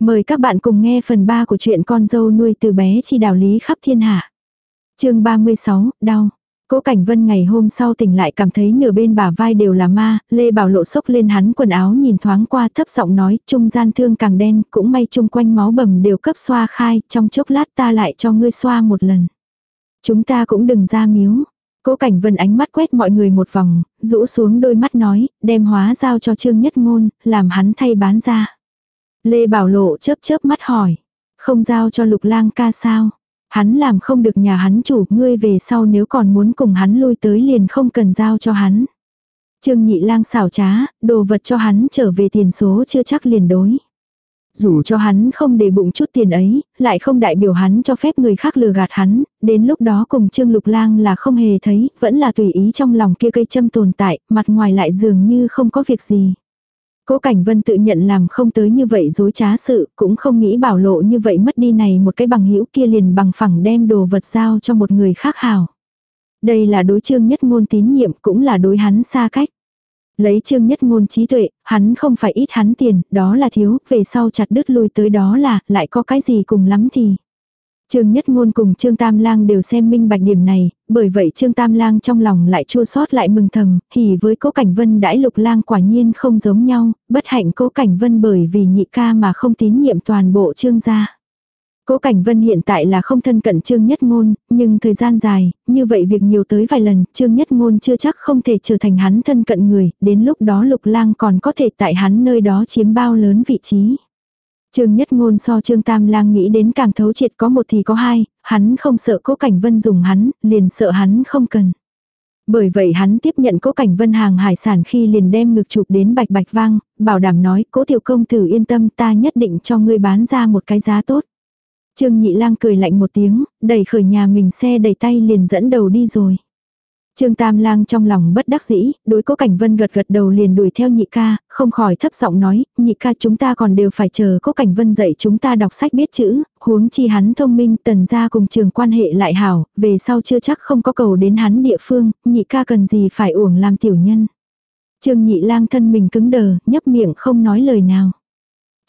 Mời các bạn cùng nghe phần 3 của truyện con dâu nuôi từ bé chi đạo lý khắp thiên hạ. chương 36, đau. Cố Cảnh Vân ngày hôm sau tỉnh lại cảm thấy nửa bên bả vai đều là ma, Lê Bảo Lộ sốc lên hắn quần áo nhìn thoáng qua thấp giọng nói, trung gian thương càng đen, cũng may chung quanh máu bầm đều cấp xoa khai, trong chốc lát ta lại cho ngươi xoa một lần. Chúng ta cũng đừng ra miếu. Cố Cảnh Vân ánh mắt quét mọi người một vòng, rũ xuống đôi mắt nói, đem hóa giao cho Trương Nhất Ngôn, làm hắn thay bán ra. Lê Bảo Lộ chớp chớp mắt hỏi. Không giao cho lục lang ca sao? Hắn làm không được nhà hắn chủ, ngươi về sau nếu còn muốn cùng hắn lui tới liền không cần giao cho hắn. Trương nhị lang xảo trá, đồ vật cho hắn trở về tiền số chưa chắc liền đối. Dù cho hắn không để bụng chút tiền ấy, lại không đại biểu hắn cho phép người khác lừa gạt hắn, đến lúc đó cùng Trương Lục Lang là không hề thấy, vẫn là tùy ý trong lòng kia cây châm tồn tại, mặt ngoài lại dường như không có việc gì. Cố Cảnh Vân tự nhận làm không tới như vậy dối trá sự, cũng không nghĩ bảo lộ như vậy mất đi này một cái bằng hữu kia liền bằng phẳng đem đồ vật giao cho một người khác hào. Đây là đối trương nhất ngôn tín nhiệm cũng là đối hắn xa cách. Lấy trương nhất ngôn trí tuệ, hắn không phải ít hắn tiền, đó là thiếu, về sau chặt đứt lui tới đó là, lại có cái gì cùng lắm thì. Trương Nhất Ngôn cùng Trương Tam Lang đều xem minh bạch điểm này, bởi vậy Trương Tam Lang trong lòng lại chua xót lại mừng thầm, hỉ với Cố Cảnh Vân đãi Lục Lang quả nhiên không giống nhau, bất hạnh Cố Cảnh Vân bởi vì nhị ca mà không tín nhiệm toàn bộ Trương gia. Cố Cảnh Vân hiện tại là không thân cận Trương Nhất Ngôn, nhưng thời gian dài, như vậy việc nhiều tới vài lần, Trương Nhất Ngôn chưa chắc không thể trở thành hắn thân cận người, đến lúc đó Lục Lang còn có thể tại hắn nơi đó chiếm bao lớn vị trí. Trương Nhất Ngôn so Trương Tam Lang nghĩ đến càng thấu triệt có một thì có hai, hắn không sợ Cố Cảnh Vân dùng hắn, liền sợ hắn không cần. Bởi vậy hắn tiếp nhận Cố Cảnh Vân hàng hải sản khi liền đem ngực chụp đến bạch bạch vang, bảo đảm nói Cố tiểu công tử yên tâm ta nhất định cho ngươi bán ra một cái giá tốt. Trương Nhị Lang cười lạnh một tiếng, đẩy khởi nhà mình xe đẩy tay liền dẫn đầu đi rồi. Trương Tam Lang trong lòng bất đắc dĩ, đối cố Cảnh Vân gật gật đầu liền đuổi theo nhị ca, không khỏi thấp giọng nói, nhị ca chúng ta còn đều phải chờ cố Cảnh Vân dạy chúng ta đọc sách biết chữ, huống chi hắn thông minh tần gia cùng trường quan hệ lại hảo, về sau chưa chắc không có cầu đến hắn địa phương, nhị ca cần gì phải uổng làm tiểu nhân. Trương Nhị Lang thân mình cứng đờ, nhấp miệng không nói lời nào.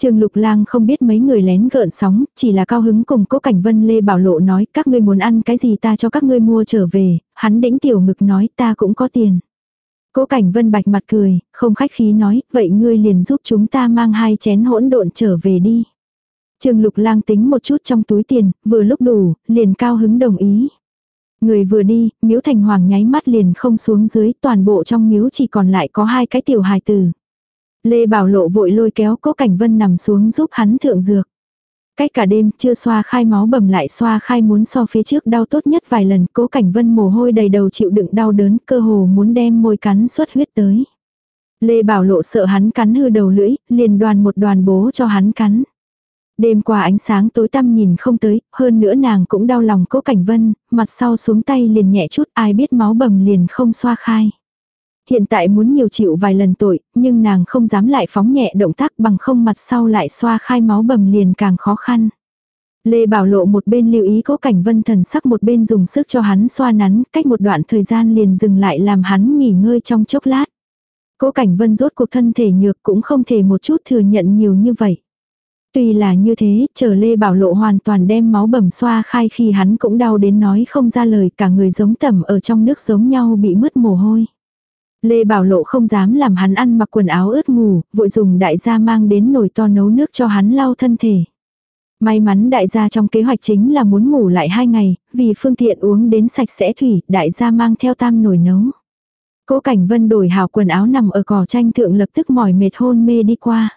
Trương Lục Lang không biết mấy người lén gợn sóng, chỉ là cao hứng cùng Cố Cảnh Vân Lê Bảo Lộ nói, các ngươi muốn ăn cái gì ta cho các ngươi mua trở về, hắn đĩnh tiểu ngực nói ta cũng có tiền. Cố Cảnh Vân bạch mặt cười, không khách khí nói, vậy ngươi liền giúp chúng ta mang hai chén hỗn độn trở về đi. Trương Lục Lang tính một chút trong túi tiền, vừa lúc đủ, liền cao hứng đồng ý. Người vừa đi, miếu thành hoàng nháy mắt liền không xuống dưới, toàn bộ trong miếu chỉ còn lại có hai cái tiểu hài tử. Lê Bảo Lộ vội lôi kéo Cố Cảnh Vân nằm xuống giúp hắn thượng dược. Cách cả đêm chưa xoa khai máu bầm lại xoa khai muốn so phía trước đau tốt nhất vài lần Cố Cảnh Vân mồ hôi đầy đầu chịu đựng đau đớn cơ hồ muốn đem môi cắn xuất huyết tới. Lê Bảo Lộ sợ hắn cắn hư đầu lưỡi, liền đoàn một đoàn bố cho hắn cắn. Đêm qua ánh sáng tối tăm nhìn không tới, hơn nữa nàng cũng đau lòng cố cảnh vân, mặt sau xuống tay liền nhẹ chút ai biết máu bầm liền không xoa khai. Hiện tại muốn nhiều chịu vài lần tội, nhưng nàng không dám lại phóng nhẹ động tác bằng không mặt sau lại xoa khai máu bầm liền càng khó khăn. Lê Bảo Lộ một bên lưu ý cố cảnh vân thần sắc một bên dùng sức cho hắn xoa nắn, cách một đoạn thời gian liền dừng lại làm hắn nghỉ ngơi trong chốc lát. Cố cảnh vân rốt cuộc thân thể nhược cũng không thể một chút thừa nhận nhiều như vậy. Tuy là như thế, chờ Lê Bảo Lộ hoàn toàn đem máu bầm xoa khai khi hắn cũng đau đến nói không ra lời cả người giống tẩm ở trong nước giống nhau bị mất mồ hôi. Lê Bảo Lộ không dám làm hắn ăn mặc quần áo ướt ngủ, vội dùng đại gia mang đến nồi to nấu nước cho hắn lau thân thể. May mắn đại gia trong kế hoạch chính là muốn ngủ lại hai ngày, vì phương tiện uống đến sạch sẽ thủy, đại gia mang theo tam nồi nấu. Cố Cảnh Vân đổi hào quần áo nằm ở cỏ tranh thượng lập tức mỏi mệt hôn mê đi qua.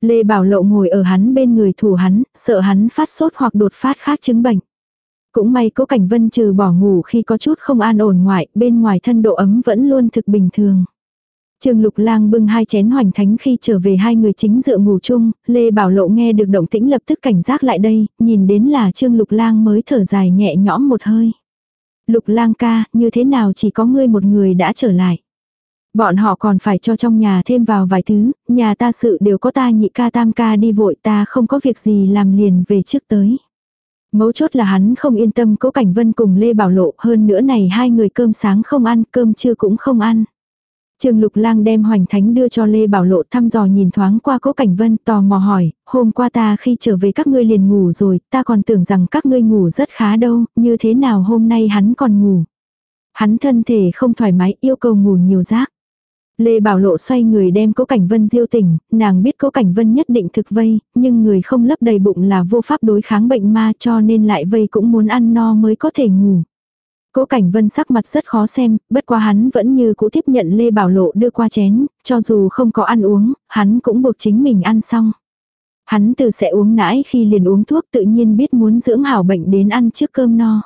Lê Bảo Lộ ngồi ở hắn bên người thủ hắn, sợ hắn phát sốt hoặc đột phát khác chứng bệnh. Cũng may cố cảnh vân trừ bỏ ngủ khi có chút không an ổn ngoại, bên ngoài thân độ ấm vẫn luôn thực bình thường. Trương Lục Lang bưng hai chén hoành thánh khi trở về hai người chính dựa ngủ chung, Lê Bảo Lộ nghe được động tĩnh lập tức cảnh giác lại đây, nhìn đến là Trương Lục Lang mới thở dài nhẹ nhõm một hơi. Lục Lang ca, như thế nào chỉ có ngươi một người đã trở lại. Bọn họ còn phải cho trong nhà thêm vào vài thứ, nhà ta sự đều có ta nhị ca tam ca đi vội ta không có việc gì làm liền về trước tới. Mấu chốt là hắn không yên tâm cố cảnh vân cùng Lê Bảo Lộ hơn nữa này hai người cơm sáng không ăn cơm trưa cũng không ăn. Trương Lục Lang đem Hoành Thánh đưa cho Lê Bảo Lộ thăm dò nhìn thoáng qua Cố Cảnh Vân tò mò hỏi, hôm qua ta khi trở về các ngươi liền ngủ rồi, ta còn tưởng rằng các ngươi ngủ rất khá đâu, như thế nào hôm nay hắn còn ngủ. Hắn thân thể không thoải mái yêu cầu ngủ nhiều giấc. Lê Bảo Lộ xoay người đem Cố Cảnh Vân diêu tỉnh, nàng biết Cố Cảnh Vân nhất định thực vây, nhưng người không lấp đầy bụng là vô pháp đối kháng bệnh ma cho nên lại vây cũng muốn ăn no mới có thể ngủ. Cố Cảnh Vân sắc mặt rất khó xem, bất quá hắn vẫn như cũ tiếp nhận Lê Bảo Lộ đưa qua chén, cho dù không có ăn uống, hắn cũng buộc chính mình ăn xong. Hắn từ sẽ uống nãi khi liền uống thuốc tự nhiên biết muốn dưỡng hảo bệnh đến ăn trước cơm no.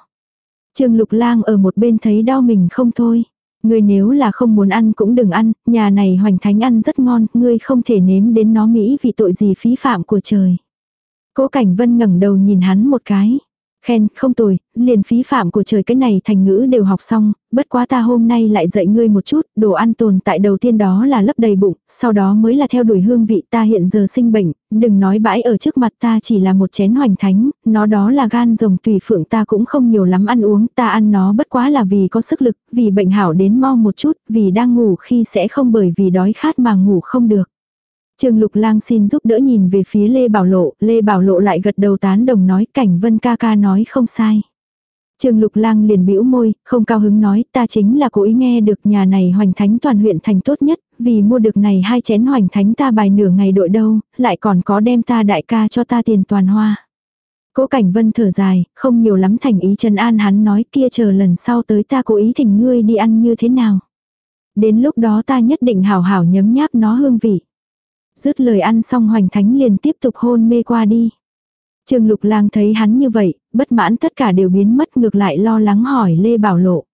Trương Lục Lang ở một bên thấy đau mình không thôi. Ngươi nếu là không muốn ăn cũng đừng ăn, nhà này hoành thánh ăn rất ngon, ngươi không thể nếm đến nó mỹ vì tội gì phí phạm của trời. Cố Cảnh Vân ngẩng đầu nhìn hắn một cái. Khen, không tồi, liền phí phạm của trời cái này thành ngữ đều học xong, bất quá ta hôm nay lại dạy ngươi một chút, đồ ăn tồn tại đầu tiên đó là lấp đầy bụng, sau đó mới là theo đuổi hương vị ta hiện giờ sinh bệnh, đừng nói bãi ở trước mặt ta chỉ là một chén hoành thánh, nó đó là gan rồng tùy phượng ta cũng không nhiều lắm ăn uống, ta ăn nó bất quá là vì có sức lực, vì bệnh hảo đến mau một chút, vì đang ngủ khi sẽ không bởi vì đói khát mà ngủ không được. Trương Lục Lang xin giúp đỡ nhìn về phía Lê Bảo Lộ, Lê Bảo Lộ lại gật đầu tán đồng nói cảnh vân ca ca nói không sai. Trương Lục Lang liền bĩu môi, không cao hứng nói ta chính là cố ý nghe được nhà này hoành thánh toàn huyện thành tốt nhất, vì mua được này hai chén hoành thánh ta bài nửa ngày đội đâu, lại còn có đem ta đại ca cho ta tiền toàn hoa. Cố Cảnh Vân thở dài, không nhiều lắm thành ý Trần An hắn nói kia chờ lần sau tới ta cố ý thỉnh ngươi đi ăn như thế nào. Đến lúc đó ta nhất định hảo hảo nhấm nháp nó hương vị. Dứt lời ăn xong hoành thánh liền tiếp tục hôn mê qua đi. Trương Lục Lang thấy hắn như vậy, bất mãn tất cả đều biến mất ngược lại lo lắng hỏi Lê Bảo Lộ.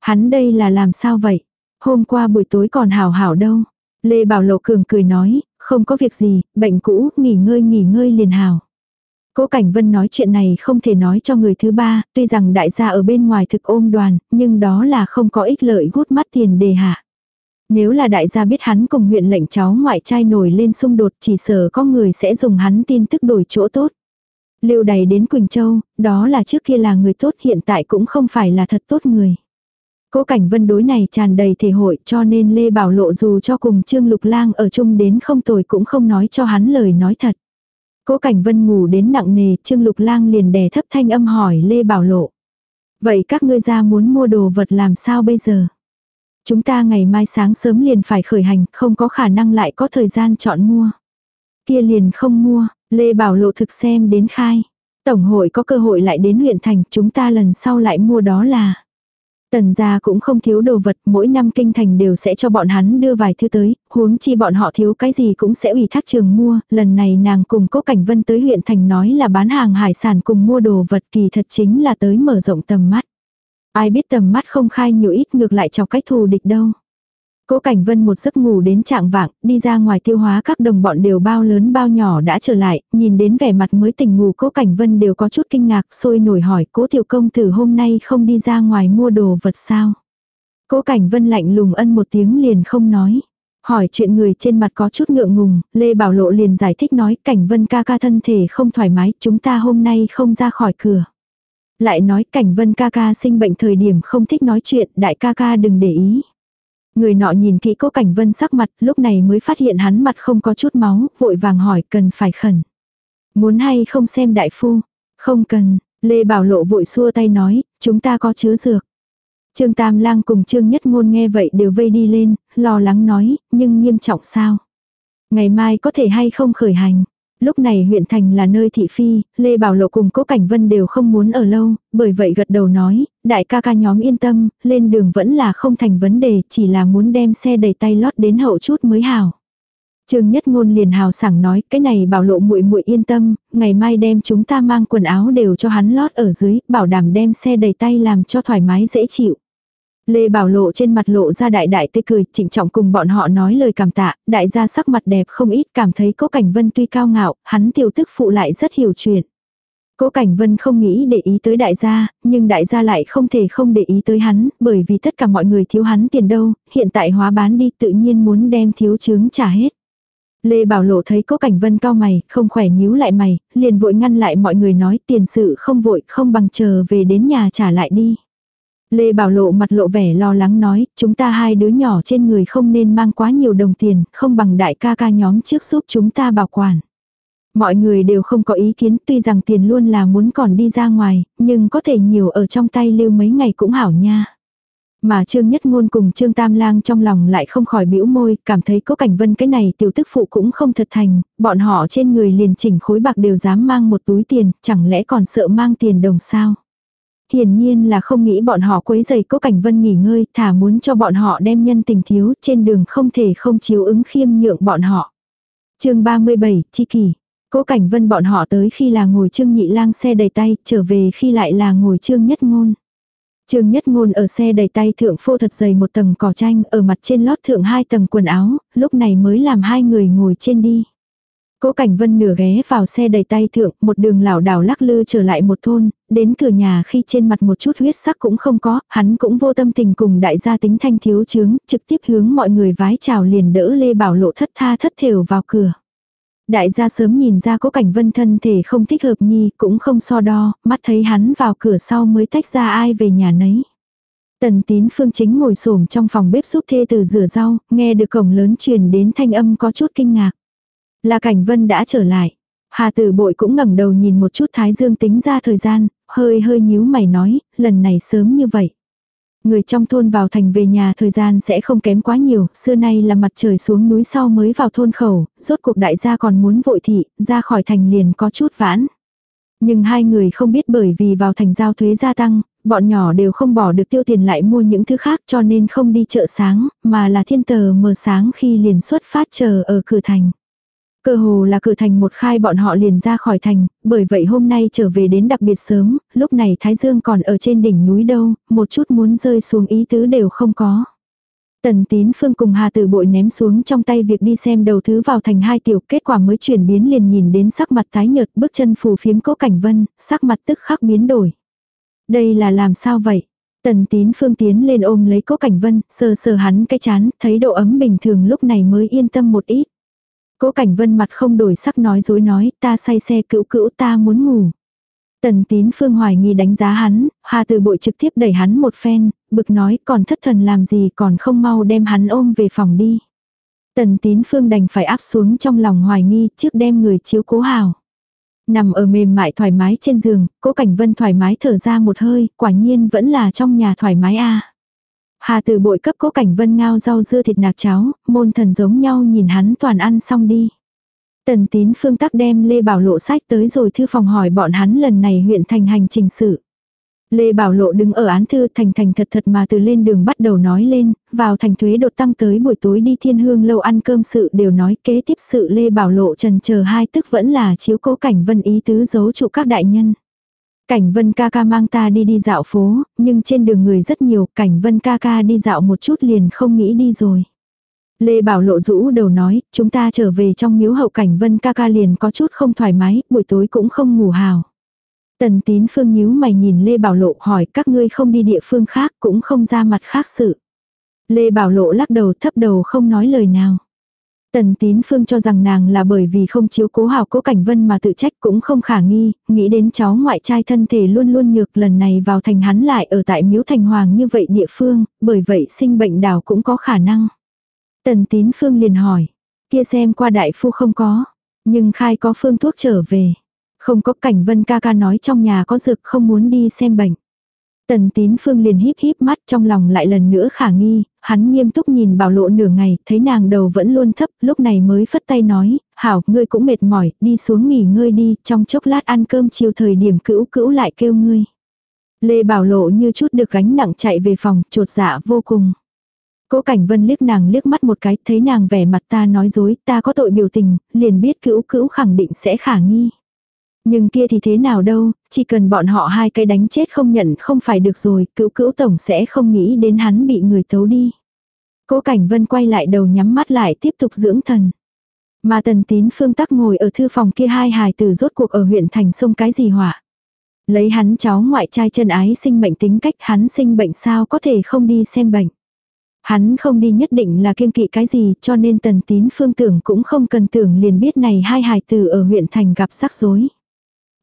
Hắn đây là làm sao vậy? Hôm qua buổi tối còn hảo hảo đâu? Lê Bảo Lộ cường cười nói, không có việc gì, bệnh cũ, nghỉ ngơi nghỉ ngơi liền hảo. Cố Cảnh Vân nói chuyện này không thể nói cho người thứ ba, tuy rằng đại gia ở bên ngoài thực ôm đoàn, nhưng đó là không có ích lợi gút mắt tiền đề hạ. Nếu là đại gia biết hắn cùng huyện lệnh cháu ngoại trai nổi lên xung đột chỉ sợ có người sẽ dùng hắn tin tức đổi chỗ tốt. Lưu đầy đến Quỳnh Châu, đó là trước kia là người tốt hiện tại cũng không phải là thật tốt người. Cố cảnh vân đối này tràn đầy thể hội cho nên Lê Bảo Lộ dù cho cùng Trương Lục Lang ở chung đến không tồi cũng không nói cho hắn lời nói thật. Cố cảnh vân ngủ đến nặng nề Trương Lục Lang liền đè thấp thanh âm hỏi Lê Bảo Lộ. Vậy các ngươi ra muốn mua đồ vật làm sao bây giờ? Chúng ta ngày mai sáng sớm liền phải khởi hành, không có khả năng lại có thời gian chọn mua. Kia liền không mua, Lê Bảo Lộ thực xem đến khai. Tổng hội có cơ hội lại đến huyện thành, chúng ta lần sau lại mua đó là. Tần gia cũng không thiếu đồ vật, mỗi năm kinh thành đều sẽ cho bọn hắn đưa vài thứ tới, huống chi bọn họ thiếu cái gì cũng sẽ ủy thác trường mua, lần này nàng cùng Cố Cảnh Vân tới huyện thành nói là bán hàng hải sản cùng mua đồ vật kỳ thật chính là tới mở rộng tầm mắt. Ai biết tầm mắt không khai nhiều ít ngược lại cho cách thù địch đâu. Cố Cảnh Vân một giấc ngủ đến trạng vạng, đi ra ngoài tiêu hóa các đồng bọn đều bao lớn bao nhỏ đã trở lại, nhìn đến vẻ mặt mới tỉnh ngủ Cố Cảnh Vân đều có chút kinh ngạc, sôi nổi hỏi Cố Tiểu Công Tử hôm nay không đi ra ngoài mua đồ vật sao. Cố Cảnh Vân lạnh lùng ân một tiếng liền không nói. Hỏi chuyện người trên mặt có chút ngượng ngùng, Lê Bảo Lộ liền giải thích nói Cảnh Vân ca ca thân thể không thoải mái, chúng ta hôm nay không ra khỏi cửa. Lại nói cảnh vân ca ca sinh bệnh thời điểm không thích nói chuyện, đại ca ca đừng để ý. Người nọ nhìn kỹ cố cảnh vân sắc mặt, lúc này mới phát hiện hắn mặt không có chút máu, vội vàng hỏi cần phải khẩn. Muốn hay không xem đại phu? Không cần, Lê Bảo Lộ vội xua tay nói, chúng ta có chứa dược. Trương Tam Lang cùng Trương Nhất Ngôn nghe vậy đều vây đi lên, lo lắng nói, nhưng nghiêm trọng sao? Ngày mai có thể hay không khởi hành? Lúc này huyện thành là nơi thị phi, Lê Bảo Lộ cùng Cố Cảnh Vân đều không muốn ở lâu, bởi vậy gật đầu nói, đại ca ca nhóm yên tâm, lên đường vẫn là không thành vấn đề, chỉ là muốn đem xe đầy tay lót đến hậu chút mới hảo Trương Nhất Ngôn liền hào sảng nói, cái này Bảo Lộ muội muội yên tâm, ngày mai đem chúng ta mang quần áo đều cho hắn lót ở dưới, bảo đảm đem xe đầy tay làm cho thoải mái dễ chịu. Lê Bảo Lộ trên mặt lộ ra đại đại tươi cười, trịnh trọng cùng bọn họ nói lời cảm tạ, đại gia sắc mặt đẹp không ít cảm thấy Cố Cảnh Vân tuy cao ngạo, hắn tiểu tức phụ lại rất hiểu chuyện. Cố Cảnh Vân không nghĩ để ý tới đại gia, nhưng đại gia lại không thể không để ý tới hắn, bởi vì tất cả mọi người thiếu hắn tiền đâu, hiện tại hóa bán đi tự nhiên muốn đem thiếu chướng trả hết. Lê Bảo Lộ thấy Cố Cảnh Vân cao mày, không khỏe nhíu lại mày, liền vội ngăn lại mọi người nói tiền sự không vội, không bằng chờ về đến nhà trả lại đi. Lê Bảo Lộ mặt lộ vẻ lo lắng nói, chúng ta hai đứa nhỏ trên người không nên mang quá nhiều đồng tiền, không bằng đại ca ca nhóm trước giúp chúng ta bảo quản. Mọi người đều không có ý kiến tuy rằng tiền luôn là muốn còn đi ra ngoài, nhưng có thể nhiều ở trong tay lưu mấy ngày cũng hảo nha. Mà Trương Nhất Ngôn cùng Trương Tam Lang trong lòng lại không khỏi bĩu môi, cảm thấy có cảnh vân cái này tiểu tức phụ cũng không thật thành, bọn họ trên người liền chỉnh khối bạc đều dám mang một túi tiền, chẳng lẽ còn sợ mang tiền đồng sao. Hiển nhiên là không nghĩ bọn họ quấy giày cố cảnh vân nghỉ ngơi, thả muốn cho bọn họ đem nhân tình thiếu, trên đường không thể không chiếu ứng khiêm nhượng bọn họ. chương 37, Chi Kỳ Cố Cảnh Vân bọn họ tới khi là ngồi Trương Nhị Lang xe đầy tay, trở về khi lại là ngồi Trương Nhất Ngôn. Trương Nhất Ngôn ở xe đầy tay thượng phô thật dày một tầng cỏ tranh, ở mặt trên lót thượng hai tầng quần áo, lúc này mới làm hai người ngồi trên đi. Cố Cảnh Vân nửa ghé vào xe đầy tay thượng, một đường lảo đảo lắc lư trở lại một thôn, đến cửa nhà khi trên mặt một chút huyết sắc cũng không có, hắn cũng vô tâm tình cùng đại gia tính thanh thiếu chướng, trực tiếp hướng mọi người vái chào liền đỡ Lê Bảo Lộ thất tha thất thểu vào cửa. Đại gia sớm nhìn ra có cảnh vân thân thể không thích hợp nhi, cũng không so đo, mắt thấy hắn vào cửa sau mới tách ra ai về nhà nấy. Tần tín phương chính ngồi xổm trong phòng bếp giúp thê từ rửa rau, nghe được cổng lớn truyền đến thanh âm có chút kinh ngạc. Là cảnh vân đã trở lại. Hà tử bội cũng ngẩng đầu nhìn một chút thái dương tính ra thời gian, hơi hơi nhíu mày nói, lần này sớm như vậy. Người trong thôn vào thành về nhà thời gian sẽ không kém quá nhiều, xưa nay là mặt trời xuống núi sau mới vào thôn khẩu, rốt cuộc đại gia còn muốn vội thị, ra khỏi thành liền có chút vãn. Nhưng hai người không biết bởi vì vào thành giao thuế gia tăng, bọn nhỏ đều không bỏ được tiêu tiền lại mua những thứ khác cho nên không đi chợ sáng, mà là thiên tờ mờ sáng khi liền xuất phát chờ ở cửa thành. Cơ hồ là cửa thành một khai bọn họ liền ra khỏi thành, bởi vậy hôm nay trở về đến đặc biệt sớm, lúc này Thái Dương còn ở trên đỉnh núi đâu, một chút muốn rơi xuống ý tứ đều không có. Tần tín phương cùng Hà Tử Bội ném xuống trong tay việc đi xem đầu thứ vào thành hai tiểu kết quả mới chuyển biến liền nhìn đến sắc mặt tái nhợt bước chân phù phiếm cố cảnh vân, sắc mặt tức khắc biến đổi. Đây là làm sao vậy? Tần tín phương tiến lên ôm lấy cố cảnh vân, sờ sờ hắn cái chán, thấy độ ấm bình thường lúc này mới yên tâm một ít. Cố cảnh vân mặt không đổi sắc nói dối nói, ta say xe cữu cữu ta muốn ngủ. Tần tín phương hoài nghi đánh giá hắn, hà từ bội trực tiếp đẩy hắn một phen, bực nói còn thất thần làm gì còn không mau đem hắn ôm về phòng đi. Tần tín phương đành phải áp xuống trong lòng hoài nghi trước đem người chiếu cố hào. Nằm ở mềm mại thoải mái trên giường, cố cảnh vân thoải mái thở ra một hơi, quả nhiên vẫn là trong nhà thoải mái a Hà từ bội cấp cố cảnh vân ngao rau dưa thịt nạc cháo, môn thần giống nhau nhìn hắn toàn ăn xong đi. Tần tín phương tắc đem Lê Bảo Lộ sách tới rồi thư phòng hỏi bọn hắn lần này huyện thành hành trình sự. Lê Bảo Lộ đứng ở án thư thành thành thật thật mà từ lên đường bắt đầu nói lên, vào thành thuế đột tăng tới buổi tối đi thiên hương lâu ăn cơm sự đều nói kế tiếp sự Lê Bảo Lộ trần chờ hai tức vẫn là chiếu cố cảnh vân ý tứ giấu trụ các đại nhân. Cảnh vân ca ca mang ta đi đi dạo phố, nhưng trên đường người rất nhiều, cảnh vân ca ca đi dạo một chút liền không nghĩ đi rồi. Lê Bảo Lộ rũ đầu nói, chúng ta trở về trong miếu hậu cảnh vân ca ca liền có chút không thoải mái, buổi tối cũng không ngủ hào. Tần tín phương nhíu mày nhìn Lê Bảo Lộ hỏi các ngươi không đi địa phương khác cũng không ra mặt khác sự. Lê Bảo Lộ lắc đầu thấp đầu không nói lời nào. Tần tín phương cho rằng nàng là bởi vì không chiếu cố hảo cố cảnh vân mà tự trách cũng không khả nghi, nghĩ đến cháu ngoại trai thân thể luôn luôn nhược lần này vào thành hắn lại ở tại miếu thành hoàng như vậy địa phương, bởi vậy sinh bệnh đảo cũng có khả năng. Tần tín phương liền hỏi, kia xem qua đại phu không có, nhưng khai có phương thuốc trở về. Không có cảnh vân ca ca nói trong nhà có dược không muốn đi xem bệnh. Tần tín phương liền híp híp mắt trong lòng lại lần nữa khả nghi, hắn nghiêm túc nhìn bảo lộ nửa ngày, thấy nàng đầu vẫn luôn thấp, lúc này mới phất tay nói, hảo, ngươi cũng mệt mỏi, đi xuống nghỉ ngơi đi, trong chốc lát ăn cơm chiều thời điểm cữu cữu lại kêu ngươi. Lê bảo lộ như chút được gánh nặng chạy về phòng, trột dạ vô cùng. Cố Cảnh Vân liếc nàng liếc mắt một cái, thấy nàng vẻ mặt ta nói dối, ta có tội biểu tình, liền biết cữu cữu khẳng định sẽ khả nghi. Nhưng kia thì thế nào đâu, chỉ cần bọn họ hai cái đánh chết không nhận không phải được rồi, cữu cữu tổng sẽ không nghĩ đến hắn bị người tấu đi. Cố Cảnh Vân quay lại đầu nhắm mắt lại tiếp tục dưỡng thần. Mà tần tín phương tắc ngồi ở thư phòng kia hai hài tử rốt cuộc ở huyện thành sông cái gì họa. Lấy hắn cháu ngoại trai chân ái sinh bệnh tính cách hắn sinh bệnh sao có thể không đi xem bệnh. Hắn không đi nhất định là kiêng kỵ cái gì cho nên tần tín phương tưởng cũng không cần tưởng liền biết này hai hài tử ở huyện thành gặp rắc rối.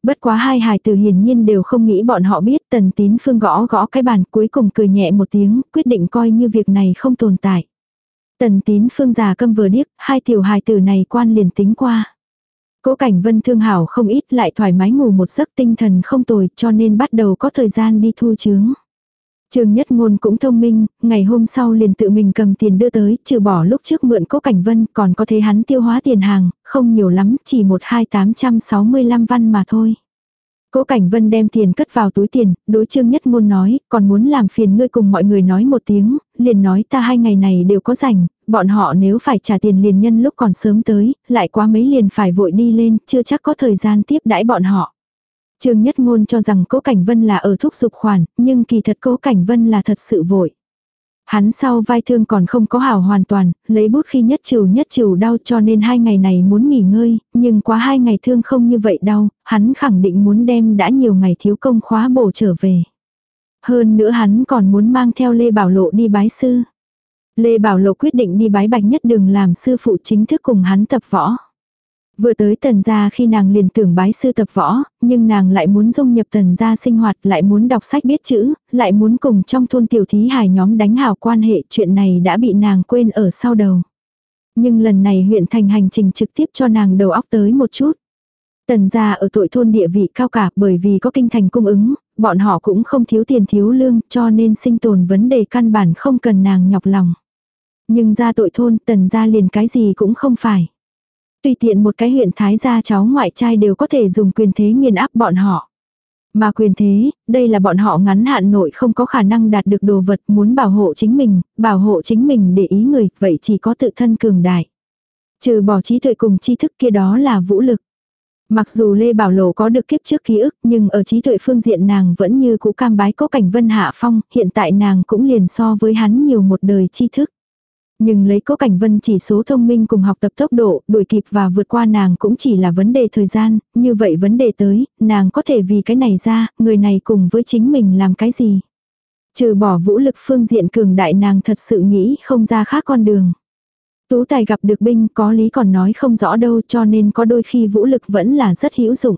Bất quá hai hài tử hiển nhiên đều không nghĩ bọn họ biết tần tín phương gõ gõ cái bàn cuối cùng cười nhẹ một tiếng, quyết định coi như việc này không tồn tại. Tần tín phương già câm vừa điếc, hai tiểu hài tử này quan liền tính qua. Cố cảnh vân thương hảo không ít lại thoải mái ngủ một giấc tinh thần không tồi cho nên bắt đầu có thời gian đi thu chướng. Trương Nhất Ngôn cũng thông minh, ngày hôm sau liền tự mình cầm tiền đưa tới, trừ bỏ lúc trước mượn Cố Cảnh Vân, còn có thế hắn tiêu hóa tiền hàng, không nhiều lắm, chỉ một hai tám trăm sáu mươi lăm văn mà thôi. Cố Cảnh Vân đem tiền cất vào túi tiền, đối Trương Nhất Ngôn nói, còn muốn làm phiền ngươi cùng mọi người nói một tiếng, liền nói ta hai ngày này đều có rảnh, bọn họ nếu phải trả tiền liền nhân lúc còn sớm tới, lại quá mấy liền phải vội đi lên, chưa chắc có thời gian tiếp đãi bọn họ. Trương Nhất Ngôn cho rằng Cố Cảnh Vân là ở thúc dục khoản, nhưng kỳ thật Cố Cảnh Vân là thật sự vội. Hắn sau vai thương còn không có hảo hoàn toàn, lấy bút khi nhất trừ nhất trừ đau cho nên hai ngày này muốn nghỉ ngơi, nhưng quá hai ngày thương không như vậy đau, hắn khẳng định muốn đem đã nhiều ngày thiếu công khóa bổ trở về. Hơn nữa hắn còn muốn mang theo Lê Bảo Lộ đi bái sư. Lê Bảo Lộ quyết định đi bái bạch nhất đường làm sư phụ chính thức cùng hắn tập võ. Vừa tới tần gia khi nàng liền tưởng bái sư tập võ, nhưng nàng lại muốn dung nhập tần gia sinh hoạt, lại muốn đọc sách biết chữ, lại muốn cùng trong thôn tiểu thí hài nhóm đánh hào quan hệ, chuyện này đã bị nàng quên ở sau đầu. Nhưng lần này huyện thành hành trình trực tiếp cho nàng đầu óc tới một chút. Tần gia ở tội thôn địa vị cao cả bởi vì có kinh thành cung ứng, bọn họ cũng không thiếu tiền thiếu lương cho nên sinh tồn vấn đề căn bản không cần nàng nhọc lòng. Nhưng ra tội thôn tần gia liền cái gì cũng không phải. Tùy tiện một cái huyện thái gia cháu ngoại trai đều có thể dùng quyền thế nghiền áp bọn họ. Mà quyền thế, đây là bọn họ ngắn hạn nội không có khả năng đạt được đồ vật muốn bảo hộ chính mình, bảo hộ chính mình để ý người, vậy chỉ có tự thân cường đại. Trừ bỏ trí tuệ cùng tri thức kia đó là vũ lực. Mặc dù Lê Bảo Lộ có được kiếp trước ký ức nhưng ở trí tuệ phương diện nàng vẫn như cũ cam bái cố cảnh vân hạ phong, hiện tại nàng cũng liền so với hắn nhiều một đời tri thức. Nhưng lấy cố cảnh vân chỉ số thông minh cùng học tập tốc độ, đuổi kịp và vượt qua nàng cũng chỉ là vấn đề thời gian, như vậy vấn đề tới, nàng có thể vì cái này ra, người này cùng với chính mình làm cái gì. Trừ bỏ vũ lực phương diện cường đại nàng thật sự nghĩ không ra khác con đường. Tú tài gặp được binh có lý còn nói không rõ đâu cho nên có đôi khi vũ lực vẫn là rất hữu dụng.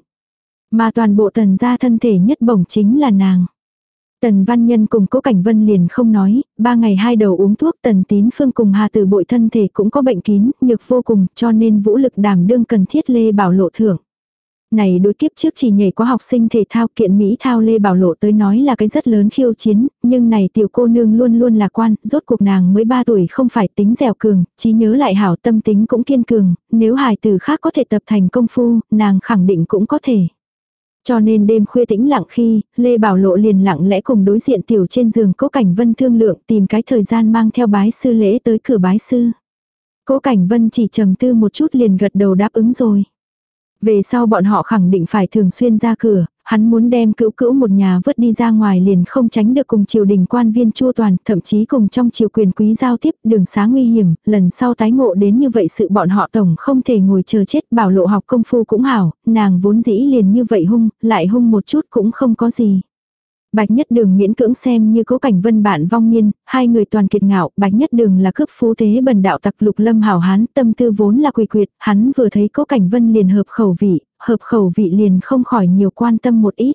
Mà toàn bộ tần gia thân thể nhất bổng chính là nàng. Tần Văn Nhân cùng Cố Cảnh Vân liền không nói, ba ngày hai đầu uống thuốc Tần Tín Phương cùng Hà Tử bội thân thể cũng có bệnh kín, nhược vô cùng, cho nên vũ lực đảm đương cần thiết Lê Bảo Lộ thưởng. Này đối kiếp trước chỉ nhảy qua học sinh thể thao kiện Mỹ thao Lê Bảo Lộ tới nói là cái rất lớn khiêu chiến, nhưng này tiểu cô nương luôn luôn lạc quan, rốt cuộc nàng mới 3 tuổi không phải tính dẻo cường, trí nhớ lại hảo tâm tính cũng kiên cường, nếu hài tử khác có thể tập thành công phu, nàng khẳng định cũng có thể. Cho nên đêm khuya tĩnh lặng khi, Lê Bảo Lộ liền lặng lẽ cùng đối diện tiểu trên giường Cố Cảnh Vân thương lượng tìm cái thời gian mang theo bái sư lễ tới cửa bái sư. Cố Cảnh Vân chỉ trầm tư một chút liền gật đầu đáp ứng rồi. Về sau bọn họ khẳng định phải thường xuyên ra cửa, hắn muốn đem cữu cữu một nhà vứt đi ra ngoài liền không tránh được cùng triều đình quan viên chua toàn, thậm chí cùng trong triều quyền quý giao tiếp đường xá nguy hiểm, lần sau tái ngộ đến như vậy sự bọn họ tổng không thể ngồi chờ chết bảo lộ học công phu cũng hảo, nàng vốn dĩ liền như vậy hung, lại hung một chút cũng không có gì. Bạch Nhất Đường miễn cưỡng xem như cố cảnh vân bạn vong niên, hai người toàn kiệt ngạo, Bạch Nhất Đường là cướp phú thế bần đạo tặc lục lâm hảo hán, tâm tư vốn là quỳ quyệt, hắn vừa thấy cố cảnh vân liền hợp khẩu vị, hợp khẩu vị liền không khỏi nhiều quan tâm một ít.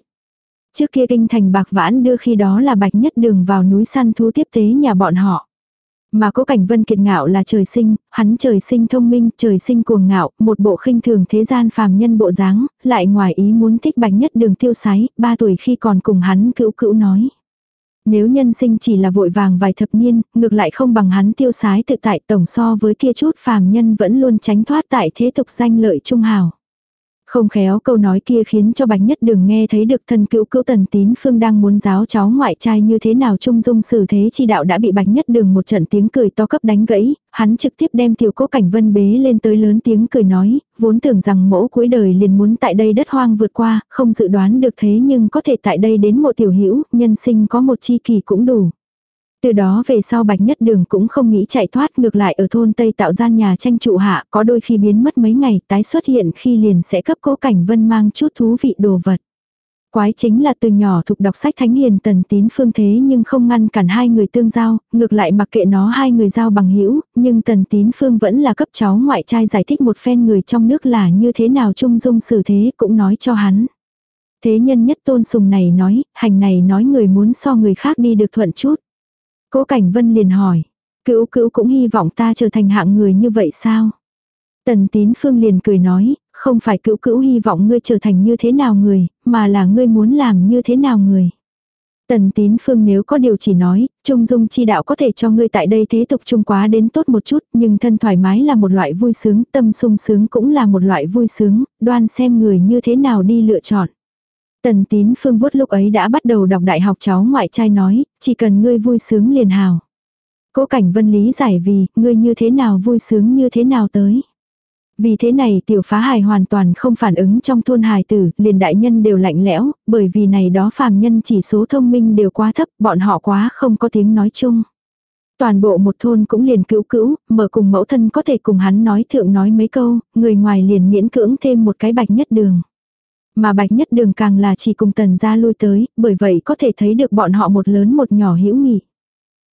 Trước kia kinh thành bạc vãn đưa khi đó là Bạch Nhất Đường vào núi săn thú tiếp tế nhà bọn họ. Mà cố cảnh vân kiệt ngạo là trời sinh, hắn trời sinh thông minh, trời sinh cuồng ngạo, một bộ khinh thường thế gian phàm nhân bộ dáng, lại ngoài ý muốn thích bạch nhất đường tiêu sái, ba tuổi khi còn cùng hắn cữu cữu nói. Nếu nhân sinh chỉ là vội vàng vài thập niên, ngược lại không bằng hắn tiêu sái tự tại tổng so với kia chút phàm nhân vẫn luôn tránh thoát tại thế tục danh lợi trung hào. Không khéo câu nói kia khiến cho Bạch Nhất Đường nghe thấy được thân cữu cữu tần tín phương đang muốn giáo cháu ngoại trai như thế nào trung dung xử thế chi đạo đã bị Bạch Nhất Đường một trận tiếng cười to cấp đánh gãy, hắn trực tiếp đem tiểu cố cảnh vân bế lên tới lớn tiếng cười nói, vốn tưởng rằng mẫu cuối đời liền muốn tại đây đất hoang vượt qua, không dự đoán được thế nhưng có thể tại đây đến một tiểu hữu nhân sinh có một chi kỳ cũng đủ. Từ đó về sau Bạch Nhất Đường cũng không nghĩ chạy thoát ngược lại ở thôn Tây tạo gian nhà tranh trụ hạ có đôi khi biến mất mấy ngày tái xuất hiện khi liền sẽ cấp cố cảnh vân mang chút thú vị đồ vật. Quái chính là từ nhỏ thuộc đọc sách thánh hiền tần tín phương thế nhưng không ngăn cản hai người tương giao, ngược lại mặc kệ nó hai người giao bằng hữu nhưng tần tín phương vẫn là cấp cháu ngoại trai giải thích một phen người trong nước là như thế nào trung dung xử thế cũng nói cho hắn. Thế nhân nhất tôn sùng này nói, hành này nói người muốn so người khác đi được thuận chút. Cố Cảnh Vân liền hỏi, cữu cữu cũng hy vọng ta trở thành hạng người như vậy sao? Tần tín phương liền cười nói, không phải cữu cữu hy vọng ngươi trở thành như thế nào người, mà là ngươi muốn làm như thế nào người. Tần tín phương nếu có điều chỉ nói, trung dung chi đạo có thể cho ngươi tại đây thế tục trung quá đến tốt một chút, nhưng thân thoải mái là một loại vui sướng, tâm sung sướng cũng là một loại vui sướng, đoan xem người như thế nào đi lựa chọn. Tần tín phương vuốt lúc ấy đã bắt đầu đọc đại học cháu ngoại trai nói, chỉ cần ngươi vui sướng liền hào. Cố cảnh vân lý giải vì, ngươi như thế nào vui sướng như thế nào tới. Vì thế này tiểu phá hài hoàn toàn không phản ứng trong thôn hài tử, liền đại nhân đều lạnh lẽo, bởi vì này đó phàm nhân chỉ số thông minh đều quá thấp, bọn họ quá không có tiếng nói chung. Toàn bộ một thôn cũng liền cữu cữu, mở cùng mẫu thân có thể cùng hắn nói thượng nói mấy câu, người ngoài liền miễn cưỡng thêm một cái bạch nhất đường. Mà bạch nhất đường càng là chỉ cùng tần gia lui tới, bởi vậy có thể thấy được bọn họ một lớn một nhỏ hữu nghị.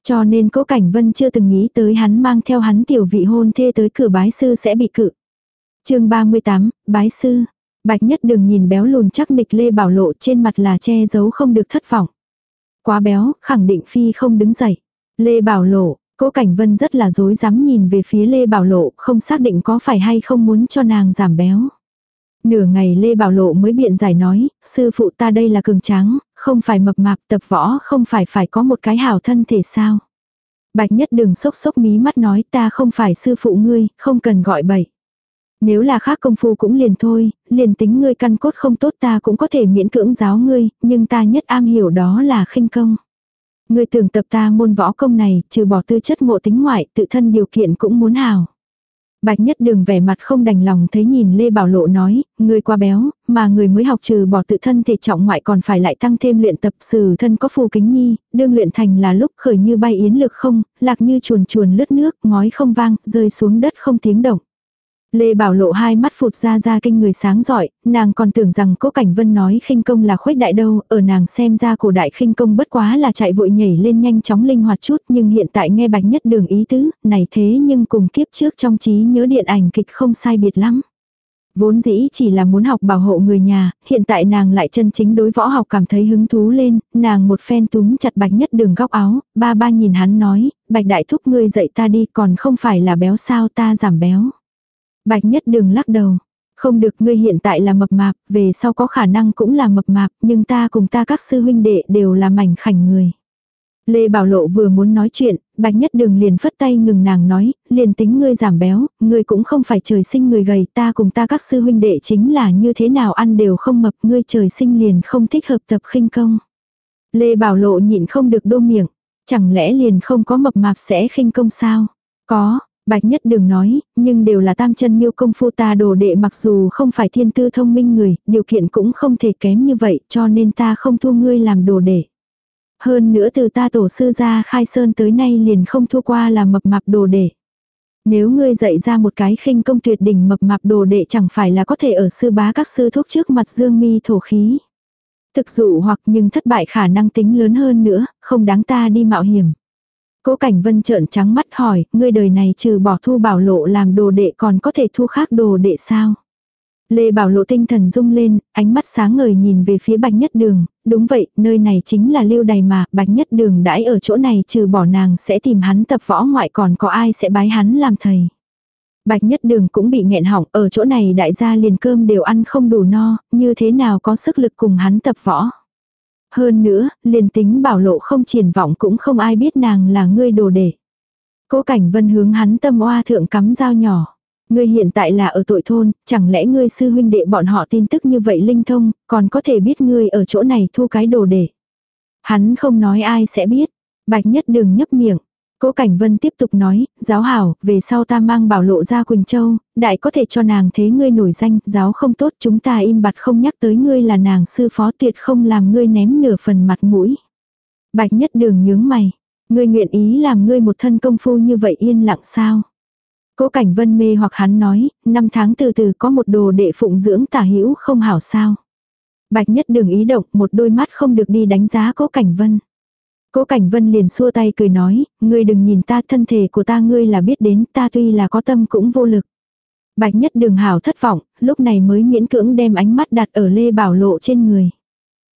Cho nên cố cảnh vân chưa từng nghĩ tới hắn mang theo hắn tiểu vị hôn thê tới cửa bái sư sẽ bị cự chương 38, bái sư. Bạch nhất đường nhìn béo lùn chắc nịch Lê Bảo Lộ trên mặt là che giấu không được thất vọng. Quá béo, khẳng định phi không đứng dậy. Lê Bảo Lộ, cố Cảnh Vân rất là dối dám nhìn về phía Lê Bảo Lộ, không xác định có phải hay không muốn cho nàng giảm béo. Nửa ngày Lê Bảo Lộ mới biện giải nói, sư phụ ta đây là cường tráng, không phải mập mạp tập võ không phải phải có một cái hảo thân thể sao. Bạch nhất đường sốc sốc mí mắt nói ta không phải sư phụ ngươi, không cần gọi bậy. Nếu là khác công phu cũng liền thôi, liền tính ngươi căn cốt không tốt ta cũng có thể miễn cưỡng giáo ngươi, nhưng ta nhất am hiểu đó là khinh công. Ngươi tưởng tập ta môn võ công này, trừ bỏ tư chất ngộ tính ngoại, tự thân điều kiện cũng muốn hào. Bạch nhất đường vẻ mặt không đành lòng thấy nhìn Lê Bảo Lộ nói, người quá béo, mà người mới học trừ bỏ tự thân thể trọng ngoại còn phải lại tăng thêm luyện tập sử thân có phù kính nhi, đương luyện thành là lúc khởi như bay yến lực không, lạc như chuồn chuồn lướt nước, ngói không vang, rơi xuống đất không tiếng động. Lê Bảo Lộ hai mắt phụt ra ra kinh người sáng giỏi, nàng còn tưởng rằng Cố Cảnh Vân nói khinh công là khuếch đại đâu, ở nàng xem ra cổ đại khinh công bất quá là chạy vội nhảy lên nhanh chóng linh hoạt chút, nhưng hiện tại nghe Bạch Nhất Đường ý tứ, này thế nhưng cùng kiếp trước trong trí nhớ điện ảnh kịch không sai biệt lắm. Vốn dĩ chỉ là muốn học bảo hộ người nhà, hiện tại nàng lại chân chính đối võ học cảm thấy hứng thú lên, nàng một phen túm chặt bạch nhất đường góc áo, ba ba nhìn hắn nói, bạch đại thúc ngươi dạy ta đi còn không phải là béo sao ta giảm béo. Bạch nhất đường lắc đầu. Không được ngươi hiện tại là mập mạp, về sau có khả năng cũng là mập mạp, nhưng ta cùng ta các sư huynh đệ đều là mảnh khảnh người. Lê Bảo Lộ vừa muốn nói chuyện, Bạch Nhất Đường liền phất tay ngừng nàng nói, liền tính ngươi giảm béo, ngươi cũng không phải trời sinh người gầy, ta cùng ta các sư huynh đệ chính là như thế nào ăn đều không mập, ngươi trời sinh liền không thích hợp tập khinh công. Lê Bảo Lộ nhịn không được đô miệng, chẳng lẽ liền không có mập mạp sẽ khinh công sao? Có, Bạch nhất đừng nói, nhưng đều là tam chân miêu công phu ta đồ đệ mặc dù không phải thiên tư thông minh người, điều kiện cũng không thể kém như vậy cho nên ta không thu ngươi làm đồ đệ. Hơn nữa từ ta tổ sư ra khai sơn tới nay liền không thua qua là mập mạp đồ đệ. Nếu ngươi dạy ra một cái khinh công tuyệt đỉnh mập mạp đồ đệ chẳng phải là có thể ở sư bá các sư thúc trước mặt dương mi thổ khí. Thực dụ hoặc nhưng thất bại khả năng tính lớn hơn nữa, không đáng ta đi mạo hiểm. Cố Cảnh Vân trợn trắng mắt hỏi, ngươi đời này trừ bỏ thu bảo lộ làm đồ đệ còn có thể thu khác đồ đệ sao? Lê Bảo Lộ tinh thần rung lên, ánh mắt sáng ngời nhìn về phía Bạch Nhất Đường, đúng vậy, nơi này chính là lưu đày mà, Bạch Nhất Đường đãi ở chỗ này trừ bỏ nàng sẽ tìm hắn tập võ ngoại còn có ai sẽ bái hắn làm thầy. Bạch Nhất Đường cũng bị nghẹn họng, ở chỗ này đại gia liền cơm đều ăn không đủ no, như thế nào có sức lực cùng hắn tập võ. Hơn nữa, liền tính bảo lộ không triển vọng cũng không ai biết nàng là ngươi đồ đệ. Cố cảnh vân hướng hắn tâm oa thượng cắm dao nhỏ. Ngươi hiện tại là ở tội thôn, chẳng lẽ ngươi sư huynh đệ bọn họ tin tức như vậy linh thông, còn có thể biết ngươi ở chỗ này thu cái đồ đệ. Hắn không nói ai sẽ biết. Bạch nhất đường nhấp miệng. Cố Cảnh Vân tiếp tục nói, giáo hảo, về sau ta mang bảo lộ ra Quỳnh Châu, đại có thể cho nàng thế ngươi nổi danh, giáo không tốt chúng ta im bặt không nhắc tới ngươi là nàng sư phó tuyệt không làm ngươi ném nửa phần mặt mũi. Bạch nhất đường nhướng mày, ngươi nguyện ý làm ngươi một thân công phu như vậy yên lặng sao? Cố Cảnh Vân mê hoặc hắn nói, năm tháng từ từ có một đồ đệ phụng dưỡng tả hữu không hảo sao. Bạch nhất đường ý động, một đôi mắt không được đi đánh giá Cố Cảnh Vân. Cố Cảnh Vân liền xua tay cười nói, ngươi đừng nhìn ta thân thể của ta ngươi là biết đến ta tuy là có tâm cũng vô lực. Bạch nhất đường hảo thất vọng, lúc này mới miễn cưỡng đem ánh mắt đặt ở Lê Bảo Lộ trên người.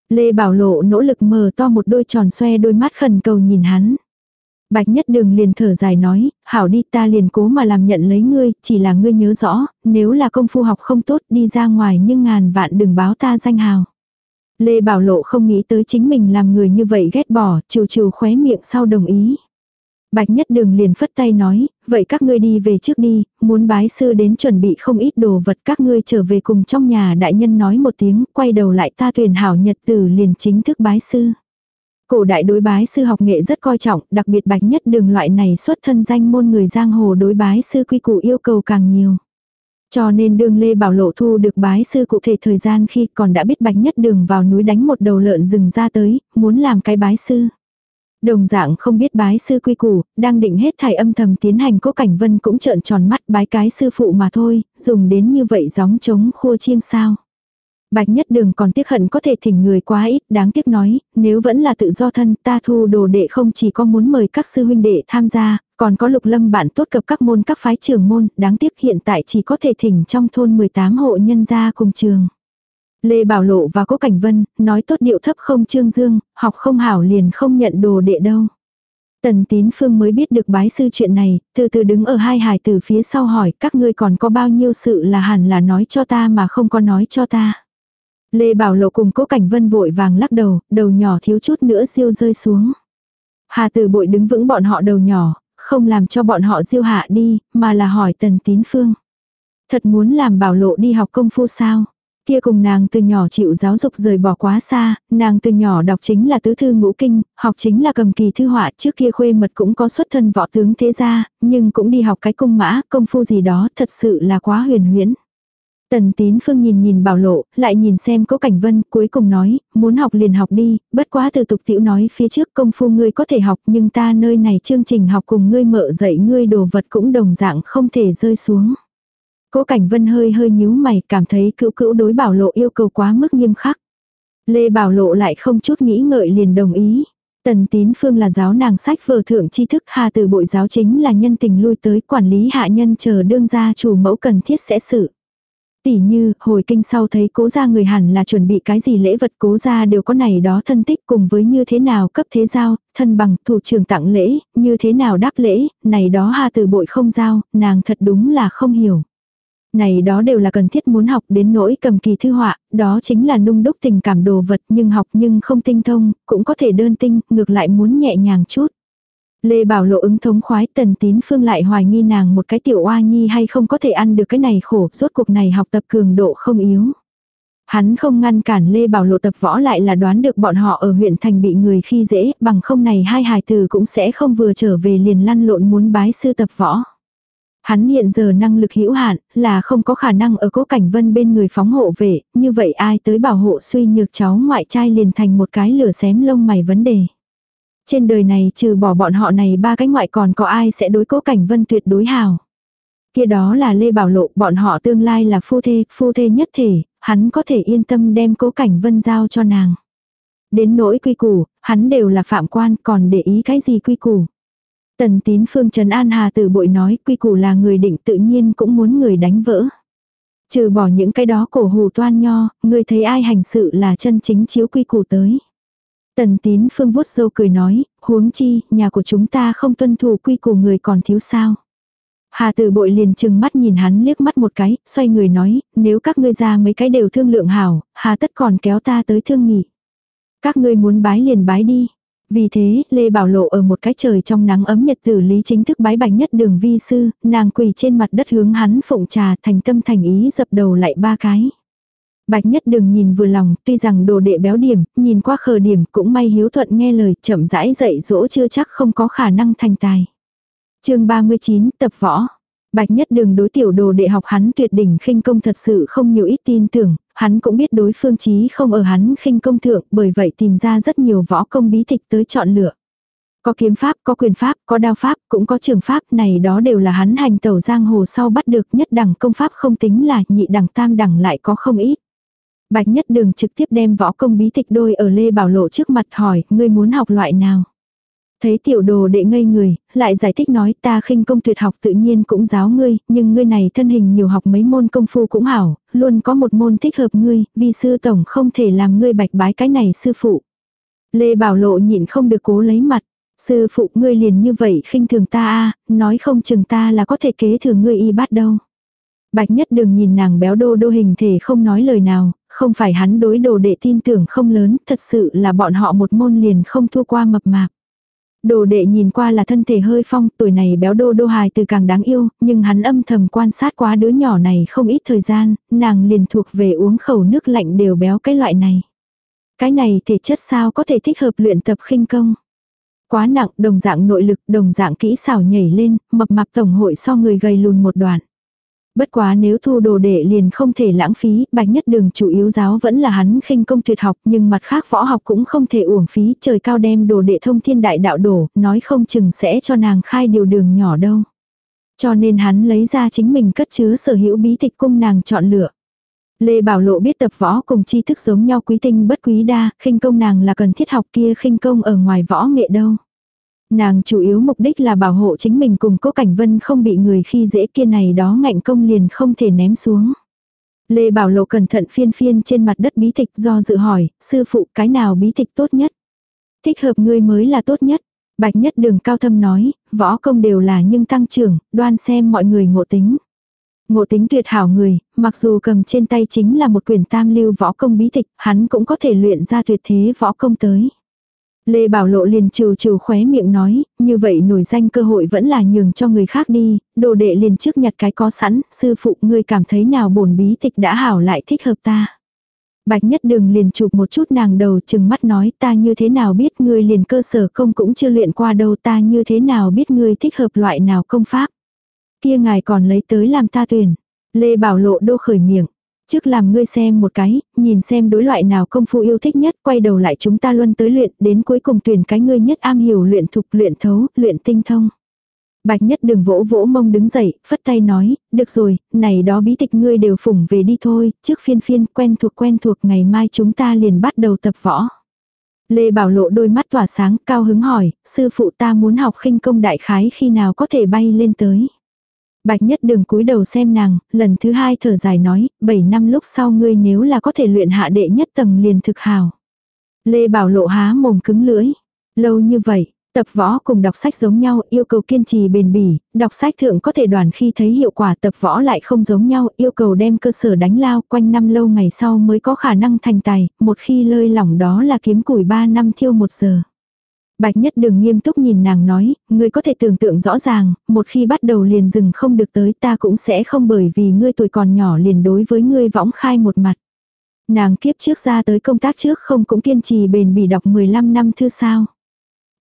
Lê Bảo Lộ nỗ lực mở to một đôi tròn xoe đôi mắt khẩn cầu nhìn hắn. Bạch Nhất Đường liền thở dài nói, hảo đi ta liền cố mà làm nhận lấy ngươi, chỉ là ngươi nhớ rõ, nếu là công phu học không tốt đi ra ngoài nhưng ngàn vạn đừng báo ta danh hào. Lê Bảo Lộ không nghĩ tới chính mình làm người như vậy ghét bỏ, chiều chiều khóe miệng sau đồng ý. Bạch Nhất Đường liền phất tay nói, vậy các ngươi đi về trước đi, muốn bái sư đến chuẩn bị không ít đồ vật các ngươi trở về cùng trong nhà đại nhân nói một tiếng, quay đầu lại ta tuyển hảo nhật tử liền chính thức bái sư. Cổ đại đối bái sư học nghệ rất coi trọng, đặc biệt Bạch Nhất Đường loại này xuất thân danh môn người giang hồ đối bái sư quy củ yêu cầu càng nhiều. Cho nên đường Lê Bảo Lộ thu được bái sư cụ thể thời gian khi còn đã biết Bạch Nhất Đường vào núi đánh một đầu lợn rừng ra tới, muốn làm cái bái sư. Đồng dạng không biết bái sư quy củ, đang định hết thải âm thầm tiến hành cố cảnh vân cũng trợn tròn mắt bái cái sư phụ mà thôi, dùng đến như vậy gióng trống khua chiêng sao. Bạch nhất đường còn tiếc hận có thể thỉnh người quá ít, đáng tiếc nói, nếu vẫn là tự do thân ta thu đồ đệ không chỉ có muốn mời các sư huynh đệ tham gia, còn có lục lâm bản tốt cập các môn các phái trường môn, đáng tiếc hiện tại chỉ có thể thỉnh trong thôn 18 hộ nhân gia cùng trường. Lê Bảo Lộ và Cố Cảnh Vân, nói tốt điệu thấp không trương dương, học không hảo liền không nhận đồ đệ đâu. Tần Tín Phương mới biết được bái sư chuyện này, từ từ đứng ở hai hải tử phía sau hỏi các ngươi còn có bao nhiêu sự là hẳn là nói cho ta mà không có nói cho ta. Lê Bảo Lộ cùng Cố Cảnh Vân vội vàng lắc đầu, đầu nhỏ thiếu chút nữa siêu rơi xuống. Hà Tử Bội đứng vững bọn họ đầu nhỏ, không làm cho bọn họ diêu hạ đi, mà là hỏi Tần Tín Phương. Thật muốn làm Bảo Lộ đi học công phu sao? Kia cùng nàng từ nhỏ chịu giáo dục rời bỏ quá xa, nàng từ nhỏ đọc chính là tứ thư ngũ kinh, học chính là cầm kỳ thư họa, trước kia khuê mật cũng có xuất thân võ tướng thế gia, nhưng cũng đi học cái cung mã, công phu gì đó, thật sự là quá huyền huyễn. Tần tín phương nhìn nhìn bảo lộ, lại nhìn xem cố cảnh vân, cuối cùng nói, muốn học liền học đi, bất quá từ tục tiểu nói phía trước công phu ngươi có thể học nhưng ta nơi này chương trình học cùng ngươi mợ dạy ngươi đồ vật cũng đồng dạng không thể rơi xuống. Cố Cảnh Vân hơi hơi nhíu mày, cảm thấy cữu cữu đối bảo lộ yêu cầu quá mức nghiêm khắc. Lê Bảo Lộ lại không chút nghĩ ngợi liền đồng ý. Tần Tín Phương là giáo nàng sách vở thượng tri thức, Hà Từ bội giáo chính là nhân tình lui tới quản lý hạ nhân chờ đương gia chủ mẫu cần thiết sẽ xử. Tỷ như, hồi kinh sau thấy cố gia người hẳn là chuẩn bị cái gì lễ vật cố gia đều có này đó thân tích cùng với như thế nào cấp thế giao, thân bằng, thủ trưởng tặng lễ, như thế nào đáp lễ, này đó hà từ bội không giao, nàng thật đúng là không hiểu. Này đó đều là cần thiết muốn học đến nỗi cầm kỳ thư họa, đó chính là nung đúc tình cảm đồ vật nhưng học nhưng không tinh thông, cũng có thể đơn tinh, ngược lại muốn nhẹ nhàng chút. Lê Bảo Lộ ứng thống khoái tần tín phương lại hoài nghi nàng một cái tiểu oa nhi hay không có thể ăn được cái này khổ, rốt cuộc này học tập cường độ không yếu. Hắn không ngăn cản Lê Bảo Lộ tập võ lại là đoán được bọn họ ở huyện thành bị người khi dễ, bằng không này hai hài từ cũng sẽ không vừa trở về liền lăn lộn muốn bái sư tập võ. Hắn hiện giờ năng lực hữu hạn, là không có khả năng ở cố cảnh vân bên người phóng hộ vệ, như vậy ai tới bảo hộ suy nhược cháu ngoại trai liền thành một cái lửa xém lông mày vấn đề. Trên đời này trừ bỏ bọn họ này ba cái ngoại còn có ai sẽ đối cố cảnh vân tuyệt đối hào. Kia đó là Lê Bảo Lộ, bọn họ tương lai là phu thê, phu thê nhất thể, hắn có thể yên tâm đem cố cảnh vân giao cho nàng. Đến nỗi quy củ, hắn đều là phạm quan còn để ý cái gì quy củ. Tần tín phương Trần An Hà từ bội nói quy củ là người định tự nhiên cũng muốn người đánh vỡ. Trừ bỏ những cái đó cổ hù toan nho, người thấy ai hành sự là chân chính chiếu quy củ tới. Tần tín phương vuốt dâu cười nói, huống chi, nhà của chúng ta không tuân thủ quy củ người còn thiếu sao. Hà tử bội liền chừng mắt nhìn hắn liếc mắt một cái, xoay người nói, nếu các ngươi ra mấy cái đều thương lượng hảo, hà tất còn kéo ta tới thương nghị. Các ngươi muốn bái liền bái đi. Vì thế, Lê Bảo Lộ ở một cái trời trong nắng ấm nhật tử lý chính thức bái bạch nhất đường vi sư, nàng quỳ trên mặt đất hướng hắn phụng trà thành tâm thành ý dập đầu lại ba cái. Bạch nhất đừng nhìn vừa lòng, tuy rằng đồ đệ béo điểm, nhìn qua khờ điểm cũng may hiếu thuận nghe lời chậm rãi dạy dỗ chưa chắc không có khả năng thành tài. chương 39 tập võ. Bạch nhất đường đối tiểu đồ đệ học hắn tuyệt đỉnh khinh công thật sự không nhiều ít tin tưởng, hắn cũng biết đối phương chí không ở hắn khinh công thượng, bởi vậy tìm ra rất nhiều võ công bí tịch tới chọn lựa. Có kiếm pháp, có quyền pháp, có đao pháp, cũng có trường pháp, này đó đều là hắn hành tẩu giang hồ sau bắt được nhất đẳng công pháp không tính là nhị đẳng tam đẳng lại có không ít. Bạch nhất đường trực tiếp đem võ công bí tịch đôi ở Lê Bảo Lộ trước mặt hỏi, ngươi muốn học loại nào? Thấy tiểu đồ đệ ngây người, lại giải thích nói ta khinh công tuyệt học tự nhiên cũng giáo ngươi, nhưng ngươi này thân hình nhiều học mấy môn công phu cũng hảo, luôn có một môn thích hợp ngươi, vì sư tổng không thể làm ngươi bạch bái cái này sư phụ. Lê Bảo Lộ nhịn không được cố lấy mặt, sư phụ ngươi liền như vậy khinh thường ta a nói không chừng ta là có thể kế thừa ngươi y bát đâu. Bạch nhất đừng nhìn nàng béo đô đô hình thể không nói lời nào, không phải hắn đối đồ đệ tin tưởng không lớn, thật sự là bọn họ một môn liền không thua qua mập mạp. Đồ đệ nhìn qua là thân thể hơi phong, tuổi này béo đô đô hài từ càng đáng yêu, nhưng hắn âm thầm quan sát quá đứa nhỏ này không ít thời gian, nàng liền thuộc về uống khẩu nước lạnh đều béo cái loại này. Cái này thể chất sao có thể thích hợp luyện tập khinh công. Quá nặng, đồng dạng nội lực, đồng dạng kỹ xảo nhảy lên, mập mạp tổng hội so người gầy lùn một đoạn. Bất quá nếu thu đồ đệ liền không thể lãng phí, bạch nhất đường chủ yếu giáo vẫn là hắn khinh công tuyệt học nhưng mặt khác võ học cũng không thể uổng phí trời cao đem đồ đệ thông thiên đại đạo đổ, nói không chừng sẽ cho nàng khai điều đường nhỏ đâu. Cho nên hắn lấy ra chính mình cất chứa sở hữu bí tịch cung nàng chọn lựa. Lê Bảo Lộ biết tập võ cùng tri thức giống nhau quý tinh bất quý đa, khinh công nàng là cần thiết học kia khinh công ở ngoài võ nghệ đâu. Nàng chủ yếu mục đích là bảo hộ chính mình cùng cố cảnh vân không bị người khi dễ kia này đó ngạnh công liền không thể ném xuống. Lê Bảo Lộ cẩn thận phiên phiên trên mặt đất bí tịch do dự hỏi, sư phụ cái nào bí tịch tốt nhất? Thích hợp ngươi mới là tốt nhất. Bạch nhất đường cao thâm nói, võ công đều là nhưng tăng trưởng, đoan xem mọi người ngộ tính. Ngộ tính tuyệt hảo người, mặc dù cầm trên tay chính là một quyển tam lưu võ công bí tịch, hắn cũng có thể luyện ra tuyệt thế võ công tới. Lê Bảo Lộ liền trừ trừ khóe miệng nói, như vậy nổi danh cơ hội vẫn là nhường cho người khác đi, đồ đệ liền trước nhặt cái có sẵn, sư phụ ngươi cảm thấy nào bổn bí tịch đã hảo lại thích hợp ta. Bạch nhất đường liền chụp một chút nàng đầu chừng mắt nói ta như thế nào biết ngươi liền cơ sở công cũng chưa luyện qua đâu ta như thế nào biết ngươi thích hợp loại nào công pháp. Kia ngài còn lấy tới làm ta tuyển. Lê Bảo Lộ đô khởi miệng. Trước làm ngươi xem một cái, nhìn xem đối loại nào công phu yêu thích nhất, quay đầu lại chúng ta luân tới luyện, đến cuối cùng tuyển cái ngươi nhất am hiểu luyện thục, luyện thấu, luyện tinh thông. Bạch nhất đừng vỗ vỗ mông đứng dậy, phất tay nói, được rồi, này đó bí tịch ngươi đều phủng về đi thôi, trước phiên phiên quen thuộc quen thuộc ngày mai chúng ta liền bắt đầu tập võ. Lê Bảo Lộ đôi mắt tỏa sáng, cao hứng hỏi, sư phụ ta muốn học khinh công đại khái khi nào có thể bay lên tới. Bạch nhất đường cúi đầu xem nàng, lần thứ hai thở dài nói, 7 năm lúc sau ngươi nếu là có thể luyện hạ đệ nhất tầng liền thực hào. Lê Bảo Lộ há mồm cứng lưỡi. Lâu như vậy, tập võ cùng đọc sách giống nhau, yêu cầu kiên trì bền bỉ, đọc sách thượng có thể đoàn khi thấy hiệu quả tập võ lại không giống nhau, yêu cầu đem cơ sở đánh lao quanh năm lâu ngày sau mới có khả năng thành tài, một khi lơi lỏng đó là kiếm củi 3 năm thiêu một giờ. Bạch nhất đường nghiêm túc nhìn nàng nói, ngươi có thể tưởng tượng rõ ràng, một khi bắt đầu liền dừng không được tới ta cũng sẽ không bởi vì ngươi tuổi còn nhỏ liền đối với ngươi võng khai một mặt. Nàng kiếp trước ra tới công tác trước không cũng kiên trì bền bỉ đọc 15 năm thư sao.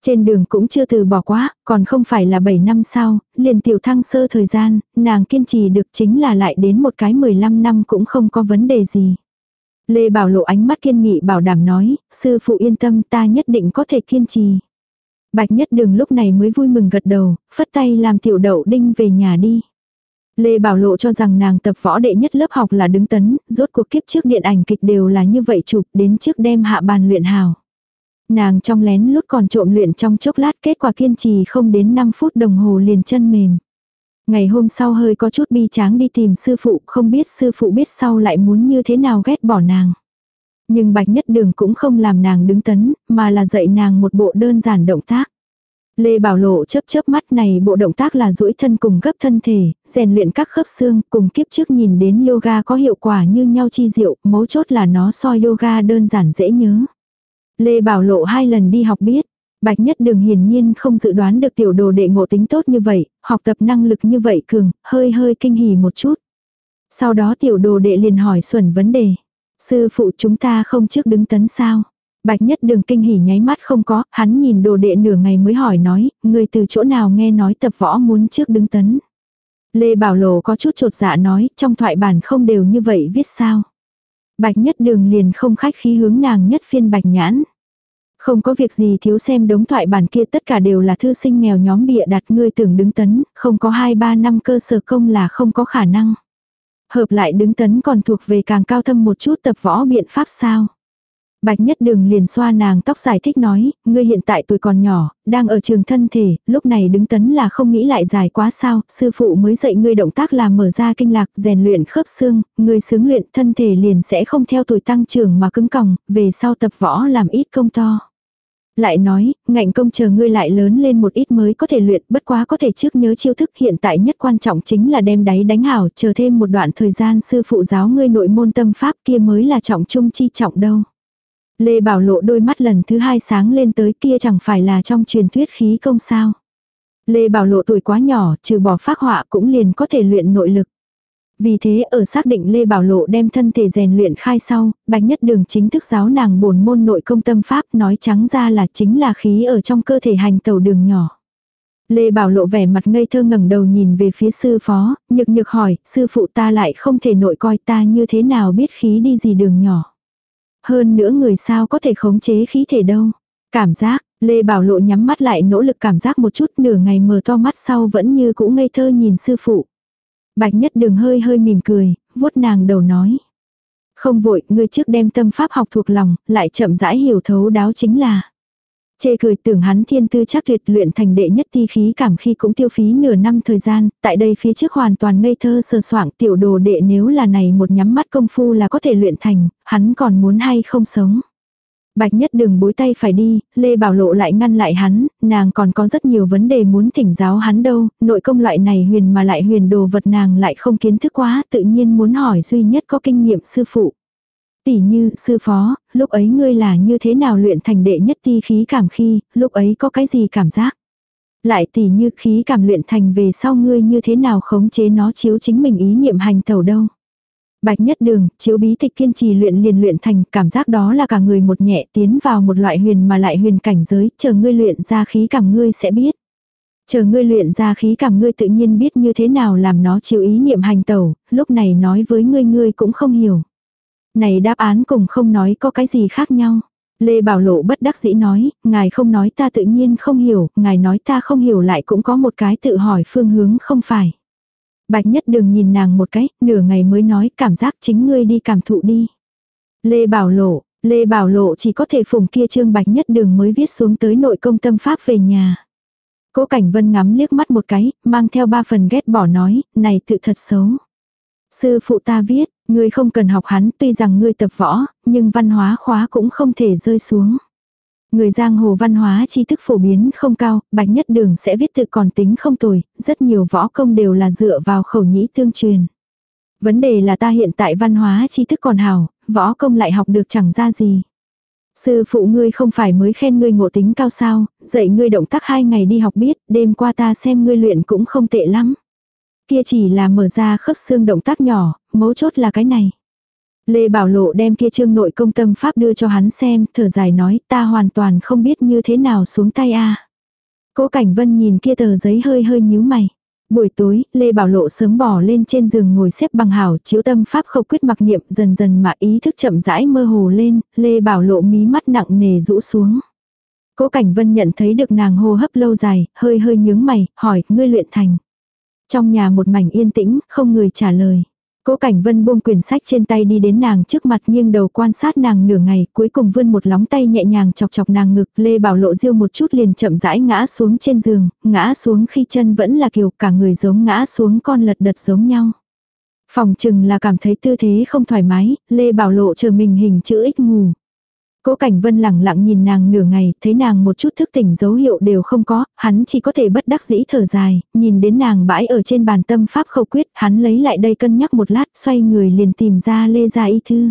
Trên đường cũng chưa từ bỏ quá, còn không phải là 7 năm sau, liền tiểu thăng sơ thời gian, nàng kiên trì được chính là lại đến một cái 15 năm cũng không có vấn đề gì. Lê Bảo Lộ ánh mắt kiên nghị bảo đảm nói, sư phụ yên tâm ta nhất định có thể kiên trì. Bạch nhất đường lúc này mới vui mừng gật đầu, phất tay làm tiểu đậu đinh về nhà đi. Lê Bảo Lộ cho rằng nàng tập võ đệ nhất lớp học là đứng tấn, rốt cuộc kiếp trước điện ảnh kịch đều là như vậy chụp đến trước đêm hạ bàn luyện hào. Nàng trong lén lút còn trộm luyện trong chốc lát kết quả kiên trì không đến 5 phút đồng hồ liền chân mềm. Ngày hôm sau hơi có chút bi tráng đi tìm sư phụ, không biết sư phụ biết sau lại muốn như thế nào ghét bỏ nàng. Nhưng bạch nhất đường cũng không làm nàng đứng tấn, mà là dạy nàng một bộ đơn giản động tác. Lê Bảo Lộ chớp chớp mắt này bộ động tác là duỗi thân cùng gấp thân thể, rèn luyện các khớp xương, cùng kiếp trước nhìn đến yoga có hiệu quả như nhau chi diệu, mấu chốt là nó so yoga đơn giản dễ nhớ. Lê Bảo Lộ hai lần đi học biết, Bạch Nhất Đường hiển nhiên không dự đoán được tiểu đồ đệ ngộ tính tốt như vậy, học tập năng lực như vậy cường, hơi hơi kinh hỉ một chút. Sau đó tiểu đồ đệ liền hỏi xuẩn vấn đề. Sư phụ chúng ta không trước đứng tấn sao? Bạch Nhất Đường kinh hỉ nháy mắt không có, hắn nhìn đồ đệ nửa ngày mới hỏi nói, người từ chỗ nào nghe nói tập võ muốn trước đứng tấn. Lê Bảo Lộ có chút trột dạ nói, trong thoại bản không đều như vậy viết sao. Bạch Nhất Đường liền không khách khí hướng nàng nhất phiên bạch nhãn. Không có việc gì thiếu xem đống thoại bản kia tất cả đều là thư sinh nghèo nhóm bịa đặt ngươi tưởng đứng tấn, không có 2-3 năm cơ sở công là không có khả năng. Hợp lại đứng tấn còn thuộc về càng cao thâm một chút tập võ biện pháp sao. Bạch Nhất Đường liền xoa nàng tóc giải thích nói, ngươi hiện tại tuổi còn nhỏ, đang ở trường thân thể, lúc này đứng tấn là không nghĩ lại dài quá sao, sư phụ mới dạy ngươi động tác là mở ra kinh lạc, rèn luyện khớp xương, ngươi sướng luyện thân thể liền sẽ không theo tuổi tăng trưởng mà cứng còng, về sau tập võ làm ít công to. Lại nói, ngạnh công chờ ngươi lại lớn lên một ít mới có thể luyện, bất quá có thể trước nhớ chiêu thức hiện tại nhất quan trọng chính là đem đáy đánh hảo, chờ thêm một đoạn thời gian sư phụ giáo ngươi nội môn tâm pháp kia mới là trọng trung chi trọng đâu. Lê Bảo Lộ đôi mắt lần thứ hai sáng lên tới kia chẳng phải là trong truyền thuyết khí công sao. Lê Bảo Lộ tuổi quá nhỏ, trừ bỏ phác họa cũng liền có thể luyện nội lực. Vì thế ở xác định Lê Bảo Lộ đem thân thể rèn luyện khai sau, Bạch Nhất Đường chính thức giáo nàng bổn môn nội công tâm pháp nói trắng ra là chính là khí ở trong cơ thể hành tàu đường nhỏ. Lê Bảo Lộ vẻ mặt ngây thơ ngẩng đầu nhìn về phía sư phó, nhực nhực hỏi, sư phụ ta lại không thể nội coi ta như thế nào biết khí đi gì đường nhỏ. Hơn nữa người sao có thể khống chế khí thể đâu. Cảm giác, Lê Bảo Lộ nhắm mắt lại nỗ lực cảm giác một chút nửa ngày mở to mắt sau vẫn như cũ ngây thơ nhìn sư phụ. Bạch nhất đường hơi hơi mỉm cười, vuốt nàng đầu nói. Không vội, ngươi trước đem tâm pháp học thuộc lòng, lại chậm rãi hiểu thấu đáo chính là. Chê cười tưởng hắn thiên tư chắc tuyệt luyện thành đệ nhất ti khí cảm khi cũng tiêu phí nửa năm thời gian, tại đây phía trước hoàn toàn ngây thơ sơ soảng tiểu đồ đệ nếu là này một nhắm mắt công phu là có thể luyện thành, hắn còn muốn hay không sống. Bạch nhất đừng bối tay phải đi, Lê Bảo Lộ lại ngăn lại hắn, nàng còn có rất nhiều vấn đề muốn thỉnh giáo hắn đâu, nội công loại này huyền mà lại huyền đồ vật nàng lại không kiến thức quá, tự nhiên muốn hỏi duy nhất có kinh nghiệm sư phụ. Tỷ như, sư phó, lúc ấy ngươi là như thế nào luyện thành đệ nhất ti khí cảm khi, lúc ấy có cái gì cảm giác? Lại tỷ như khí cảm luyện thành về sau ngươi như thế nào khống chế nó chiếu chính mình ý niệm hành tẩu đâu? Bạch nhất đường, chiếu bí tịch kiên trì luyện liền luyện thành, cảm giác đó là cả người một nhẹ tiến vào một loại huyền mà lại huyền cảnh giới, chờ ngươi luyện ra khí cảm ngươi sẽ biết. Chờ ngươi luyện ra khí cảm ngươi tự nhiên biết như thế nào làm nó chiếu ý niệm hành tẩu, lúc này nói với ngươi ngươi cũng không hiểu. Này đáp án cùng không nói có cái gì khác nhau. Lê Bảo Lộ bất đắc dĩ nói, ngài không nói ta tự nhiên không hiểu, ngài nói ta không hiểu lại cũng có một cái tự hỏi phương hướng không phải. Bạch nhất Đường nhìn nàng một cái, nửa ngày mới nói cảm giác chính ngươi đi cảm thụ đi. Lê Bảo Lộ, Lê Bảo Lộ chỉ có thể phùng kia trương bạch nhất đường mới viết xuống tới nội công tâm pháp về nhà. Cố Cảnh Vân ngắm liếc mắt một cái, mang theo ba phần ghét bỏ nói, này tự thật xấu. Sư phụ ta viết, ngươi không cần học hắn, tuy rằng ngươi tập võ, nhưng văn hóa khóa cũng không thể rơi xuống. Người giang hồ văn hóa tri thức phổ biến không cao, bạch nhất đường sẽ viết tự còn tính không tồi, rất nhiều võ công đều là dựa vào khẩu nhĩ tương truyền. Vấn đề là ta hiện tại văn hóa tri thức còn hào, võ công lại học được chẳng ra gì. Sư phụ ngươi không phải mới khen ngươi ngộ tính cao sao, dạy ngươi động tác hai ngày đi học biết, đêm qua ta xem ngươi luyện cũng không tệ lắm. Kia chỉ là mở ra khớp xương động tác nhỏ, mấu chốt là cái này. Lê Bảo Lộ đem kia trương nội công tâm pháp đưa cho hắn xem, thở dài nói ta hoàn toàn không biết như thế nào xuống tay a. Cố Cảnh Vân nhìn kia tờ giấy hơi hơi nhíu mày. Buổi tối, Lê Bảo Lộ sớm bỏ lên trên giường ngồi xếp bằng hảo, chiếu tâm pháp khâu quyết mặc niệm dần dần mà ý thức chậm rãi mơ hồ lên, Lê Bảo Lộ mí mắt nặng nề rũ xuống. Cố Cảnh Vân nhận thấy được nàng hô hấp lâu dài, hơi hơi nhướng mày, hỏi, ngươi luyện thành. Trong nhà một mảnh yên tĩnh, không người trả lời. Cố Cảnh Vân buông quyển sách trên tay đi đến nàng trước mặt nghiêng đầu quan sát nàng nửa ngày, cuối cùng vươn một lóng tay nhẹ nhàng chọc chọc nàng ngực, Lê Bảo Lộ riêu một chút liền chậm rãi ngã xuống trên giường, ngã xuống khi chân vẫn là kiều, cả người giống ngã xuống con lật đật giống nhau. Phòng chừng là cảm thấy tư thế không thoải mái, Lê Bảo Lộ chờ mình hình chữ X ngủ. Cố Cảnh Vân lặng lặng nhìn nàng nửa ngày, thấy nàng một chút thức tỉnh dấu hiệu đều không có, hắn chỉ có thể bất đắc dĩ thở dài, nhìn đến nàng bãi ở trên bàn tâm pháp khẩu quyết, hắn lấy lại đây cân nhắc một lát, xoay người liền tìm ra lê gia y thư.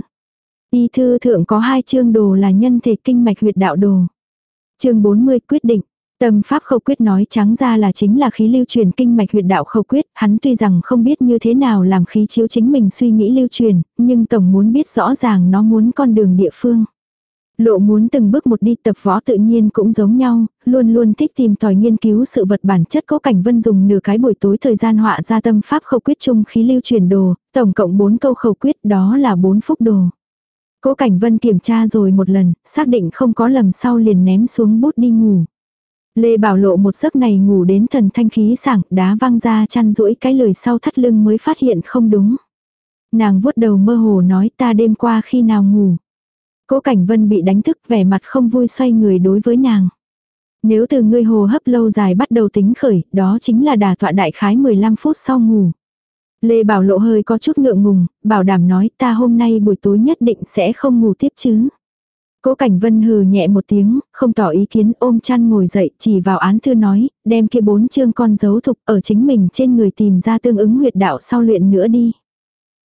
Y thư thượng có hai chương đồ là nhân thể kinh mạch huyệt đạo đồ. Chương 40 quyết định. Tâm pháp khẩu quyết nói trắng ra là chính là khí lưu truyền kinh mạch huyệt đạo khẩu quyết, hắn tuy rằng không biết như thế nào làm khí chiếu chính mình suy nghĩ lưu truyền, nhưng tổng muốn biết rõ ràng nó muốn con đường địa phương. Lộ muốn từng bước một đi tập võ tự nhiên cũng giống nhau, luôn luôn thích tìm tòi nghiên cứu sự vật bản chất có cảnh vân dùng nửa cái buổi tối thời gian họa ra tâm pháp khẩu quyết chung khí lưu truyền đồ, tổng cộng 4 câu khẩu quyết đó là 4 phúc đồ. Cố Cảnh Vân kiểm tra rồi một lần, xác định không có lầm sau liền ném xuống bút đi ngủ. Lê Bảo Lộ một giấc này ngủ đến thần thanh khí sảng, đá văng ra chăn rũi cái lời sau thắt lưng mới phát hiện không đúng. Nàng vuốt đầu mơ hồ nói ta đêm qua khi nào ngủ. Cố Cảnh Vân bị đánh thức vẻ mặt không vui xoay người đối với nàng. Nếu từ ngươi hồ hấp lâu dài bắt đầu tính khởi, đó chính là đà tọa đại khái 15 phút sau ngủ. Lê Bảo Lộ hơi có chút ngượng ngùng, bảo đảm nói ta hôm nay buổi tối nhất định sẽ không ngủ tiếp chứ. Cố Cảnh Vân hừ nhẹ một tiếng, không tỏ ý kiến ôm chăn ngồi dậy chỉ vào án thư nói, đem kia bốn chương con dấu thục ở chính mình trên người tìm ra tương ứng huyệt đạo sau luyện nữa đi.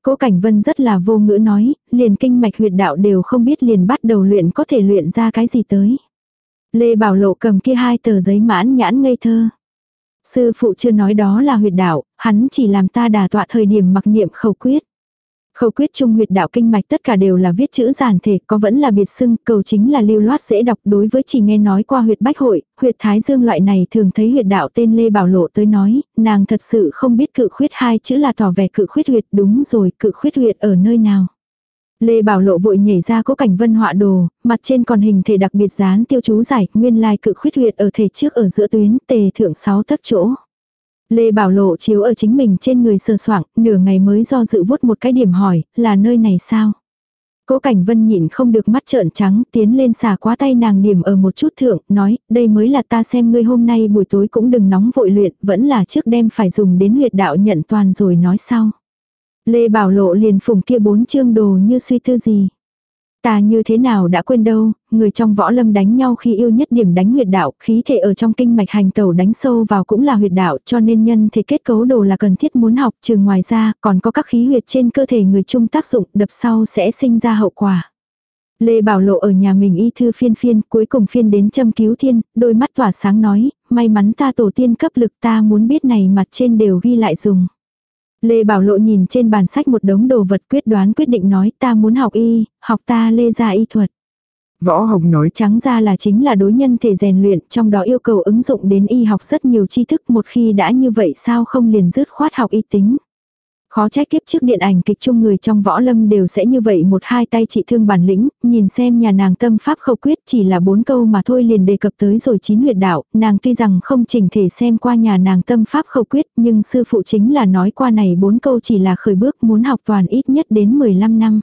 Cố Cảnh Vân rất là vô ngữ nói, liền kinh mạch huyệt đạo đều không biết liền bắt đầu luyện có thể luyện ra cái gì tới. Lê Bảo Lộ cầm kia hai tờ giấy mãn nhãn ngây thơ. Sư phụ chưa nói đó là huyệt đạo, hắn chỉ làm ta đà tọa thời điểm mặc niệm khẩu quyết. Khẩu quyết trung huyệt đạo kinh mạch tất cả đều là viết chữ giản thể, có vẫn là biệt xưng, cầu chính là lưu loát dễ đọc đối với chỉ nghe nói qua huyệt bách hội, huyệt thái dương loại này thường thấy huyệt đạo tên Lê Bảo Lộ tới nói, nàng thật sự không biết cự khuyết hai chữ là tỏ vẻ cự khuyết huyệt đúng rồi, cự khuyết huyệt ở nơi nào. Lê Bảo Lộ vội nhảy ra cố cảnh vân họa đồ, mặt trên còn hình thể đặc biệt dán tiêu chú giải, nguyên lai cự khuyết huyệt ở thể trước ở giữa tuyến, tề thượng sáu tấc chỗ. Lê Bảo Lộ chiếu ở chính mình trên người sơ soạng, nửa ngày mới do dự vuốt một cái điểm hỏi, là nơi này sao? Cố Cảnh Vân nhịn không được mắt trợn trắng, tiến lên xả quá tay nàng điểm ở một chút thượng, nói, đây mới là ta xem ngươi hôm nay buổi tối cũng đừng nóng vội luyện, vẫn là trước đêm phải dùng đến huyệt đạo nhận toàn rồi nói sau. Lê Bảo Lộ liền phùng kia bốn chương đồ như suy tư gì. Ta như thế nào đã quên đâu, người trong võ lâm đánh nhau khi yêu nhất điểm đánh huyệt đạo, khí thể ở trong kinh mạch hành tẩu đánh sâu vào cũng là huyệt đạo cho nên nhân thể kết cấu đồ là cần thiết muốn học trừ ngoài ra còn có các khí huyệt trên cơ thể người chung tác dụng đập sau sẽ sinh ra hậu quả. Lê Bảo Lộ ở nhà mình y thư phiên phiên cuối cùng phiên đến châm cứu thiên, đôi mắt tỏa sáng nói, may mắn ta tổ tiên cấp lực ta muốn biết này mặt trên đều ghi lại dùng. Lê Bảo Lộ nhìn trên bàn sách một đống đồ vật quyết đoán quyết định nói ta muốn học y, học ta lê ra y thuật. Võ học nói trắng ra là chính là đối nhân thể rèn luyện, trong đó yêu cầu ứng dụng đến y học rất nhiều tri thức một khi đã như vậy sao không liền dứt khoát học y tính. Khó trách kiếp trước điện ảnh kịch chung người trong võ lâm đều sẽ như vậy một hai tay chị thương bản lĩnh, nhìn xem nhà nàng tâm pháp khẩu quyết chỉ là bốn câu mà thôi liền đề cập tới rồi chín huyệt đạo, nàng tuy rằng không chỉnh thể xem qua nhà nàng tâm pháp khẩu quyết nhưng sư phụ chính là nói qua này bốn câu chỉ là khởi bước muốn học toàn ít nhất đến 15 năm.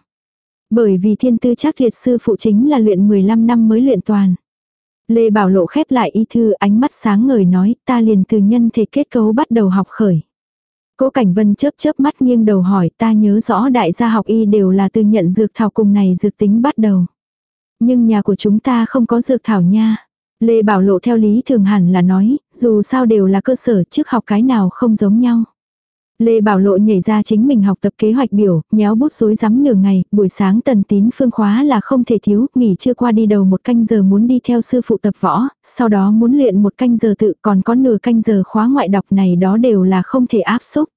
Bởi vì thiên tư chắc liệt sư phụ chính là luyện 15 năm mới luyện toàn. Lê Bảo Lộ khép lại y thư ánh mắt sáng ngời nói ta liền từ nhân thể kết cấu bắt đầu học khởi. Cố Cảnh Vân chớp chớp mắt nghiêng đầu hỏi ta nhớ rõ đại gia học y đều là từ nhận dược thảo cùng này dược tính bắt đầu. Nhưng nhà của chúng ta không có dược thảo nha. Lê Bảo Lộ theo lý thường hẳn là nói, dù sao đều là cơ sở trước học cái nào không giống nhau. Lê Bảo Lộ nhảy ra chính mình học tập kế hoạch biểu, nhéo bút rối rắm nửa ngày, buổi sáng tần tín phương khóa là không thể thiếu, nghỉ chưa qua đi đầu một canh giờ muốn đi theo sư phụ tập võ, sau đó muốn luyện một canh giờ tự còn có nửa canh giờ khóa ngoại đọc này đó đều là không thể áp xúc.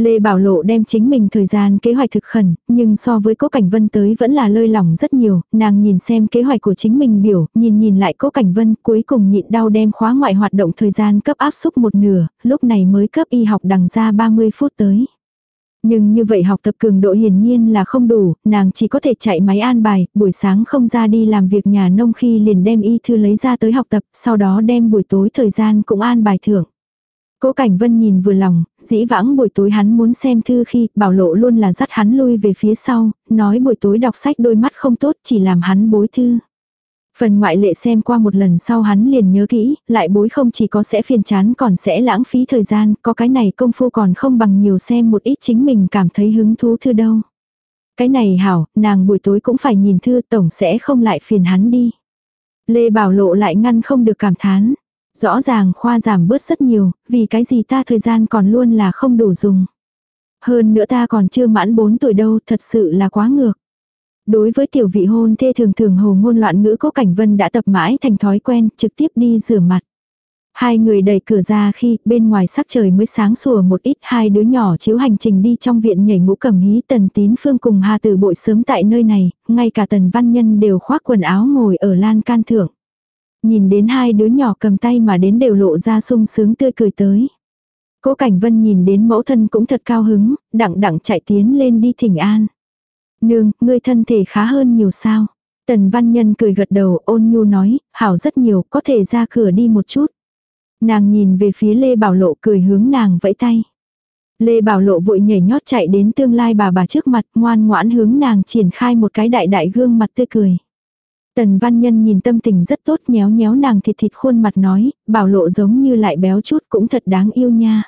Lê Bảo Lộ đem chính mình thời gian kế hoạch thực khẩn, nhưng so với Cố Cảnh Vân tới vẫn là lơi lỏng rất nhiều, nàng nhìn xem kế hoạch của chính mình biểu, nhìn nhìn lại Cố Cảnh Vân, cuối cùng nhịn đau đem khóa ngoại hoạt động thời gian cấp áp xúc một nửa, lúc này mới cấp y học đằng ra 30 phút tới. Nhưng như vậy học tập cường độ hiển nhiên là không đủ, nàng chỉ có thể chạy máy an bài, buổi sáng không ra đi làm việc nhà nông khi liền đem y thư lấy ra tới học tập, sau đó đem buổi tối thời gian cũng an bài thưởng. Cố Cảnh Vân nhìn vừa lòng, dĩ vãng buổi tối hắn muốn xem thư khi bảo lộ luôn là dắt hắn lui về phía sau, nói buổi tối đọc sách đôi mắt không tốt chỉ làm hắn bối thư. Phần ngoại lệ xem qua một lần sau hắn liền nhớ kỹ, lại bối không chỉ có sẽ phiền chán còn sẽ lãng phí thời gian, có cái này công phu còn không bằng nhiều xem một ít chính mình cảm thấy hứng thú thư đâu. Cái này hảo, nàng buổi tối cũng phải nhìn thư tổng sẽ không lại phiền hắn đi. Lê Bảo Lộ lại ngăn không được cảm thán. Rõ ràng khoa giảm bớt rất nhiều, vì cái gì ta thời gian còn luôn là không đủ dùng. Hơn nữa ta còn chưa mãn 4 tuổi đâu, thật sự là quá ngược. Đối với tiểu vị hôn thê thường thường hồ ngôn loạn ngữ cố cảnh vân đã tập mãi thành thói quen, trực tiếp đi rửa mặt. Hai người đẩy cửa ra khi bên ngoài sắc trời mới sáng sủa một ít hai đứa nhỏ chiếu hành trình đi trong viện nhảy ngũ cầm hí tần tín phương cùng hà tử bội sớm tại nơi này, ngay cả tần văn nhân đều khoác quần áo ngồi ở lan can thượng. Nhìn đến hai đứa nhỏ cầm tay mà đến đều lộ ra sung sướng tươi cười tới. Cố Cảnh Vân nhìn đến mẫu thân cũng thật cao hứng, đặng đặng chạy tiến lên đi thỉnh an. Nương, ngươi thân thể khá hơn nhiều sao. Tần Văn Nhân cười gật đầu ôn nhu nói, hảo rất nhiều, có thể ra cửa đi một chút. Nàng nhìn về phía Lê Bảo Lộ cười hướng nàng vẫy tay. Lê Bảo Lộ vội nhảy nhót chạy đến tương lai bà bà trước mặt ngoan ngoãn hướng nàng triển khai một cái đại đại gương mặt tươi cười. Tần văn nhân nhìn tâm tình rất tốt nhéo nhéo nàng thịt thịt khuôn mặt nói, Bảo Lộ giống như lại béo chút cũng thật đáng yêu nha.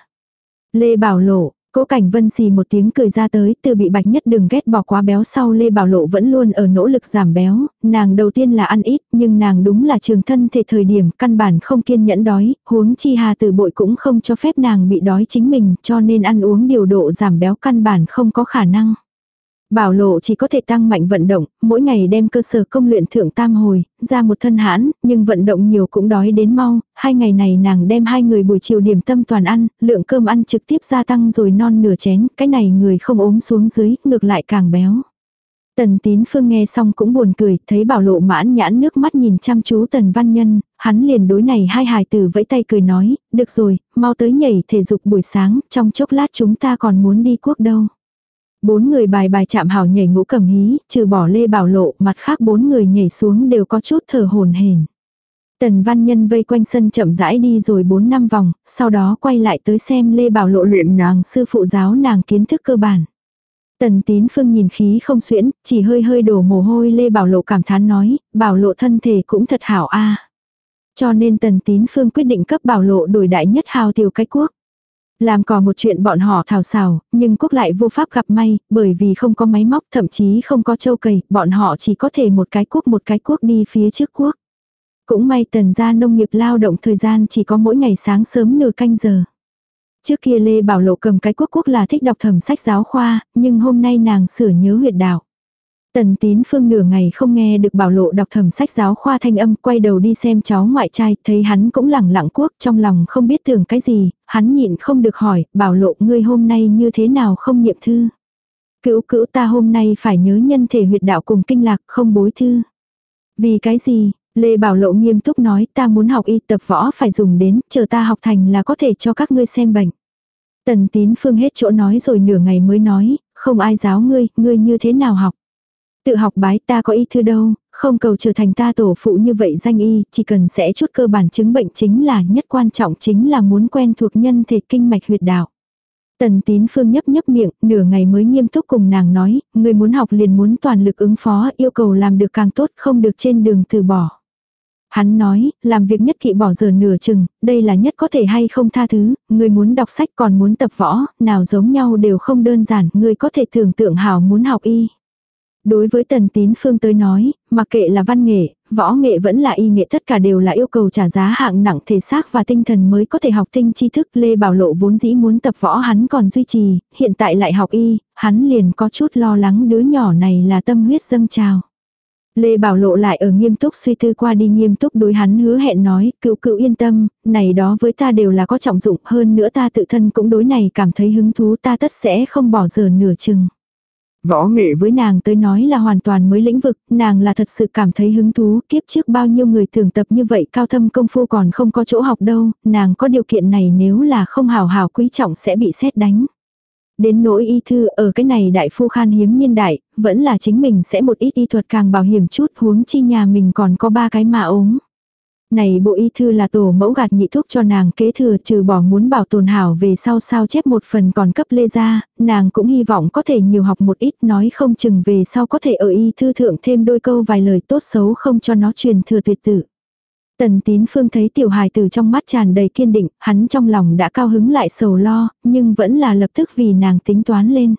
Lê Bảo Lộ, Cố Cảnh Vân xì một tiếng cười ra tới, từ bị Bạch Nhất đừng ghét bỏ quá béo sau Lê Bảo Lộ vẫn luôn ở nỗ lực giảm béo, nàng đầu tiên là ăn ít, nhưng nàng đúng là trường thân thể thời điểm căn bản không kiên nhẫn đói, huống chi hà từ bội cũng không cho phép nàng bị đói chính mình, cho nên ăn uống điều độ giảm béo căn bản không có khả năng. Bảo lộ chỉ có thể tăng mạnh vận động, mỗi ngày đem cơ sở công luyện thượng tam hồi, ra một thân hãn, nhưng vận động nhiều cũng đói đến mau, hai ngày này nàng đem hai người buổi chiều điểm tâm toàn ăn, lượng cơm ăn trực tiếp gia tăng rồi non nửa chén, cái này người không ốm xuống dưới, ngược lại càng béo. Tần tín phương nghe xong cũng buồn cười, thấy bảo lộ mãn nhãn nước mắt nhìn chăm chú tần văn nhân, hắn liền đối này hai hài tử vẫy tay cười nói, được rồi, mau tới nhảy thể dục buổi sáng, trong chốc lát chúng ta còn muốn đi quốc đâu. Bốn người bài bài chạm hảo nhảy ngũ cầm hí, trừ bỏ lê bảo lộ, mặt khác bốn người nhảy xuống đều có chút thở hồn hển. Tần văn nhân vây quanh sân chậm rãi đi rồi 4 năm vòng, sau đó quay lại tới xem Lê Bảo Lộ luyện nàng sư phụ giáo nàng kiến thức cơ bản. Tần tín phương nhìn khí không xuyễn, chỉ hơi hơi đổ mồ hôi Lê Bảo Lộ cảm thán nói, Bảo Lộ thân thể cũng thật hảo a Cho nên tần tín phương quyết định cấp Bảo Lộ đổi đại nhất hào tiểu cách quốc. Làm cò một chuyện bọn họ thảo xào, nhưng quốc lại vô pháp gặp may, bởi vì không có máy móc, thậm chí không có châu cầy, bọn họ chỉ có thể một cái quốc một cái quốc đi phía trước quốc. Cũng may tần gia nông nghiệp lao động thời gian chỉ có mỗi ngày sáng sớm nửa canh giờ. Trước kia Lê Bảo Lộ cầm cái quốc quốc là thích đọc thẩm sách giáo khoa, nhưng hôm nay nàng sửa nhớ huyệt đạo. Tần tín phương nửa ngày không nghe được bảo lộ đọc thẩm sách giáo khoa thanh âm, quay đầu đi xem cháu ngoại trai, thấy hắn cũng lẳng lặng quốc, trong lòng không biết tưởng cái gì, hắn nhịn không được hỏi, bảo lộ ngươi hôm nay như thế nào không niệm thư. Cữu cữu ta hôm nay phải nhớ nhân thể huyệt đạo cùng kinh lạc, không bối thư. Vì cái gì, Lê Bảo Lộ nghiêm túc nói ta muốn học y tập võ phải dùng đến, chờ ta học thành là có thể cho các ngươi xem bệnh. Tần tín phương hết chỗ nói rồi nửa ngày mới nói, không ai giáo ngươi, ngươi như thế nào học. Tự học bái ta có y thư đâu, không cầu trở thành ta tổ phụ như vậy danh y, chỉ cần sẽ chút cơ bản chứng bệnh chính là nhất quan trọng chính là muốn quen thuộc nhân thể kinh mạch huyệt đạo. Tần tín phương nhấp nhấp miệng, nửa ngày mới nghiêm túc cùng nàng nói, người muốn học liền muốn toàn lực ứng phó, yêu cầu làm được càng tốt, không được trên đường từ bỏ. Hắn nói, làm việc nhất kỵ bỏ giờ nửa chừng, đây là nhất có thể hay không tha thứ, người muốn đọc sách còn muốn tập võ, nào giống nhau đều không đơn giản, người có thể tưởng tượng hảo muốn học y. Đối với tần tín phương tới nói, mặc kệ là văn nghệ, võ nghệ vẫn là y nghệ tất cả đều là yêu cầu trả giá hạng nặng thể xác và tinh thần mới có thể học tinh tri thức. Lê Bảo Lộ vốn dĩ muốn tập võ hắn còn duy trì, hiện tại lại học y, hắn liền có chút lo lắng đứa nhỏ này là tâm huyết dâng trào. Lê Bảo Lộ lại ở nghiêm túc suy tư qua đi nghiêm túc đối hắn hứa hẹn nói, cựu cựu yên tâm, này đó với ta đều là có trọng dụng, hơn nữa ta tự thân cũng đối này cảm thấy hứng thú ta tất sẽ không bỏ giờ nửa chừng. Võ nghệ với nàng tới nói là hoàn toàn mới lĩnh vực, nàng là thật sự cảm thấy hứng thú, kiếp trước bao nhiêu người thường tập như vậy cao thâm công phu còn không có chỗ học đâu, nàng có điều kiện này nếu là không hào hào quý trọng sẽ bị xét đánh. Đến nỗi y thư ở cái này đại phu khan hiếm niên đại, vẫn là chính mình sẽ một ít y thuật càng bảo hiểm chút huống chi nhà mình còn có ba cái mà ốm. Này bộ y thư là tổ mẫu gạt nhị thuốc cho nàng kế thừa trừ bỏ muốn bảo tồn hảo về sau sao chép một phần còn cấp lê ra, nàng cũng hy vọng có thể nhiều học một ít nói không chừng về sau có thể ở y thư thượng thêm đôi câu vài lời tốt xấu không cho nó truyền thừa tuyệt tử. Tần tín phương thấy tiểu hài từ trong mắt tràn đầy kiên định, hắn trong lòng đã cao hứng lại sầu lo, nhưng vẫn là lập tức vì nàng tính toán lên.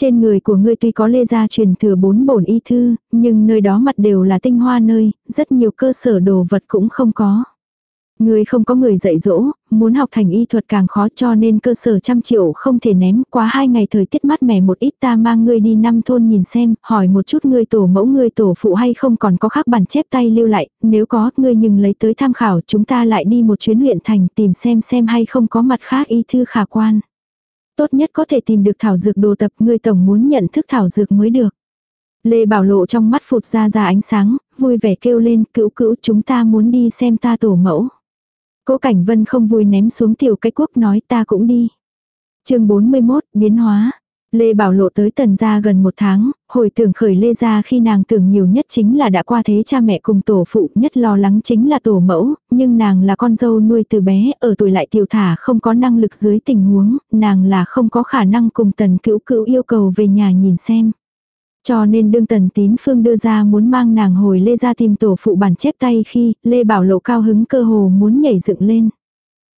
Trên người của ngươi tuy có lê gia truyền thừa bốn bổn y thư, nhưng nơi đó mặt đều là tinh hoa nơi, rất nhiều cơ sở đồ vật cũng không có. Ngươi không có người dạy dỗ, muốn học thành y thuật càng khó cho nên cơ sở trăm triệu không thể ném. Quá hai ngày thời tiết mát mẻ một ít ta mang ngươi đi năm thôn nhìn xem, hỏi một chút ngươi tổ mẫu ngươi tổ phụ hay không còn có khác bản chép tay lưu lại, nếu có, ngươi nhưng lấy tới tham khảo, chúng ta lại đi một chuyến huyện thành tìm xem xem hay không có mặt khác y thư khả quan. Tốt nhất có thể tìm được thảo dược đồ tập, ngươi tổng muốn nhận thức thảo dược mới được. Lê Bảo Lộ trong mắt phụt ra ra ánh sáng, vui vẻ kêu lên, cữu cữu chúng ta muốn đi xem ta tổ mẫu. Cố Cảnh Vân không vui ném xuống tiểu cái quốc nói ta cũng đi. chương 41, biến hóa. Lê Bảo Lộ tới tần gia gần một tháng, hồi tưởng khởi Lê gia khi nàng tưởng nhiều nhất chính là đã qua thế cha mẹ cùng tổ phụ nhất lo lắng chính là tổ mẫu, nhưng nàng là con dâu nuôi từ bé, ở tuổi lại tiểu thả không có năng lực dưới tình huống, nàng là không có khả năng cùng tần cữu cữu yêu cầu về nhà nhìn xem. Cho nên đương tần tín phương đưa ra muốn mang nàng hồi Lê gia tìm tổ phụ bản chép tay khi Lê Bảo Lộ cao hứng cơ hồ muốn nhảy dựng lên.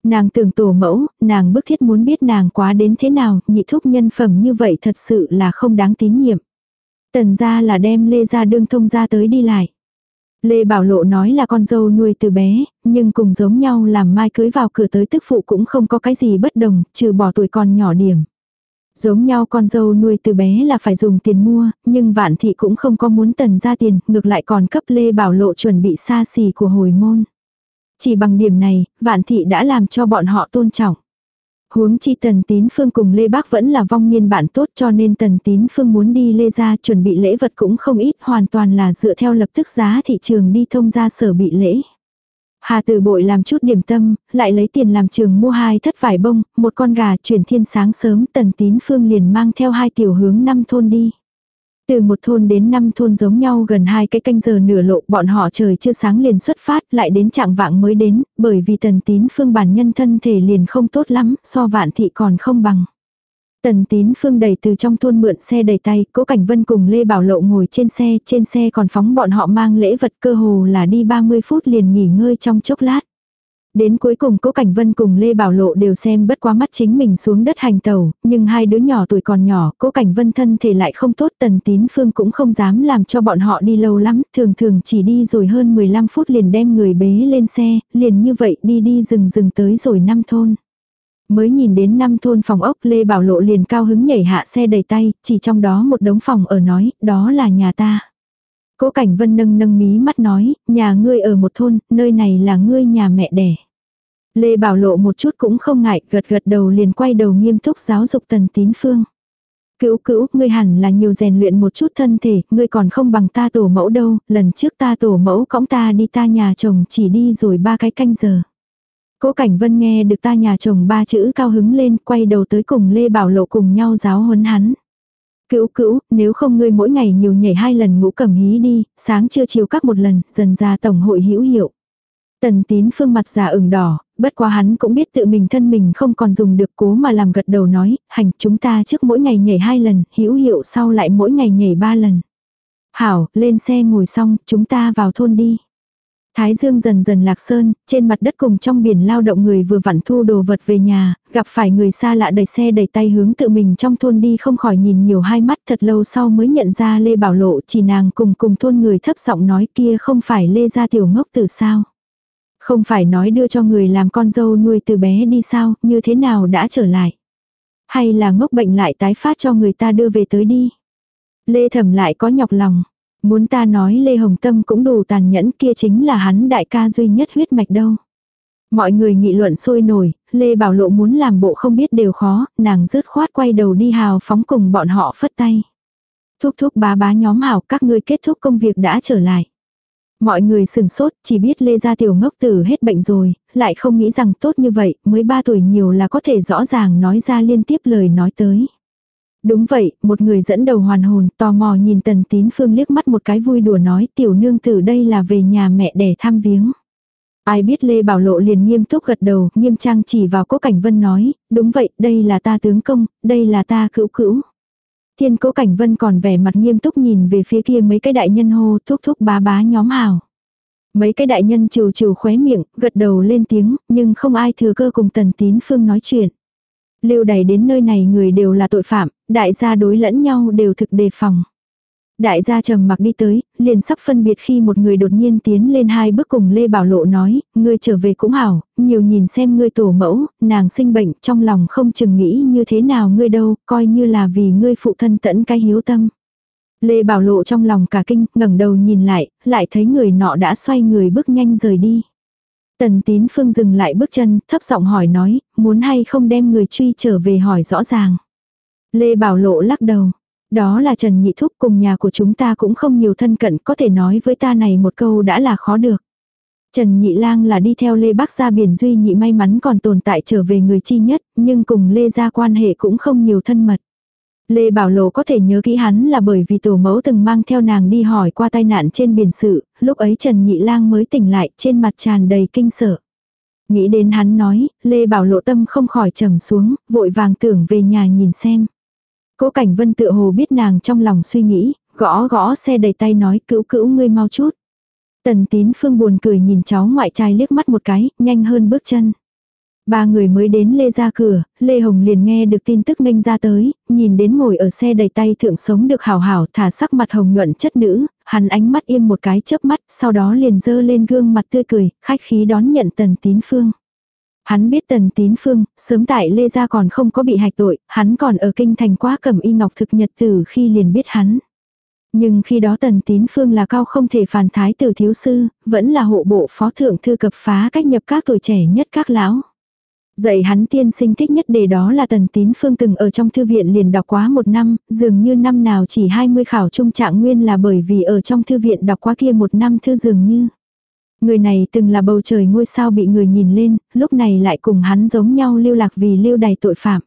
Nàng tưởng tổ mẫu, nàng bức thiết muốn biết nàng quá đến thế nào, nhị thúc nhân phẩm như vậy thật sự là không đáng tín nhiệm. Tần ra là đem Lê ra đương thông ra tới đi lại. Lê Bảo Lộ nói là con dâu nuôi từ bé, nhưng cùng giống nhau làm mai cưới vào cửa tới tức phụ cũng không có cái gì bất đồng, trừ bỏ tuổi còn nhỏ điểm. Giống nhau con dâu nuôi từ bé là phải dùng tiền mua, nhưng vạn thị cũng không có muốn tần ra tiền, ngược lại còn cấp Lê Bảo Lộ chuẩn bị xa xỉ của hồi môn. Chỉ bằng điểm này, vạn thị đã làm cho bọn họ tôn trọng. Huống chi tần tín phương cùng Lê Bác vẫn là vong niên bạn tốt cho nên tần tín phương muốn đi Lê ra chuẩn bị lễ vật cũng không ít hoàn toàn là dựa theo lập tức giá thị trường đi thông ra sở bị lễ. Hà từ bội làm chút điểm tâm, lại lấy tiền làm trường mua hai thất vải bông, một con gà chuyển thiên sáng sớm tần tín phương liền mang theo hai tiểu hướng năm thôn đi. Từ một thôn đến năm thôn giống nhau gần hai cái canh giờ nửa lộ bọn họ trời chưa sáng liền xuất phát lại đến trạng vạng mới đến, bởi vì tần tín phương bản nhân thân thể liền không tốt lắm, so vạn thị còn không bằng. Tần tín phương đẩy từ trong thôn mượn xe đầy tay, cố cảnh vân cùng Lê Bảo Lộ ngồi trên xe, trên xe còn phóng bọn họ mang lễ vật cơ hồ là đi 30 phút liền nghỉ ngơi trong chốc lát. Đến cuối cùng Cố Cảnh Vân cùng Lê Bảo Lộ đều xem bất quá mắt chính mình xuống đất hành tàu, nhưng hai đứa nhỏ tuổi còn nhỏ, Cố Cảnh Vân thân thể lại không tốt, Tần Tín Phương cũng không dám làm cho bọn họ đi lâu lắm, thường thường chỉ đi rồi hơn 15 phút liền đem người bế lên xe, liền như vậy đi đi dừng dừng tới rồi năm thôn. Mới nhìn đến năm thôn phòng ốc Lê Bảo Lộ liền cao hứng nhảy hạ xe đầy tay, chỉ trong đó một đống phòng ở nói, đó là nhà ta. Cố Cảnh Vân nâng nâng mí mắt nói, nhà ngươi ở một thôn, nơi này là ngươi nhà mẹ đẻ. Lê Bảo Lộ một chút cũng không ngại, gật gật đầu liền quay đầu nghiêm túc giáo dục Tần Tín Phương. Cữu cữu, ngươi hẳn là nhiều rèn luyện một chút thân thể, ngươi còn không bằng ta tổ mẫu đâu, lần trước ta tổ mẫu cõng ta đi ta nhà chồng chỉ đi rồi ba cái canh giờ. Cố Cảnh Vân nghe được ta nhà chồng ba chữ cao hứng lên, quay đầu tới cùng Lê Bảo Lộ cùng nhau giáo huấn hắn. Cữu cữu, nếu không ngươi mỗi ngày nhiều nhảy hai lần ngũ cầm hí đi, sáng trưa chiều các một lần, dần ra tổng hội hữu hiệu. Tần tín phương mặt già ửng đỏ, bất quá hắn cũng biết tự mình thân mình không còn dùng được cố mà làm gật đầu nói, hành chúng ta trước mỗi ngày nhảy hai lần, hữu hiệu sau lại mỗi ngày nhảy ba lần. Hảo, lên xe ngồi xong, chúng ta vào thôn đi. Thái dương dần dần lạc sơn, trên mặt đất cùng trong biển lao động người vừa vặn thu đồ vật về nhà, gặp phải người xa lạ đẩy xe đẩy tay hướng tự mình trong thôn đi không khỏi nhìn nhiều hai mắt thật lâu sau mới nhận ra Lê Bảo Lộ chỉ nàng cùng cùng thôn người thấp giọng nói kia không phải Lê gia tiểu ngốc từ sao. Không phải nói đưa cho người làm con dâu nuôi từ bé đi sao, như thế nào đã trở lại. Hay là ngốc bệnh lại tái phát cho người ta đưa về tới đi. Lê Thẩm lại có nhọc lòng. Muốn ta nói Lê Hồng Tâm cũng đủ tàn nhẫn kia chính là hắn đại ca duy nhất huyết mạch đâu. Mọi người nghị luận sôi nổi, Lê Bảo Lộ muốn làm bộ không biết đều khó, nàng rứt khoát quay đầu đi hào phóng cùng bọn họ phất tay. Thúc thúc bá bá nhóm hảo các ngươi kết thúc công việc đã trở lại. Mọi người sừng sốt, chỉ biết Lê Gia Tiểu ngốc tử hết bệnh rồi, lại không nghĩ rằng tốt như vậy, mới 3 tuổi nhiều là có thể rõ ràng nói ra liên tiếp lời nói tới. Đúng vậy, một người dẫn đầu hoàn hồn, tò mò nhìn tần tín phương liếc mắt một cái vui đùa nói tiểu nương tử đây là về nhà mẹ để thăm viếng. Ai biết Lê Bảo Lộ liền nghiêm túc gật đầu, nghiêm trang chỉ vào cố cảnh vân nói, đúng vậy, đây là ta tướng công, đây là ta cữu cữu. Thiên cố cảnh vân còn vẻ mặt nghiêm túc nhìn về phía kia mấy cái đại nhân hô thúc thúc bá bá nhóm hào. Mấy cái đại nhân trừ trừ khóe miệng, gật đầu lên tiếng, nhưng không ai thừa cơ cùng tần tín phương nói chuyện. Lưu đày đến nơi này người đều là tội phạm, đại gia đối lẫn nhau đều thực đề phòng. Đại gia trầm mặc đi tới, liền sắp phân biệt khi một người đột nhiên tiến lên hai bước cùng Lê Bảo Lộ nói, ngươi trở về cũng hảo, nhiều nhìn xem ngươi tổ mẫu, nàng sinh bệnh trong lòng không chừng nghĩ như thế nào ngươi đâu, coi như là vì ngươi phụ thân tẫn cái hiếu tâm. Lê Bảo Lộ trong lòng cả kinh, ngẩng đầu nhìn lại, lại thấy người nọ đã xoay người bước nhanh rời đi. Tần tín phương dừng lại bước chân, thấp giọng hỏi nói, muốn hay không đem người truy trở về hỏi rõ ràng. Lê Bảo Lộ lắc đầu. Đó là Trần Nhị Thúc cùng nhà của chúng ta cũng không nhiều thân cận có thể nói với ta này một câu đã là khó được. Trần Nhị Lang là đi theo Lê Bắc ra biển duy nhị may mắn còn tồn tại trở về người chi nhất, nhưng cùng Lê gia quan hệ cũng không nhiều thân mật. Lê Bảo Lộ có thể nhớ kỹ hắn là bởi vì tổ mẫu từng mang theo nàng đi hỏi qua tai nạn trên biển sự, lúc ấy Trần Nhị Lang mới tỉnh lại trên mặt tràn đầy kinh sợ. Nghĩ đến hắn nói, Lê Bảo Lộ tâm không khỏi trầm xuống, vội vàng tưởng về nhà nhìn xem. Cố Cảnh Vân tựa hồ biết nàng trong lòng suy nghĩ, gõ gõ xe đầy tay nói cữu cữu ngươi mau chút. Tần tín phương buồn cười nhìn cháu ngoại trai liếc mắt một cái, nhanh hơn bước chân. Ba người mới đến Lê ra cửa, Lê Hồng liền nghe được tin tức nghênh ra tới, nhìn đến ngồi ở xe đầy tay thượng sống được hào hảo thả sắc mặt hồng nhuận chất nữ, hắn ánh mắt im một cái chớp mắt, sau đó liền dơ lên gương mặt tươi cười, khách khí đón nhận tần tín phương. Hắn biết tần tín phương, sớm tại Lê Gia còn không có bị hạch tội, hắn còn ở kinh thành quá cầm y ngọc thực nhật tử khi liền biết hắn. Nhưng khi đó tần tín phương là cao không thể phản thái từ thiếu sư, vẫn là hộ bộ phó thượng thư cập phá cách nhập các tuổi trẻ nhất các lão. Dạy hắn tiên sinh thích nhất đề đó là tần tín phương từng ở trong thư viện liền đọc quá một năm, dường như năm nào chỉ 20 khảo trung trạng nguyên là bởi vì ở trong thư viện đọc quá kia một năm thư dường như. Người này từng là bầu trời ngôi sao bị người nhìn lên, lúc này lại cùng hắn giống nhau lưu lạc vì lưu đày tội phạm.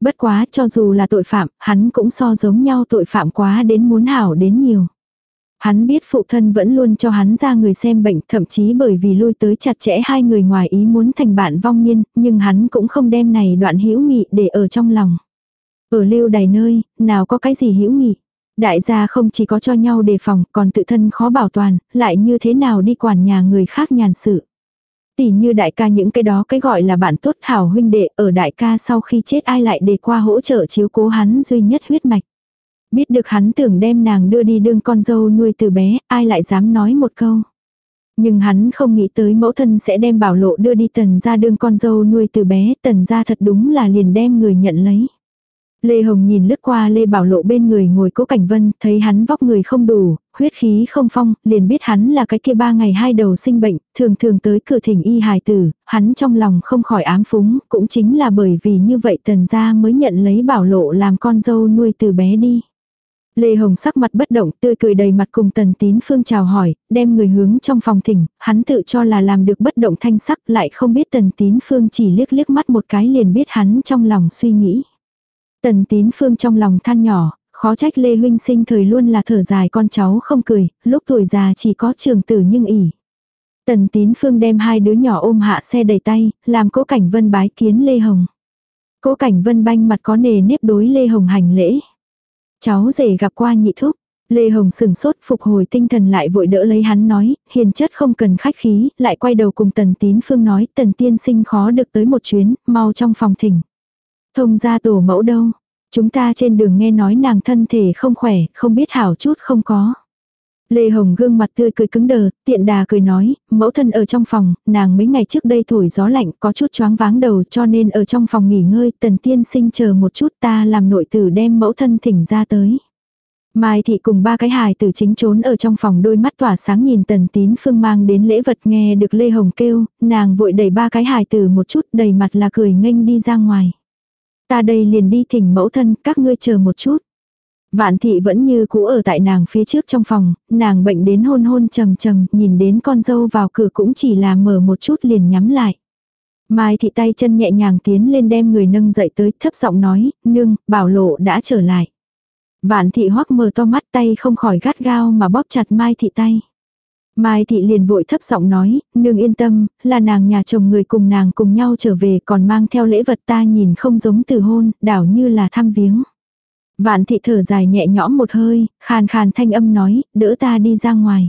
Bất quá cho dù là tội phạm, hắn cũng so giống nhau tội phạm quá đến muốn hảo đến nhiều. Hắn biết phụ thân vẫn luôn cho hắn ra người xem bệnh, thậm chí bởi vì lui tới chặt chẽ hai người ngoài ý muốn thành bạn vong niên, nhưng hắn cũng không đem này đoạn hữu nghị để ở trong lòng. Ở lưu đày nơi, nào có cái gì hữu nghị. Đại gia không chỉ có cho nhau đề phòng, còn tự thân khó bảo toàn, lại như thế nào đi quản nhà người khác nhàn sự. Tỷ như đại ca những cái đó cái gọi là bạn tốt hảo huynh đệ, ở đại ca sau khi chết ai lại để qua hỗ trợ chiếu cố hắn duy nhất huyết mạch. Biết được hắn tưởng đem nàng đưa đi đương con dâu nuôi từ bé, ai lại dám nói một câu. Nhưng hắn không nghĩ tới mẫu thân sẽ đem bảo lộ đưa đi tần ra đương con dâu nuôi từ bé, tần ra thật đúng là liền đem người nhận lấy. Lê Hồng nhìn lướt qua Lê Bảo Lộ bên người ngồi cố cảnh vân, thấy hắn vóc người không đủ, huyết khí không phong, liền biết hắn là cái kia ba ngày hai đầu sinh bệnh, thường thường tới cửa thỉnh y hài tử, hắn trong lòng không khỏi ám phúng, cũng chính là bởi vì như vậy tần gia mới nhận lấy Bảo Lộ làm con dâu nuôi từ bé đi. Lê Hồng sắc mặt bất động, tươi cười đầy mặt cùng Tần Tín Phương chào hỏi, đem người hướng trong phòng thỉnh, hắn tự cho là làm được bất động thanh sắc, lại không biết Tần Tín Phương chỉ liếc liếc mắt một cái liền biết hắn trong lòng suy nghĩ. Tần Tín Phương trong lòng than nhỏ, khó trách Lê Huynh sinh thời luôn là thở dài con cháu không cười, lúc tuổi già chỉ có trường tử nhưng ỉ. Tần Tín Phương đem hai đứa nhỏ ôm hạ xe đầy tay, làm cố cảnh vân bái kiến Lê Hồng. Cố cảnh vân banh mặt có nề nếp đối Lê Hồng hành lễ. Cháu rể gặp qua nhị thúc. Lê Hồng sừng sốt phục hồi tinh thần lại vội đỡ lấy hắn nói, hiền chất không cần khách khí, lại quay đầu cùng tần tín phương nói tần tiên sinh khó được tới một chuyến, mau trong phòng thỉnh. Thông ra tổ mẫu đâu, chúng ta trên đường nghe nói nàng thân thể không khỏe, không biết hảo chút không có. Lê Hồng gương mặt tươi cười cứng đờ, tiện đà cười nói, mẫu thân ở trong phòng, nàng mấy ngày trước đây thổi gió lạnh có chút choáng váng đầu cho nên ở trong phòng nghỉ ngơi, tần tiên sinh chờ một chút ta làm nội tử đem mẫu thân thỉnh ra tới. Mai thị cùng ba cái hài tử chính trốn ở trong phòng đôi mắt tỏa sáng nhìn tần tín phương mang đến lễ vật nghe được Lê Hồng kêu, nàng vội đẩy ba cái hài tử một chút đầy mặt là cười nghênh đi ra ngoài. Ta đây liền đi thỉnh mẫu thân các ngươi chờ một chút. Vạn thị vẫn như cũ ở tại nàng phía trước trong phòng, nàng bệnh đến hôn hôn trầm trầm, nhìn đến con dâu vào cửa cũng chỉ là mở một chút liền nhắm lại. Mai thị tay chân nhẹ nhàng tiến lên đem người nâng dậy tới, thấp giọng nói, nương, bảo lộ đã trở lại. Vạn thị hoắc mờ to mắt tay không khỏi gắt gao mà bóp chặt Mai thị tay. Mai thị liền vội thấp giọng nói, nương yên tâm, là nàng nhà chồng người cùng nàng cùng nhau trở về còn mang theo lễ vật ta nhìn không giống từ hôn, đảo như là thăm viếng. Vạn thị thở dài nhẹ nhõm một hơi, khàn khàn thanh âm nói, đỡ ta đi ra ngoài.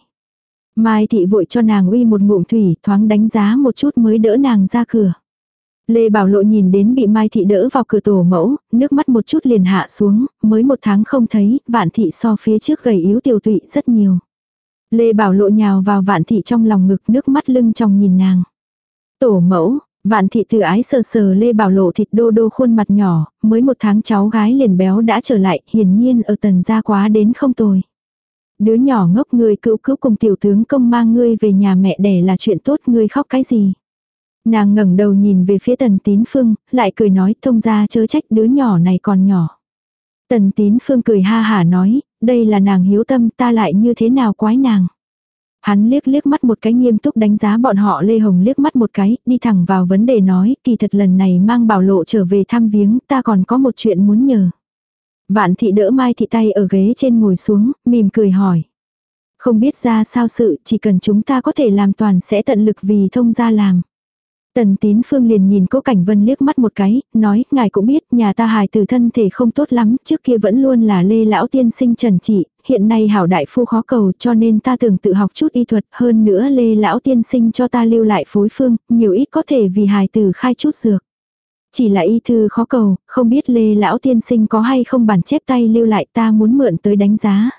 Mai thị vội cho nàng uy một ngụm thủy, thoáng đánh giá một chút mới đỡ nàng ra cửa. Lê Bảo Lộ nhìn đến bị Mai thị đỡ vào cửa tổ mẫu, nước mắt một chút liền hạ xuống, mới một tháng không thấy, vạn thị so phía trước gầy yếu tiểu tụy rất nhiều. Lê Bảo Lộ nhào vào vạn thị trong lòng ngực nước mắt lưng trong nhìn nàng. Tổ mẫu, Vạn thị từ ái sờ sờ Lê Bảo Lộ thịt đô đô khuôn mặt nhỏ, mới một tháng cháu gái liền béo đã trở lại, hiển nhiên ở tần gia quá đến không tồi. Đứa nhỏ ngốc người cữu cứu cùng tiểu tướng công mang ngươi về nhà mẹ đẻ là chuyện tốt ngươi khóc cái gì. Nàng ngẩng đầu nhìn về phía tần tín phương, lại cười nói thông ra chớ trách đứa nhỏ này còn nhỏ. Tần tín phương cười ha hả nói, đây là nàng hiếu tâm ta lại như thế nào quái nàng. Hắn liếc liếc mắt một cái nghiêm túc đánh giá bọn họ Lê Hồng liếc mắt một cái, đi thẳng vào vấn đề nói, kỳ thật lần này mang bảo lộ trở về thăm viếng, ta còn có một chuyện muốn nhờ. Vạn thị đỡ Mai thị tay ở ghế trên ngồi xuống, mỉm cười hỏi. Không biết ra sao sự, chỉ cần chúng ta có thể làm toàn sẽ tận lực vì thông gia làm. Tần tín phương liền nhìn cố cảnh vân liếc mắt một cái, nói, ngài cũng biết, nhà ta hài từ thân thể không tốt lắm, trước kia vẫn luôn là lê lão tiên sinh trần trị, hiện nay hảo đại phu khó cầu cho nên ta tưởng tự học chút y thuật, hơn nữa lê lão tiên sinh cho ta lưu lại phối phương, nhiều ít có thể vì hài từ khai chút dược. Chỉ là y thư khó cầu, không biết lê lão tiên sinh có hay không bản chép tay lưu lại ta muốn mượn tới đánh giá.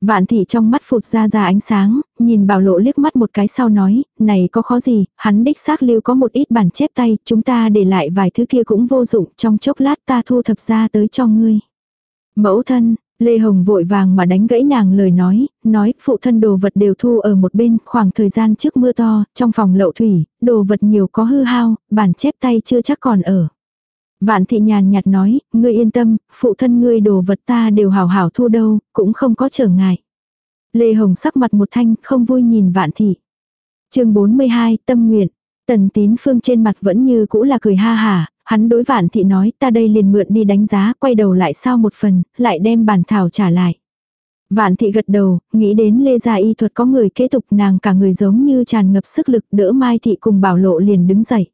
Vạn thị trong mắt phụt ra ra ánh sáng, nhìn bảo lộ liếc mắt một cái sau nói, này có khó gì, hắn đích xác lưu có một ít bản chép tay, chúng ta để lại vài thứ kia cũng vô dụng, trong chốc lát ta thu thập ra tới cho ngươi. Mẫu thân, Lê Hồng vội vàng mà đánh gãy nàng lời nói, nói phụ thân đồ vật đều thu ở một bên, khoảng thời gian trước mưa to, trong phòng lậu thủy, đồ vật nhiều có hư hao, bản chép tay chưa chắc còn ở. Vạn thị nhàn nhạt nói, ngươi yên tâm, phụ thân ngươi đồ vật ta đều hảo hảo thu đâu, cũng không có trở ngại. Lê Hồng sắc mặt một thanh, không vui nhìn vạn thị. chương 42, tâm nguyện. Tần tín phương trên mặt vẫn như cũ là cười ha hà, hắn đối vạn thị nói ta đây liền mượn đi đánh giá, quay đầu lại sau một phần, lại đem bản thảo trả lại. Vạn thị gật đầu, nghĩ đến lê gia y thuật có người kế tục nàng cả người giống như tràn ngập sức lực đỡ mai thị cùng bảo lộ liền đứng dậy.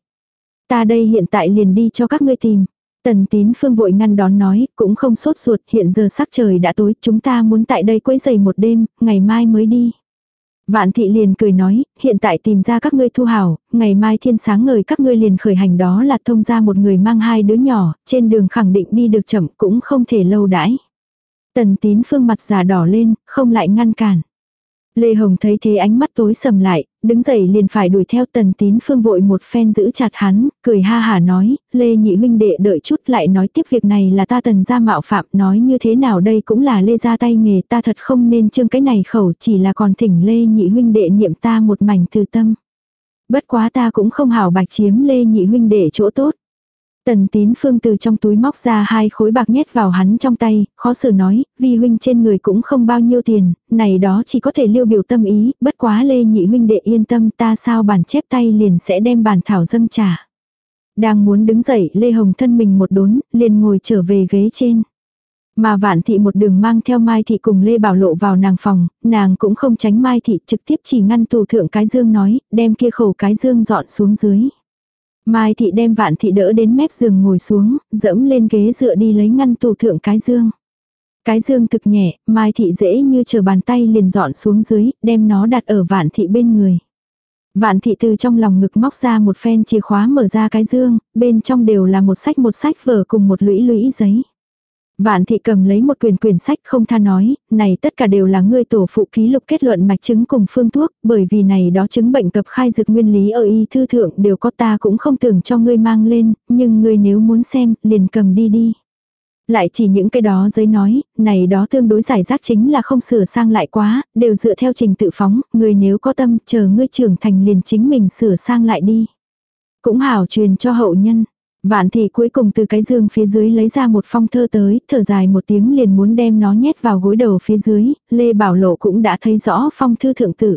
Ta đây hiện tại liền đi cho các ngươi tìm. Tần tín phương vội ngăn đón nói, cũng không sốt ruột, hiện giờ sắc trời đã tối, chúng ta muốn tại đây quấy giày một đêm, ngày mai mới đi. Vạn thị liền cười nói, hiện tại tìm ra các ngươi thu hảo, ngày mai thiên sáng ngời các ngươi liền khởi hành đó là thông ra một người mang hai đứa nhỏ, trên đường khẳng định đi được chậm cũng không thể lâu đãi. Tần tín phương mặt già đỏ lên, không lại ngăn cản. Lê Hồng thấy thế ánh mắt tối sầm lại, đứng dậy liền phải đuổi theo tần tín phương vội một phen giữ chặt hắn, cười ha hà nói, Lê nhị huynh đệ đợi chút lại nói tiếp việc này là ta tần ra mạo phạm, nói như thế nào đây cũng là Lê ra tay nghề ta thật không nên trương cái này khẩu chỉ là còn thỉnh Lê nhị huynh đệ niệm ta một mảnh từ tâm. Bất quá ta cũng không hảo bạch chiếm Lê nhị huynh đệ chỗ tốt. Tần tín phương từ trong túi móc ra hai khối bạc nhét vào hắn trong tay, khó xử nói, vi huynh trên người cũng không bao nhiêu tiền, này đó chỉ có thể lưu biểu tâm ý, bất quá lê nhị huynh đệ yên tâm ta sao bản chép tay liền sẽ đem bản thảo dâng trả. Đang muốn đứng dậy Lê Hồng thân mình một đốn, liền ngồi trở về ghế trên. Mà vạn thị một đường mang theo Mai thị cùng Lê Bảo Lộ vào nàng phòng, nàng cũng không tránh Mai thị trực tiếp chỉ ngăn tù thượng cái dương nói, đem kia khẩu cái dương dọn xuống dưới. Mai thị đem vạn thị đỡ đến mép giường ngồi xuống, dẫm lên ghế dựa đi lấy ngăn tủ thượng cái dương. Cái dương thực nhẹ, Mai thị dễ như chờ bàn tay liền dọn xuống dưới, đem nó đặt ở vạn thị bên người. Vạn thị từ trong lòng ngực móc ra một phen chìa khóa mở ra cái dương, bên trong đều là một sách một sách vở cùng một lũy lũy giấy. Vạn thị cầm lấy một quyển quyển sách không tha nói, này tất cả đều là ngươi tổ phụ ký lục kết luận mạch chứng cùng phương thuốc, bởi vì này đó chứng bệnh cập khai dược nguyên lý ở y thư thượng đều có ta cũng không tưởng cho ngươi mang lên, nhưng ngươi nếu muốn xem, liền cầm đi đi. Lại chỉ những cái đó giấy nói, này đó tương đối giải rác chính là không sửa sang lại quá, đều dựa theo trình tự phóng, người nếu có tâm chờ ngươi trưởng thành liền chính mình sửa sang lại đi. Cũng hảo truyền cho hậu nhân. Vạn thị cuối cùng từ cái giường phía dưới lấy ra một phong thơ tới, thở dài một tiếng liền muốn đem nó nhét vào gối đầu phía dưới, Lê Bảo Lộ cũng đã thấy rõ phong thư thượng tử.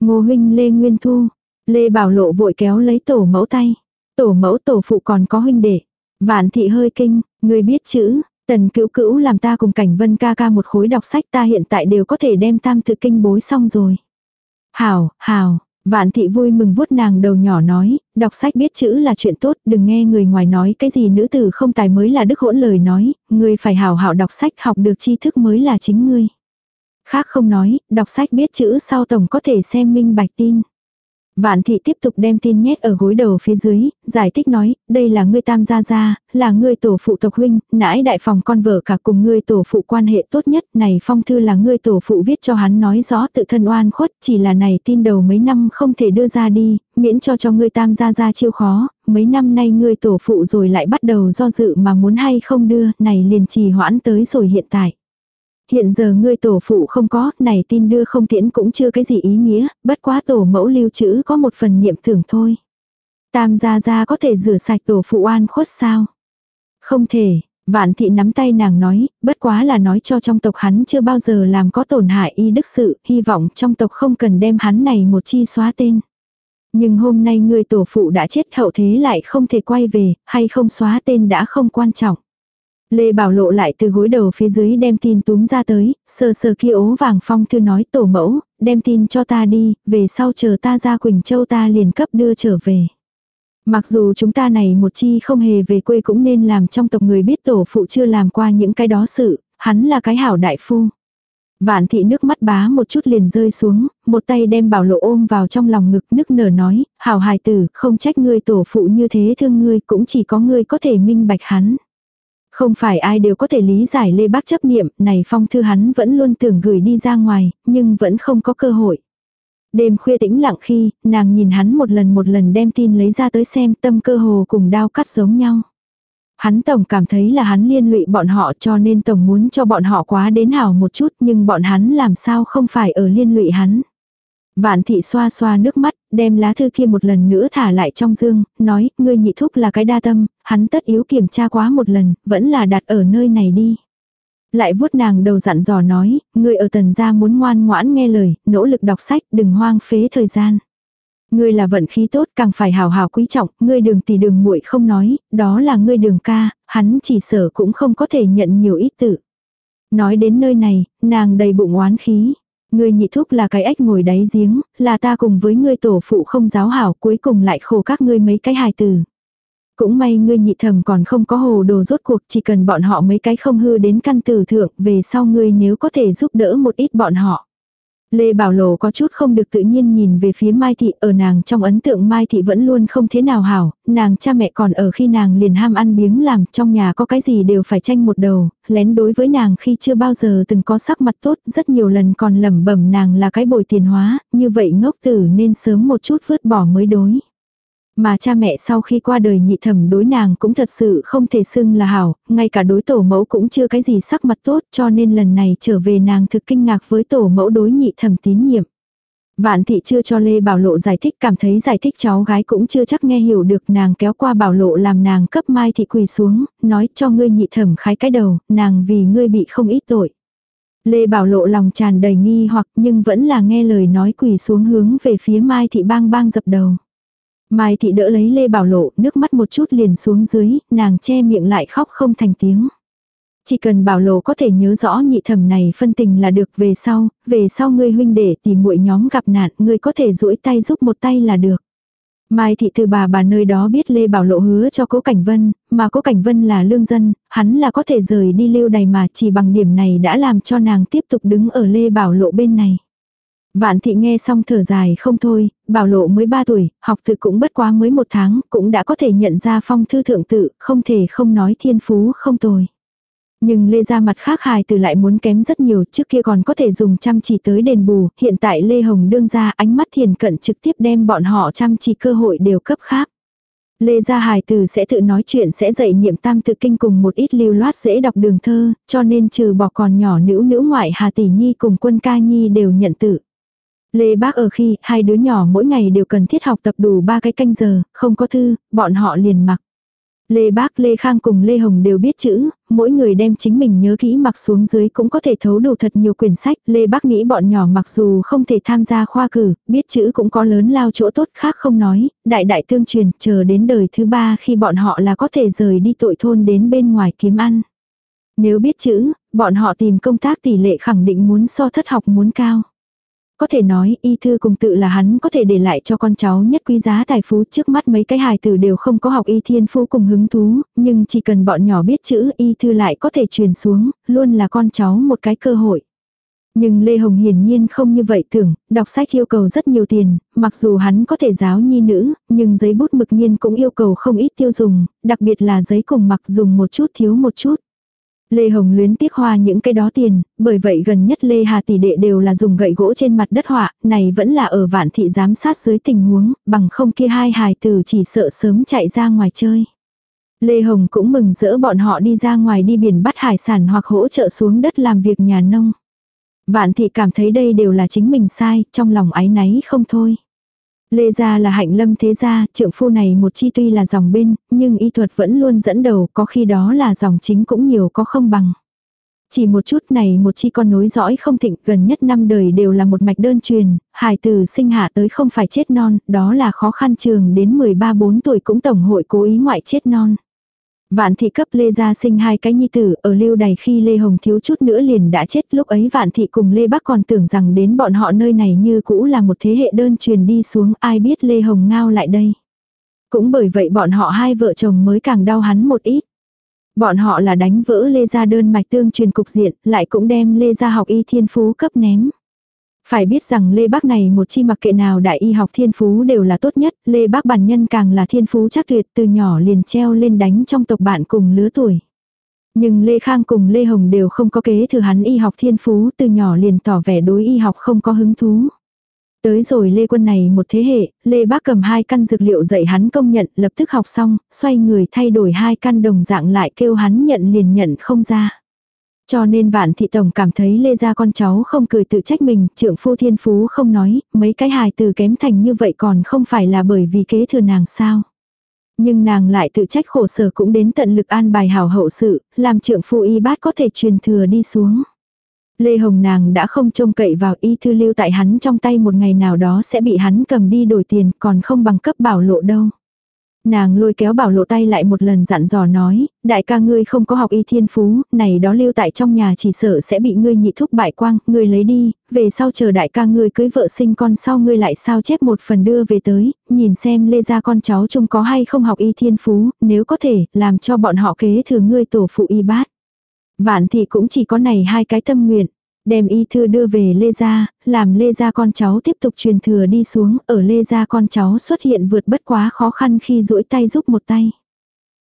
Ngô huynh Lê Nguyên Thu, Lê Bảo Lộ vội kéo lấy tổ mẫu tay. Tổ mẫu tổ phụ còn có huynh đệ. Vạn thị hơi kinh, người biết chữ, tần cữu cữu làm ta cùng cảnh vân ca ca một khối đọc sách ta hiện tại đều có thể đem tam tự kinh bối xong rồi. Hảo, hảo, Vạn thị vui mừng vuốt nàng đầu nhỏ nói, đọc sách biết chữ là chuyện tốt, đừng nghe người ngoài nói cái gì nữ tử không tài mới là đức hỗn lời nói, ngươi phải hào hảo đọc sách học được tri thức mới là chính ngươi. Khác không nói, đọc sách biết chữ sau tổng có thể xem minh bạch tin. Vạn thị tiếp tục đem tin nhét ở gối đầu phía dưới, giải thích nói, đây là ngươi tam gia gia, là ngươi tổ phụ tộc huynh, nãi đại phòng con vợ cả cùng ngươi tổ phụ quan hệ tốt nhất, này phong thư là ngươi tổ phụ viết cho hắn nói rõ tự thân oan khuất, chỉ là này tin đầu mấy năm không thể đưa ra đi, miễn cho cho ngươi tam gia gia chiêu khó, mấy năm nay ngươi tổ phụ rồi lại bắt đầu do dự mà muốn hay không đưa, này liền trì hoãn tới rồi hiện tại. Hiện giờ ngươi tổ phụ không có, này tin đưa không tiễn cũng chưa cái gì ý nghĩa, bất quá tổ mẫu lưu trữ có một phần niệm tưởng thôi. Tam gia gia có thể rửa sạch tổ phụ oan khuất sao? Không thể, vạn thị nắm tay nàng nói, bất quá là nói cho trong tộc hắn chưa bao giờ làm có tổn hại y đức sự, hy vọng trong tộc không cần đem hắn này một chi xóa tên. Nhưng hôm nay người tổ phụ đã chết hậu thế lại không thể quay về, hay không xóa tên đã không quan trọng. Lê Bảo Lộ lại từ gối đầu phía dưới đem tin túm ra tới, sờ sờ kia ố vàng phong thư nói tổ mẫu, đem tin cho ta đi, về sau chờ ta ra Quỳnh Châu ta liền cấp đưa trở về. Mặc dù chúng ta này một chi không hề về quê cũng nên làm trong tộc người biết tổ phụ chưa làm qua những cái đó sự, hắn là cái hảo đại phu. Vạn thị nước mắt bá một chút liền rơi xuống, một tay đem bảo lộ ôm vào trong lòng ngực nức nở nói, hảo hài tử, không trách ngươi tổ phụ như thế thương ngươi, cũng chỉ có ngươi có thể minh bạch hắn. Không phải ai đều có thể lý giải Lê Bác chấp niệm, này phong thư hắn vẫn luôn tưởng gửi đi ra ngoài, nhưng vẫn không có cơ hội. Đêm khuya tĩnh lặng khi, nàng nhìn hắn một lần một lần đem tin lấy ra tới xem tâm cơ hồ cùng đao cắt giống nhau. Hắn tổng cảm thấy là hắn liên lụy bọn họ cho nên tổng muốn cho bọn họ quá đến hảo một chút nhưng bọn hắn làm sao không phải ở liên lụy hắn. Vạn thị xoa xoa nước mắt, đem lá thư kia một lần nữa thả lại trong dương, nói, ngươi nhị thúc là cái đa tâm, hắn tất yếu kiểm tra quá một lần, vẫn là đặt ở nơi này đi. Lại vuốt nàng đầu dặn dò nói, ngươi ở tần gia muốn ngoan ngoãn nghe lời, nỗ lực đọc sách, đừng hoang phế thời gian. Ngươi là vận khí tốt càng phải hào hào quý trọng, ngươi đường tỷ đường muội không nói, đó là ngươi đường ca, hắn chỉ sở cũng không có thể nhận nhiều ít tự. Nói đến nơi này, nàng đầy bụng oán khí. Ngươi nhị thúc là cái ếch ngồi đáy giếng, là ta cùng với ngươi tổ phụ không giáo hảo cuối cùng lại khổ các ngươi mấy cái hài tử. Cũng may ngươi nhị thầm còn không có hồ đồ rốt cuộc chỉ cần bọn họ mấy cái không hư đến căn tử thượng về sau ngươi nếu có thể giúp đỡ một ít bọn họ. Lê Bảo Lộ có chút không được tự nhiên nhìn về phía Mai Thị, ở nàng trong ấn tượng Mai Thị vẫn luôn không thế nào hảo, nàng cha mẹ còn ở khi nàng liền ham ăn biếng làm, trong nhà có cái gì đều phải tranh một đầu, lén đối với nàng khi chưa bao giờ từng có sắc mặt tốt, rất nhiều lần còn lẩm bẩm nàng là cái bồi tiền hóa, như vậy ngốc tử nên sớm một chút vứt bỏ mới đối. Mà cha mẹ sau khi qua đời nhị thẩm đối nàng cũng thật sự không thể xưng là hảo, ngay cả đối tổ mẫu cũng chưa cái gì sắc mặt tốt cho nên lần này trở về nàng thực kinh ngạc với tổ mẫu đối nhị thẩm tín nhiệm. Vạn thị chưa cho Lê Bảo Lộ giải thích cảm thấy giải thích cháu gái cũng chưa chắc nghe hiểu được nàng kéo qua Bảo Lộ làm nàng cấp mai thị quỳ xuống, nói cho ngươi nhị thẩm khái cái đầu, nàng vì ngươi bị không ít tội. Lê Bảo Lộ lòng tràn đầy nghi hoặc nhưng vẫn là nghe lời nói quỳ xuống hướng về phía mai thị bang bang dập đầu. Mai thị đỡ lấy Lê Bảo Lộ, nước mắt một chút liền xuống dưới, nàng che miệng lại khóc không thành tiếng. Chỉ cần Bảo Lộ có thể nhớ rõ nhị thẩm này phân tình là được về sau, về sau ngươi huynh để tìm muội nhóm gặp nạn, ngươi có thể duỗi tay giúp một tay là được. Mai thị từ bà bà nơi đó biết Lê Bảo Lộ hứa cho Cố Cảnh Vân, mà Cố Cảnh Vân là lương dân, hắn là có thể rời đi lưu đày mà chỉ bằng điểm này đã làm cho nàng tiếp tục đứng ở Lê Bảo Lộ bên này. Vạn thị nghe xong thở dài không thôi, bảo lộ mới 3 tuổi, học tự cũng bất quá mới một tháng, cũng đã có thể nhận ra phong thư thượng tự, không thể không nói thiên phú không tồi. Nhưng Lê ra mặt khác hài từ lại muốn kém rất nhiều, trước kia còn có thể dùng chăm chỉ tới đền bù, hiện tại Lê Hồng đương ra ánh mắt thiền cận trực tiếp đem bọn họ chăm chỉ cơ hội đều cấp khác. Lê Gia Hài Từ sẽ tự nói chuyện sẽ dạy niệm tam tự kinh cùng một ít lưu loát dễ đọc đường thơ, cho nên trừ bỏ còn nhỏ nữ nữ ngoại Hà Tỷ Nhi cùng quân ca Nhi đều nhận tự. Lê Bác ở khi hai đứa nhỏ mỗi ngày đều cần thiết học tập đủ ba cái canh giờ, không có thư, bọn họ liền mặc. Lê Bác, Lê Khang cùng Lê Hồng đều biết chữ, mỗi người đem chính mình nhớ kỹ mặc xuống dưới cũng có thể thấu đủ thật nhiều quyển sách. Lê Bác nghĩ bọn nhỏ mặc dù không thể tham gia khoa cử, biết chữ cũng có lớn lao chỗ tốt khác không nói, đại đại tương truyền, chờ đến đời thứ ba khi bọn họ là có thể rời đi tội thôn đến bên ngoài kiếm ăn. Nếu biết chữ, bọn họ tìm công tác tỷ lệ khẳng định muốn so thất học muốn cao. Có thể nói y thư cùng tự là hắn có thể để lại cho con cháu nhất quý giá tài phú trước mắt mấy cái hài tử đều không có học y thiên phú cùng hứng thú, nhưng chỉ cần bọn nhỏ biết chữ y thư lại có thể truyền xuống, luôn là con cháu một cái cơ hội. Nhưng Lê Hồng hiển nhiên không như vậy tưởng, đọc sách yêu cầu rất nhiều tiền, mặc dù hắn có thể giáo nhi nữ, nhưng giấy bút mực nhiên cũng yêu cầu không ít tiêu dùng, đặc biệt là giấy cùng mặc dùng một chút thiếu một chút. Lê Hồng luyến tiếc hoa những cái đó tiền, bởi vậy gần nhất Lê Hà tỷ đệ đều là dùng gậy gỗ trên mặt đất họa, này vẫn là ở vạn thị giám sát dưới tình huống, bằng không kia hai hài tử chỉ sợ sớm chạy ra ngoài chơi. Lê Hồng cũng mừng rỡ bọn họ đi ra ngoài đi biển bắt hải sản hoặc hỗ trợ xuống đất làm việc nhà nông. Vạn thị cảm thấy đây đều là chính mình sai, trong lòng ái náy không thôi. Lê gia là hạnh lâm thế gia, trượng phu này một chi tuy là dòng bên, nhưng y thuật vẫn luôn dẫn đầu, có khi đó là dòng chính cũng nhiều có không bằng. Chỉ một chút này một chi con nối dõi không thịnh, gần nhất năm đời đều là một mạch đơn truyền, hài từ sinh hạ tới không phải chết non, đó là khó khăn trường đến 13-4 tuổi cũng tổng hội cố ý ngoại chết non. Vạn thị cấp Lê Gia sinh hai cái nhi tử ở lưu đày khi Lê Hồng thiếu chút nữa liền đã chết lúc ấy Vạn thị cùng Lê Bắc còn tưởng rằng đến bọn họ nơi này như cũ là một thế hệ đơn truyền đi xuống ai biết Lê Hồng ngao lại đây. Cũng bởi vậy bọn họ hai vợ chồng mới càng đau hắn một ít. Bọn họ là đánh vỡ Lê Gia đơn mạch tương truyền cục diện, lại cũng đem Lê Gia học y thiên phú cấp ném. Phải biết rằng Lê Bác này một chi mặc kệ nào đại y học thiên phú đều là tốt nhất, Lê Bác bản nhân càng là thiên phú chắc tuyệt từ nhỏ liền treo lên đánh trong tộc bạn cùng lứa tuổi. Nhưng Lê Khang cùng Lê Hồng đều không có kế thừa hắn y học thiên phú từ nhỏ liền tỏ vẻ đối y học không có hứng thú. Tới rồi Lê Quân này một thế hệ, Lê Bác cầm hai căn dược liệu dạy hắn công nhận lập tức học xong, xoay người thay đổi hai căn đồng dạng lại kêu hắn nhận liền nhận không ra. Cho nên vạn thị tổng cảm thấy lê gia con cháu không cười tự trách mình, trưởng phu thiên phú không nói, mấy cái hài từ kém thành như vậy còn không phải là bởi vì kế thừa nàng sao. Nhưng nàng lại tự trách khổ sở cũng đến tận lực an bài hảo hậu sự, làm trưởng phu y bát có thể truyền thừa đi xuống. Lê Hồng nàng đã không trông cậy vào y thư lưu tại hắn trong tay một ngày nào đó sẽ bị hắn cầm đi đổi tiền còn không bằng cấp bảo lộ đâu. Nàng lôi kéo bảo lộ tay lại một lần dặn dò nói, đại ca ngươi không có học y thiên phú, này đó lưu tại trong nhà chỉ sợ sẽ bị ngươi nhị thúc bại quang, ngươi lấy đi, về sau chờ đại ca ngươi cưới vợ sinh con sau ngươi lại sao chép một phần đưa về tới, nhìn xem lê ra con cháu trông có hay không học y thiên phú, nếu có thể, làm cho bọn họ kế thừa ngươi tổ phụ y bát. Vạn thì cũng chỉ có này hai cái tâm nguyện. Đem y thư đưa về Lê Gia, làm Lê Gia con cháu tiếp tục truyền thừa đi xuống, ở Lê Gia con cháu xuất hiện vượt bất quá khó khăn khi duỗi tay giúp một tay.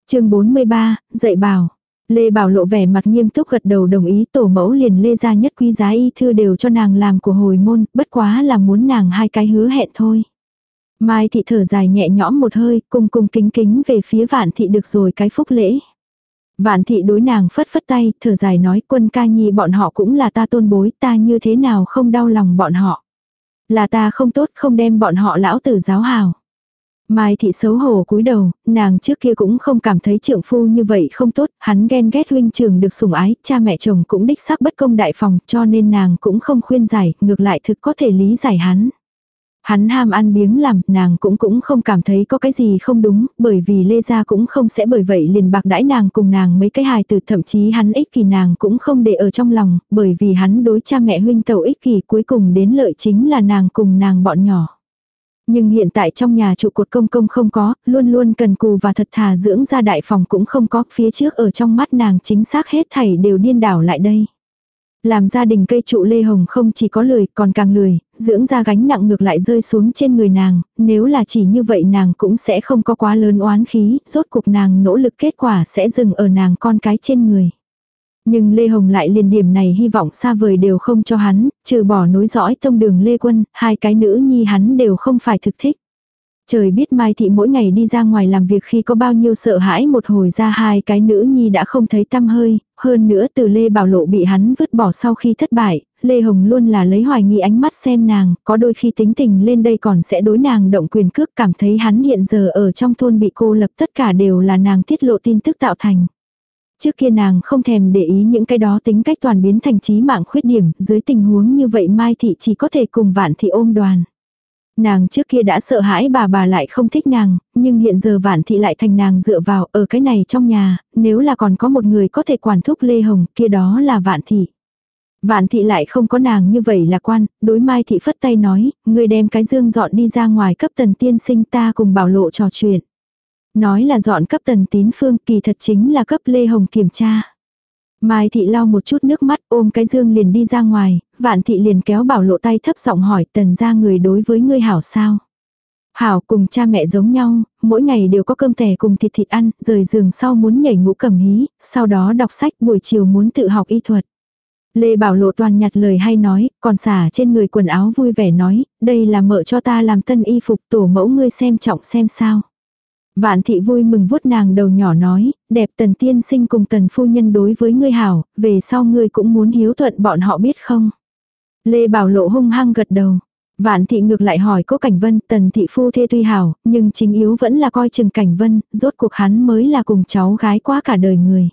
chương 43, dạy bảo. Lê Bảo lộ vẻ mặt nghiêm túc gật đầu đồng ý tổ mẫu liền Lê Gia nhất quý giá y thư đều cho nàng làm của hồi môn, bất quá là muốn nàng hai cái hứa hẹn thôi. Mai thị thở dài nhẹ nhõm một hơi, cùng cùng kính kính về phía vạn thị được rồi cái phúc lễ. Vạn thị đối nàng phất phất tay, thở dài nói quân ca nhi bọn họ cũng là ta tôn bối, ta như thế nào không đau lòng bọn họ. Là ta không tốt không đem bọn họ lão tử giáo hào. Mai thị xấu hổ cúi đầu, nàng trước kia cũng không cảm thấy trượng phu như vậy không tốt, hắn ghen ghét huynh trường được sủng ái, cha mẹ chồng cũng đích xác bất công đại phòng, cho nên nàng cũng không khuyên giải, ngược lại thực có thể lý giải hắn. Hắn ham ăn biếng làm, nàng cũng cũng không cảm thấy có cái gì không đúng, bởi vì Lê Gia cũng không sẽ bởi vậy liền bạc đãi nàng cùng nàng mấy cái hài từ thậm chí hắn ích kỷ nàng cũng không để ở trong lòng, bởi vì hắn đối cha mẹ huynh tẩu ích kỷ cuối cùng đến lợi chính là nàng cùng nàng bọn nhỏ. Nhưng hiện tại trong nhà trụ cột công công không có, luôn luôn cần cù và thật thà dưỡng ra đại phòng cũng không có, phía trước ở trong mắt nàng chính xác hết thảy đều điên đảo lại đây. Làm gia đình cây trụ lê hồng không chỉ có lười còn càng lười, dưỡng ra gánh nặng ngược lại rơi xuống trên người nàng, nếu là chỉ như vậy nàng cũng sẽ không có quá lớn oán khí, rốt cuộc nàng nỗ lực kết quả sẽ dừng ở nàng con cái trên người. Nhưng Lê Hồng lại liền điểm này hy vọng xa vời đều không cho hắn, trừ bỏ nối dõi tông đường Lê Quân, hai cái nữ nhi hắn đều không phải thực thích. Trời biết Mai Thị mỗi ngày đi ra ngoài làm việc khi có bao nhiêu sợ hãi một hồi ra hai cái nữ nhi đã không thấy tâm hơi, hơn nữa từ Lê Bảo Lộ bị hắn vứt bỏ sau khi thất bại, Lê Hồng luôn là lấy hoài nghi ánh mắt xem nàng, có đôi khi tính tình lên đây còn sẽ đối nàng động quyền cước cảm thấy hắn hiện giờ ở trong thôn bị cô lập tất cả đều là nàng tiết lộ tin tức tạo thành. Trước kia nàng không thèm để ý những cái đó tính cách toàn biến thành trí mạng khuyết điểm, dưới tình huống như vậy Mai Thị chỉ có thể cùng vạn thị ôm đoàn. Nàng trước kia đã sợ hãi bà bà lại không thích nàng, nhưng hiện giờ vạn thị lại thành nàng dựa vào ở cái này trong nhà, nếu là còn có một người có thể quản thúc Lê Hồng kia đó là vạn thị. Vạn thị lại không có nàng như vậy là quan, đối mai thị phất tay nói, người đem cái dương dọn đi ra ngoài cấp tần tiên sinh ta cùng bảo lộ trò chuyện. Nói là dọn cấp tần tín phương kỳ thật chính là cấp Lê Hồng kiểm tra. Mai thị lau một chút nước mắt ôm cái dương liền đi ra ngoài, vạn thị liền kéo bảo lộ tay thấp giọng hỏi tần ra người đối với ngươi hảo sao. Hảo cùng cha mẹ giống nhau, mỗi ngày đều có cơm tẻ cùng thịt thịt ăn, rời giường sau muốn nhảy ngũ cầm hí, sau đó đọc sách buổi chiều muốn tự học y thuật. Lê Bảo Lộ toàn nhặt lời hay nói, còn xả trên người quần áo vui vẻ nói, đây là mợ cho ta làm tân y phục tổ mẫu ngươi xem trọng xem sao. Vạn thị vui mừng vuốt nàng đầu nhỏ nói, đẹp tần tiên sinh cùng tần phu nhân đối với ngươi hảo, về sau ngươi cũng muốn hiếu thuận bọn họ biết không. Lê Bảo Lộ hung hăng gật đầu. Vạn thị ngược lại hỏi cố Cảnh Vân, tần thị phu thê tuy hảo, nhưng chính yếu vẫn là coi chừng Cảnh Vân, rốt cuộc hắn mới là cùng cháu gái quá cả đời người.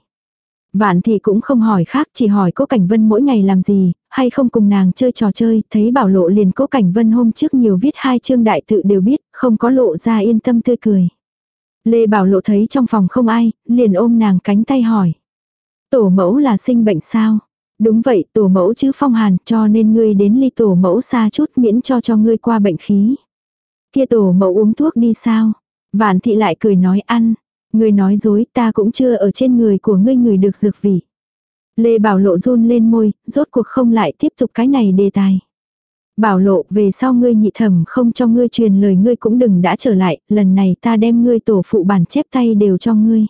Vạn thị cũng không hỏi khác, chỉ hỏi cố Cảnh Vân mỗi ngày làm gì, hay không cùng nàng chơi trò chơi, thấy bảo lộ liền cố Cảnh Vân hôm trước nhiều viết hai chương đại tự đều biết, không có lộ ra yên tâm tươi cười. Lê Bảo Lộ thấy trong phòng không ai, liền ôm nàng cánh tay hỏi. Tổ mẫu là sinh bệnh sao? Đúng vậy, tổ mẫu chứ phong hàn, cho nên ngươi đến ly tổ mẫu xa chút miễn cho cho ngươi qua bệnh khí. Kia tổ mẫu uống thuốc đi sao? Vạn thị lại cười nói ăn. Ngươi nói dối ta cũng chưa ở trên người của ngươi người được dược vị. Lê Bảo Lộ run lên môi, rốt cuộc không lại tiếp tục cái này đề tài. Bảo Lộ về sau ngươi nhị thẩm không cho ngươi truyền lời ngươi cũng đừng đã trở lại, lần này ta đem ngươi tổ phụ bản chép tay đều cho ngươi.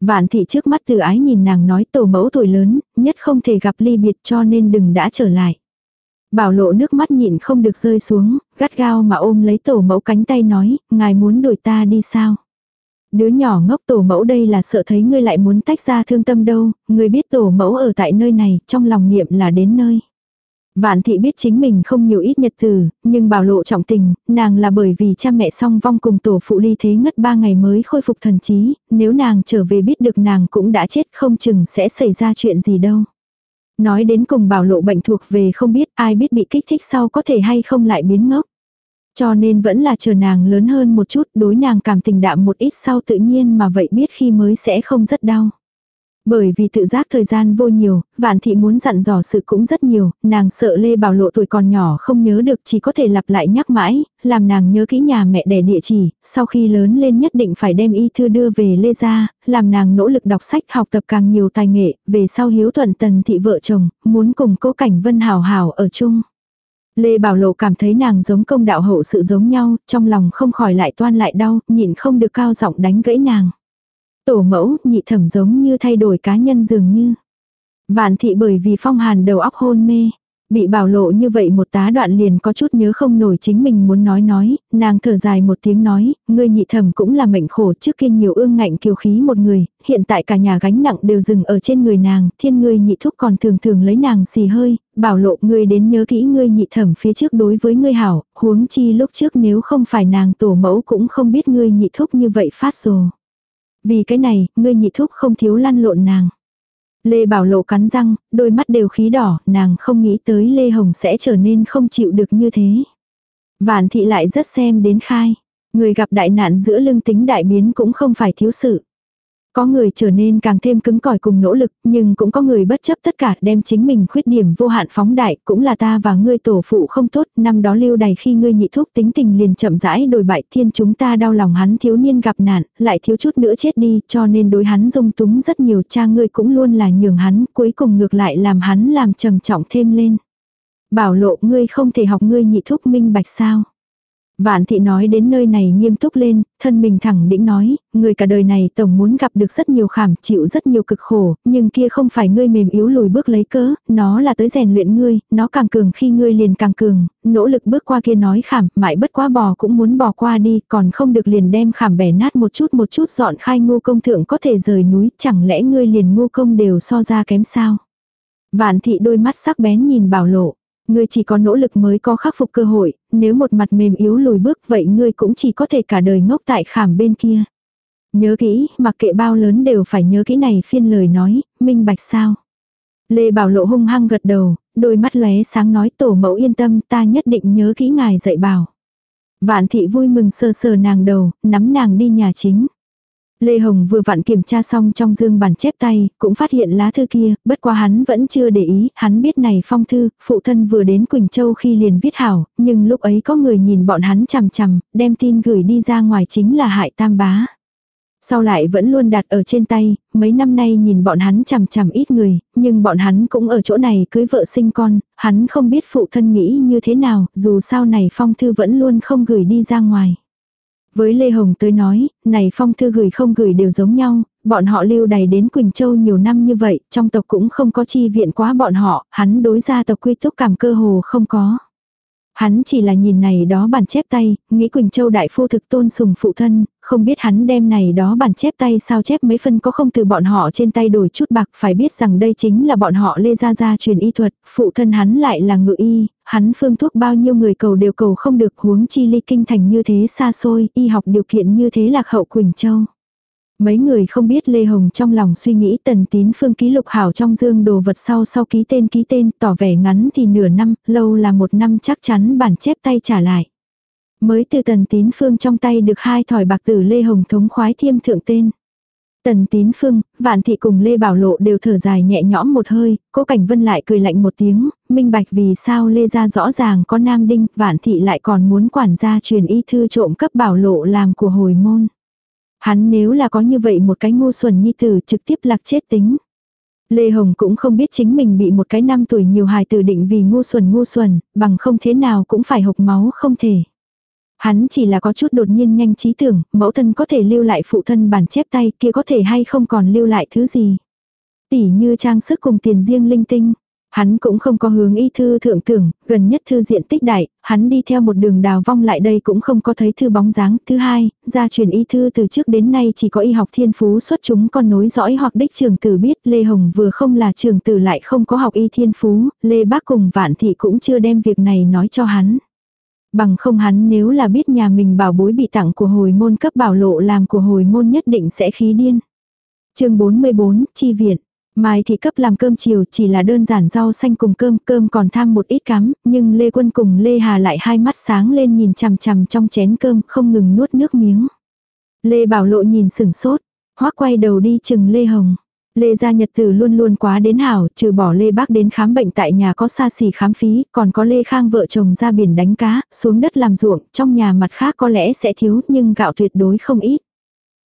Vạn thị trước mắt từ ái nhìn nàng nói tổ mẫu tuổi lớn, nhất không thể gặp ly biệt cho nên đừng đã trở lại. Bảo lộ nước mắt nhịn không được rơi xuống, gắt gao mà ôm lấy tổ mẫu cánh tay nói, ngài muốn đuổi ta đi sao? Đứa nhỏ ngốc tổ mẫu đây là sợ thấy ngươi lại muốn tách ra thương tâm đâu, ngươi biết tổ mẫu ở tại nơi này, trong lòng niệm là đến nơi. Vạn thị biết chính mình không nhiều ít nhật từ, nhưng bảo lộ trọng tình, nàng là bởi vì cha mẹ song vong cùng tổ phụ ly thế ngất ba ngày mới khôi phục thần trí, nếu nàng trở về biết được nàng cũng đã chết không chừng sẽ xảy ra chuyện gì đâu. Nói đến cùng bảo lộ bệnh thuộc về không biết ai biết bị kích thích sau có thể hay không lại biến ngốc. Cho nên vẫn là chờ nàng lớn hơn một chút đối nàng cảm tình đạm một ít sau tự nhiên mà vậy biết khi mới sẽ không rất đau. Bởi vì tự giác thời gian vô nhiều, vạn thị muốn dặn dò sự cũng rất nhiều, nàng sợ Lê Bảo Lộ tuổi còn nhỏ không nhớ được chỉ có thể lặp lại nhắc mãi, làm nàng nhớ kỹ nhà mẹ đẻ địa chỉ, sau khi lớn lên nhất định phải đem y thư đưa về Lê gia, làm nàng nỗ lực đọc sách học tập càng nhiều tài nghệ, về sau hiếu thuận tần thị vợ chồng, muốn cùng cố cảnh vân hào hào ở chung. Lê Bảo Lộ cảm thấy nàng giống công đạo hậu sự giống nhau, trong lòng không khỏi lại toan lại đau, nhịn không được cao giọng đánh gãy nàng. Tổ mẫu, nhị thẩm giống như thay đổi cá nhân dường như. Vạn thị bởi vì phong hàn đầu óc hôn mê. Bị bảo lộ như vậy một tá đoạn liền có chút nhớ không nổi chính mình muốn nói nói, nàng thở dài một tiếng nói, ngươi nhị thẩm cũng là mệnh khổ trước kia nhiều ương ngạnh kiều khí một người, hiện tại cả nhà gánh nặng đều dừng ở trên người nàng, thiên ngươi nhị thúc còn thường thường lấy nàng xì hơi, bảo lộ ngươi đến nhớ kỹ ngươi nhị thẩm phía trước đối với ngươi hảo, huống chi lúc trước nếu không phải nàng tổ mẫu cũng không biết ngươi nhị thúc như vậy phát rồi. Vì cái này, ngươi nhị thúc không thiếu lăn lộn nàng. Lê Bảo Lộ cắn răng, đôi mắt đều khí đỏ, nàng không nghĩ tới Lê Hồng sẽ trở nên không chịu được như thế. Vạn thị lại rất xem đến khai. Người gặp đại nạn giữa lưng tính đại biến cũng không phải thiếu sự. Có người trở nên càng thêm cứng cỏi cùng nỗ lực, nhưng cũng có người bất chấp tất cả đem chính mình khuyết điểm vô hạn phóng đại, cũng là ta và ngươi tổ phụ không tốt, năm đó lưu đầy khi ngươi nhị thúc tính tình liền chậm rãi đổi bại thiên chúng ta đau lòng hắn thiếu niên gặp nạn, lại thiếu chút nữa chết đi, cho nên đối hắn dung túng rất nhiều cha ngươi cũng luôn là nhường hắn, cuối cùng ngược lại làm hắn làm trầm trọng thêm lên. Bảo lộ ngươi không thể học ngươi nhị thúc minh bạch sao. Vạn thị nói đến nơi này nghiêm túc lên, thân mình thẳng đĩnh nói, người cả đời này tổng muốn gặp được rất nhiều khảm, chịu rất nhiều cực khổ, nhưng kia không phải ngươi mềm yếu lùi bước lấy cớ, nó là tới rèn luyện ngươi, nó càng cường khi ngươi liền càng cường, nỗ lực bước qua kia nói khảm, mãi bất quá bò cũng muốn bò qua đi, còn không được liền đem khảm bẻ nát một chút một chút dọn khai ngô công thượng có thể rời núi, chẳng lẽ ngươi liền ngô công đều so ra kém sao? Vạn thị đôi mắt sắc bén nhìn bảo lộ. Ngươi chỉ có nỗ lực mới có khắc phục cơ hội, nếu một mặt mềm yếu lùi bước vậy ngươi cũng chỉ có thể cả đời ngốc tại khảm bên kia. Nhớ kỹ, mặc kệ bao lớn đều phải nhớ kỹ này phiên lời nói, minh bạch sao. Lê Bảo Lộ hung hăng gật đầu, đôi mắt lóe sáng nói tổ mẫu yên tâm ta nhất định nhớ kỹ ngài dạy bảo. Vạn thị vui mừng sơ sờ nàng đầu, nắm nàng đi nhà chính. Lê Hồng vừa vặn kiểm tra xong trong dương bản chép tay, cũng phát hiện lá thư kia, bất quá hắn vẫn chưa để ý, hắn biết này phong thư, phụ thân vừa đến Quỳnh Châu khi liền viết hảo, nhưng lúc ấy có người nhìn bọn hắn chằm chằm, đem tin gửi đi ra ngoài chính là hại tam bá. Sau lại vẫn luôn đặt ở trên tay, mấy năm nay nhìn bọn hắn chằm chằm ít người, nhưng bọn hắn cũng ở chỗ này cưới vợ sinh con, hắn không biết phụ thân nghĩ như thế nào, dù sao này phong thư vẫn luôn không gửi đi ra ngoài. Với Lê Hồng tới nói, này phong thư gửi không gửi đều giống nhau, bọn họ lưu đày đến Quỳnh Châu nhiều năm như vậy, trong tộc cũng không có chi viện quá bọn họ, hắn đối gia tộc quy túc cảm cơ hồ không có. Hắn chỉ là nhìn này đó bản chép tay, nghĩ Quỳnh Châu đại phu thực tôn sùng phụ thân, không biết hắn đem này đó bản chép tay sao chép mấy phân có không từ bọn họ trên tay đổi chút bạc phải biết rằng đây chính là bọn họ lê ra ra truyền y thuật, phụ thân hắn lại là ngự y, hắn phương thuốc bao nhiêu người cầu đều cầu không được huống chi ly kinh thành như thế xa xôi, y học điều kiện như thế lạc hậu Quỳnh Châu. Mấy người không biết Lê Hồng trong lòng suy nghĩ tần tín phương ký lục hảo trong dương đồ vật sau sau ký tên ký tên tỏ vẻ ngắn thì nửa năm, lâu là một năm chắc chắn bản chép tay trả lại. Mới từ tần tín phương trong tay được hai thỏi bạc tử Lê Hồng thống khoái thiêm thượng tên. Tần tín phương, vạn thị cùng Lê Bảo Lộ đều thở dài nhẹ nhõm một hơi, cố cảnh vân lại cười lạnh một tiếng, minh bạch vì sao Lê ra rõ ràng có nam đinh, vạn thị lại còn muốn quản gia truyền y thư trộm cấp Bảo Lộ làm của hồi môn. Hắn nếu là có như vậy một cái ngu xuẩn nhi tử trực tiếp lạc chết tính. Lê Hồng cũng không biết chính mình bị một cái năm tuổi nhiều hài tử định vì ngu xuẩn ngu xuẩn, bằng không thế nào cũng phải hộc máu không thể. Hắn chỉ là có chút đột nhiên nhanh trí tưởng, mẫu thân có thể lưu lại phụ thân bản chép tay kia có thể hay không còn lưu lại thứ gì. Tỉ như trang sức cùng tiền riêng linh tinh. Hắn cũng không có hướng y thư thượng tưởng, gần nhất thư diện tích đại, hắn đi theo một đường đào vong lại đây cũng không có thấy thư bóng dáng. Thứ hai, gia truyền y thư từ trước đến nay chỉ có y học thiên phú xuất chúng con nối dõi hoặc đích trường tử biết Lê Hồng vừa không là trường tử lại không có học y thiên phú, Lê Bác cùng Vạn Thị cũng chưa đem việc này nói cho hắn. Bằng không hắn nếu là biết nhà mình bảo bối bị tặng của hồi môn cấp bảo lộ làm của hồi môn nhất định sẽ khí điên. chương 44, chi viện. Mai thì cấp làm cơm chiều chỉ là đơn giản rau xanh cùng cơm, cơm còn tham một ít cắm, nhưng Lê Quân cùng Lê Hà lại hai mắt sáng lên nhìn chằm chằm trong chén cơm không ngừng nuốt nước miếng. Lê Bảo Lộ nhìn sừng sốt, hoác quay đầu đi chừng Lê Hồng. Lê gia nhật tử luôn luôn quá đến hảo, trừ bỏ Lê bác đến khám bệnh tại nhà có xa xỉ khám phí, còn có Lê Khang vợ chồng ra biển đánh cá, xuống đất làm ruộng, trong nhà mặt khác có lẽ sẽ thiếu nhưng gạo tuyệt đối không ít.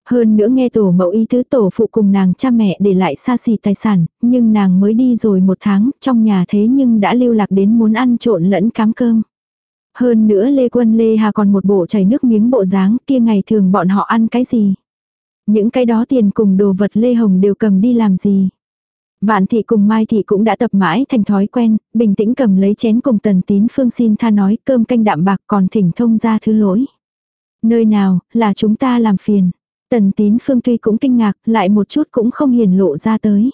Hơn nữa nghe tổ mẫu ý tứ tổ phụ cùng nàng cha mẹ để lại xa xỉ tài sản, nhưng nàng mới đi rồi một tháng, trong nhà thế nhưng đã lưu lạc đến muốn ăn trộn lẫn cám cơm. Hơn nữa Lê Quân Lê Hà còn một bộ chảy nước miếng bộ dáng kia ngày thường bọn họ ăn cái gì. Những cái đó tiền cùng đồ vật Lê Hồng đều cầm đi làm gì. Vạn thị cùng Mai thị cũng đã tập mãi thành thói quen, bình tĩnh cầm lấy chén cùng tần tín phương xin tha nói cơm canh đạm bạc còn thỉnh thông ra thứ lỗi. Nơi nào, là chúng ta làm phiền. Tần tín phương tuy cũng kinh ngạc, lại một chút cũng không hiền lộ ra tới.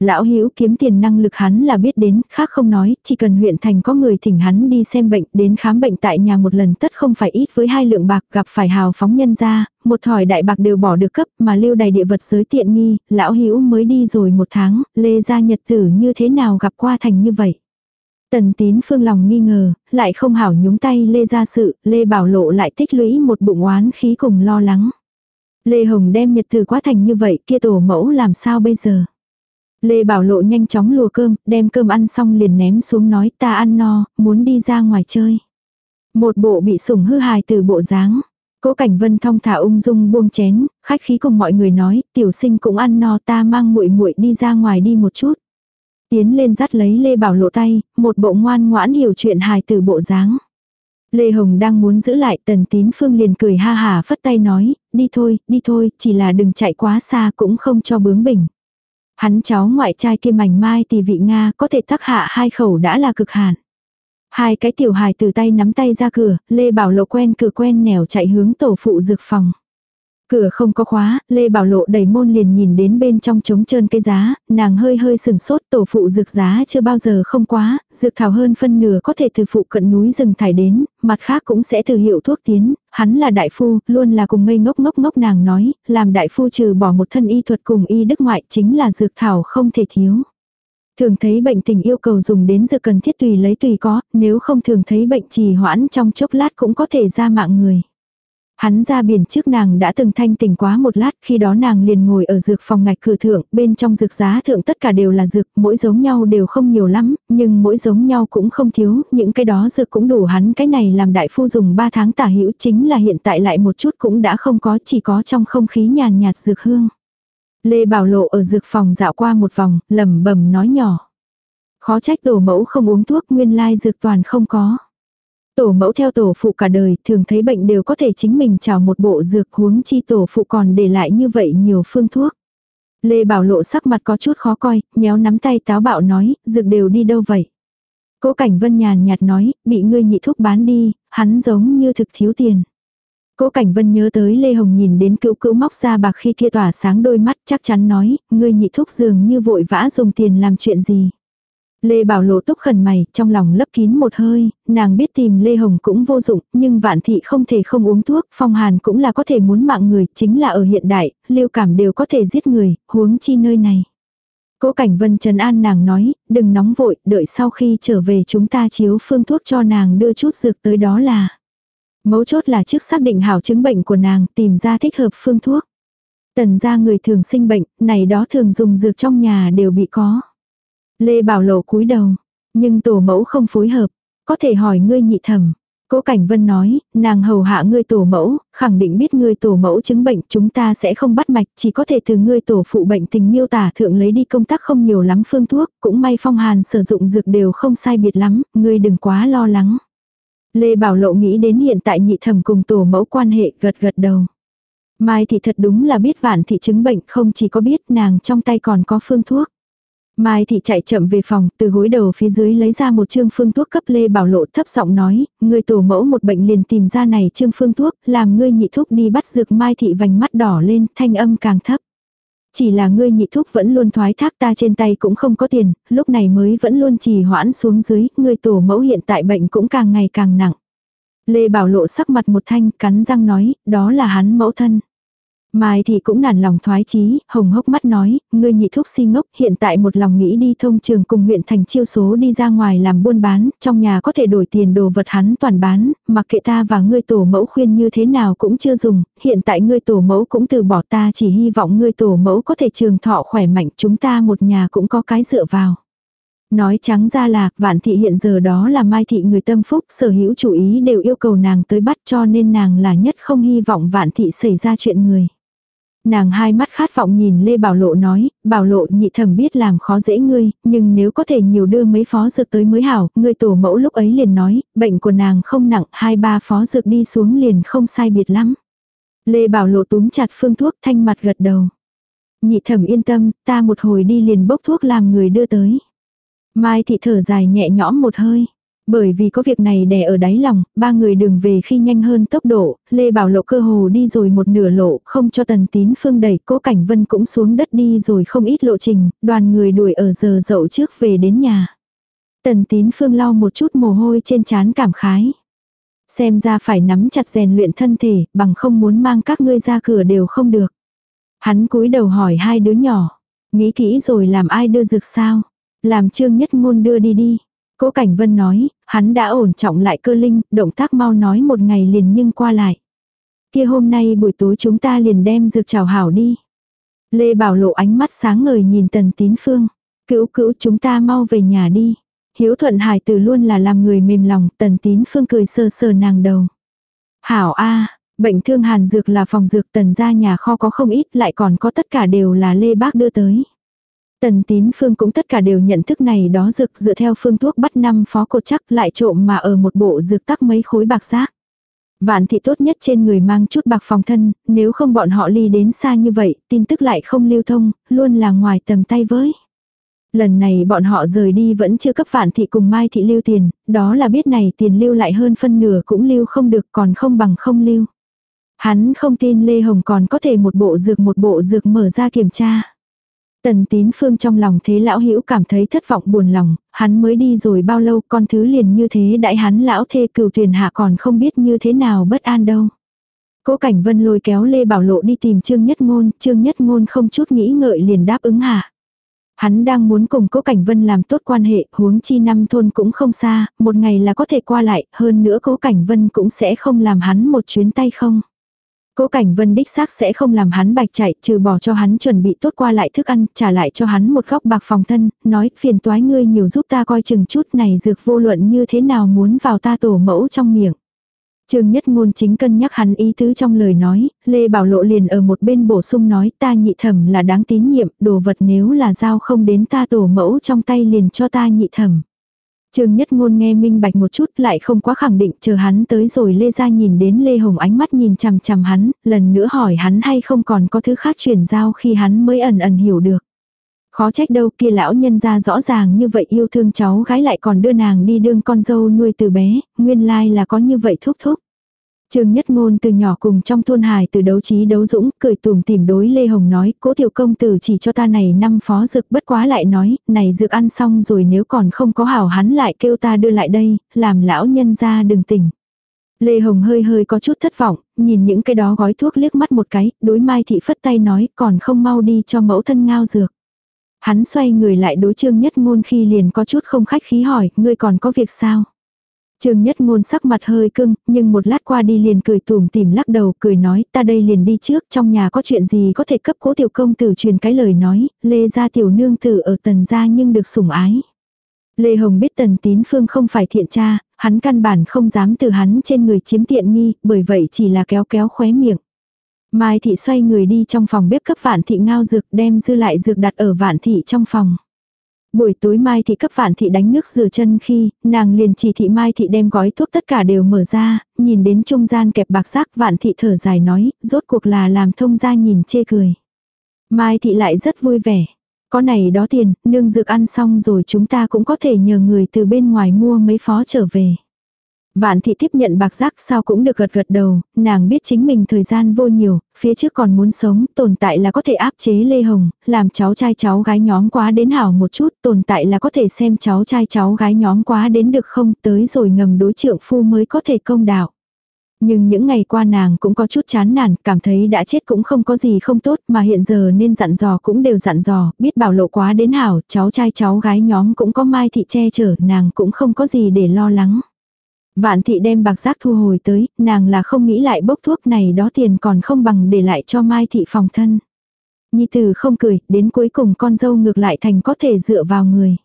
Lão Hữu kiếm tiền năng lực hắn là biết đến, khác không nói, chỉ cần huyện thành có người thỉnh hắn đi xem bệnh, đến khám bệnh tại nhà một lần tất không phải ít với hai lượng bạc, gặp phải hào phóng nhân ra, một thỏi đại bạc đều bỏ được cấp, mà lưu đầy địa vật giới tiện nghi, lão Hữu mới đi rồi một tháng, lê gia nhật tử như thế nào gặp qua thành như vậy. Tần tín phương lòng nghi ngờ, lại không hảo nhúng tay lê gia sự, lê bảo lộ lại tích lũy một bụng oán khí cùng lo lắng. Lê Hồng đem nhật từ quá thành như vậy kia tổ mẫu làm sao bây giờ. Lê Bảo Lộ nhanh chóng lùa cơm, đem cơm ăn xong liền ném xuống nói ta ăn no, muốn đi ra ngoài chơi. Một bộ bị sủng hư hài từ bộ dáng. Cố Cảnh Vân thong thả ung dung buông chén, khách khí cùng mọi người nói, tiểu sinh cũng ăn no ta mang muội muội đi ra ngoài đi một chút. Tiến lên dắt lấy Lê Bảo Lộ tay, một bộ ngoan ngoãn hiểu chuyện hài từ bộ dáng. Lê Hồng đang muốn giữ lại tần tín phương liền cười ha hà phất tay nói, đi thôi, đi thôi, chỉ là đừng chạy quá xa cũng không cho bướng bỉnh. Hắn cháu ngoại trai kia mảnh mai thì vị Nga có thể tắc hạ hai khẩu đã là cực hạn. Hai cái tiểu hài từ tay nắm tay ra cửa, Lê Bảo Lộ quen cửa quen nẻo chạy hướng tổ phụ dược phòng. Cửa không có khóa, Lê Bảo Lộ đẩy môn liền nhìn đến bên trong trống trơn cây giá, nàng hơi hơi sừng sốt tổ phụ dược giá chưa bao giờ không quá, dược thảo hơn phân nửa có thể từ phụ cận núi rừng thải đến, mặt khác cũng sẽ từ hiệu thuốc tiến, hắn là đại phu, luôn là cùng ngây ngốc ngốc ngốc nàng nói, làm đại phu trừ bỏ một thân y thuật cùng y đức ngoại chính là dược thảo không thể thiếu. Thường thấy bệnh tình yêu cầu dùng đến dược cần thiết tùy lấy tùy có, nếu không thường thấy bệnh trì hoãn trong chốc lát cũng có thể ra mạng người. Hắn ra biển trước nàng đã từng thanh tỉnh quá một lát, khi đó nàng liền ngồi ở dược phòng ngạch cửa thượng, bên trong dược giá thượng tất cả đều là dược, mỗi giống nhau đều không nhiều lắm, nhưng mỗi giống nhau cũng không thiếu, những cái đó dược cũng đủ hắn cái này làm đại phu dùng 3 tháng tả hữu chính là hiện tại lại một chút cũng đã không có, chỉ có trong không khí nhàn nhạt dược hương. Lê Bảo Lộ ở dược phòng dạo qua một vòng, lẩm bẩm nói nhỏ. Khó trách tổ mẫu không uống thuốc nguyên lai dược toàn không có. Tổ mẫu theo tổ phụ cả đời, thường thấy bệnh đều có thể chính mình trào một bộ dược huống chi tổ phụ còn để lại như vậy nhiều phương thuốc. Lê Bảo Lộ sắc mặt có chút khó coi, nhéo nắm tay táo bạo nói, dược đều đi đâu vậy? Cố Cảnh Vân nhàn nhạt nói, bị ngươi nhị thúc bán đi, hắn giống như thực thiếu tiền. Cố Cảnh Vân nhớ tới Lê Hồng nhìn đến cựu cữu móc ra bạc khi kia tỏa sáng đôi mắt chắc chắn nói, ngươi nhị thúc dường như vội vã dùng tiền làm chuyện gì. Lê Bảo Lộ túc khẩn mày, trong lòng lấp kín một hơi, nàng biết tìm Lê Hồng cũng vô dụng, nhưng vạn thị không thể không uống thuốc, phong hàn cũng là có thể muốn mạng người, chính là ở hiện đại, lưu cảm đều có thể giết người, huống chi nơi này. Cố Cảnh Vân Trần An nàng nói, đừng nóng vội, đợi sau khi trở về chúng ta chiếu phương thuốc cho nàng đưa chút dược tới đó là. Mấu chốt là trước xác định hảo chứng bệnh của nàng, tìm ra thích hợp phương thuốc. Tần ra người thường sinh bệnh, này đó thường dùng dược trong nhà đều bị có. Lê Bảo Lộ cúi đầu, nhưng tổ mẫu không phối hợp, có thể hỏi ngươi nhị thẩm. Cố Cảnh Vân nói, nàng hầu hạ ngươi tổ mẫu, khẳng định biết ngươi tổ mẫu chứng bệnh chúng ta sẽ không bắt mạch, chỉ có thể từ ngươi tổ phụ bệnh tình miêu tả thượng lấy đi công tác không nhiều lắm phương thuốc, cũng may phong hàn sử dụng dược đều không sai biệt lắm, ngươi đừng quá lo lắng. Lê Bảo Lộ nghĩ đến hiện tại nhị thẩm cùng tổ mẫu quan hệ gật gật đầu. Mai thì thật đúng là biết vạn thị chứng bệnh không chỉ có biết nàng trong tay còn có phương thuốc. Mai thị chạy chậm về phòng, từ gối đầu phía dưới lấy ra một chương phương thuốc cấp Lê Bảo Lộ thấp giọng nói, người tổ mẫu một bệnh liền tìm ra này chương phương thuốc, làm ngươi nhị thúc đi bắt dược Mai thị vành mắt đỏ lên, thanh âm càng thấp. Chỉ là ngươi nhị thúc vẫn luôn thoái thác ta trên tay cũng không có tiền, lúc này mới vẫn luôn trì hoãn xuống dưới, người tổ mẫu hiện tại bệnh cũng càng ngày càng nặng. Lê Bảo Lộ sắc mặt một thanh, cắn răng nói, đó là hắn mẫu thân. Mai thì cũng nản lòng thoái chí, hồng hốc mắt nói, ngươi nhị thúc si ngốc hiện tại một lòng nghĩ đi thông trường cùng huyện thành chiêu số đi ra ngoài làm buôn bán, trong nhà có thể đổi tiền đồ vật hắn toàn bán, mặc kệ ta và ngươi tổ mẫu khuyên như thế nào cũng chưa dùng, hiện tại ngươi tổ mẫu cũng từ bỏ ta chỉ hy vọng ngươi tổ mẫu có thể trường thọ khỏe mạnh chúng ta một nhà cũng có cái dựa vào. Nói trắng ra là, vạn thị hiện giờ đó là mai thị người tâm phúc, sở hữu chủ ý đều yêu cầu nàng tới bắt cho nên nàng là nhất không hy vọng vạn thị xảy ra chuyện người. Nàng hai mắt khát vọng nhìn Lê Bảo Lộ nói, Bảo Lộ nhị thẩm biết làm khó dễ ngươi, nhưng nếu có thể nhiều đưa mấy phó dược tới mới hảo, ngươi tổ mẫu lúc ấy liền nói, bệnh của nàng không nặng, hai ba phó dược đi xuống liền không sai biệt lắm. Lê Bảo Lộ túm chặt phương thuốc thanh mặt gật đầu. Nhị thẩm yên tâm, ta một hồi đi liền bốc thuốc làm người đưa tới. Mai thị thở dài nhẹ nhõm một hơi. Bởi vì có việc này đè ở đáy lòng, ba người đường về khi nhanh hơn tốc độ, Lê Bảo Lộ cơ hồ đi rồi một nửa lộ, không cho Tần Tín Phương đẩy, Cố Cảnh Vân cũng xuống đất đi rồi không ít lộ trình, đoàn người đuổi ở giờ dậu trước về đến nhà. Tần Tín Phương lau một chút mồ hôi trên trán cảm khái. Xem ra phải nắm chặt rèn luyện thân thể, bằng không muốn mang các ngươi ra cửa đều không được. Hắn cúi đầu hỏi hai đứa nhỏ, nghĩ kỹ rồi làm ai đưa dược sao? Làm trương nhất ngôn đưa đi đi. Cố Cảnh Vân nói, hắn đã ổn trọng lại cơ linh, động tác mau nói một ngày liền nhưng qua lại. Kia hôm nay buổi tối chúng ta liền đem dược chào hảo đi. Lê Bảo lộ ánh mắt sáng ngời nhìn Tần Tín Phương. Cữu cữu chúng ta mau về nhà đi. Hiếu thuận hải từ luôn là làm người mềm lòng, Tần Tín Phương cười sờ sờ nàng đầu. Hảo A, bệnh thương hàn dược là phòng dược tần ra nhà kho có không ít lại còn có tất cả đều là Lê Bác đưa tới. Tần tín phương cũng tất cả đều nhận thức này đó dược dựa theo phương thuốc bắt năm phó cột chắc lại trộm mà ở một bộ dược tắc mấy khối bạc giác. Vạn thị tốt nhất trên người mang chút bạc phòng thân, nếu không bọn họ ly đến xa như vậy, tin tức lại không lưu thông, luôn là ngoài tầm tay với. Lần này bọn họ rời đi vẫn chưa cấp vạn thị cùng mai thị lưu tiền, đó là biết này tiền lưu lại hơn phân nửa cũng lưu không được còn không bằng không lưu. Hắn không tin Lê Hồng còn có thể một bộ dược một bộ dược mở ra kiểm tra. Tần tín phương trong lòng thế lão hữu cảm thấy thất vọng buồn lòng, hắn mới đi rồi bao lâu con thứ liền như thế đại hắn lão thê cửu tuyển hạ còn không biết như thế nào bất an đâu. Cố Cảnh Vân lôi kéo Lê Bảo Lộ đi tìm Trương Nhất Ngôn, Trương Nhất Ngôn không chút nghĩ ngợi liền đáp ứng hạ. Hắn đang muốn cùng Cố Cảnh Vân làm tốt quan hệ, huống chi năm thôn cũng không xa, một ngày là có thể qua lại, hơn nữa Cố Cảnh Vân cũng sẽ không làm hắn một chuyến tay không. Cố Cảnh Vân đích xác sẽ không làm hắn bạch chạy, trừ bỏ cho hắn chuẩn bị tốt qua lại thức ăn, trả lại cho hắn một góc bạc phòng thân, nói phiền toái ngươi nhiều giúp ta coi chừng chút này dược vô luận như thế nào muốn vào ta tổ mẫu trong miệng. Trương Nhất Ngôn chính cân nhắc hắn ý tứ trong lời nói, Lê Bảo Lộ liền ở một bên bổ sung nói ta nhị thẩm là đáng tín nhiệm, đồ vật nếu là giao không đến ta tổ mẫu trong tay liền cho ta nhị thẩm. Trương Nhất Ngôn nghe minh bạch một chút lại không quá khẳng định chờ hắn tới rồi Lê gia nhìn đến Lê Hồng ánh mắt nhìn chằm chằm hắn, lần nữa hỏi hắn hay không còn có thứ khác chuyển giao khi hắn mới ẩn ẩn hiểu được. Khó trách đâu kia lão nhân ra rõ ràng như vậy yêu thương cháu gái lại còn đưa nàng đi đương con dâu nuôi từ bé, nguyên lai là có như vậy thúc thúc. Trương Nhất Ngôn từ nhỏ cùng trong thôn hài từ đấu trí đấu dũng, cười tùm tìm đối Lê Hồng nói, cố tiểu công tử chỉ cho ta này năm phó dược bất quá lại nói, này dược ăn xong rồi nếu còn không có hảo hắn lại kêu ta đưa lại đây, làm lão nhân ra đừng tỉnh. Lê Hồng hơi hơi có chút thất vọng, nhìn những cái đó gói thuốc liếc mắt một cái, đối Mai Thị phất tay nói còn không mau đi cho mẫu thân ngao dược. Hắn xoay người lại đối Trương Nhất Ngôn khi liền có chút không khách khí hỏi, ngươi còn có việc sao? Trương Nhất Ngôn sắc mặt hơi cưng, nhưng một lát qua đi liền cười tủm tỉm lắc đầu, cười nói, ta đây liền đi trước, trong nhà có chuyện gì có thể cấp cố tiểu công tử truyền cái lời nói, lê gia tiểu nương tử ở tần gia nhưng được sủng ái. Lê Hồng biết tần tín phương không phải thiện cha, hắn căn bản không dám từ hắn trên người chiếm tiện nghi, bởi vậy chỉ là kéo kéo khóe miệng. Mai thị xoay người đi trong phòng bếp cấp vạn thị ngao dược đem dư lại dược đặt ở vạn thị trong phòng. Buổi tối Mai Thị cấp Vạn Thị đánh nước rửa chân khi, nàng liền chỉ thị Mai Thị đem gói thuốc tất cả đều mở ra, nhìn đến trung gian kẹp bạc giác Vạn Thị thở dài nói, rốt cuộc là làm thông ra nhìn chê cười. Mai Thị lại rất vui vẻ. Có này đó tiền, nương dược ăn xong rồi chúng ta cũng có thể nhờ người từ bên ngoài mua mấy phó trở về. Vạn thị tiếp nhận bạc giác sao cũng được gật gật đầu, nàng biết chính mình thời gian vô nhiều, phía trước còn muốn sống, tồn tại là có thể áp chế Lê Hồng, làm cháu trai cháu gái nhóm quá đến hảo một chút, tồn tại là có thể xem cháu trai cháu gái nhóm quá đến được không, tới rồi ngầm đối trượng phu mới có thể công đạo. Nhưng những ngày qua nàng cũng có chút chán nản, cảm thấy đã chết cũng không có gì không tốt mà hiện giờ nên dặn dò cũng đều dặn dò, biết bảo lộ quá đến hảo, cháu trai cháu gái nhóm cũng có mai thị che chở, nàng cũng không có gì để lo lắng. Vạn thị đem bạc giác thu hồi tới, nàng là không nghĩ lại bốc thuốc này đó tiền còn không bằng để lại cho mai thị phòng thân. Nhi tử không cười, đến cuối cùng con dâu ngược lại thành có thể dựa vào người.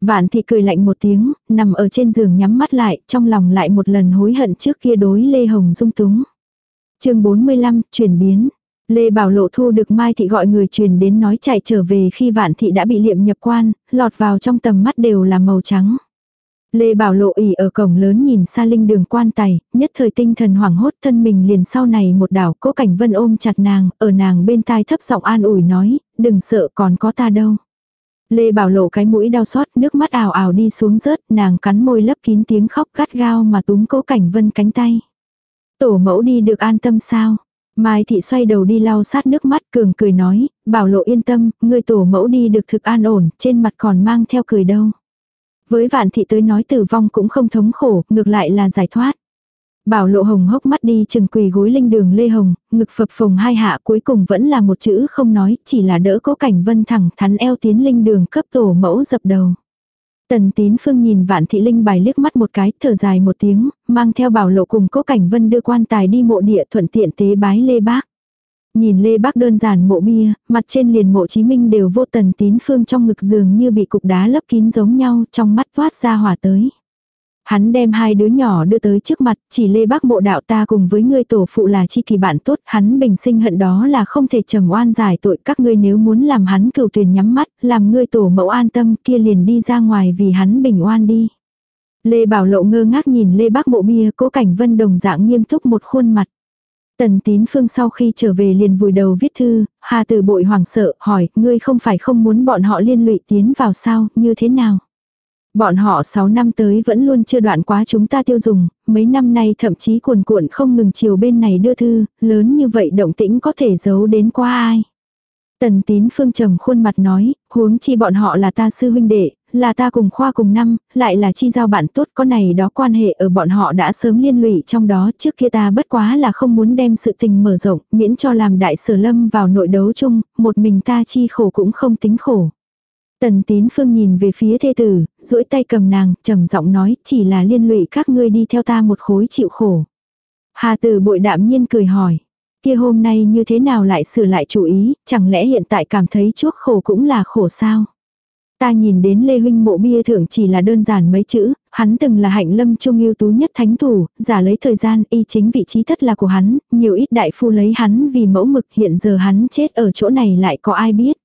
Vạn thị cười lạnh một tiếng, nằm ở trên giường nhắm mắt lại, trong lòng lại một lần hối hận trước kia đối Lê Hồng dung túng. chương 45, chuyển biến. Lê Bảo Lộ thu được Mai Thị gọi người truyền đến nói chạy trở về khi Vạn Thị đã bị liệm nhập quan, lọt vào trong tầm mắt đều là màu trắng. Lê Bảo Lộ ỉ ở cổng lớn nhìn xa linh đường quan tài, nhất thời tinh thần hoảng hốt thân mình liền sau này một đảo cố cảnh vân ôm chặt nàng, ở nàng bên tai thấp giọng an ủi nói, đừng sợ còn có ta đâu. Lê Bảo Lộ cái mũi đau xót, nước mắt ảo ảo đi xuống rớt, nàng cắn môi lấp kín tiếng khóc gắt gao mà túm cố cảnh vân cánh tay. Tổ mẫu đi được an tâm sao? Mai thị xoay đầu đi lau sát nước mắt cường cười nói, Bảo Lộ yên tâm, người tổ mẫu đi được thực an ổn, trên mặt còn mang theo cười đâu. Với vạn thị tới nói tử vong cũng không thống khổ, ngược lại là giải thoát. Bảo lộ hồng hốc mắt đi chừng quỳ gối linh đường lê hồng, ngực phập phồng hai hạ cuối cùng vẫn là một chữ không nói, chỉ là đỡ cố cảnh vân thẳng thắn eo tiến linh đường cấp tổ mẫu dập đầu. Tần tín phương nhìn vạn thị linh bài liếc mắt một cái, thở dài một tiếng, mang theo bảo lộ cùng cố cảnh vân đưa quan tài đi mộ địa thuận tiện tế bái lê bác. Nhìn Lê Bác đơn giản mộ bia, mặt trên liền mộ Chí Minh đều vô tần tín phương trong ngực giường như bị cục đá lấp kín giống nhau, trong mắt toát ra hỏa tới. Hắn đem hai đứa nhỏ đưa tới trước mặt, chỉ Lê Bác mộ đạo ta cùng với ngươi tổ phụ là chi kỳ bạn tốt, hắn bình sinh hận đó là không thể trầm oan giải tội các ngươi nếu muốn làm hắn cửu tuyển nhắm mắt, làm ngươi tổ mẫu an tâm kia liền đi ra ngoài vì hắn bình oan đi. Lê Bảo Lộ ngơ ngác nhìn Lê Bác mộ bia cố cảnh vân đồng dạng nghiêm túc một khuôn mặt. Tần tín phương sau khi trở về liền vùi đầu viết thư, Hà Tử bội hoảng sợ, hỏi, ngươi không phải không muốn bọn họ liên lụy tiến vào sao, như thế nào? Bọn họ 6 năm tới vẫn luôn chưa đoạn quá chúng ta tiêu dùng, mấy năm nay thậm chí cuồn cuộn không ngừng chiều bên này đưa thư, lớn như vậy động tĩnh có thể giấu đến qua ai. Tần tín phương trầm khuôn mặt nói, huống chi bọn họ là ta sư huynh đệ, là ta cùng khoa cùng năm, lại là chi giao bạn tốt có này đó quan hệ ở bọn họ đã sớm liên lụy trong đó trước kia ta bất quá là không muốn đem sự tình mở rộng, miễn cho làm đại sở lâm vào nội đấu chung, một mình ta chi khổ cũng không tính khổ. Tần tín phương nhìn về phía thê tử, duỗi tay cầm nàng, trầm giọng nói, chỉ là liên lụy các ngươi đi theo ta một khối chịu khổ. Hà tử bội đạm nhiên cười hỏi, kia hôm nay như thế nào lại sửa lại chủ ý, chẳng lẽ hiện tại cảm thấy chuốc khổ cũng là khổ sao? Ta nhìn đến Lê Huynh mộ bia thượng chỉ là đơn giản mấy chữ, hắn từng là hạnh lâm trung yêu tú nhất thánh thủ, giả lấy thời gian y chính vị trí thất là của hắn, nhiều ít đại phu lấy hắn vì mẫu mực hiện giờ hắn chết ở chỗ này lại có ai biết.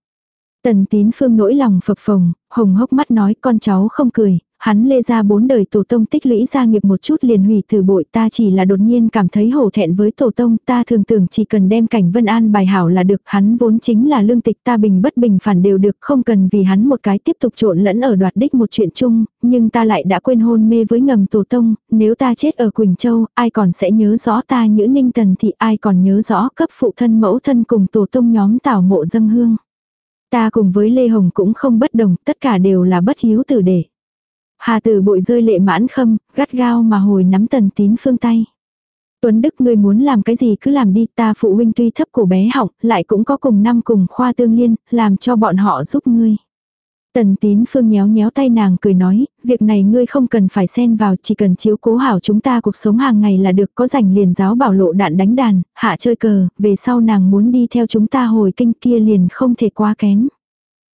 Tần tín phương nỗi lòng phập phồng, hồng hốc mắt nói con cháu không cười, hắn lê ra bốn đời tổ tông tích lũy gia nghiệp một chút liền hủy từ bội ta chỉ là đột nhiên cảm thấy hổ thẹn với tổ tông ta thường tưởng chỉ cần đem cảnh vân an bài hảo là được hắn vốn chính là lương tịch ta bình bất bình phản đều được không cần vì hắn một cái tiếp tục trộn lẫn ở đoạt đích một chuyện chung nhưng ta lại đã quên hôn mê với ngầm tổ tông nếu ta chết ở Quỳnh Châu ai còn sẽ nhớ rõ ta nhữ ninh tần thì ai còn nhớ rõ cấp phụ thân mẫu thân cùng tổ tông nhóm tảo mộ dâng hương. Ta cùng với Lê Hồng cũng không bất đồng, tất cả đều là bất hiếu tử để. Hà tử bội rơi lệ mãn khâm, gắt gao mà hồi nắm tần tín phương tay. Tuấn Đức ngươi muốn làm cái gì cứ làm đi ta phụ huynh tuy thấp cổ bé học, lại cũng có cùng năm cùng khoa tương liên, làm cho bọn họ giúp ngươi. Tần tín phương nhéo nhéo tay nàng cười nói, việc này ngươi không cần phải xen vào, chỉ cần chiếu cố hảo chúng ta cuộc sống hàng ngày là được có rảnh liền giáo bảo lộ đạn đánh đàn, hạ chơi cờ, về sau nàng muốn đi theo chúng ta hồi kinh kia liền không thể quá kém.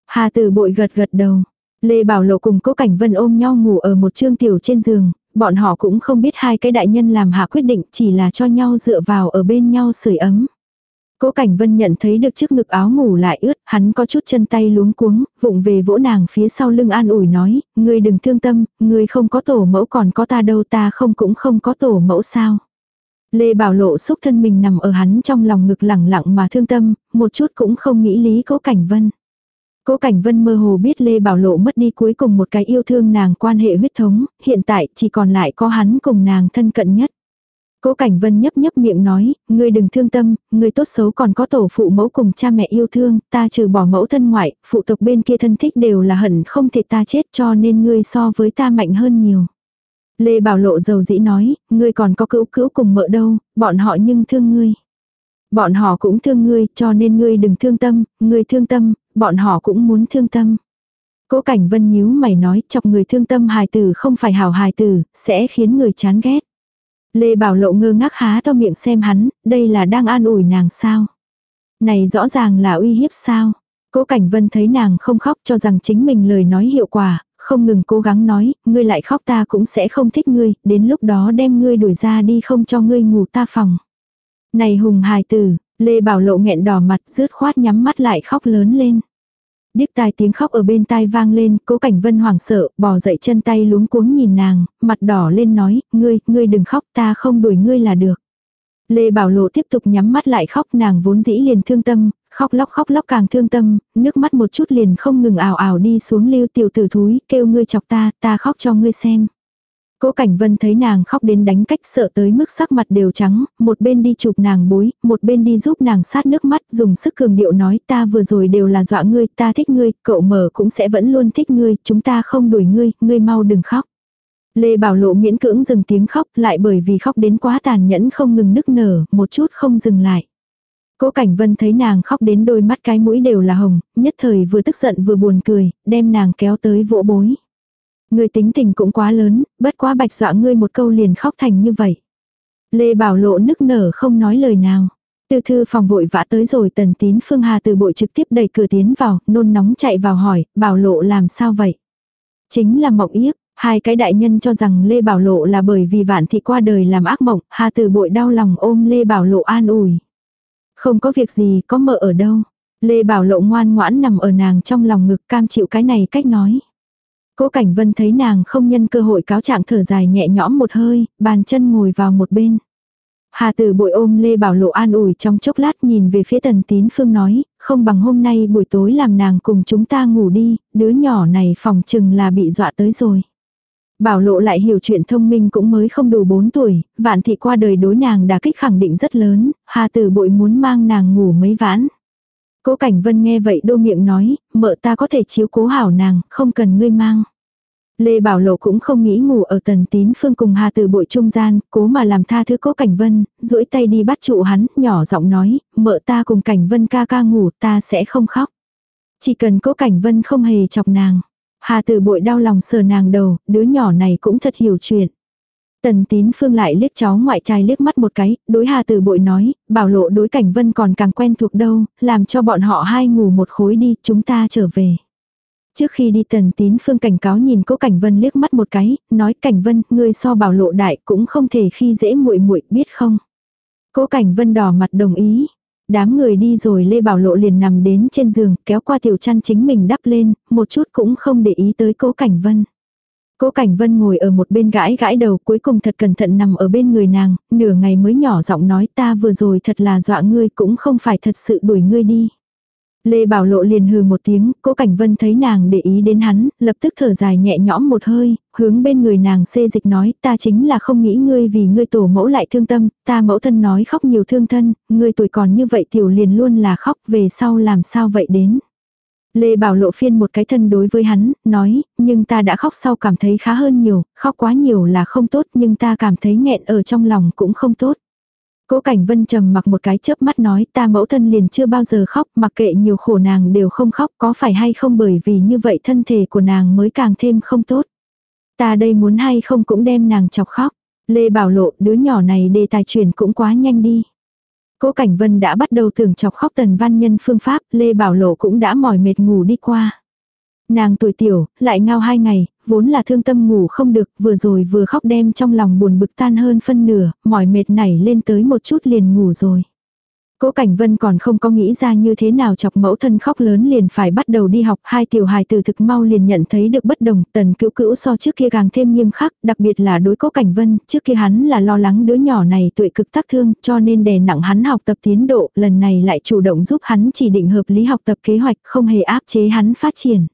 Hà tử bội gật gật đầu. Lê Bảo Lộ cùng Cố Cảnh Vân ôm nhau ngủ ở một trương tiểu trên giường, bọn họ cũng không biết hai cái đại nhân làm hạ quyết định chỉ là cho nhau dựa vào ở bên nhau sưởi ấm. Cố Cảnh Vân nhận thấy được chiếc ngực áo ngủ lại ướt, hắn có chút chân tay luống cuống, vụng về vỗ nàng phía sau lưng an ủi nói, ngươi đừng thương tâm, ngươi không có tổ mẫu còn có ta đâu ta không cũng không có tổ mẫu sao. Lê Bảo Lộ xúc thân mình nằm ở hắn trong lòng ngực lẳng lặng mà thương tâm, một chút cũng không nghĩ lý Cố Cảnh Vân. Cố Cảnh Vân mơ hồ biết Lê Bảo Lộ mất đi cuối cùng một cái yêu thương nàng quan hệ huyết thống, hiện tại chỉ còn lại có hắn cùng nàng thân cận nhất. Cố Cảnh Vân nhấp nhấp miệng nói, ngươi đừng thương tâm, ngươi tốt xấu còn có tổ phụ mẫu cùng cha mẹ yêu thương, ta trừ bỏ mẫu thân ngoại, phụ tộc bên kia thân thích đều là hận không thể ta chết cho nên ngươi so với ta mạnh hơn nhiều. Lê Bảo Lộ dầu dĩ nói, ngươi còn có cữu cữu cùng mợ đâu, bọn họ nhưng thương ngươi. Bọn họ cũng thương ngươi, cho nên ngươi đừng thương tâm, ngươi thương tâm, bọn họ cũng muốn thương tâm. Cố Cảnh Vân nhíu mày nói, chọc người thương tâm hài tử không phải hảo hài tử, sẽ khiến người chán ghét. Lê Bảo Lộ ngơ ngác há to miệng xem hắn, đây là đang an ủi nàng sao? Này rõ ràng là uy hiếp sao? Cố Cảnh Vân thấy nàng không khóc cho rằng chính mình lời nói hiệu quả, không ngừng cố gắng nói, ngươi lại khóc ta cũng sẽ không thích ngươi, đến lúc đó đem ngươi đuổi ra đi không cho ngươi ngủ ta phòng. Này hùng hài tử, Lê Bảo Lộ nghẹn đỏ mặt rứt khoát nhắm mắt lại khóc lớn lên. Điếc tai tiếng khóc ở bên tai vang lên, cố cảnh vân hoảng sợ, bò dậy chân tay luống cuống nhìn nàng, mặt đỏ lên nói, ngươi, ngươi đừng khóc ta không đuổi ngươi là được. Lê Bảo Lộ tiếp tục nhắm mắt lại khóc nàng vốn dĩ liền thương tâm, khóc lóc khóc lóc càng thương tâm, nước mắt một chút liền không ngừng ảo ảo đi xuống lưu tiểu tử thúi, kêu ngươi chọc ta, ta khóc cho ngươi xem. Cố Cảnh Vân thấy nàng khóc đến đánh cách sợ tới mức sắc mặt đều trắng, một bên đi chụp nàng bối, một bên đi giúp nàng sát nước mắt, dùng sức cường điệu nói ta vừa rồi đều là dọa ngươi, ta thích ngươi, cậu mở cũng sẽ vẫn luôn thích ngươi, chúng ta không đuổi ngươi, ngươi mau đừng khóc. Lê Bảo Lộ miễn cưỡng dừng tiếng khóc lại bởi vì khóc đến quá tàn nhẫn không ngừng nức nở, một chút không dừng lại. Cố Cảnh Vân thấy nàng khóc đến đôi mắt cái mũi đều là hồng, nhất thời vừa tức giận vừa buồn cười, đem nàng kéo tới vỗ bối. Ngươi tính tình cũng quá lớn, bất quá bạch dọa ngươi một câu liền khóc thành như vậy. Lê Bảo Lộ nức nở không nói lời nào. Tư thư phòng vội vã tới rồi tần tín Phương Hà từ bội trực tiếp đẩy cửa tiến vào, nôn nóng chạy vào hỏi, Bảo Lộ làm sao vậy? Chính là mộng yếp, hai cái đại nhân cho rằng Lê Bảo Lộ là bởi vì vạn thị qua đời làm ác mộng, Hà từ bội đau lòng ôm Lê Bảo Lộ an ủi. Không có việc gì, có mợ ở đâu. Lê Bảo Lộ ngoan ngoãn nằm ở nàng trong lòng ngực cam chịu cái này cách nói. Cố Cảnh Vân thấy nàng không nhân cơ hội cáo trạng thở dài nhẹ nhõm một hơi, bàn chân ngồi vào một bên. Hà tử bội ôm Lê Bảo Lộ an ủi trong chốc lát nhìn về phía tần tín phương nói, không bằng hôm nay buổi tối làm nàng cùng chúng ta ngủ đi, đứa nhỏ này phòng chừng là bị dọa tới rồi. Bảo lộ lại hiểu chuyện thông minh cũng mới không đủ 4 tuổi, vạn thị qua đời đối nàng đã kích khẳng định rất lớn, hà tử bội muốn mang nàng ngủ mấy vãn. Cố Cảnh Vân nghe vậy đô miệng nói, mợ ta có thể chiếu cố hảo nàng, không cần ngươi mang. Lê Bảo Lộ cũng không nghĩ ngủ ở tần tín phương cùng Hà từ bội trung gian, cố mà làm tha thứ cố Cảnh Vân, duỗi tay đi bắt trụ hắn, nhỏ giọng nói, mợ ta cùng Cảnh Vân ca ca ngủ ta sẽ không khóc. Chỉ cần cố Cảnh Vân không hề chọc nàng. Hà từ bội đau lòng sờ nàng đầu, đứa nhỏ này cũng thật hiểu chuyện. Tần tín phương lại liếc cháu ngoại trai liếc mắt một cái, đối hà từ bội nói, bảo lộ đối cảnh vân còn càng quen thuộc đâu, làm cho bọn họ hai ngủ một khối đi, chúng ta trở về. Trước khi đi tần tín phương cảnh cáo nhìn cố cảnh vân liếc mắt một cái, nói cảnh vân, ngươi so bảo lộ đại cũng không thể khi dễ muội muội biết không. Cố cảnh vân đỏ mặt đồng ý. Đám người đi rồi Lê Bảo Lộ liền nằm đến trên giường, kéo qua tiểu chăn chính mình đắp lên, một chút cũng không để ý tới cố cảnh vân. Cố Cảnh Vân ngồi ở một bên gãi gãi đầu cuối cùng thật cẩn thận nằm ở bên người nàng, nửa ngày mới nhỏ giọng nói ta vừa rồi thật là dọa ngươi cũng không phải thật sự đuổi ngươi đi. Lê Bảo Lộ liền hừ một tiếng, Cố Cảnh Vân thấy nàng để ý đến hắn, lập tức thở dài nhẹ nhõm một hơi, hướng bên người nàng xê dịch nói, ta chính là không nghĩ ngươi vì ngươi tổ mẫu lại thương tâm, ta mẫu thân nói khóc nhiều thương thân, ngươi tuổi còn như vậy tiểu liền luôn là khóc, về sau làm sao vậy đến. Lê Bảo Lộ phiên một cái thân đối với hắn, nói, nhưng ta đã khóc sau cảm thấy khá hơn nhiều, khóc quá nhiều là không tốt nhưng ta cảm thấy nghẹn ở trong lòng cũng không tốt. Cố Cảnh Vân trầm mặc một cái chớp mắt nói ta mẫu thân liền chưa bao giờ khóc mặc kệ nhiều khổ nàng đều không khóc có phải hay không bởi vì như vậy thân thể của nàng mới càng thêm không tốt. Ta đây muốn hay không cũng đem nàng chọc khóc. Lê Bảo Lộ đứa nhỏ này đề tài chuyển cũng quá nhanh đi. Cố Cảnh Vân đã bắt đầu tưởng chọc khóc tần văn nhân phương pháp, Lê Bảo Lộ cũng đã mỏi mệt ngủ đi qua. Nàng tuổi tiểu, lại ngao hai ngày, vốn là thương tâm ngủ không được, vừa rồi vừa khóc đem trong lòng buồn bực tan hơn phân nửa, mỏi mệt nảy lên tới một chút liền ngủ rồi. Cố Cảnh Vân còn không có nghĩ ra như thế nào chọc mẫu thân khóc lớn liền phải bắt đầu đi học, hai tiểu hài từ thực mau liền nhận thấy được bất đồng, tần cữu cữu so trước kia càng thêm nghiêm khắc, đặc biệt là đối Cố Cảnh Vân, trước kia hắn là lo lắng đứa nhỏ này tuổi cực tác thương, cho nên đè nặng hắn học tập tiến độ, lần này lại chủ động giúp hắn chỉ định hợp lý học tập kế hoạch, không hề áp chế hắn phát triển.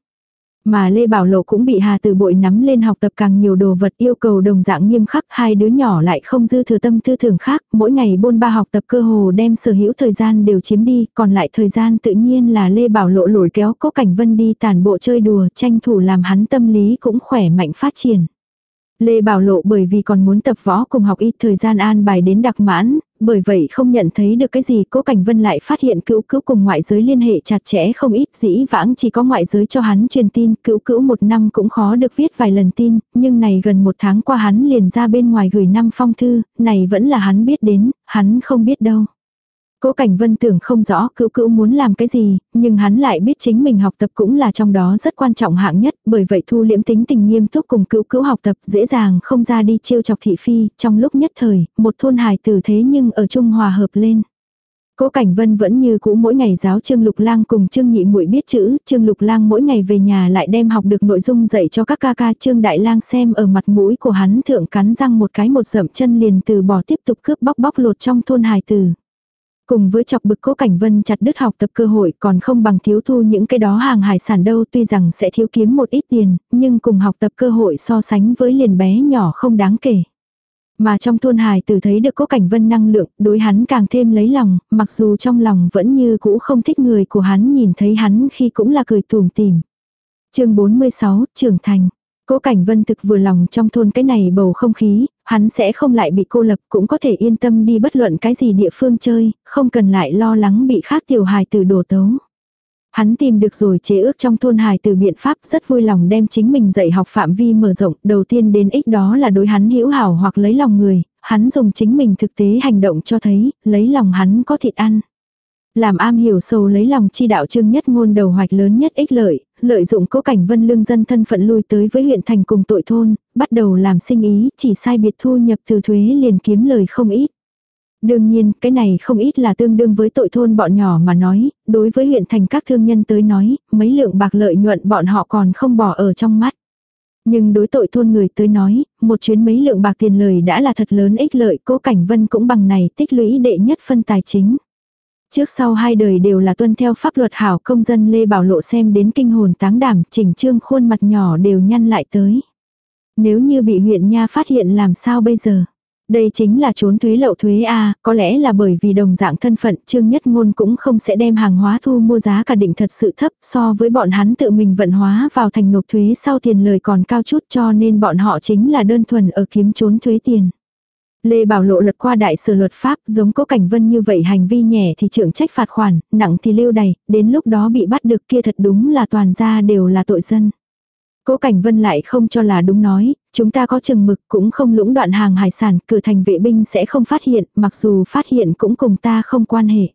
Mà Lê Bảo Lộ cũng bị Hà Từ Bội nắm lên học tập càng nhiều đồ vật yêu cầu đồng dạng nghiêm khắc, hai đứa nhỏ lại không dư thừa tâm tư thường khác, mỗi ngày bôn ba học tập cơ hồ đem sở hữu thời gian đều chiếm đi, còn lại thời gian tự nhiên là Lê Bảo Lộ lủi kéo Cố Cảnh Vân đi tàn bộ chơi đùa, tranh thủ làm hắn tâm lý cũng khỏe mạnh phát triển. Lê Bảo Lộ bởi vì còn muốn tập võ cùng học ít thời gian an bài đến đặc mãn, bởi vậy không nhận thấy được cái gì cố Cảnh Vân lại phát hiện cữu cữu cùng ngoại giới liên hệ chặt chẽ không ít dĩ vãng chỉ có ngoại giới cho hắn truyền tin cữu cữu một năm cũng khó được viết vài lần tin, nhưng này gần một tháng qua hắn liền ra bên ngoài gửi năm phong thư, này vẫn là hắn biết đến, hắn không biết đâu. Cố Cảnh Vân tưởng không rõ cứu cứu muốn làm cái gì, nhưng hắn lại biết chính mình học tập cũng là trong đó rất quan trọng hạng nhất, bởi vậy thu liễm tính tình nghiêm túc cùng cứu cứu học tập dễ dàng không ra đi trêu chọc thị phi, trong lúc nhất thời, một thôn hài tử thế nhưng ở chung Hòa hợp lên. Cố Cảnh Vân vẫn như cũ mỗi ngày giáo Trương Lục Lang cùng Trương Nhị Muội biết chữ, Trương Lục Lang mỗi ngày về nhà lại đem học được nội dung dạy cho các ca ca, Trương Đại Lang xem ở mặt mũi của hắn thượng cắn răng một cái một dậm chân liền từ bỏ tiếp tục cướp bóc bóc lột trong thôn hài tử. Cùng với chọc bực cố cảnh vân chặt đứt học tập cơ hội còn không bằng thiếu thu những cái đó hàng hải sản đâu tuy rằng sẽ thiếu kiếm một ít tiền, nhưng cùng học tập cơ hội so sánh với liền bé nhỏ không đáng kể. Mà trong thôn hài tử thấy được cố cảnh vân năng lượng, đối hắn càng thêm lấy lòng, mặc dù trong lòng vẫn như cũ không thích người của hắn nhìn thấy hắn khi cũng là cười tùm tìm. chương 46, trưởng thành. Cố Cảnh Vân thực vừa lòng trong thôn cái này bầu không khí, hắn sẽ không lại bị cô lập cũng có thể yên tâm đi bất luận cái gì địa phương chơi, không cần lại lo lắng bị khác tiểu hài tử đổ tấu. Hắn tìm được rồi chế ước trong thôn hài từ biện pháp rất vui lòng đem chính mình dạy học phạm vi mở rộng. Đầu tiên đến ích đó là đối hắn hữu hảo hoặc lấy lòng người, hắn dùng chính mình thực tế hành động cho thấy, lấy lòng hắn có thịt ăn. Làm am hiểu sâu lấy lòng chi đạo trương nhất ngôn đầu hoạch lớn nhất ích lợi, lợi dụng cố cảnh vân lương dân thân phận lui tới với huyện thành cùng tội thôn, bắt đầu làm sinh ý, chỉ sai biệt thu nhập từ thuế liền kiếm lời không ít. Đương nhiên, cái này không ít là tương đương với tội thôn bọn nhỏ mà nói, đối với huyện thành các thương nhân tới nói, mấy lượng bạc lợi nhuận bọn họ còn không bỏ ở trong mắt. Nhưng đối tội thôn người tới nói, một chuyến mấy lượng bạc tiền lời đã là thật lớn ích lợi, cố cảnh vân cũng bằng này tích lũy đệ nhất phân tài chính. Trước sau hai đời đều là tuân theo pháp luật hảo công dân Lê Bảo Lộ xem đến kinh hồn táng đảm, chỉnh trương khuôn mặt nhỏ đều nhăn lại tới. Nếu như bị huyện nha phát hiện làm sao bây giờ? Đây chính là trốn thuế lậu thuế A, có lẽ là bởi vì đồng dạng thân phận Trương Nhất Ngôn cũng không sẽ đem hàng hóa thu mua giá cả định thật sự thấp so với bọn hắn tự mình vận hóa vào thành nộp thuế sau tiền lời còn cao chút cho nên bọn họ chính là đơn thuần ở kiếm trốn thuế tiền. Lê Bảo Lộ lật qua đại sở luật pháp, giống cố cảnh vân như vậy hành vi nhẹ thì trưởng trách phạt khoản, nặng thì lưu đày, đến lúc đó bị bắt được kia thật đúng là toàn gia đều là tội dân. Cố Cảnh Vân lại không cho là đúng nói, chúng ta có chừng mực cũng không lũng đoạn hàng hải sản, cửa thành vệ binh sẽ không phát hiện, mặc dù phát hiện cũng cùng ta không quan hệ.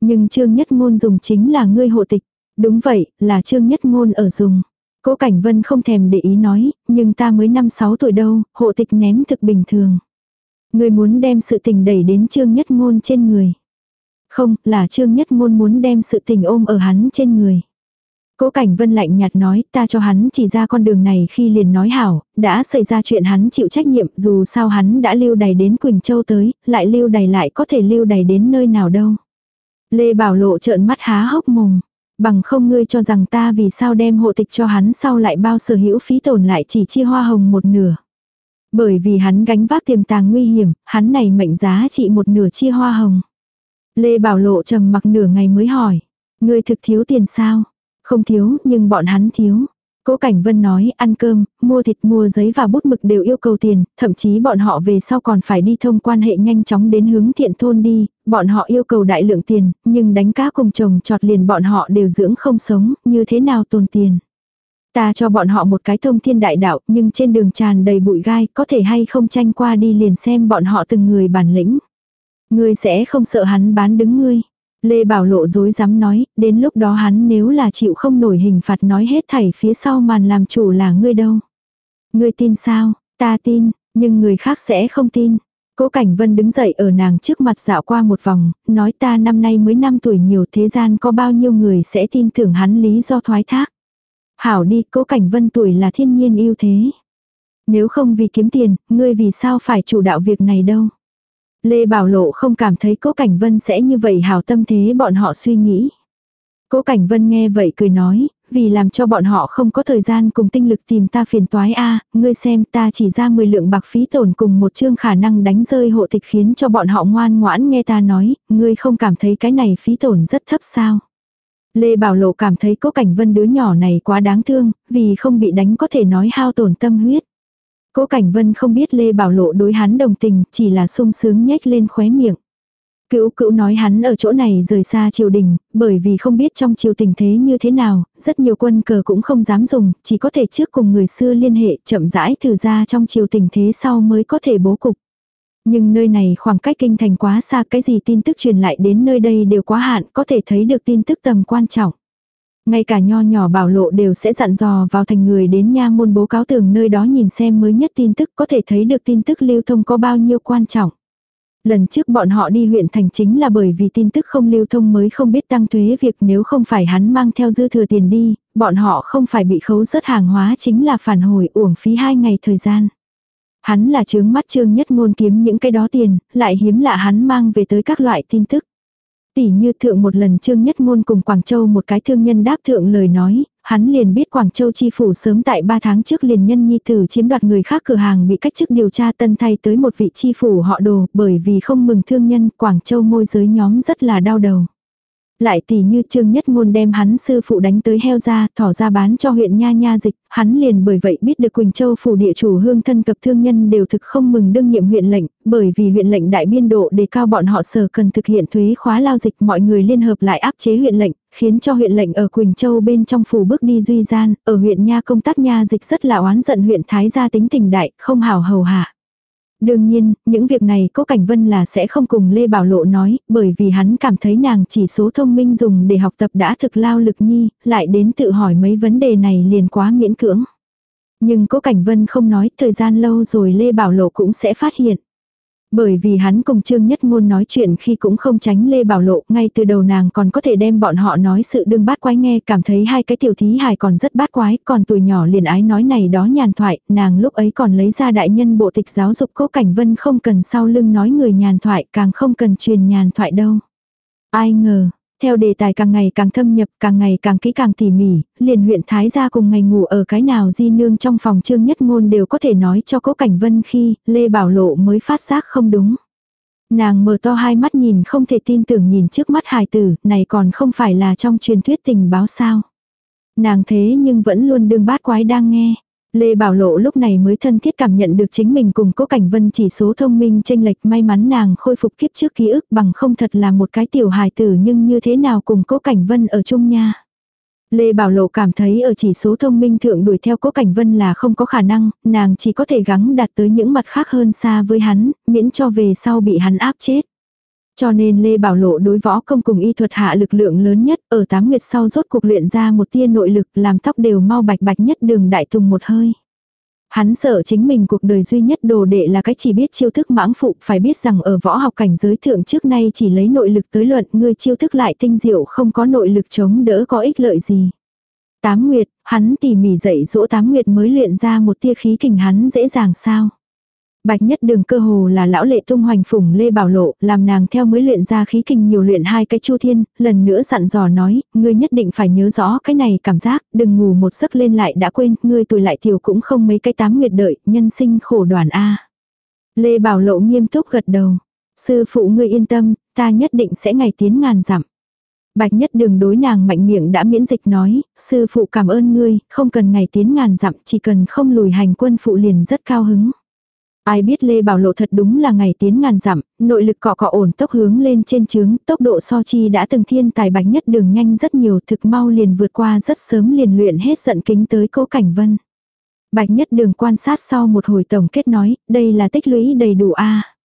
Nhưng Trương Nhất Ngôn dùng chính là ngươi hộ tịch. Đúng vậy, là Trương Nhất Ngôn ở dùng. Cố Cảnh Vân không thèm để ý nói, nhưng ta mới năm sáu tuổi đâu, hộ tịch ném thực bình thường. Ngươi muốn đem sự tình đẩy đến Trương Nhất Ngôn trên người. Không, là Trương Nhất Ngôn muốn đem sự tình ôm ở hắn trên người. Cố Cảnh Vân lạnh nhạt nói, ta cho hắn chỉ ra con đường này khi liền nói hảo, đã xảy ra chuyện hắn chịu trách nhiệm, dù sao hắn đã lưu đày đến Quỳnh Châu tới, lại lưu đày lại có thể lưu đày đến nơi nào đâu. Lê Bảo Lộ trợn mắt há hốc mồm, bằng không ngươi cho rằng ta vì sao đem hộ tịch cho hắn sau lại bao sở hữu phí tổn lại chỉ chia hoa hồng một nửa. Bởi vì hắn gánh vác tiềm tàng nguy hiểm, hắn này mệnh giá trị một nửa chia hoa hồng. Lê Bảo Lộ trầm mặc nửa ngày mới hỏi, ngươi thực thiếu tiền sao? Không thiếu, nhưng bọn hắn thiếu. Cố Cảnh Vân nói ăn cơm, mua thịt mua giấy và bút mực đều yêu cầu tiền, thậm chí bọn họ về sau còn phải đi thông quan hệ nhanh chóng đến hướng thiện thôn đi, bọn họ yêu cầu đại lượng tiền, nhưng đánh cá cùng chồng trọt liền bọn họ đều dưỡng không sống, như thế nào tồn tiền. Ta cho bọn họ một cái thông thiên đại đạo, nhưng trên đường tràn đầy bụi gai, có thể hay không tranh qua đi liền xem bọn họ từng người bản lĩnh. Ngươi sẽ không sợ hắn bán đứng ngươi. Lê Bảo Lộ dối dám nói, đến lúc đó hắn nếu là chịu không nổi hình phạt nói hết thảy phía sau màn làm chủ là ngươi đâu. Ngươi tin sao, ta tin, nhưng người khác sẽ không tin. Cố Cảnh Vân đứng dậy ở nàng trước mặt dạo qua một vòng, nói ta năm nay mới 5 tuổi nhiều thế gian có bao nhiêu người sẽ tin tưởng hắn lý do thoái thác. Hảo đi, Cố Cảnh Vân tuổi là thiên nhiên yêu thế. Nếu không vì kiếm tiền, ngươi vì sao phải chủ đạo việc này đâu. Lê Bảo Lộ không cảm thấy Cố Cảnh Vân sẽ như vậy hảo tâm thế bọn họ suy nghĩ. Cố Cảnh Vân nghe vậy cười nói, vì làm cho bọn họ không có thời gian cùng tinh lực tìm ta phiền toái a, ngươi xem ta chỉ ra 10 lượng bạc phí tổn cùng một chương khả năng đánh rơi hộ tịch khiến cho bọn họ ngoan ngoãn nghe ta nói, ngươi không cảm thấy cái này phí tổn rất thấp sao? Lê Bảo Lộ cảm thấy Cố Cảnh Vân đứa nhỏ này quá đáng thương, vì không bị đánh có thể nói hao tổn tâm huyết. Cố Cảnh Vân không biết Lê Bảo Lộ đối hắn đồng tình, chỉ là sung sướng nhếch lên khóe miệng. Cữu cữu nói hắn ở chỗ này rời xa triều đình, bởi vì không biết trong triều tình thế như thế nào, rất nhiều quân cờ cũng không dám dùng, chỉ có thể trước cùng người xưa liên hệ chậm rãi thử ra trong triều tình thế sau mới có thể bố cục. Nhưng nơi này khoảng cách kinh thành quá xa cái gì tin tức truyền lại đến nơi đây đều quá hạn, có thể thấy được tin tức tầm quan trọng. Ngay cả nho nhỏ bảo lộ đều sẽ dặn dò vào thành người đến nha môn bố cáo tường nơi đó nhìn xem mới nhất tin tức có thể thấy được tin tức lưu thông có bao nhiêu quan trọng. Lần trước bọn họ đi huyện thành chính là bởi vì tin tức không lưu thông mới không biết tăng thuế việc nếu không phải hắn mang theo dư thừa tiền đi, bọn họ không phải bị khấu rớt hàng hóa chính là phản hồi uổng phí hai ngày thời gian. Hắn là chướng mắt trương nhất ngôn kiếm những cái đó tiền, lại hiếm lạ hắn mang về tới các loại tin tức. Tỷ như thượng một lần Trương Nhất Ngôn cùng Quảng Châu một cái thương nhân đáp thượng lời nói, hắn liền biết Quảng Châu chi phủ sớm tại 3 tháng trước liền nhân nhi tử chiếm đoạt người khác cửa hàng bị cách chức điều tra tân thay tới một vị chi phủ họ đồ bởi vì không mừng thương nhân Quảng Châu môi giới nhóm rất là đau đầu. Lại tỷ như Trương Nhất Ngôn đem hắn sư phụ đánh tới heo ra, thỏ ra bán cho huyện Nha Nha dịch, hắn liền bởi vậy biết được Quỳnh Châu phủ địa chủ hương thân cập thương nhân đều thực không mừng đương nhiệm huyện lệnh, bởi vì huyện lệnh đại biên độ đề cao bọn họ sở cần thực hiện thuế khóa lao dịch mọi người liên hợp lại áp chế huyện lệnh, khiến cho huyện lệnh ở Quỳnh Châu bên trong phủ bước đi duy gian, ở huyện Nha công tác Nha dịch rất là oán giận huyện Thái gia tính tình đại, không hảo hầu hạ. Đương nhiên, những việc này Cố Cảnh Vân là sẽ không cùng Lê Bảo Lộ nói, bởi vì hắn cảm thấy nàng chỉ số thông minh dùng để học tập đã thực lao lực nhi, lại đến tự hỏi mấy vấn đề này liền quá miễn cưỡng. Nhưng Cố Cảnh Vân không nói, thời gian lâu rồi Lê Bảo Lộ cũng sẽ phát hiện. Bởi vì hắn cùng Trương Nhất Ngôn nói chuyện khi cũng không tránh Lê Bảo Lộ, ngay từ đầu nàng còn có thể đem bọn họ nói sự đương bát quái nghe, cảm thấy hai cái tiểu thí hài còn rất bát quái, còn tuổi nhỏ liền ái nói này đó nhàn thoại, nàng lúc ấy còn lấy ra đại nhân bộ tịch giáo dục cố cảnh vân không cần sau lưng nói người nhàn thoại, càng không cần truyền nhàn thoại đâu. Ai ngờ, theo đề tài càng ngày càng thâm nhập, càng ngày càng kỹ càng tỉ mỉ, liền huyện Thái gia cùng ngày ngủ ở cái nào di nương trong phòng trương nhất ngôn đều có thể nói cho cố cảnh vân khi Lê Bảo Lộ mới phát giác không đúng. Nàng mở to hai mắt nhìn không thể tin tưởng nhìn trước mắt hài tử, này còn không phải là trong truyền thuyết tình báo sao. Nàng thế nhưng vẫn luôn đương bát quái đang nghe. Lê Bảo Lộ lúc này mới thân thiết cảm nhận được chính mình cùng Cố Cảnh Vân chỉ số thông minh tranh lệch may mắn nàng khôi phục kiếp trước ký ức bằng không thật là một cái tiểu hài tử nhưng như thế nào cùng Cố Cảnh Vân ở chung nha. Lê Bảo Lộ cảm thấy ở chỉ số thông minh thượng đuổi theo Cố Cảnh Vân là không có khả năng, nàng chỉ có thể gắng đạt tới những mặt khác hơn xa với hắn, miễn cho về sau bị hắn áp chết. Cho nên Lê Bảo Lộ đối võ công cùng y thuật hạ lực lượng lớn nhất, ở tám nguyệt sau rốt cuộc luyện ra một tia nội lực làm tóc đều mau bạch bạch nhất đường đại tùng một hơi. Hắn sợ chính mình cuộc đời duy nhất đồ đệ là cái chỉ biết chiêu thức mãng phụ, phải biết rằng ở võ học cảnh giới thượng trước nay chỉ lấy nội lực tới luận, người chiêu thức lại tinh diệu không có nội lực chống đỡ có ích lợi gì. Tám nguyệt, hắn tỉ mỉ dạy dỗ tám nguyệt mới luyện ra một tia khí kình hắn dễ dàng sao. Bạch nhất đường cơ hồ là lão lệ tung hoành phủng Lê Bảo Lộ, làm nàng theo mới luyện ra khí kinh nhiều luyện hai cái chu thiên, lần nữa dặn dò nói, ngươi nhất định phải nhớ rõ cái này cảm giác, đừng ngủ một giấc lên lại đã quên, ngươi tuổi lại tiểu cũng không mấy cái tám nguyệt đợi, nhân sinh khổ đoàn A. Lê Bảo Lộ nghiêm túc gật đầu, sư phụ ngươi yên tâm, ta nhất định sẽ ngày tiến ngàn dặm. Bạch nhất đường đối nàng mạnh miệng đã miễn dịch nói, sư phụ cảm ơn ngươi, không cần ngày tiến ngàn dặm, chỉ cần không lùi hành quân phụ liền rất cao hứng. Ai biết Lê Bảo Lộ thật đúng là ngày tiến ngàn dặm, nội lực cọ cọ ổn tốc hướng lên trên trướng, tốc độ so chi đã từng thiên tài bạch nhất đường nhanh rất nhiều thực mau liền vượt qua rất sớm liền luyện hết giận kính tới cố cảnh vân. Bạch nhất đường quan sát sau một hồi tổng kết nói, đây là tích lũy đầy đủ a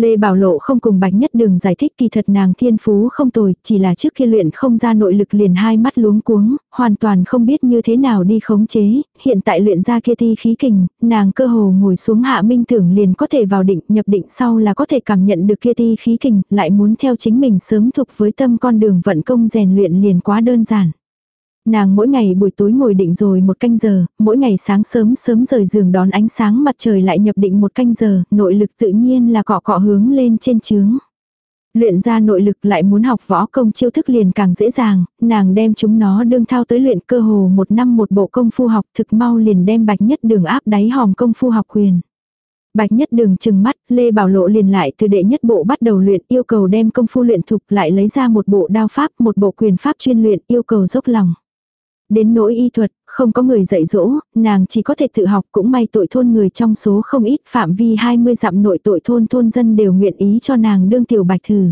Lê Bảo Lộ không cùng Bạch Nhất Đường giải thích kỳ thật nàng thiên phú không tồi, chỉ là trước khi luyện không ra nội lực liền hai mắt luống cuống, hoàn toàn không biết như thế nào đi khống chế, hiện tại luyện ra kia ti khí kình, nàng cơ hồ ngồi xuống hạ minh tưởng liền có thể vào định, nhập định sau là có thể cảm nhận được kia ti khí kình, lại muốn theo chính mình sớm thuộc với tâm con đường vận công rèn luyện liền quá đơn giản. Nàng mỗi ngày buổi tối ngồi định rồi một canh giờ, mỗi ngày sáng sớm sớm rời giường đón ánh sáng mặt trời lại nhập định một canh giờ, nội lực tự nhiên là cọ cọ hướng lên trên trướng. Luyện ra nội lực lại muốn học võ công chiêu thức liền càng dễ dàng, nàng đem chúng nó đương thao tới luyện cơ hồ một năm một bộ công phu học thực mau liền đem bạch nhất đường áp đáy hòm công phu học quyền. Bạch nhất đường chừng mắt, Lê Bảo Lộ liền lại từ đệ nhất bộ bắt đầu luyện yêu cầu đem công phu luyện thục lại lấy ra một bộ đao pháp, một bộ quyền pháp chuyên luyện yêu cầu dốc lòng. Đến nỗi y thuật, không có người dạy dỗ, nàng chỉ có thể tự học cũng may tội thôn người trong số không ít phạm vi 20 dặm nội tội thôn thôn dân đều nguyện ý cho nàng đương tiểu bạch thử.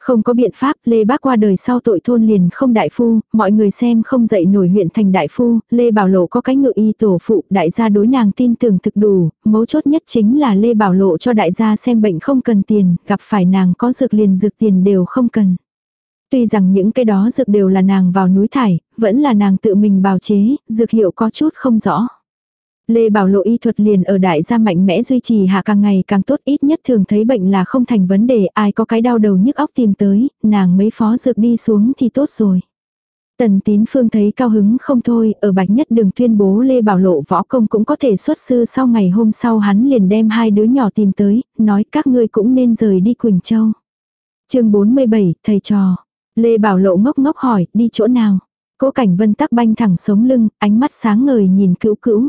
Không có biện pháp, Lê Bác qua đời sau tội thôn liền không đại phu, mọi người xem không dậy nổi huyện thành đại phu, Lê Bảo Lộ có cái ngự y tổ phụ, đại gia đối nàng tin tưởng thực đủ, mấu chốt nhất chính là Lê Bảo Lộ cho đại gia xem bệnh không cần tiền, gặp phải nàng có dược liền dược tiền đều không cần. Tuy rằng những cái đó dược đều là nàng vào núi thải, vẫn là nàng tự mình bào chế, dược hiệu có chút không rõ. Lê Bảo Lộ y thuật liền ở đại gia mạnh mẽ duy trì hạ càng ngày càng tốt ít nhất thường thấy bệnh là không thành vấn đề ai có cái đau đầu nhức óc tìm tới, nàng mấy phó dược đi xuống thì tốt rồi. Tần tín phương thấy cao hứng không thôi, ở bạch nhất đường tuyên bố Lê Bảo Lộ võ công cũng có thể xuất sư sau ngày hôm sau hắn liền đem hai đứa nhỏ tìm tới, nói các ngươi cũng nên rời đi Quỳnh Châu. chương 47, thầy trò. Lê Bảo Lộ ngốc ngốc hỏi, đi chỗ nào? Cố Cảnh Vân tắc banh thẳng sống lưng, ánh mắt sáng ngời nhìn cữu cữu.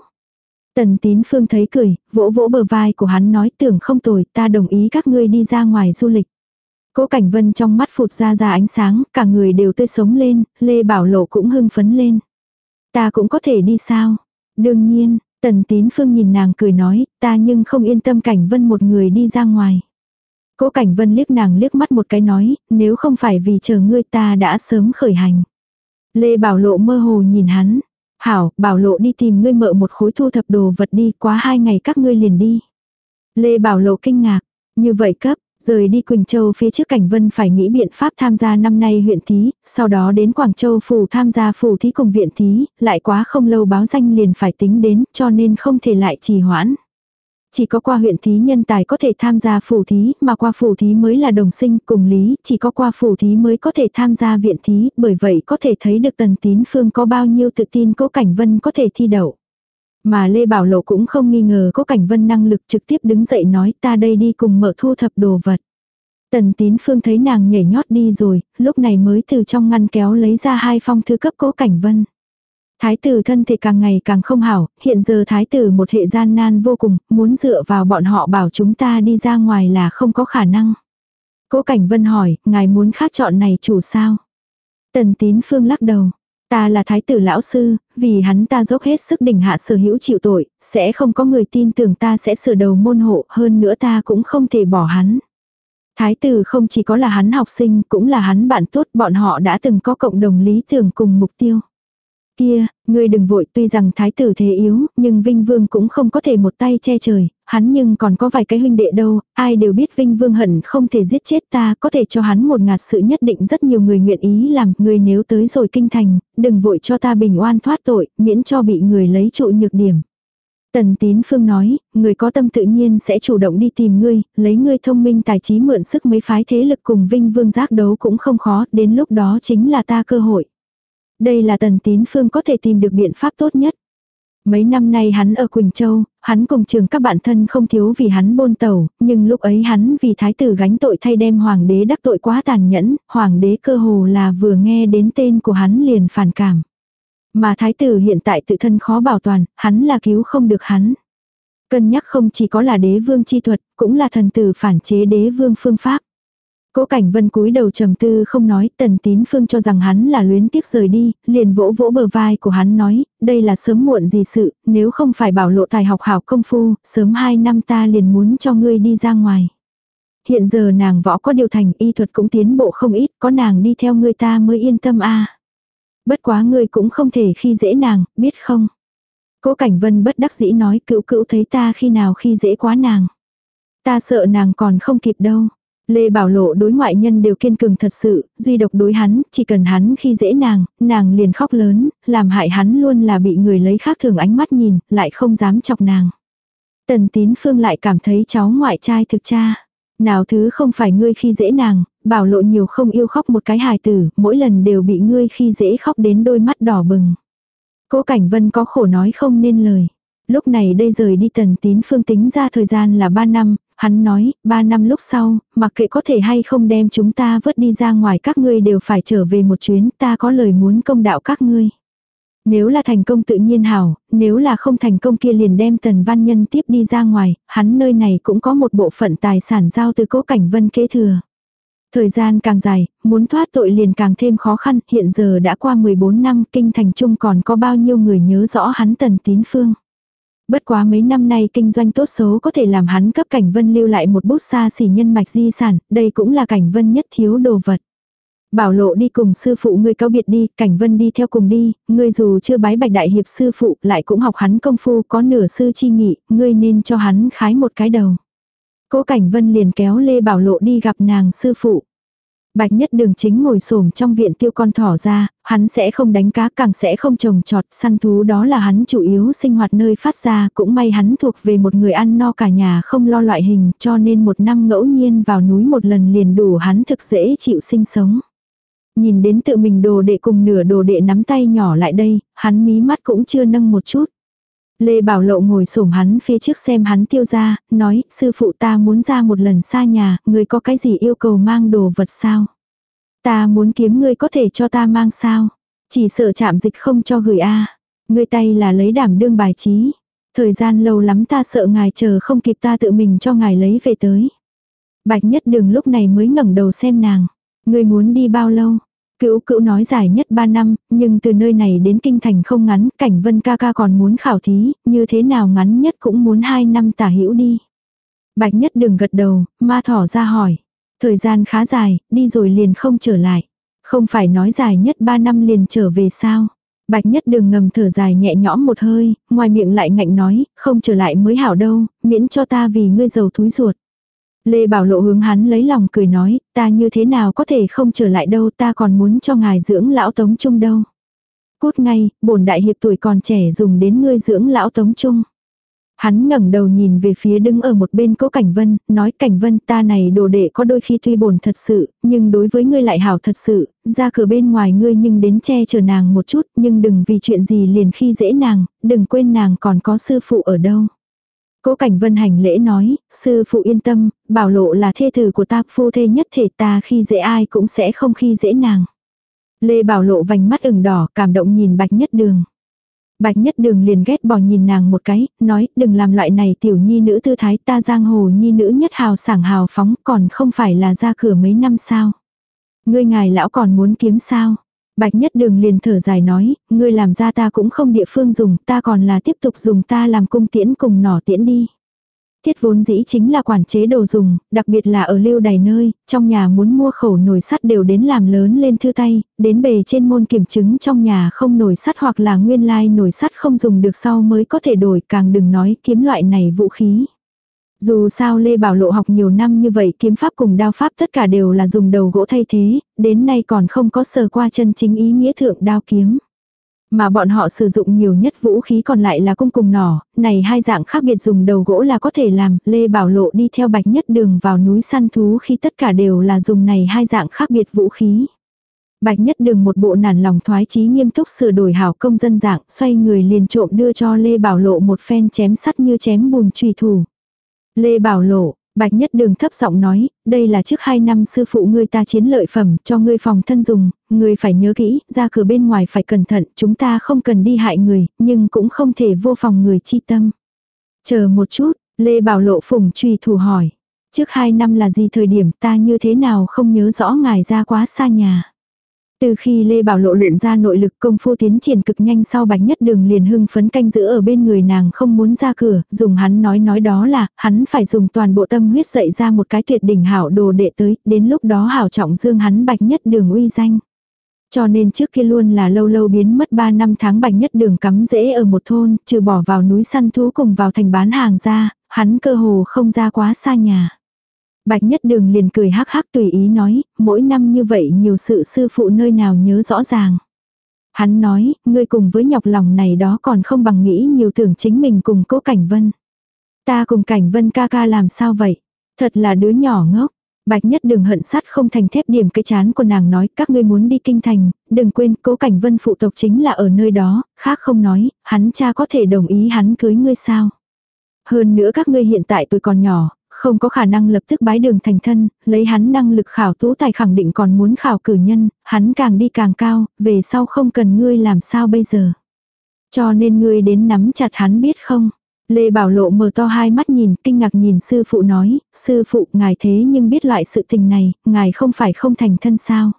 Tần Tín Phương thấy cười, vỗ vỗ bờ vai của hắn nói tưởng không tồi, ta đồng ý các ngươi đi ra ngoài du lịch. Cố Cảnh Vân trong mắt phụt ra ra ánh sáng, cả người đều tươi sống lên, Lê Bảo Lộ cũng hưng phấn lên. Ta cũng có thể đi sao? Đương nhiên, Tần Tín Phương nhìn nàng cười nói, ta nhưng không yên tâm Cảnh Vân một người đi ra ngoài. Cố Cảnh Vân liếc nàng liếc mắt một cái nói, nếu không phải vì chờ ngươi ta đã sớm khởi hành. Lê Bảo Lộ mơ hồ nhìn hắn. Hảo, Bảo Lộ đi tìm ngươi mợ một khối thu thập đồ vật đi, quá hai ngày các ngươi liền đi. Lê Bảo Lộ kinh ngạc, như vậy cấp, rời đi Quỳnh Châu phía trước Cảnh Vân phải nghĩ biện pháp tham gia năm nay huyện thí, sau đó đến Quảng Châu phủ tham gia phủ thí cùng viện thí, lại quá không lâu báo danh liền phải tính đến, cho nên không thể lại trì hoãn. Chỉ có qua huyện thí nhân tài có thể tham gia phủ thí, mà qua phủ thí mới là đồng sinh cùng lý, chỉ có qua phủ thí mới có thể tham gia viện thí, bởi vậy có thể thấy được tần tín phương có bao nhiêu tự tin cố cảnh vân có thể thi đậu. Mà Lê Bảo Lộ cũng không nghi ngờ cố cảnh vân năng lực trực tiếp đứng dậy nói ta đây đi cùng mở thu thập đồ vật. Tần tín phương thấy nàng nhảy nhót đi rồi, lúc này mới từ trong ngăn kéo lấy ra hai phong thư cấp cố cảnh vân. Thái tử thân thể càng ngày càng không hảo, hiện giờ thái tử một hệ gian nan vô cùng, muốn dựa vào bọn họ bảo chúng ta đi ra ngoài là không có khả năng. Cố Cảnh Vân hỏi, ngài muốn khác chọn này chủ sao? Tần Tín Phương lắc đầu. Ta là thái tử lão sư, vì hắn ta dốc hết sức đỉnh hạ sở hữu chịu tội, sẽ không có người tin tưởng ta sẽ sửa đầu môn hộ, hơn nữa ta cũng không thể bỏ hắn. Thái tử không chỉ có là hắn học sinh, cũng là hắn bạn tốt, bọn họ đã từng có cộng đồng lý tưởng cùng mục tiêu. Kia, ngươi đừng vội tuy rằng thái tử thế yếu, nhưng Vinh Vương cũng không có thể một tay che trời, hắn nhưng còn có vài cái huynh đệ đâu, ai đều biết Vinh Vương hận không thể giết chết ta, có thể cho hắn một ngạt sự nhất định rất nhiều người nguyện ý làm, người nếu tới rồi kinh thành, đừng vội cho ta bình oan thoát tội, miễn cho bị người lấy trụ nhược điểm. Tần Tín Phương nói, người có tâm tự nhiên sẽ chủ động đi tìm ngươi, lấy ngươi thông minh tài trí mượn sức mấy phái thế lực cùng Vinh Vương giác đấu cũng không khó, đến lúc đó chính là ta cơ hội. Đây là tần tín phương có thể tìm được biện pháp tốt nhất. Mấy năm nay hắn ở Quỳnh Châu, hắn cùng trường các bạn thân không thiếu vì hắn bôn tàu, nhưng lúc ấy hắn vì thái tử gánh tội thay đem hoàng đế đắc tội quá tàn nhẫn, hoàng đế cơ hồ là vừa nghe đến tên của hắn liền phản cảm. Mà thái tử hiện tại tự thân khó bảo toàn, hắn là cứu không được hắn. Cân nhắc không chỉ có là đế vương chi thuật, cũng là thần tử phản chế đế vương phương pháp. Cố Cảnh Vân cúi đầu trầm tư không nói, Tần Tín Phương cho rằng hắn là luyến tiếc rời đi, liền vỗ vỗ bờ vai của hắn nói, đây là sớm muộn gì sự, nếu không phải bảo lộ tài học hảo công phu, sớm hai năm ta liền muốn cho ngươi đi ra ngoài. Hiện giờ nàng võ có điều thành, y thuật cũng tiến bộ không ít, có nàng đi theo ngươi ta mới yên tâm a. Bất quá ngươi cũng không thể khi dễ nàng, biết không? Cố Cảnh Vân bất đắc dĩ nói cựu cựu thấy ta khi nào khi dễ quá nàng. Ta sợ nàng còn không kịp đâu. Lê Bảo Lộ đối ngoại nhân đều kiên cường thật sự, duy độc đối hắn, chỉ cần hắn khi dễ nàng, nàng liền khóc lớn, làm hại hắn luôn là bị người lấy khác thường ánh mắt nhìn, lại không dám chọc nàng. Tần Tín Phương lại cảm thấy cháu ngoại trai thực cha. Nào thứ không phải ngươi khi dễ nàng, Bảo Lộ nhiều không yêu khóc một cái hài tử, mỗi lần đều bị ngươi khi dễ khóc đến đôi mắt đỏ bừng. Cố Cảnh Vân có khổ nói không nên lời. Lúc này đây rời đi tần tín phương tính ra thời gian là 3 năm, hắn nói, ba năm lúc sau, mặc kệ có thể hay không đem chúng ta vớt đi ra ngoài các ngươi đều phải trở về một chuyến, ta có lời muốn công đạo các ngươi. Nếu là thành công tự nhiên hảo, nếu là không thành công kia liền đem tần văn nhân tiếp đi ra ngoài, hắn nơi này cũng có một bộ phận tài sản giao từ cố cảnh vân kế thừa. Thời gian càng dài, muốn thoát tội liền càng thêm khó khăn, hiện giờ đã qua 14 năm, kinh thành trung còn có bao nhiêu người nhớ rõ hắn tần tín phương. Bất quá mấy năm nay kinh doanh tốt xấu có thể làm hắn cấp cảnh vân lưu lại một bút xa xỉ nhân mạch di sản, đây cũng là cảnh vân nhất thiếu đồ vật. Bảo lộ đi cùng sư phụ ngươi cáo biệt đi, cảnh vân đi theo cùng đi, ngươi dù chưa bái bạch đại hiệp sư phụ lại cũng học hắn công phu có nửa sư chi nghị, ngươi nên cho hắn khái một cái đầu. Cố cảnh vân liền kéo Lê Bảo lộ đi gặp nàng sư phụ. Bạch nhất đường chính ngồi xổm trong viện tiêu con thỏ ra, hắn sẽ không đánh cá càng sẽ không trồng trọt, săn thú đó là hắn chủ yếu sinh hoạt nơi phát ra, cũng may hắn thuộc về một người ăn no cả nhà không lo loại hình cho nên một năm ngẫu nhiên vào núi một lần liền đủ hắn thực dễ chịu sinh sống. Nhìn đến tự mình đồ đệ cùng nửa đồ đệ nắm tay nhỏ lại đây, hắn mí mắt cũng chưa nâng một chút. Lê Bảo Lộ ngồi xổm hắn phía trước xem hắn tiêu ra, nói, sư phụ ta muốn ra một lần xa nhà, người có cái gì yêu cầu mang đồ vật sao? Ta muốn kiếm ngươi có thể cho ta mang sao? Chỉ sợ chạm dịch không cho gửi a Ngươi tay là lấy đảm đương bài trí. Thời gian lâu lắm ta sợ ngài chờ không kịp ta tự mình cho ngài lấy về tới. Bạch nhất đường lúc này mới ngẩng đầu xem nàng. Ngươi muốn đi bao lâu? Cữu cữu nói dài nhất 3 năm, nhưng từ nơi này đến kinh thành không ngắn, cảnh vân ca ca còn muốn khảo thí, như thế nào ngắn nhất cũng muốn 2 năm tả hữu đi. Bạch nhất đừng gật đầu, ma thỏ ra hỏi. Thời gian khá dài, đi rồi liền không trở lại. Không phải nói dài nhất 3 năm liền trở về sao. Bạch nhất đường ngầm thở dài nhẹ nhõm một hơi, ngoài miệng lại ngạnh nói, không trở lại mới hảo đâu, miễn cho ta vì ngươi giàu thúi ruột. Lê Bảo Lộ hướng hắn lấy lòng cười nói, ta như thế nào có thể không trở lại đâu ta còn muốn cho ngài dưỡng lão tống trung đâu. Cút ngay, bổn đại hiệp tuổi còn trẻ dùng đến ngươi dưỡng lão tống trung. Hắn ngẩng đầu nhìn về phía đứng ở một bên cố Cảnh Vân, nói Cảnh Vân ta này đồ đệ có đôi khi tuy bổn thật sự, nhưng đối với ngươi lại hảo thật sự, ra cửa bên ngoài ngươi nhưng đến che chở nàng một chút, nhưng đừng vì chuyện gì liền khi dễ nàng, đừng quên nàng còn có sư phụ ở đâu. Cố Cảnh Vân hành lễ nói, sư phụ yên tâm, bảo lộ là thê tử của ta, phu thê nhất thể ta khi dễ ai cũng sẽ không khi dễ nàng. Lê Bảo lộ vành mắt ửng đỏ, cảm động nhìn Bạch Nhất Đường. Bạch Nhất Đường liền ghét bỏ nhìn nàng một cái, nói, đừng làm loại này tiểu nhi nữ tư thái ta giang hồ nhi nữ nhất hào sảng hào phóng, còn không phải là ra cửa mấy năm sao. Ngươi ngài lão còn muốn kiếm sao. Bạch Nhất Đường liền thở dài nói, ngươi làm ra ta cũng không địa phương dùng, ta còn là tiếp tục dùng ta làm cung tiễn cùng nỏ tiễn đi. Thiết vốn dĩ chính là quản chế đồ dùng, đặc biệt là ở lưu đài nơi, trong nhà muốn mua khẩu nồi sắt đều đến làm lớn lên thư tay, đến bề trên môn kiểm chứng trong nhà không nồi sắt hoặc là nguyên lai nồi sắt không dùng được sau mới có thể đổi càng đừng nói kiếm loại này vũ khí. Dù sao Lê Bảo Lộ học nhiều năm như vậy kiếm pháp cùng đao pháp tất cả đều là dùng đầu gỗ thay thế, đến nay còn không có sờ qua chân chính ý nghĩa thượng đao kiếm. Mà bọn họ sử dụng nhiều nhất vũ khí còn lại là cung cùng nỏ, này hai dạng khác biệt dùng đầu gỗ là có thể làm, Lê Bảo Lộ đi theo bạch nhất đường vào núi săn thú khi tất cả đều là dùng này hai dạng khác biệt vũ khí. Bạch nhất đường một bộ nản lòng thoái chí nghiêm túc sửa đổi hảo công dân dạng, xoay người liền trộm đưa cho Lê Bảo Lộ một phen chém sắt như chém bùn trùy thủ. Lê Bảo Lộ, Bạch Nhất Đường thấp giọng nói, đây là trước hai năm sư phụ ngươi ta chiến lợi phẩm cho ngươi phòng thân dùng, ngươi phải nhớ kỹ, ra cửa bên ngoài phải cẩn thận, chúng ta không cần đi hại người, nhưng cũng không thể vô phòng người chi tâm. Chờ một chút, Lê Bảo Lộ phùng truy thủ hỏi. Trước hai năm là gì thời điểm ta như thế nào không nhớ rõ ngài ra quá xa nhà. Từ khi Lê Bảo Lộ luyện ra nội lực công phu tiến triển cực nhanh sau bạch nhất đường liền hưng phấn canh giữ ở bên người nàng không muốn ra cửa, dùng hắn nói nói đó là, hắn phải dùng toàn bộ tâm huyết dậy ra một cái tuyệt đỉnh hảo đồ đệ tới, đến lúc đó hảo trọng dương hắn bạch nhất đường uy danh. Cho nên trước kia luôn là lâu lâu biến mất 3 năm tháng bạch nhất đường cắm rễ ở một thôn, trừ bỏ vào núi săn thú cùng vào thành bán hàng ra, hắn cơ hồ không ra quá xa nhà. Bạch nhất đường liền cười hắc hắc tùy ý nói, mỗi năm như vậy nhiều sự sư phụ nơi nào nhớ rõ ràng. Hắn nói, ngươi cùng với nhọc lòng này đó còn không bằng nghĩ nhiều tưởng chính mình cùng cố cảnh vân. Ta cùng cảnh vân ca ca làm sao vậy? Thật là đứa nhỏ ngốc. Bạch nhất đường hận sắt không thành thép điểm cái chán của nàng nói các ngươi muốn đi kinh thành, đừng quên cố cảnh vân phụ tộc chính là ở nơi đó, khác không nói, hắn cha có thể đồng ý hắn cưới ngươi sao. Hơn nữa các ngươi hiện tại tuổi còn nhỏ, không có khả năng lập tức bái đường thành thân, lấy hắn năng lực khảo tú tài khẳng định còn muốn khảo cử nhân, hắn càng đi càng cao, về sau không cần ngươi làm sao bây giờ. Cho nên ngươi đến nắm chặt hắn biết không. Lê Bảo Lộ mở to hai mắt nhìn, kinh ngạc nhìn sư phụ nói, sư phụ, ngài thế nhưng biết loại sự tình này, ngài không phải không thành thân sao.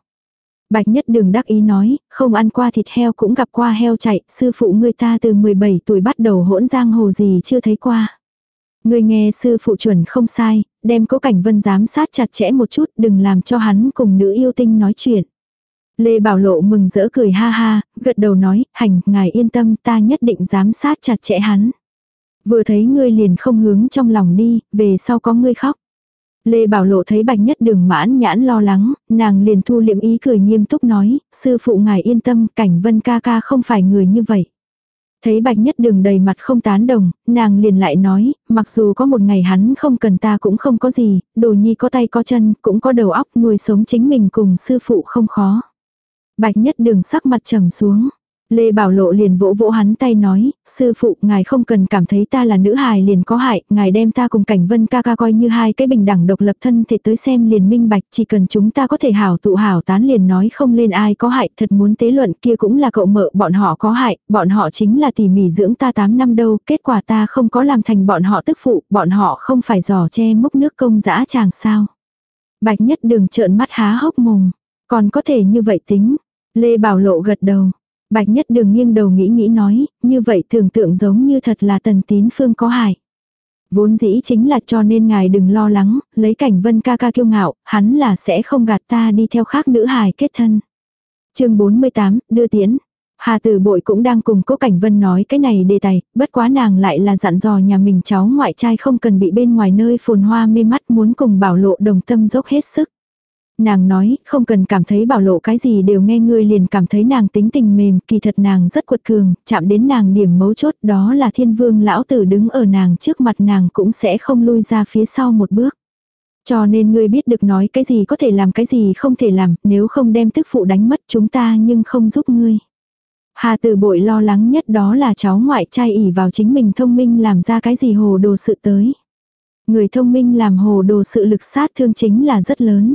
Bạch nhất đường đắc ý nói, không ăn qua thịt heo cũng gặp qua heo chạy, sư phụ ngươi ta từ 17 tuổi bắt đầu hỗn giang hồ gì chưa thấy qua. Ngươi nghe sư phụ chuẩn không sai, đem cố cảnh vân giám sát chặt chẽ một chút, đừng làm cho hắn cùng nữ yêu tinh nói chuyện. Lê Bảo Lộ mừng rỡ cười ha ha, gật đầu nói, hành, ngài yên tâm ta nhất định giám sát chặt chẽ hắn. Vừa thấy ngươi liền không hướng trong lòng đi, về sau có ngươi khóc. Lê Bảo Lộ thấy Bạch Nhất Đường mãn nhãn lo lắng, nàng liền thu liệm ý cười nghiêm túc nói, sư phụ ngài yên tâm, cảnh vân ca ca không phải người như vậy. Thấy Bạch Nhất Đường đầy mặt không tán đồng, nàng liền lại nói, mặc dù có một ngày hắn không cần ta cũng không có gì, đồ nhi có tay có chân, cũng có đầu óc nuôi sống chính mình cùng sư phụ không khó. Bạch Nhất Đường sắc mặt trầm xuống. Lê Bảo Lộ liền vỗ vỗ hắn tay nói, sư phụ, ngài không cần cảm thấy ta là nữ hài liền có hại, ngài đem ta cùng cảnh vân ca ca coi như hai cái bình đẳng độc lập thân thể tới xem liền minh bạch, chỉ cần chúng ta có thể hảo tụ hảo tán liền nói không lên ai có hại, thật muốn tế luận kia cũng là cậu mợ, bọn họ có hại, bọn họ chính là tỉ mỉ dưỡng ta 8 năm đâu, kết quả ta không có làm thành bọn họ tức phụ, bọn họ không phải giò che múc nước công dã chàng sao. Bạch nhất đường trợn mắt há hốc mồm, còn có thể như vậy tính. Lê Bảo Lộ gật đầu. Bạch nhất đường nghiêng đầu nghĩ nghĩ nói, như vậy tưởng tượng giống như thật là tần tín phương có hại. Vốn dĩ chính là cho nên ngài đừng lo lắng, lấy cảnh vân ca ca kiêu ngạo, hắn là sẽ không gạt ta đi theo khác nữ hài kết thân. chương 48, đưa tiến. Hà tử bội cũng đang cùng cố cảnh vân nói cái này đề tài, bất quá nàng lại là dặn dò nhà mình cháu ngoại trai không cần bị bên ngoài nơi phồn hoa mê mắt muốn cùng bảo lộ đồng tâm dốc hết sức. Nàng nói, không cần cảm thấy bảo lộ cái gì đều nghe ngươi liền cảm thấy nàng tính tình mềm, kỳ thật nàng rất quật cường, chạm đến nàng điểm mấu chốt đó là thiên vương lão tử đứng ở nàng trước mặt nàng cũng sẽ không lui ra phía sau một bước. Cho nên ngươi biết được nói cái gì có thể làm cái gì không thể làm, nếu không đem tức phụ đánh mất chúng ta nhưng không giúp ngươi. Hà tử bội lo lắng nhất đó là cháu ngoại trai ỉ vào chính mình thông minh làm ra cái gì hồ đồ sự tới. Người thông minh làm hồ đồ sự lực sát thương chính là rất lớn.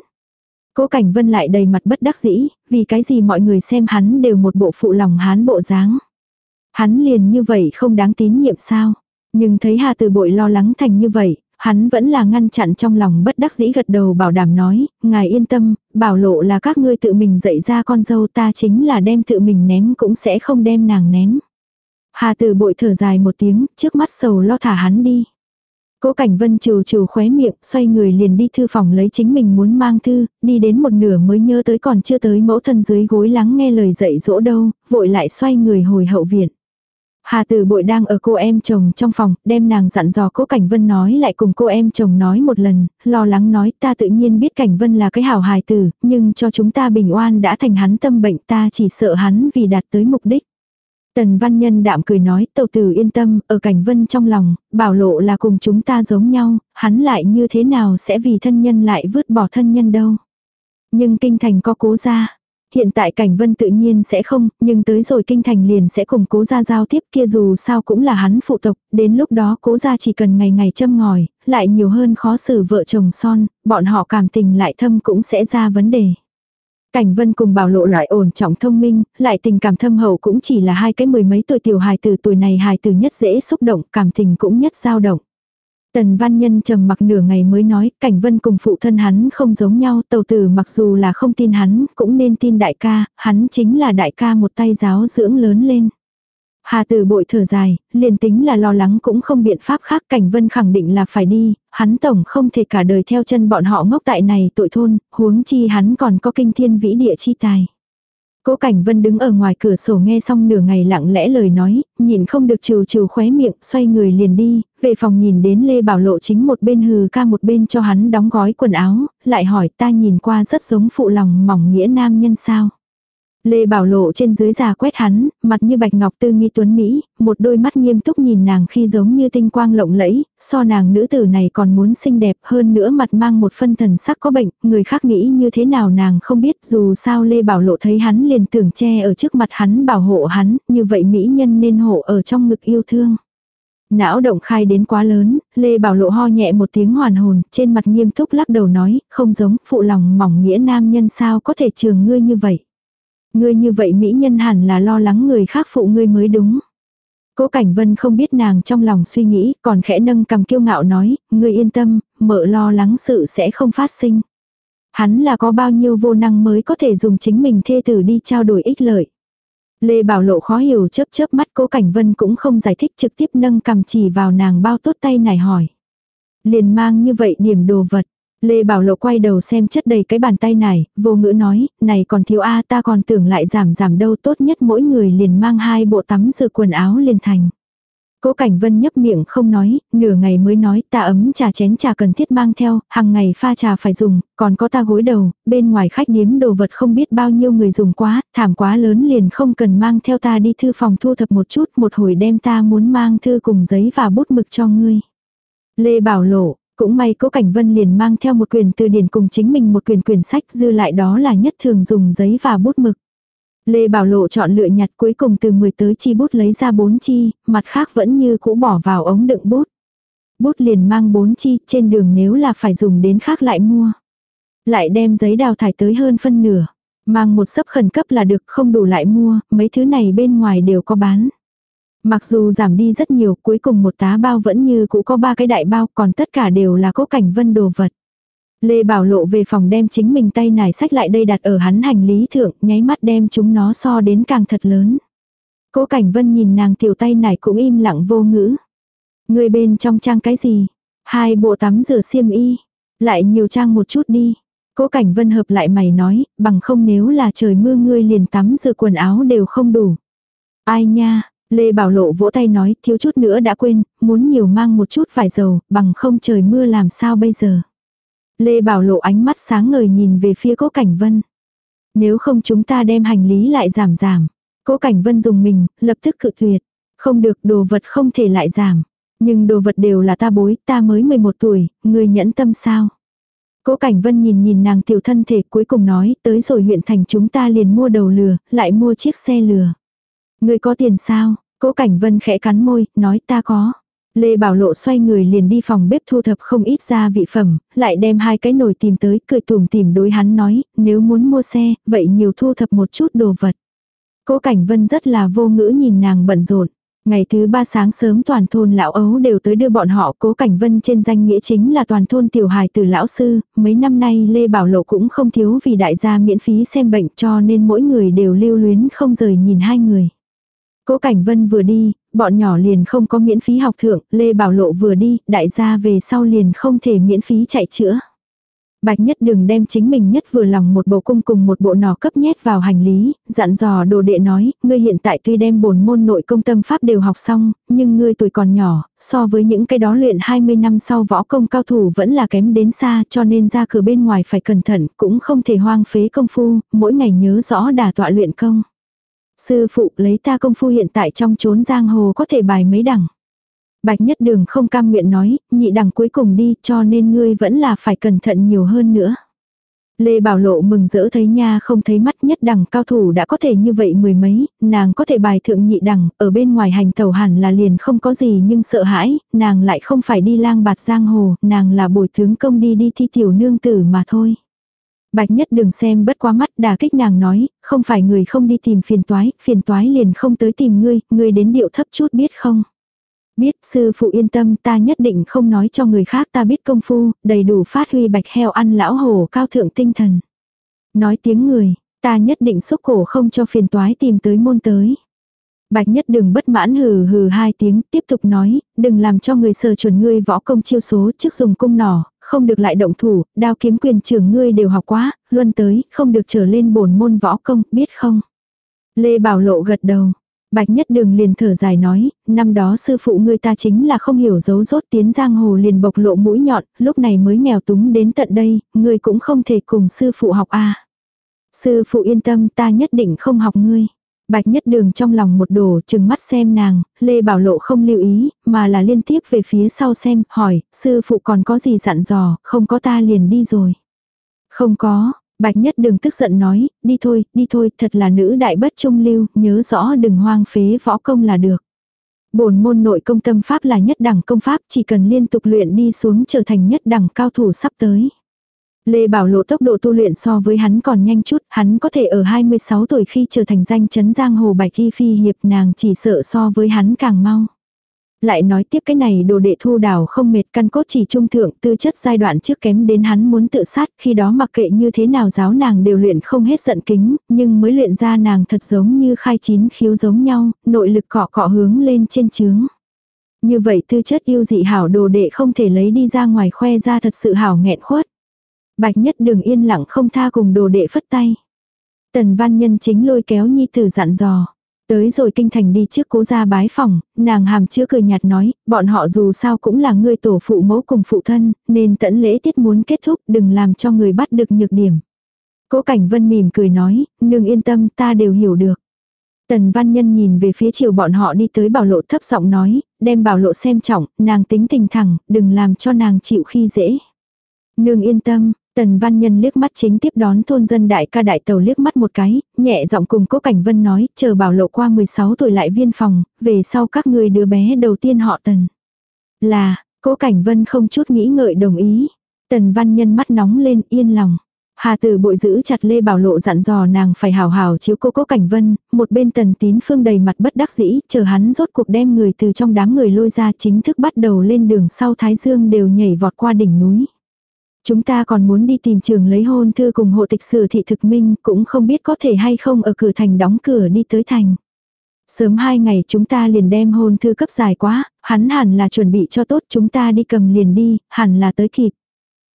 Cố Cảnh Vân lại đầy mặt bất đắc dĩ, vì cái gì mọi người xem hắn đều một bộ phụ lòng hán bộ dáng. Hắn liền như vậy không đáng tín nhiệm sao. Nhưng thấy Hà Từ Bội lo lắng thành như vậy, hắn vẫn là ngăn chặn trong lòng bất đắc dĩ gật đầu bảo đảm nói, ngài yên tâm, bảo lộ là các ngươi tự mình dạy ra con dâu ta chính là đem tự mình ném cũng sẽ không đem nàng ném. Hà Từ Bội thở dài một tiếng, trước mắt sầu lo thả hắn đi. Cố Cảnh Vân trừ trừ khóe miệng, xoay người liền đi thư phòng lấy chính mình muốn mang thư, đi đến một nửa mới nhớ tới còn chưa tới mẫu thân dưới gối lắng nghe lời dạy dỗ đâu, vội lại xoay người hồi hậu viện. Hà tử bội đang ở cô em chồng trong phòng, đem nàng dặn dò cố Cảnh Vân nói lại cùng cô em chồng nói một lần, lo lắng nói ta tự nhiên biết Cảnh Vân là cái hảo hài tử, nhưng cho chúng ta bình oan đã thành hắn tâm bệnh ta chỉ sợ hắn vì đạt tới mục đích. Tần văn nhân đạm cười nói tàu tử yên tâm, ở cảnh vân trong lòng, bảo lộ là cùng chúng ta giống nhau, hắn lại như thế nào sẽ vì thân nhân lại vứt bỏ thân nhân đâu. Nhưng kinh thành có cố ra. Hiện tại cảnh vân tự nhiên sẽ không, nhưng tới rồi kinh thành liền sẽ cùng cố gia giao tiếp kia dù sao cũng là hắn phụ tộc, đến lúc đó cố gia chỉ cần ngày ngày châm ngòi, lại nhiều hơn khó xử vợ chồng son, bọn họ cảm tình lại thâm cũng sẽ ra vấn đề. Cảnh vân cùng bảo lộ lại ổn trọng thông minh, lại tình cảm thâm hậu cũng chỉ là hai cái mười mấy tuổi tiểu hài từ tuổi này hài từ nhất dễ xúc động, cảm tình cũng nhất dao động. Tần Văn Nhân trầm mặc nửa ngày mới nói, Cảnh Vân cùng phụ thân hắn không giống nhau, tàu tử mặc dù là không tin hắn, cũng nên tin đại ca, hắn chính là đại ca một tay giáo dưỡng lớn lên. Hà tử bội thở dài, liền tính là lo lắng cũng không biện pháp khác Cảnh Vân khẳng định là phải đi, hắn tổng không thể cả đời theo chân bọn họ ngốc tại này tội thôn, huống chi hắn còn có kinh thiên vĩ địa chi tài. Cố Cảnh Vân đứng ở ngoài cửa sổ nghe xong nửa ngày lặng lẽ lời nói, nhìn không được trừ trừ khóe miệng, xoay người liền đi, về phòng nhìn đến Lê Bảo Lộ chính một bên hừ ca một bên cho hắn đóng gói quần áo, lại hỏi ta nhìn qua rất giống phụ lòng mỏng nghĩa nam nhân sao. Lê Bảo Lộ trên dưới già quét hắn, mặt như bạch ngọc tư nghi tuấn Mỹ, một đôi mắt nghiêm túc nhìn nàng khi giống như tinh quang lộng lẫy, so nàng nữ tử này còn muốn xinh đẹp hơn nữa mặt mang một phân thần sắc có bệnh, người khác nghĩ như thế nào nàng không biết dù sao Lê Bảo Lộ thấy hắn liền tưởng che ở trước mặt hắn bảo hộ hắn, như vậy Mỹ nhân nên hộ ở trong ngực yêu thương. Não động khai đến quá lớn, Lê Bảo Lộ ho nhẹ một tiếng hoàn hồn, trên mặt nghiêm túc lắc đầu nói, không giống, phụ lòng mỏng nghĩa nam nhân sao có thể trường ngươi như vậy. Ngươi như vậy mỹ nhân hẳn là lo lắng người khác phụ ngươi mới đúng. Cố Cảnh Vân không biết nàng trong lòng suy nghĩ, còn khẽ nâng cầm kiêu ngạo nói, ngươi yên tâm, mợ lo lắng sự sẽ không phát sinh. Hắn là có bao nhiêu vô năng mới có thể dùng chính mình thê tử đi trao đổi ích lợi. Lê Bảo Lộ khó hiểu chớp chớp mắt Cố Cảnh Vân cũng không giải thích trực tiếp nâng cầm chỉ vào nàng bao tốt tay này hỏi. Liền mang như vậy điểm đồ vật. Lê Bảo Lộ quay đầu xem chất đầy cái bàn tay này, vô ngữ nói, này còn thiếu A ta còn tưởng lại giảm giảm đâu tốt nhất mỗi người liền mang hai bộ tắm rửa quần áo liền thành. Cố Cảnh Vân nhấp miệng không nói, nửa ngày mới nói ta ấm trà chén trà cần thiết mang theo, hàng ngày pha trà phải dùng, còn có ta gối đầu, bên ngoài khách điếm đồ vật không biết bao nhiêu người dùng quá, thảm quá lớn liền không cần mang theo ta đi thư phòng thu thập một chút, một hồi đem ta muốn mang thư cùng giấy và bút mực cho ngươi. Lê Bảo Lộ, cũng may cố Cảnh Vân liền mang theo một quyền từ điển cùng chính mình một quyền quyển sách dư lại đó là nhất thường dùng giấy và bút mực. Lê Bảo Lộ chọn lựa nhặt cuối cùng từ 10 tới chi bút lấy ra 4 chi, mặt khác vẫn như cũ bỏ vào ống đựng bút. Bút liền mang 4 chi, trên đường nếu là phải dùng đến khác lại mua. Lại đem giấy đào thải tới hơn phân nửa. Mang một sấp khẩn cấp là được không đủ lại mua, mấy thứ này bên ngoài đều có bán. Mặc dù giảm đi rất nhiều, cuối cùng một tá bao vẫn như cũ có ba cái đại bao, còn tất cả đều là cố cảnh vân đồ vật. Lê Bảo Lộ về phòng đem chính mình tay nải sách lại đây đặt ở hắn hành lý thượng, nháy mắt đem chúng nó so đến càng thật lớn. Cố Cảnh Vân nhìn nàng tiểu tay nải cũng im lặng vô ngữ. Người bên trong trang cái gì? Hai bộ tắm rửa xiêm y. Lại nhiều trang một chút đi. Cố Cảnh Vân hợp lại mày nói, bằng không nếu là trời mưa ngươi liền tắm rửa quần áo đều không đủ. Ai nha, Lê Bảo Lộ vỗ tay nói, thiếu chút nữa đã quên, muốn nhiều mang một chút vải dầu, bằng không trời mưa làm sao bây giờ. Lê Bảo Lộ ánh mắt sáng ngời nhìn về phía Cố Cảnh Vân. Nếu không chúng ta đem hành lý lại giảm giảm. Cố Cảnh Vân dùng mình, lập tức cự tuyệt. Không được đồ vật không thể lại giảm. Nhưng đồ vật đều là ta bối, ta mới 11 tuổi, người nhẫn tâm sao. Cố Cảnh Vân nhìn nhìn nàng tiểu thân thể cuối cùng nói, tới rồi huyện thành chúng ta liền mua đầu lừa, lại mua chiếc xe lừa. Người có tiền sao? Cố Cảnh Vân khẽ cắn môi, nói ta có. Lê Bảo Lộ xoay người liền đi phòng bếp thu thập không ít gia vị phẩm, lại đem hai cái nồi tìm tới, cười tùm tìm đối hắn nói, nếu muốn mua xe, vậy nhiều thu thập một chút đồ vật. Cố Cảnh Vân rất là vô ngữ nhìn nàng bận rộn. Ngày thứ ba sáng sớm toàn thôn lão ấu đều tới đưa bọn họ cố cảnh vân trên danh nghĩa chính là toàn thôn tiểu hài từ lão sư, mấy năm nay Lê Bảo Lộ cũng không thiếu vì đại gia miễn phí xem bệnh cho nên mỗi người đều lưu luyến không rời nhìn hai người. Cố Cảnh Vân vừa đi, bọn nhỏ liền không có miễn phí học thượng, Lê Bảo Lộ vừa đi, đại gia về sau liền không thể miễn phí chạy chữa. Bạch Nhất đừng đem chính mình nhất vừa lòng một bộ cung cùng một bộ nỏ cấp nhét vào hành lý, dặn dò đồ đệ nói, ngươi hiện tại tuy đem bổn môn nội công tâm pháp đều học xong, nhưng ngươi tuổi còn nhỏ, so với những cái đó luyện 20 năm sau võ công cao thủ vẫn là kém đến xa cho nên ra cửa bên ngoài phải cẩn thận, cũng không thể hoang phế công phu, mỗi ngày nhớ rõ đà tọa luyện công. Sư phụ lấy ta công phu hiện tại trong chốn giang hồ có thể bài mấy đẳng. Bạch nhất đường không cam nguyện nói, nhị đẳng cuối cùng đi cho nên ngươi vẫn là phải cẩn thận nhiều hơn nữa. Lê Bảo Lộ mừng rỡ thấy nha không thấy mắt nhất đẳng cao thủ đã có thể như vậy mười mấy, nàng có thể bài thượng nhị đẳng, ở bên ngoài hành tàu hẳn là liền không có gì nhưng sợ hãi, nàng lại không phải đi lang bạt giang hồ, nàng là bồi tướng công đi đi thi tiểu nương tử mà thôi. Bạch nhất đừng xem bất quá mắt đà kích nàng nói, không phải người không đi tìm phiền toái, phiền toái liền không tới tìm ngươi, ngươi đến điệu thấp chút biết không. Biết sư phụ yên tâm ta nhất định không nói cho người khác ta biết công phu, đầy đủ phát huy bạch heo ăn lão hổ cao thượng tinh thần. Nói tiếng người, ta nhất định xúc cổ không cho phiền toái tìm tới môn tới. Bạch nhất Đường bất mãn hừ hừ hai tiếng, tiếp tục nói, đừng làm cho người sờ chuẩn ngươi võ công chiêu số trước dùng cung nỏ, không được lại động thủ, đao kiếm quyền trưởng ngươi đều học quá, luân tới, không được trở lên bổn môn võ công, biết không? Lê Bảo Lộ gật đầu. Bạch Nhất Đường liền thở dài nói, năm đó sư phụ ngươi ta chính là không hiểu dấu rốt tiến giang hồ liền bộc lộ mũi nhọn, lúc này mới nghèo túng đến tận đây, ngươi cũng không thể cùng sư phụ học a. Sư phụ yên tâm ta nhất định không học ngươi. Bạch nhất đường trong lòng một đồ chừng mắt xem nàng, Lê Bảo Lộ không lưu ý, mà là liên tiếp về phía sau xem, hỏi, sư phụ còn có gì dặn dò, không có ta liền đi rồi. Không có, Bạch nhất đường tức giận nói, đi thôi, đi thôi, thật là nữ đại bất trung lưu, nhớ rõ đừng hoang phế võ công là được. Bổn môn nội công tâm pháp là nhất đẳng công pháp, chỉ cần liên tục luyện đi xuống trở thành nhất đẳng cao thủ sắp tới. Lê Bảo Lộ tốc độ tu luyện so với hắn còn nhanh chút, hắn có thể ở 26 tuổi khi trở thành danh chấn giang hồ bạch y phi hiệp nàng chỉ sợ so với hắn càng mau. Lại nói tiếp cái này đồ đệ thu đảo không mệt căn cốt chỉ trung thượng tư chất giai đoạn trước kém đến hắn muốn tự sát khi đó mặc kệ như thế nào giáo nàng đều luyện không hết giận kính, nhưng mới luyện ra nàng thật giống như khai chín khiếu giống nhau, nội lực cọ cọ hướng lên trên trướng. Như vậy tư chất yêu dị hảo đồ đệ không thể lấy đi ra ngoài khoe ra thật sự hảo nghẹn khuất. Bạch nhất đường yên lặng không tha cùng đồ đệ phất tay. Tần văn nhân chính lôi kéo nhi tử dặn dò. Tới rồi kinh thành đi trước cố ra bái phòng, nàng hàm chứa cười nhạt nói, bọn họ dù sao cũng là người tổ phụ mẫu cùng phụ thân, nên tẫn lễ tiết muốn kết thúc đừng làm cho người bắt được nhược điểm. Cố cảnh vân mỉm cười nói, nương yên tâm ta đều hiểu được. Tần văn nhân nhìn về phía chiều bọn họ đi tới bảo lộ thấp giọng nói, đem bảo lộ xem trọng, nàng tính tình thẳng, đừng làm cho nàng chịu khi dễ. Nương yên tâm, Tần Văn Nhân liếc mắt chính tiếp đón thôn dân đại ca đại tàu liếc mắt một cái, nhẹ giọng cùng Cố Cảnh Vân nói, chờ bảo lộ qua 16 tuổi lại viên phòng, về sau các người đứa bé đầu tiên họ Tần. Là, Cố Cảnh Vân không chút nghĩ ngợi đồng ý. Tần Văn Nhân mắt nóng lên yên lòng. Hà Tử bội giữ chặt Lê Bảo Lộ dặn dò nàng phải hào hào chiếu cố cố cảnh vân, một bên tần tín phương đầy mặt bất đắc dĩ, chờ hắn rốt cuộc đem người từ trong đám người lôi ra chính thức bắt đầu lên đường sau Thái Dương đều nhảy vọt qua đỉnh núi. Chúng ta còn muốn đi tìm trường lấy hôn thư cùng hộ tịch sử thị thực minh, cũng không biết có thể hay không ở cửa thành đóng cửa đi tới thành. Sớm hai ngày chúng ta liền đem hôn thư cấp dài quá, hắn hẳn là chuẩn bị cho tốt chúng ta đi cầm liền đi, hẳn là tới kịp.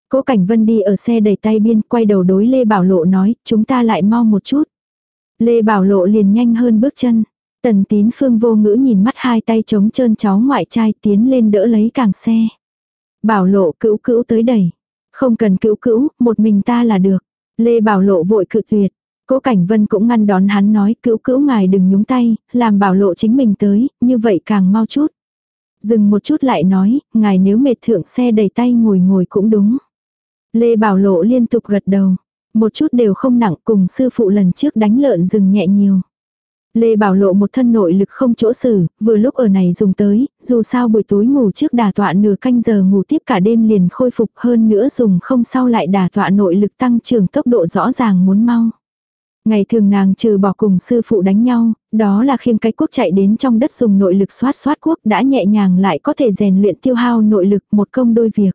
Cố Cảnh Vân đi ở xe đẩy tay biên, quay đầu đối Lê Bảo Lộ nói, chúng ta lại mau một chút. Lê Bảo Lộ liền nhanh hơn bước chân. Tần tín phương vô ngữ nhìn mắt hai tay trống trơn cháu ngoại trai tiến lên đỡ lấy càng xe. Bảo Lộ cữu cữu tới đẩy. Không cần cữu cữu, một mình ta là được. Lê Bảo Lộ vội cự tuyệt. Cố Cảnh Vân cũng ngăn đón hắn nói cữu cữu ngài đừng nhúng tay, làm Bảo Lộ chính mình tới, như vậy càng mau chút. Dừng một chút lại nói, ngài nếu mệt thượng xe đầy tay ngồi ngồi cũng đúng. Lê Bảo Lộ liên tục gật đầu. Một chút đều không nặng cùng sư phụ lần trước đánh lợn rừng nhẹ nhiều. Lê Bảo Lộ một thân nội lực không chỗ xử, vừa lúc ở này dùng tới, dù sao buổi tối ngủ trước đà tọa nửa canh giờ ngủ tiếp cả đêm liền khôi phục hơn nữa dùng không sau lại đà tọa nội lực tăng trưởng tốc độ rõ ràng muốn mau. Ngày thường nàng trừ bỏ cùng sư phụ đánh nhau, đó là khiêng cái quốc chạy đến trong đất dùng nội lực xoát xoát quốc đã nhẹ nhàng lại có thể rèn luyện tiêu hao nội lực một công đôi việc.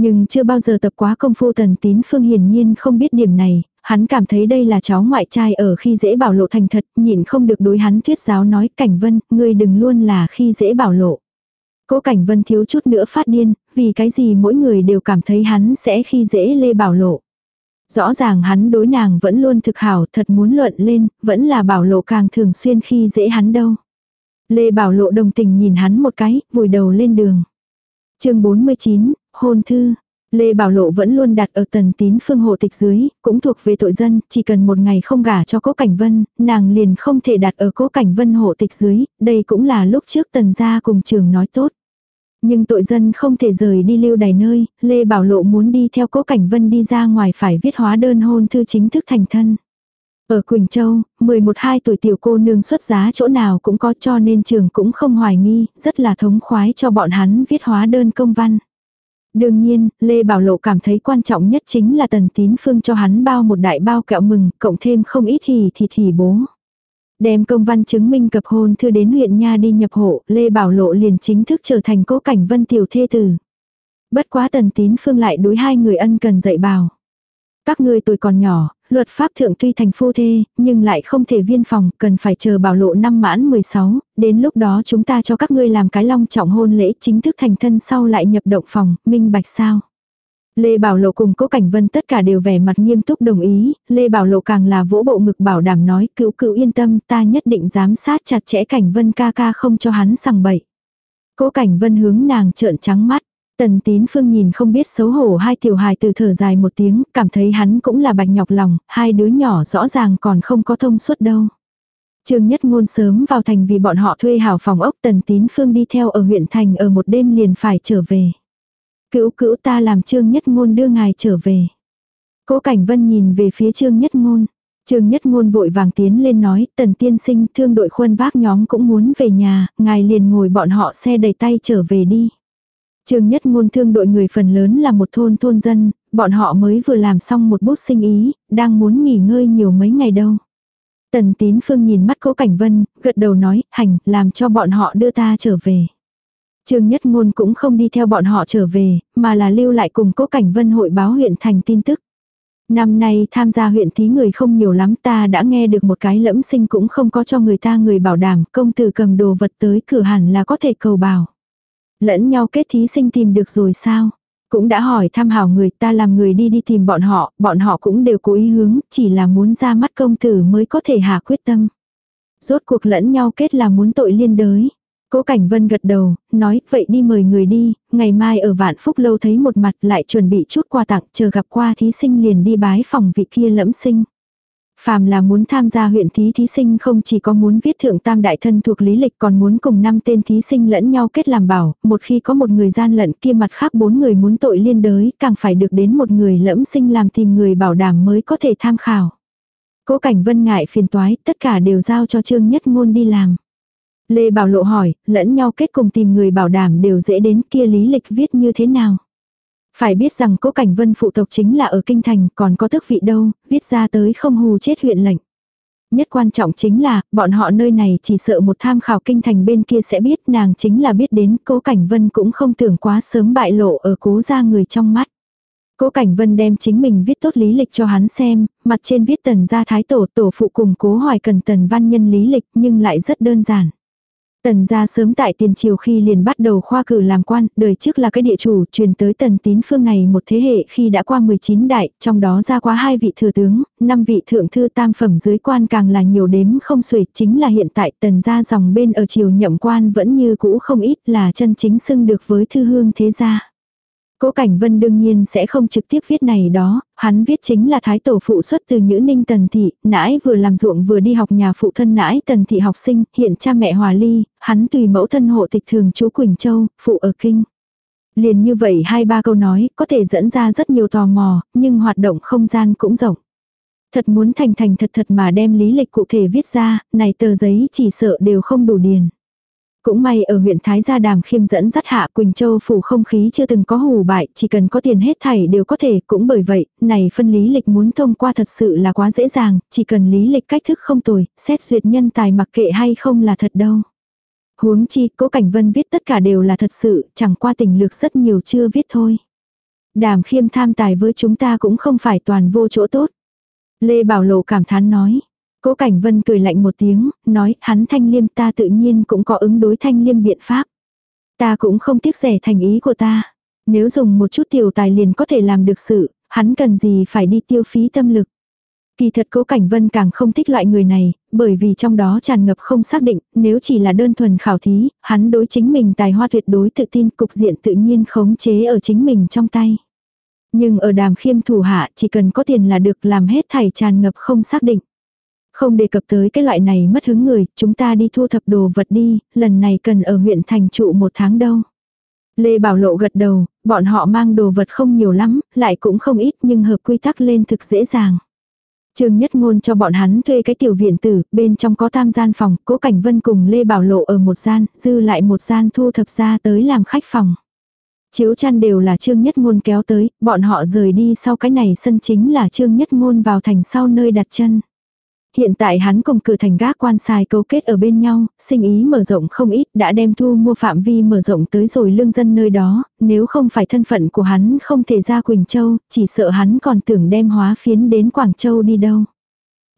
Nhưng chưa bao giờ tập quá công phu tần tín phương hiển nhiên không biết điểm này, hắn cảm thấy đây là cháu ngoại trai ở khi dễ bảo lộ thành thật, nhìn không được đối hắn thuyết giáo nói cảnh vân, ngươi đừng luôn là khi dễ bảo lộ. Cố cảnh vân thiếu chút nữa phát điên, vì cái gì mỗi người đều cảm thấy hắn sẽ khi dễ lê bảo lộ. Rõ ràng hắn đối nàng vẫn luôn thực hảo thật muốn luận lên, vẫn là bảo lộ càng thường xuyên khi dễ hắn đâu. Lê bảo lộ đồng tình nhìn hắn một cái, vùi đầu lên đường chương 49, hôn thư, Lê Bảo Lộ vẫn luôn đặt ở tần tín phương hộ tịch dưới, cũng thuộc về tội dân, chỉ cần một ngày không gả cho cố cảnh vân, nàng liền không thể đặt ở cố cảnh vân hộ tịch dưới, đây cũng là lúc trước tần gia cùng trường nói tốt. Nhưng tội dân không thể rời đi lưu đầy nơi, Lê Bảo Lộ muốn đi theo cố cảnh vân đi ra ngoài phải viết hóa đơn hôn thư chính thức thành thân. Ở Quỳnh Châu, 11-2 tuổi tiểu cô nương xuất giá chỗ nào cũng có cho nên trường cũng không hoài nghi, rất là thống khoái cho bọn hắn viết hóa đơn công văn. Đương nhiên, Lê Bảo Lộ cảm thấy quan trọng nhất chính là tần tín phương cho hắn bao một đại bao kẹo mừng, cộng thêm không ít thì thì thì bố. Đem công văn chứng minh cập hôn thư đến huyện Nha đi nhập hộ, Lê Bảo Lộ liền chính thức trở thành cố cảnh vân tiểu thê tử. Bất quá tần tín phương lại đối hai người ân cần dạy bảo. Các ngươi tuổi còn nhỏ, luật pháp thượng tuy thành phu thê, nhưng lại không thể viên phòng, cần phải chờ bảo lộ năm mãn 16, đến lúc đó chúng ta cho các ngươi làm cái long trọng hôn lễ chính thức thành thân sau lại nhập động phòng, minh bạch sao. Lê Bảo Lộ cùng Cố Cảnh Vân tất cả đều vẻ mặt nghiêm túc đồng ý, Lê Bảo Lộ càng là vỗ bộ ngực bảo đảm nói cựu cựu yên tâm ta nhất định giám sát chặt chẽ Cảnh Vân ca ca không cho hắn sằng bậy. Cố Cảnh Vân hướng nàng trợn trắng mắt. Tần tín phương nhìn không biết xấu hổ hai tiểu hài từ thở dài một tiếng, cảm thấy hắn cũng là bạch nhọc lòng, hai đứa nhỏ rõ ràng còn không có thông suốt đâu. Trương Nhất Ngôn sớm vào thành vì bọn họ thuê hảo phòng ốc tần tín phương đi theo ở huyện thành ở một đêm liền phải trở về. Cữu cữu ta làm Trương Nhất Ngôn đưa ngài trở về. Cố Cảnh Vân nhìn về phía Trương Nhất Ngôn. Trương Nhất Ngôn vội vàng tiến lên nói, tần tiên sinh thương đội khuân vác nhóm cũng muốn về nhà, ngài liền ngồi bọn họ xe đầy tay trở về đi. Trương Nhất Ngôn thương đội người phần lớn là một thôn thôn dân, bọn họ mới vừa làm xong một bút sinh ý, đang muốn nghỉ ngơi nhiều mấy ngày đâu. Tần Tín Phương nhìn mắt Cố Cảnh Vân, gật đầu nói, hành, làm cho bọn họ đưa ta trở về. Trương Nhất Ngôn cũng không đi theo bọn họ trở về, mà là lưu lại cùng Cố Cảnh Vân hội báo huyện thành tin tức. Năm nay tham gia huyện thí người không nhiều lắm ta đã nghe được một cái lẫm sinh cũng không có cho người ta người bảo đảm công tử cầm đồ vật tới cửa hẳn là có thể cầu bảo. Lẫn nhau kết thí sinh tìm được rồi sao? Cũng đã hỏi tham hảo người ta làm người đi đi tìm bọn họ, bọn họ cũng đều cố ý hướng, chỉ là muốn ra mắt công tử mới có thể hạ quyết tâm. Rốt cuộc lẫn nhau kết là muốn tội liên đới. Cố Cảnh Vân gật đầu, nói, vậy đi mời người đi, ngày mai ở Vạn Phúc Lâu thấy một mặt lại chuẩn bị chút quà tặng, chờ gặp qua thí sinh liền đi bái phòng vị kia lẫm sinh. Phàm là muốn tham gia huyện thí thí sinh không chỉ có muốn viết thượng tam đại thân thuộc lý lịch còn muốn cùng năm tên thí sinh lẫn nhau kết làm bảo, một khi có một người gian lận kia mặt khác bốn người muốn tội liên đới, càng phải được đến một người lẫm sinh làm tìm người bảo đảm mới có thể tham khảo. Cố cảnh vân ngại phiền toái, tất cả đều giao cho trương nhất ngôn đi làm. Lê Bảo Lộ hỏi, lẫn nhau kết cùng tìm người bảo đảm đều dễ đến kia lý lịch viết như thế nào. Phải biết rằng cố cảnh vân phụ tộc chính là ở kinh thành còn có tước vị đâu, viết ra tới không hù chết huyện lệnh. Nhất quan trọng chính là, bọn họ nơi này chỉ sợ một tham khảo kinh thành bên kia sẽ biết nàng chính là biết đến cố cảnh vân cũng không tưởng quá sớm bại lộ ở cố ra người trong mắt. Cố Cảnh Vân đem chính mình viết tốt lý lịch cho hắn xem, mặt trên viết tần gia thái tổ tổ phụ cùng cố hoài cần tần văn nhân lý lịch nhưng lại rất đơn giản. Tần gia sớm tại tiền triều khi liền bắt đầu khoa cử làm quan, đời trước là cái địa chủ, truyền tới tần tín phương này một thế hệ khi đã qua 19 đại, trong đó ra qua hai vị thừa tướng, năm vị thượng thư tam phẩm dưới quan càng là nhiều đếm không xuể, chính là hiện tại tần gia dòng bên ở triều nhậm quan vẫn như cũ không ít là chân chính xưng được với thư hương thế gia. Cố Cảnh Vân đương nhiên sẽ không trực tiếp viết này đó, hắn viết chính là thái tổ phụ xuất từ Nhữ Ninh Tần Thị, nãi vừa làm ruộng vừa đi học nhà phụ thân nãi Tần Thị học sinh, hiện cha mẹ hòa ly, hắn tùy mẫu thân hộ tịch thường chú Quỳnh Châu, phụ ở kinh. Liền như vậy hai ba câu nói, có thể dẫn ra rất nhiều tò mò, nhưng hoạt động không gian cũng rộng. Thật muốn thành thành thật thật mà đem lý lịch cụ thể viết ra, này tờ giấy chỉ sợ đều không đủ điền. Cũng may ở huyện Thái Gia Đàm khiêm dẫn dắt hạ Quỳnh Châu phủ không khí chưa từng có hù bại, chỉ cần có tiền hết thảy đều có thể, cũng bởi vậy, này phân lý lịch muốn thông qua thật sự là quá dễ dàng, chỉ cần lý lịch cách thức không tồi, xét duyệt nhân tài mặc kệ hay không là thật đâu. Huống chi, cố cảnh vân viết tất cả đều là thật sự, chẳng qua tình lược rất nhiều chưa viết thôi. Đàm khiêm tham tài với chúng ta cũng không phải toàn vô chỗ tốt. Lê Bảo Lộ cảm thán nói. Cố Cảnh Vân cười lạnh một tiếng, nói hắn thanh liêm ta tự nhiên cũng có ứng đối thanh liêm biện pháp. Ta cũng không tiếc rẻ thành ý của ta. Nếu dùng một chút tiểu tài liền có thể làm được sự, hắn cần gì phải đi tiêu phí tâm lực. Kỳ thật cố cảnh vân càng không thích loại người này, bởi vì trong đó tràn ngập không xác định, nếu chỉ là đơn thuần khảo thí, hắn đối chính mình tài hoa tuyệt đối tự tin cục diện tự nhiên khống chế ở chính mình trong tay. Nhưng ở đàm khiêm thủ hạ chỉ cần có tiền là được làm hết thảy tràn ngập không xác định. Không đề cập tới cái loại này mất hứng người, chúng ta đi thu thập đồ vật đi, lần này cần ở huyện thành trụ một tháng đâu. Lê Bảo Lộ gật đầu, bọn họ mang đồ vật không nhiều lắm, lại cũng không ít nhưng hợp quy tắc lên thực dễ dàng. Trương Nhất Ngôn cho bọn hắn thuê cái tiểu viện tử, bên trong có tam gian phòng, Cố Cảnh Vân cùng Lê Bảo Lộ ở một gian, dư lại một gian thu thập ra tới làm khách phòng. Chiếu chăn đều là Trương Nhất Ngôn kéo tới, bọn họ rời đi sau cái này sân chính là Trương Nhất Ngôn vào thành sau nơi đặt chân. Hiện tại hắn cùng cử thành gác quan sai cấu kết ở bên nhau, sinh ý mở rộng không ít đã đem thu mua phạm vi mở rộng tới rồi lương dân nơi đó, nếu không phải thân phận của hắn không thể ra Quỳnh Châu, chỉ sợ hắn còn tưởng đem hóa phiến đến Quảng Châu đi đâu.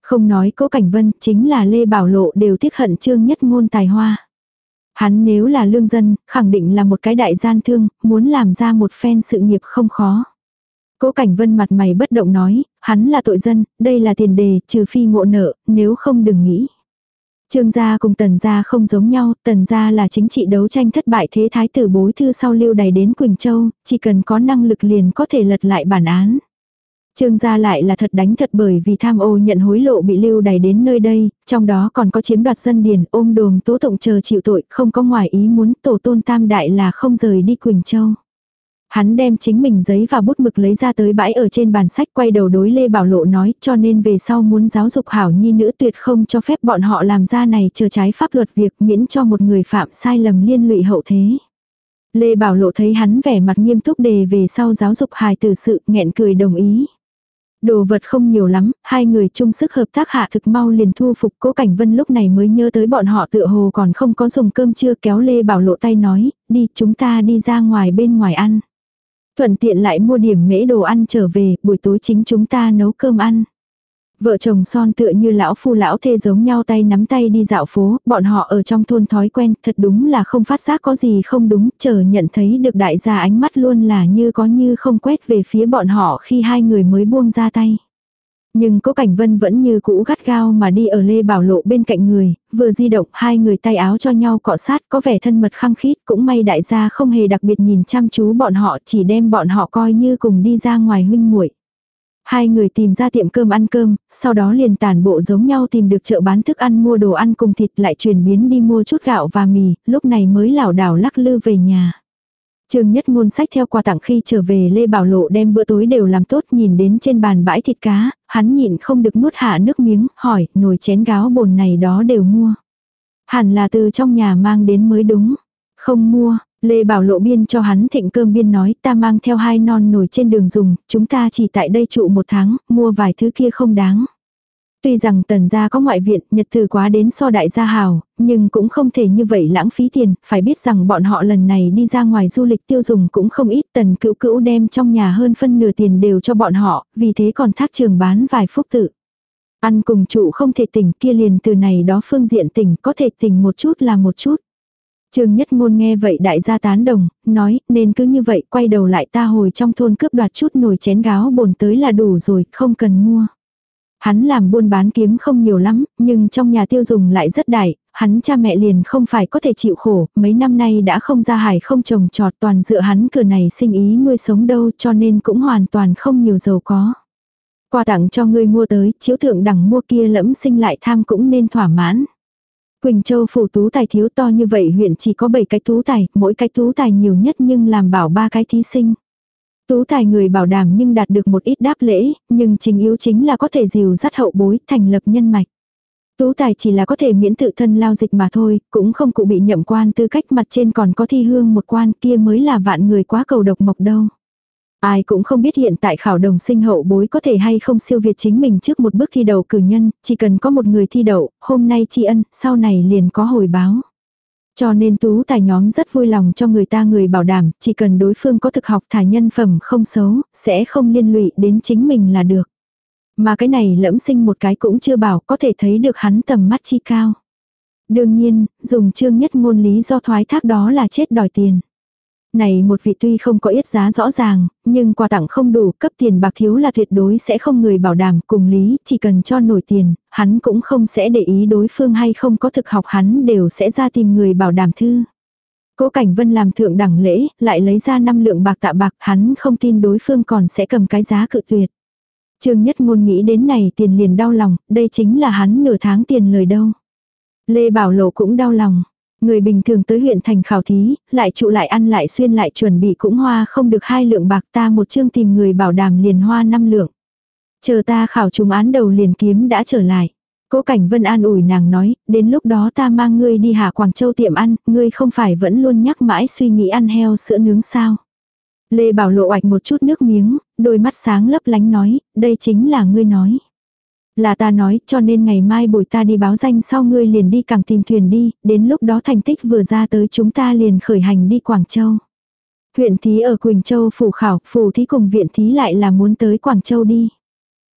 Không nói cố cảnh vân, chính là Lê Bảo Lộ đều tiếc hận trương nhất ngôn tài hoa. Hắn nếu là lương dân, khẳng định là một cái đại gian thương, muốn làm ra một phen sự nghiệp không khó. Cố Cảnh Vân mặt mày bất động nói, hắn là tội dân, đây là tiền đề, trừ phi ngộ nợ, nếu không đừng nghĩ. Trương gia cùng tần gia không giống nhau, tần gia là chính trị đấu tranh thất bại thế thái tử bối thư sau lưu đày đến Quỳnh Châu, chỉ cần có năng lực liền có thể lật lại bản án. Trương gia lại là thật đánh thật bởi vì tham ô nhận hối lộ bị lưu đày đến nơi đây, trong đó còn có chiếm đoạt dân điền, ôm đồm tố tụng chờ chịu tội, không có ngoài ý muốn tổ tôn tam đại là không rời đi Quỳnh Châu. Hắn đem chính mình giấy và bút mực lấy ra tới bãi ở trên bàn sách quay đầu đối Lê Bảo Lộ nói cho nên về sau muốn giáo dục hảo nhi nữ tuyệt không cho phép bọn họ làm ra này chờ trái pháp luật việc miễn cho một người phạm sai lầm liên lụy hậu thế. Lê Bảo Lộ thấy hắn vẻ mặt nghiêm túc đề về sau giáo dục hài tử sự nghẹn cười đồng ý. Đồ vật không nhiều lắm, hai người chung sức hợp tác hạ thực mau liền thu phục cố cảnh vân lúc này mới nhớ tới bọn họ tựa hồ còn không có dùng cơm chưa kéo Lê Bảo Lộ tay nói, đi chúng ta đi ra ngoài bên ngoài ăn. Thuận tiện lại mua điểm mễ đồ ăn trở về, buổi tối chính chúng ta nấu cơm ăn. Vợ chồng son tựa như lão phu lão thê giống nhau tay nắm tay đi dạo phố, bọn họ ở trong thôn thói quen, thật đúng là không phát giác có gì không đúng, chờ nhận thấy được đại gia ánh mắt luôn là như có như không quét về phía bọn họ khi hai người mới buông ra tay. Nhưng cố cảnh vân vẫn như cũ gắt gao mà đi ở lê bảo lộ bên cạnh người, vừa di động hai người tay áo cho nhau cọ sát có vẻ thân mật khăng khít cũng may đại gia không hề đặc biệt nhìn chăm chú bọn họ chỉ đem bọn họ coi như cùng đi ra ngoài huynh muội Hai người tìm ra tiệm cơm ăn cơm, sau đó liền tản bộ giống nhau tìm được chợ bán thức ăn mua đồ ăn cùng thịt lại chuyển biến đi mua chút gạo và mì, lúc này mới lảo đảo lắc lư về nhà. Trương Nhất Ngôn sách theo quà tặng khi trở về Lê Bảo Lộ đem bữa tối đều làm tốt nhìn đến trên bàn bãi thịt cá, hắn nhịn không được nuốt hạ nước miếng, hỏi, nồi chén gáo bồn này đó đều mua. Hẳn là từ trong nhà mang đến mới đúng. Không mua, Lê Bảo Lộ biên cho hắn thịnh cơm biên nói ta mang theo hai non nồi trên đường dùng, chúng ta chỉ tại đây trụ một tháng, mua vài thứ kia không đáng. Tuy rằng tần gia có ngoại viện, nhật từ quá đến so đại gia hào, nhưng cũng không thể như vậy lãng phí tiền, phải biết rằng bọn họ lần này đi ra ngoài du lịch tiêu dùng cũng không ít, tần cữu cữu đem trong nhà hơn phân nửa tiền đều cho bọn họ, vì thế còn thác trường bán vài phúc tự. Ăn cùng trụ không thể tỉnh kia liền từ này đó phương diện tỉnh, có thể tỉnh một chút là một chút. Trương Nhất Ngôn nghe vậy đại gia tán đồng, nói, nên cứ như vậy quay đầu lại ta hồi trong thôn cướp đoạt chút nồi chén gáo bồn tới là đủ rồi, không cần mua. Hắn làm buôn bán kiếm không nhiều lắm, nhưng trong nhà tiêu dùng lại rất đại, hắn cha mẹ liền không phải có thể chịu khổ, mấy năm nay đã không ra hải không trồng trọt toàn dựa hắn cửa này sinh ý nuôi sống đâu cho nên cũng hoàn toàn không nhiều giàu có. Quà tặng cho ngươi mua tới, chiếu thượng đẳng mua kia lẫm sinh lại tham cũng nên thỏa mãn. Quỳnh Châu phủ tú tài thiếu to như vậy huyện chỉ có 7 cái tú tài, mỗi cái tú tài nhiều nhất nhưng làm bảo ba cái thí sinh. Tú tài người bảo đảm nhưng đạt được một ít đáp lễ, nhưng chính yếu chính là có thể dìu dắt hậu bối, thành lập nhân mạch. Tú tài chỉ là có thể miễn tự thân lao dịch mà thôi, cũng không cụ bị nhậm quan tư cách mặt trên còn có thi hương một quan kia mới là vạn người quá cầu độc mộc đâu. Ai cũng không biết hiện tại khảo đồng sinh hậu bối có thể hay không siêu việt chính mình trước một bước thi đầu cử nhân, chỉ cần có một người thi đậu, hôm nay tri ân, sau này liền có hồi báo. Cho nên tú tài nhóm rất vui lòng cho người ta người bảo đảm, chỉ cần đối phương có thực học thả nhân phẩm không xấu, sẽ không liên lụy đến chính mình là được. Mà cái này lẫm sinh một cái cũng chưa bảo có thể thấy được hắn tầm mắt chi cao. Đương nhiên, dùng chương nhất ngôn lý do thoái thác đó là chết đòi tiền. Này một vị tuy không có ít giá rõ ràng, nhưng quà tặng không đủ, cấp tiền bạc thiếu là tuyệt đối sẽ không người bảo đảm cùng lý, chỉ cần cho nổi tiền, hắn cũng không sẽ để ý đối phương hay không có thực học hắn đều sẽ ra tìm người bảo đảm thư. Cố Cảnh Vân làm thượng đẳng lễ, lại lấy ra năm lượng bạc tạ bạc, hắn không tin đối phương còn sẽ cầm cái giá cự tuyệt. Trương Nhất Ngôn nghĩ đến này tiền liền đau lòng, đây chính là hắn nửa tháng tiền lời đâu. Lê Bảo Lộ cũng đau lòng. Người bình thường tới huyện thành khảo thí, lại trụ lại ăn lại xuyên lại chuẩn bị cũng hoa không được hai lượng bạc ta một chương tìm người bảo đảm liền hoa năm lượng. Chờ ta khảo trùng án đầu liền kiếm đã trở lại. Cố Cảnh Vân an ủi nàng nói, đến lúc đó ta mang ngươi đi Hà Quảng Châu tiệm ăn, ngươi không phải vẫn luôn nhắc mãi suy nghĩ ăn heo sữa nướng sao. Lê Bảo lộ ạch một chút nước miếng, đôi mắt sáng lấp lánh nói, đây chính là ngươi nói. Là ta nói cho nên ngày mai buổi ta đi báo danh sau ngươi liền đi càng tìm thuyền đi, đến lúc đó thành tích vừa ra tới chúng ta liền khởi hành đi Quảng Châu. Huyện thí ở Quỳnh Châu phủ khảo, phủ thí cùng viện thí lại là muốn tới Quảng Châu đi.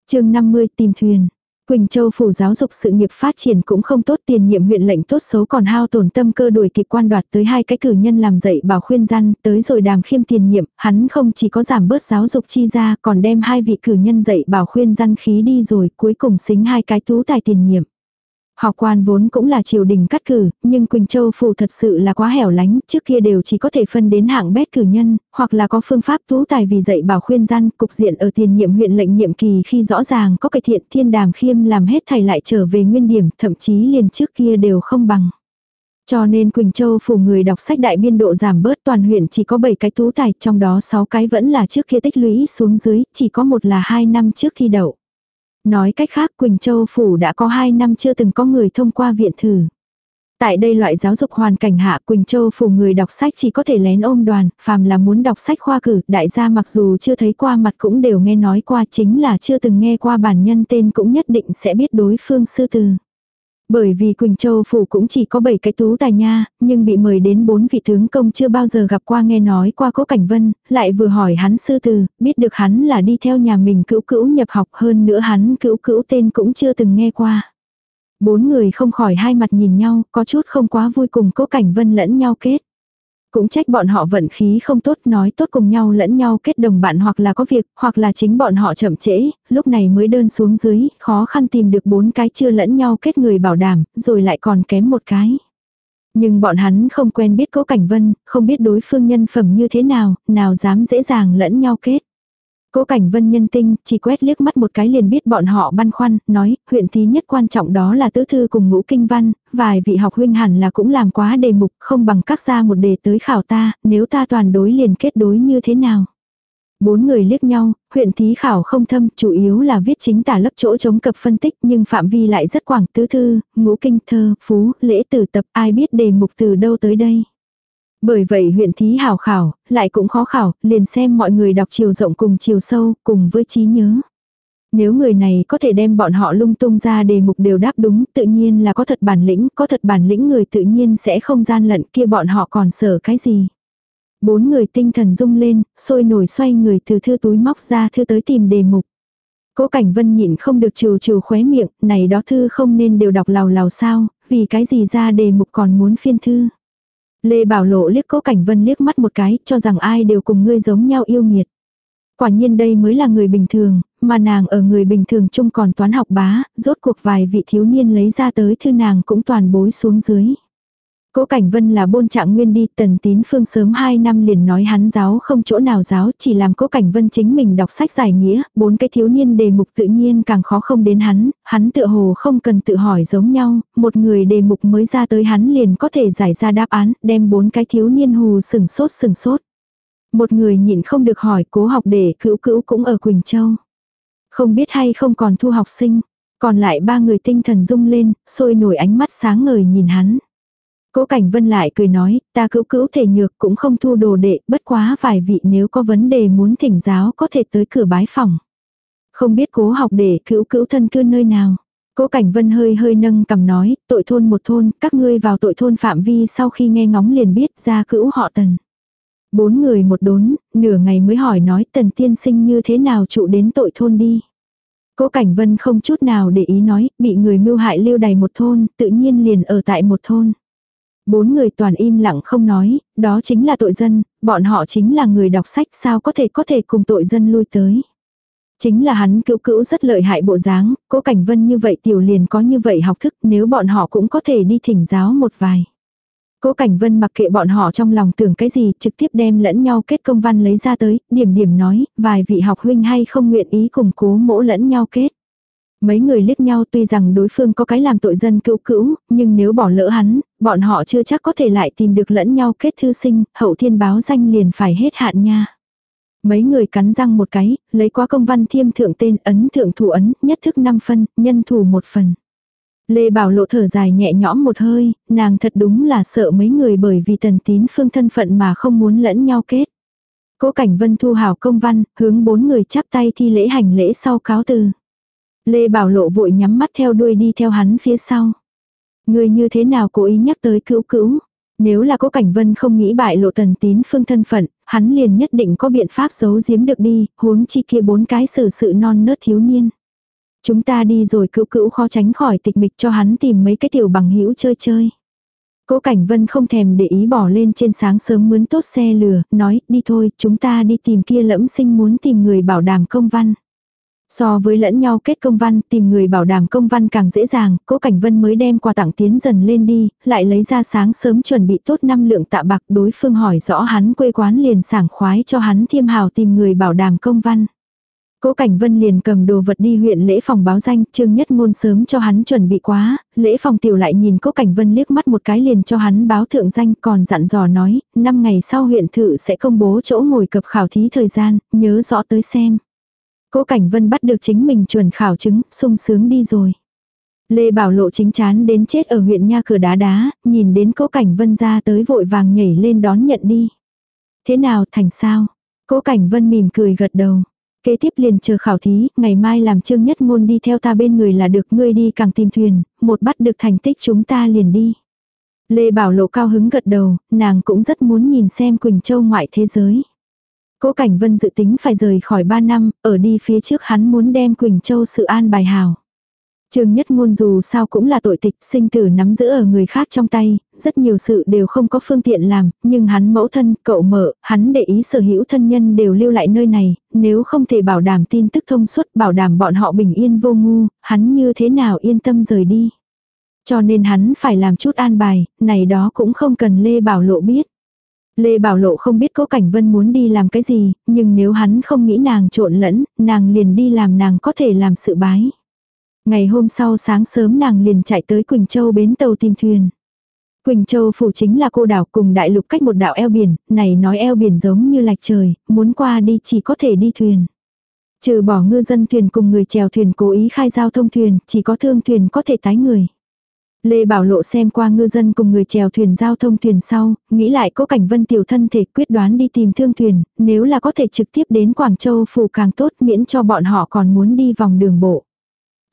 chương 50 tìm thuyền. Quỳnh Châu phủ giáo dục sự nghiệp phát triển cũng không tốt tiền nhiệm huyện lệnh tốt xấu còn hao tổn tâm cơ đuổi kịp quan đoạt tới hai cái cử nhân làm dạy bảo khuyên gian tới rồi đàm khiêm tiền nhiệm, hắn không chỉ có giảm bớt giáo dục chi ra còn đem hai vị cử nhân dạy bảo khuyên gian khí đi rồi cuối cùng xính hai cái tú tài tiền nhiệm. Học quan vốn cũng là triều đình cắt cử, nhưng Quỳnh Châu phủ thật sự là quá hẻo lánh, trước kia đều chỉ có thể phân đến hạng bét cử nhân, hoặc là có phương pháp tú tài vì dạy bảo khuyên gian, cục diện ở tiền nhiệm huyện lệnh nhiệm kỳ khi rõ ràng có cải thiện thiên đàm khiêm làm hết thầy lại trở về nguyên điểm, thậm chí liền trước kia đều không bằng. Cho nên Quỳnh Châu phủ người đọc sách đại biên độ giảm bớt toàn huyện chỉ có 7 cái tú tài, trong đó 6 cái vẫn là trước kia tích lũy xuống dưới, chỉ có một là 2 năm trước thi đậu. Nói cách khác Quỳnh Châu Phủ đã có 2 năm chưa từng có người thông qua viện thử. Tại đây loại giáo dục hoàn cảnh hạ Quỳnh Châu Phủ người đọc sách chỉ có thể lén ôm đoàn, phàm là muốn đọc sách khoa cử, đại gia mặc dù chưa thấy qua mặt cũng đều nghe nói qua chính là chưa từng nghe qua bản nhân tên cũng nhất định sẽ biết đối phương sư từ. Bởi vì Quỳnh Châu Phủ cũng chỉ có 7 cái tú tài nha, nhưng bị mời đến bốn vị tướng công chưa bao giờ gặp qua nghe nói qua cố cảnh vân, lại vừa hỏi hắn sư từ, biết được hắn là đi theo nhà mình cữu cữu nhập học hơn nữa hắn cữu cữu tên cũng chưa từng nghe qua. Bốn người không khỏi hai mặt nhìn nhau, có chút không quá vui cùng cố cảnh vân lẫn nhau kết. Cũng trách bọn họ vận khí không tốt nói tốt cùng nhau lẫn nhau kết đồng bạn hoặc là có việc, hoặc là chính bọn họ chậm trễ, lúc này mới đơn xuống dưới, khó khăn tìm được bốn cái chưa lẫn nhau kết người bảo đảm, rồi lại còn kém một cái. Nhưng bọn hắn không quen biết cố cảnh vân, không biết đối phương nhân phẩm như thế nào, nào dám dễ dàng lẫn nhau kết. Cố cảnh vân nhân tinh, chỉ quét liếc mắt một cái liền biết bọn họ băn khoăn, nói, huyện thí nhất quan trọng đó là tứ thư cùng ngũ kinh văn, vài vị học huynh hẳn là cũng làm quá đề mục, không bằng các ra một đề tới khảo ta, nếu ta toàn đối liền kết đối như thế nào. Bốn người liếc nhau, huyện thí khảo không thâm, chủ yếu là viết chính tả lấp chỗ chống cập phân tích nhưng phạm vi lại rất quảng tứ thư, ngũ kinh thơ, phú, lễ tử tập ai biết đề mục từ đâu tới đây. Bởi vậy huyện thí hảo khảo, lại cũng khó khảo, liền xem mọi người đọc chiều rộng cùng chiều sâu, cùng với trí nhớ. Nếu người này có thể đem bọn họ lung tung ra đề mục đều đáp đúng, tự nhiên là có thật bản lĩnh, có thật bản lĩnh người tự nhiên sẽ không gian lận kia bọn họ còn sợ cái gì. Bốn người tinh thần rung lên, sôi nổi xoay người từ thư túi móc ra thư tới tìm đề mục. Cố Cảnh Vân nhịn không được trừ trừ khóe miệng, này đó thư không nên đều đọc lào lào sao, vì cái gì ra đề mục còn muốn phiên thư. Lê Bảo Lộ liếc Cố Cảnh Vân liếc mắt một cái, cho rằng ai đều cùng ngươi giống nhau yêu nghiệt. Quả nhiên đây mới là người bình thường, mà nàng ở người bình thường chung còn toán học bá, rốt cuộc vài vị thiếu niên lấy ra tới thư nàng cũng toàn bối xuống dưới. Cố Cảnh Vân là bôn trạng nguyên đi, tần tín phương sớm 2 năm liền nói hắn giáo không chỗ nào giáo, chỉ làm Cố Cảnh Vân chính mình đọc sách giải nghĩa, bốn cái thiếu niên đề mục tự nhiên càng khó không đến hắn, hắn tựa hồ không cần tự hỏi giống nhau, một người đề mục mới ra tới hắn liền có thể giải ra đáp án, đem bốn cái thiếu niên hù sừng sốt sừng sốt. Một người nhịn không được hỏi cố học để cữu cữu cũng ở Quỳnh Châu. Không biết hay không còn thu học sinh, còn lại ba người tinh thần rung lên, sôi nổi ánh mắt sáng ngời nhìn hắn. Cố Cảnh Vân lại cười nói, ta cứu cứu thể nhược cũng không thu đồ đệ, bất quá vài vị nếu có vấn đề muốn thỉnh giáo có thể tới cửa bái phòng. Không biết cố học để cứu cứu thân cư nơi nào. Cố Cảnh Vân hơi hơi nâng cầm nói, tội thôn một thôn, các ngươi vào tội thôn phạm vi sau khi nghe ngóng liền biết ra cữu họ tần. Bốn người một đốn, nửa ngày mới hỏi nói tần tiên sinh như thế nào trụ đến tội thôn đi. Cố Cảnh Vân không chút nào để ý nói, bị người mưu hại lưu đầy một thôn, tự nhiên liền ở tại một thôn. Bốn người toàn im lặng không nói, đó chính là tội dân, bọn họ chính là người đọc sách sao có thể có thể cùng tội dân lui tới. Chính là hắn cữu cữu rất lợi hại bộ dáng, cố cảnh vân như vậy tiểu liền có như vậy học thức nếu bọn họ cũng có thể đi thỉnh giáo một vài. Cố Cảnh Vân mặc kệ bọn họ trong lòng tưởng cái gì, trực tiếp đem lẫn nhau kết công văn lấy ra tới, điểm điểm nói, vài vị học huynh hay không nguyện ý cùng cố mỗ lẫn nhau kết. Mấy người liếc nhau tuy rằng đối phương có cái làm tội dân cữu cữu, nhưng nếu bỏ lỡ hắn, bọn họ chưa chắc có thể lại tìm được lẫn nhau kết thư sinh, hậu thiên báo danh liền phải hết hạn nha. Mấy người cắn răng một cái, lấy qua công văn thiêm thượng tên ấn thượng thủ ấn, nhất thức 5 phân, nhân thủ một phần. Lê Bảo Lộ thở dài nhẹ nhõm một hơi, nàng thật đúng là sợ mấy người bởi vì tần tín phương thân phận mà không muốn lẫn nhau kết. Cố Cảnh Vân thu hào công văn, hướng bốn người chắp tay thi lễ hành lễ sau cáo từ. Lê Bảo Lộ vội nhắm mắt theo đuôi đi theo hắn phía sau. Người như thế nào cố ý nhắc tới cữu cữu. Nếu là cố Cảnh Vân không nghĩ bại lộ tần tín phương thân phận, hắn liền nhất định có biện pháp giấu giếm được đi, huống chi kia bốn cái xử sự non nớt thiếu niên. Chúng ta đi rồi cữu cữu khó tránh khỏi tịch mịch cho hắn tìm mấy cái tiểu bằng hữu chơi chơi. Cố Cảnh Vân không thèm để ý bỏ lên trên sáng sớm mướn tốt xe lừa, nói đi thôi, chúng ta đi tìm kia lẫm sinh muốn tìm người bảo đảm công văn. So với lẫn nhau kết công văn, tìm người bảo đảm công văn càng dễ dàng, Cố Cảnh Vân mới đem quà tặng tiến dần lên đi, lại lấy ra sáng sớm chuẩn bị tốt năm lượng tạ bạc đối phương hỏi rõ hắn quê quán liền sảng khoái cho hắn thiêm hào tìm người bảo đảm công văn. Cố Cảnh Vân liền cầm đồ vật đi huyện lễ phòng báo danh, Trương Nhất Ngôn sớm cho hắn chuẩn bị quá, lễ phòng tiểu lại nhìn Cố Cảnh Vân liếc mắt một cái liền cho hắn báo thượng danh, còn dặn dò nói, năm ngày sau huyện thự sẽ công bố chỗ ngồi cập khảo thí thời gian, nhớ rõ tới xem. Cố Cảnh Vân bắt được chính mình chuẩn khảo chứng, sung sướng đi rồi. Lê Bảo Lộ chính chán đến chết ở huyện nha cửa đá đá, nhìn đến Cố Cảnh Vân ra tới vội vàng nhảy lên đón nhận đi. Thế nào thành sao? Cố Cảnh Vân mỉm cười gật đầu. Kế tiếp liền chờ khảo thí, ngày mai làm trương nhất ngôn đi theo ta bên người là được ngươi đi càng tìm thuyền, một bắt được thành tích chúng ta liền đi. Lê Bảo Lộ cao hứng gật đầu, nàng cũng rất muốn nhìn xem Quỳnh Châu ngoại thế giới. Cố Cảnh Vân dự tính phải rời khỏi 3 năm, ở đi phía trước hắn muốn đem Quỳnh Châu sự an bài hào. Trường nhất ngôn dù sao cũng là tội tịch, sinh tử nắm giữ ở người khác trong tay, rất nhiều sự đều không có phương tiện làm, nhưng hắn mẫu thân, cậu mở, hắn để ý sở hữu thân nhân đều lưu lại nơi này, nếu không thể bảo đảm tin tức thông suốt, bảo đảm bọn họ bình yên vô ngu, hắn như thế nào yên tâm rời đi. Cho nên hắn phải làm chút an bài, này đó cũng không cần Lê Bảo Lộ biết. Lê Bảo Lộ không biết Cố Cảnh Vân muốn đi làm cái gì, nhưng nếu hắn không nghĩ nàng trộn lẫn, nàng liền đi làm nàng có thể làm sự bái. Ngày hôm sau sáng sớm nàng liền chạy tới Quỳnh Châu bến tàu tìm thuyền. Quỳnh Châu phủ chính là cô đảo cùng đại lục cách một đảo eo biển, này nói eo biển giống như lạch trời, muốn qua đi chỉ có thể đi thuyền. Trừ bỏ ngư dân thuyền cùng người chèo thuyền cố ý khai giao thông thuyền, chỉ có thương thuyền có thể tái người. Lê Bảo Lộ xem qua ngư dân cùng người chèo thuyền giao thông thuyền sau, nghĩ lại có cảnh vân tiểu thân thể quyết đoán đi tìm thương thuyền, nếu là có thể trực tiếp đến Quảng Châu phủ càng tốt miễn cho bọn họ còn muốn đi vòng đường bộ.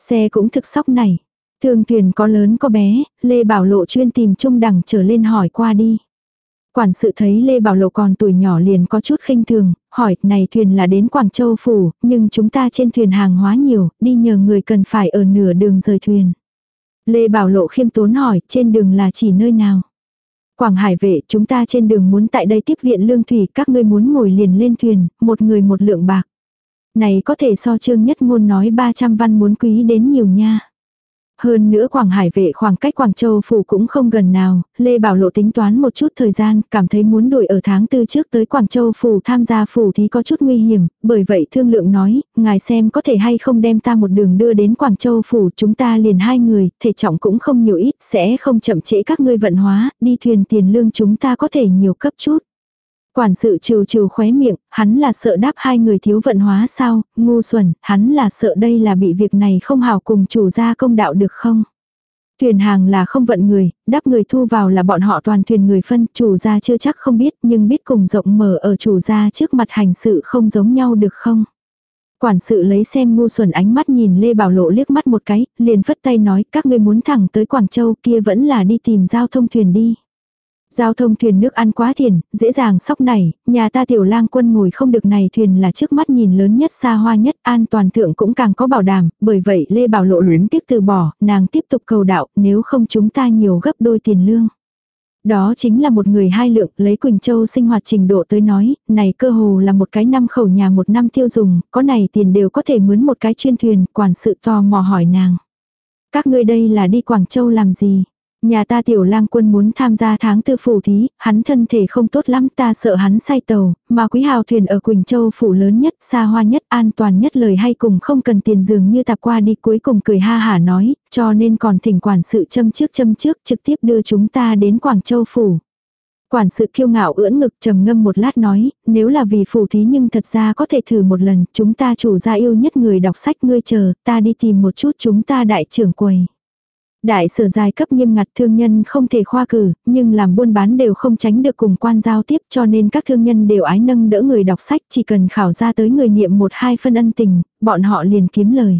Xe cũng thực sóc này. Thương thuyền có lớn có bé, Lê Bảo Lộ chuyên tìm trung đẳng trở lên hỏi qua đi. Quản sự thấy Lê Bảo Lộ còn tuổi nhỏ liền có chút khinh thường, hỏi, này thuyền là đến Quảng Châu Phủ, nhưng chúng ta trên thuyền hàng hóa nhiều, đi nhờ người cần phải ở nửa đường rời thuyền. Lê Bảo Lộ khiêm tốn hỏi, trên đường là chỉ nơi nào? Quảng Hải vệ, chúng ta trên đường muốn tại đây tiếp viện lương thủy, các ngươi muốn ngồi liền lên thuyền, một người một lượng bạc. Này có thể so trương nhất ngôn nói 300 văn muốn quý đến nhiều nha. Hơn nữa Quảng Hải vệ khoảng cách Quảng Châu phủ cũng không gần nào, Lê Bảo Lộ tính toán một chút thời gian, cảm thấy muốn đuổi ở tháng tư trước tới Quảng Châu phủ tham gia phủ thì có chút nguy hiểm, bởi vậy thương lượng nói, ngài xem có thể hay không đem ta một đường đưa đến Quảng Châu phủ, chúng ta liền hai người, thể trọng cũng không nhiều ít, sẽ không chậm trễ các ngươi vận hóa, đi thuyền tiền lương chúng ta có thể nhiều cấp chút. Quản sự trừ trừ khóe miệng, hắn là sợ đáp hai người thiếu vận hóa sao, ngu xuẩn, hắn là sợ đây là bị việc này không hào cùng chủ gia công đạo được không. Thuyền hàng là không vận người, đáp người thu vào là bọn họ toàn thuyền người phân, chủ gia chưa chắc không biết nhưng biết cùng rộng mở ở chủ gia trước mặt hành sự không giống nhau được không. Quản sự lấy xem ngu xuẩn ánh mắt nhìn Lê Bảo Lộ liếc mắt một cái, liền phất tay nói các ngươi muốn thẳng tới Quảng Châu kia vẫn là đi tìm giao thông thuyền đi. Giao thông thuyền nước ăn quá thiền, dễ dàng sóc này, nhà ta tiểu lang quân ngồi không được này thuyền là trước mắt nhìn lớn nhất xa hoa nhất, an toàn thượng cũng càng có bảo đảm, bởi vậy Lê Bảo Lộ luyến tiếp từ bỏ, nàng tiếp tục cầu đạo, nếu không chúng ta nhiều gấp đôi tiền lương. Đó chính là một người hai lượng, lấy Quỳnh Châu sinh hoạt trình độ tới nói, này cơ hồ là một cái năm khẩu nhà một năm tiêu dùng, có này tiền đều có thể mướn một cái chuyên thuyền, quản sự tò mò hỏi nàng. Các ngươi đây là đi Quảng Châu làm gì? Nhà ta tiểu lang quân muốn tham gia tháng tư phủ thí, hắn thân thể không tốt lắm ta sợ hắn say tàu, mà quý hào thuyền ở Quỳnh Châu phủ lớn nhất, xa hoa nhất, an toàn nhất lời hay cùng không cần tiền dường như tạp qua đi cuối cùng cười ha hả nói, cho nên còn thỉnh quản sự châm trước châm trước trực tiếp đưa chúng ta đến Quảng Châu phủ. Quản sự kiêu ngạo ưỡn ngực trầm ngâm một lát nói, nếu là vì phủ thí nhưng thật ra có thể thử một lần, chúng ta chủ gia yêu nhất người đọc sách ngươi chờ, ta đi tìm một chút chúng ta đại trưởng quầy. Đại sở giai cấp nghiêm ngặt thương nhân không thể khoa cử, nhưng làm buôn bán đều không tránh được cùng quan giao tiếp cho nên các thương nhân đều ái nâng đỡ người đọc sách chỉ cần khảo ra tới người niệm một hai phân ân tình, bọn họ liền kiếm lời.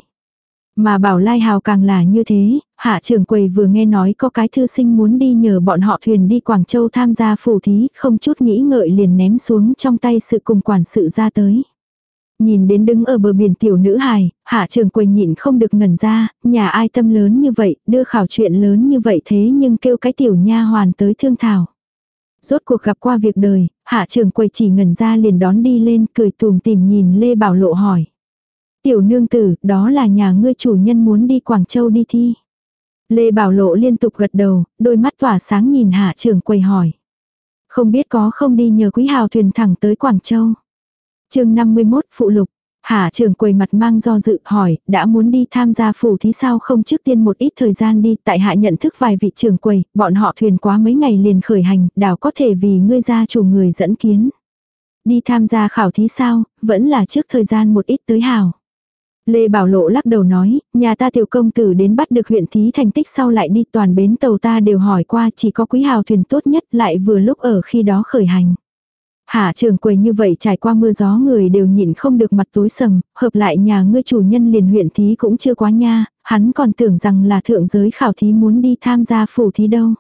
Mà bảo Lai Hào càng là như thế, hạ trưởng quầy vừa nghe nói có cái thư sinh muốn đi nhờ bọn họ thuyền đi Quảng Châu tham gia phủ thí, không chút nghĩ ngợi liền ném xuống trong tay sự cùng quản sự ra tới. Nhìn đến đứng ở bờ biển tiểu nữ hài, hạ trường quầy nhịn không được ngẩn ra, nhà ai tâm lớn như vậy, đưa khảo chuyện lớn như vậy thế nhưng kêu cái tiểu nha hoàn tới thương thảo. Rốt cuộc gặp qua việc đời, hạ trường quầy chỉ ngẩn ra liền đón đi lên cười tùm tìm nhìn Lê Bảo Lộ hỏi. Tiểu nương tử, đó là nhà ngươi chủ nhân muốn đi Quảng Châu đi thi. Lê Bảo Lộ liên tục gật đầu, đôi mắt tỏa sáng nhìn hạ trường quầy hỏi. Không biết có không đi nhờ quý hào thuyền thẳng tới Quảng Châu chương 51 phụ lục. Hạ trường quầy mặt mang do dự hỏi, đã muốn đi tham gia phủ thí sao không trước tiên một ít thời gian đi, tại hạ nhận thức vài vị trường quầy, bọn họ thuyền quá mấy ngày liền khởi hành, đảo có thể vì ngươi gia chủ người dẫn kiến. Đi tham gia khảo thí sao, vẫn là trước thời gian một ít tới hào. Lê Bảo Lộ lắc đầu nói, nhà ta tiểu công tử đến bắt được huyện thí thành tích sau lại đi toàn bến tàu ta đều hỏi qua chỉ có quý hào thuyền tốt nhất lại vừa lúc ở khi đó khởi hành. Hạ trường quầy như vậy trải qua mưa gió người đều nhịn không được mặt tối sầm, hợp lại nhà ngươi chủ nhân liền huyện thí cũng chưa quá nha, hắn còn tưởng rằng là thượng giới khảo thí muốn đi tham gia phủ thí đâu.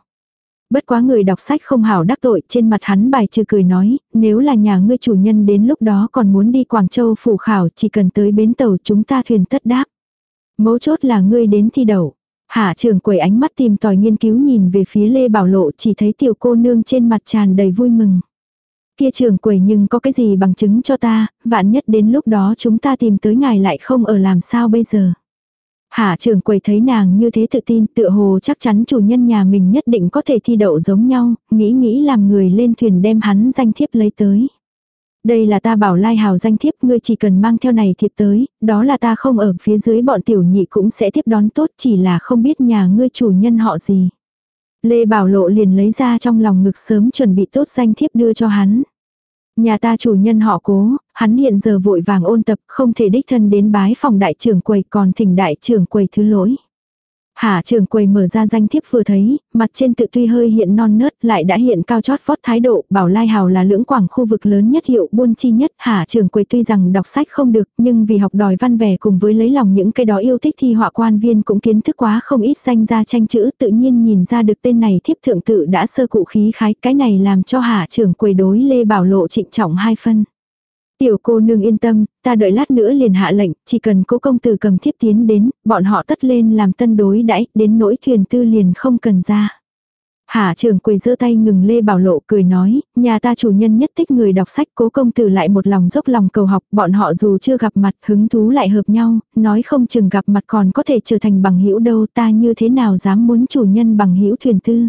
Bất quá người đọc sách không hảo đắc tội, trên mặt hắn bài trừ cười nói, nếu là nhà ngươi chủ nhân đến lúc đó còn muốn đi Quảng Châu phủ khảo chỉ cần tới bến tàu chúng ta thuyền tất đáp. Mấu chốt là ngươi đến thi đậu. Hạ trường quầy ánh mắt tìm tòi nghiên cứu nhìn về phía Lê Bảo Lộ chỉ thấy tiểu cô nương trên mặt tràn đầy vui mừng. Kia trường quầy nhưng có cái gì bằng chứng cho ta, vạn nhất đến lúc đó chúng ta tìm tới ngài lại không ở làm sao bây giờ. Hạ trưởng quầy thấy nàng như thế tự tin tựa hồ chắc chắn chủ nhân nhà mình nhất định có thể thi đậu giống nhau, nghĩ nghĩ làm người lên thuyền đem hắn danh thiếp lấy tới. Đây là ta bảo lai hào danh thiếp ngươi chỉ cần mang theo này thiệp tới, đó là ta không ở phía dưới bọn tiểu nhị cũng sẽ tiếp đón tốt chỉ là không biết nhà ngươi chủ nhân họ gì. Lê Bảo Lộ liền lấy ra trong lòng ngực sớm chuẩn bị tốt danh thiếp đưa cho hắn. Nhà ta chủ nhân họ cố, hắn hiện giờ vội vàng ôn tập không thể đích thân đến bái phòng đại trưởng quầy còn thỉnh đại trưởng quầy thứ lỗi. Hạ trưởng quầy mở ra danh thiếp vừa thấy, mặt trên tự tuy hơi hiện non nớt lại đã hiện cao chót vót thái độ, bảo Lai Hào là lưỡng quảng khu vực lớn nhất hiệu buôn chi nhất. Hạ trưởng quầy tuy rằng đọc sách không được, nhưng vì học đòi văn vẻ cùng với lấy lòng những cái đó yêu thích thi họa quan viên cũng kiến thức quá không ít danh ra tranh chữ tự nhiên nhìn ra được tên này thiếp thượng tự đã sơ cụ khí khái, cái này làm cho hạ trưởng quầy đối Lê Bảo Lộ trịnh trọng hai phân. Tiểu cô nương yên tâm, ta đợi lát nữa liền hạ lệnh, chỉ cần cố công tử cầm thiếp tiến đến, bọn họ tất lên làm tân đối đãi đến nỗi thuyền tư liền không cần ra. Hạ trưởng quầy giơ tay ngừng Lê Bảo Lộ cười nói, nhà ta chủ nhân nhất thích người đọc sách cố công tử lại một lòng dốc lòng cầu học, bọn họ dù chưa gặp mặt hứng thú lại hợp nhau, nói không chừng gặp mặt còn có thể trở thành bằng hữu đâu ta như thế nào dám muốn chủ nhân bằng hữu thuyền tư.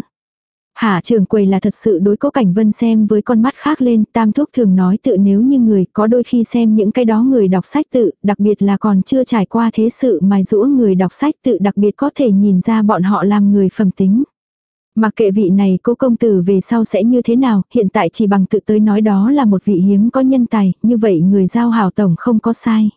Hạ trường quầy là thật sự đối cố cảnh vân xem với con mắt khác lên, tam thuốc thường nói tự nếu như người có đôi khi xem những cái đó người đọc sách tự, đặc biệt là còn chưa trải qua thế sự mài rũa người đọc sách tự đặc biệt có thể nhìn ra bọn họ làm người phẩm tính. Mà kệ vị này cô công tử về sau sẽ như thế nào, hiện tại chỉ bằng tự tới nói đó là một vị hiếm có nhân tài, như vậy người giao hảo tổng không có sai.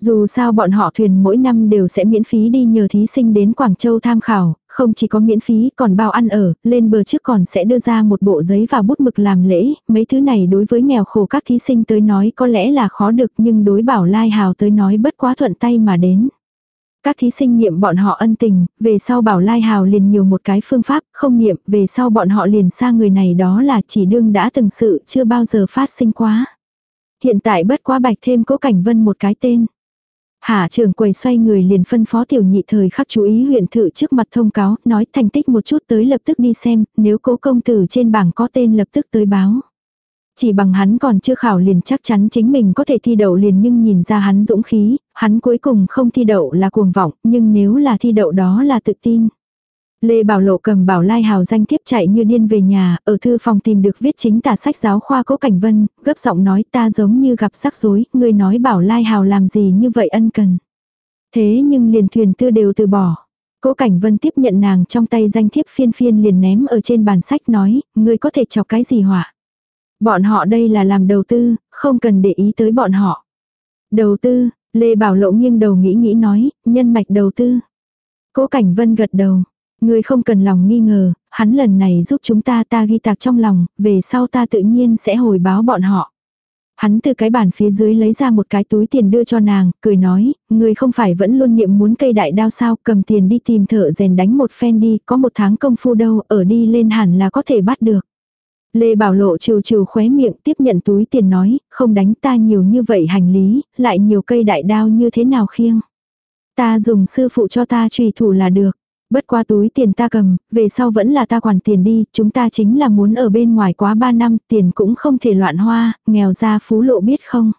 Dù sao bọn họ thuyền mỗi năm đều sẽ miễn phí đi nhờ thí sinh đến Quảng Châu tham khảo, không chỉ có miễn phí còn bao ăn ở, lên bờ trước còn sẽ đưa ra một bộ giấy và bút mực làm lễ, mấy thứ này đối với nghèo khổ các thí sinh tới nói có lẽ là khó được nhưng đối bảo lai hào tới nói bất quá thuận tay mà đến. Các thí sinh niệm bọn họ ân tình, về sau bảo lai hào liền nhiều một cái phương pháp, không niệm, về sau bọn họ liền xa người này đó là chỉ đương đã từng sự chưa bao giờ phát sinh quá. Hiện tại bất quá bạch thêm cố cảnh vân một cái tên. Hạ trưởng quầy xoay người liền phân phó tiểu nhị thời khắc chú ý huyện thự trước mặt thông cáo, nói thành tích một chút tới lập tức đi xem, nếu cố công tử trên bảng có tên lập tức tới báo. Chỉ bằng hắn còn chưa khảo liền chắc chắn chính mình có thể thi đậu liền nhưng nhìn ra hắn dũng khí, hắn cuối cùng không thi đậu là cuồng vọng, nhưng nếu là thi đậu đó là tự tin. Lê Bảo Lộ cầm bảo lai hào danh thiếp chạy như điên về nhà, ở thư phòng tìm được viết chính tả sách giáo khoa cố cảnh vân, gấp giọng nói ta giống như gặp rắc rối, người nói bảo lai hào làm gì như vậy ân cần. Thế nhưng liền thuyền tư đều từ bỏ. Cố Cảnh Vân tiếp nhận nàng trong tay danh thiếp phiên phiên liền ném ở trên bàn sách nói, ngươi có thể chọc cái gì họa. Bọn họ đây là làm đầu tư, không cần để ý tới bọn họ. Đầu tư, Lê Bảo Lộ nghiêng đầu nghĩ nghĩ nói, nhân mạch đầu tư. Cố Cảnh Vân gật đầu. Ngươi không cần lòng nghi ngờ, hắn lần này giúp chúng ta ta ghi tạc trong lòng, về sau ta tự nhiên sẽ hồi báo bọn họ. Hắn từ cái bàn phía dưới lấy ra một cái túi tiền đưa cho nàng, cười nói, người không phải vẫn luôn niệm muốn cây đại đao sao, cầm tiền đi tìm thợ rèn đánh một phen đi, có một tháng công phu đâu, ở đi lên hẳn là có thể bắt được. Lê Bảo Lộ trừ trừ khóe miệng tiếp nhận túi tiền nói, không đánh ta nhiều như vậy hành lý, lại nhiều cây đại đao như thế nào khiêng. Ta dùng sư phụ cho ta trùy thủ là được. Bất qua túi tiền ta cầm, về sau vẫn là ta quản tiền đi, chúng ta chính là muốn ở bên ngoài quá 3 năm, tiền cũng không thể loạn hoa, nghèo ra phú lộ biết không.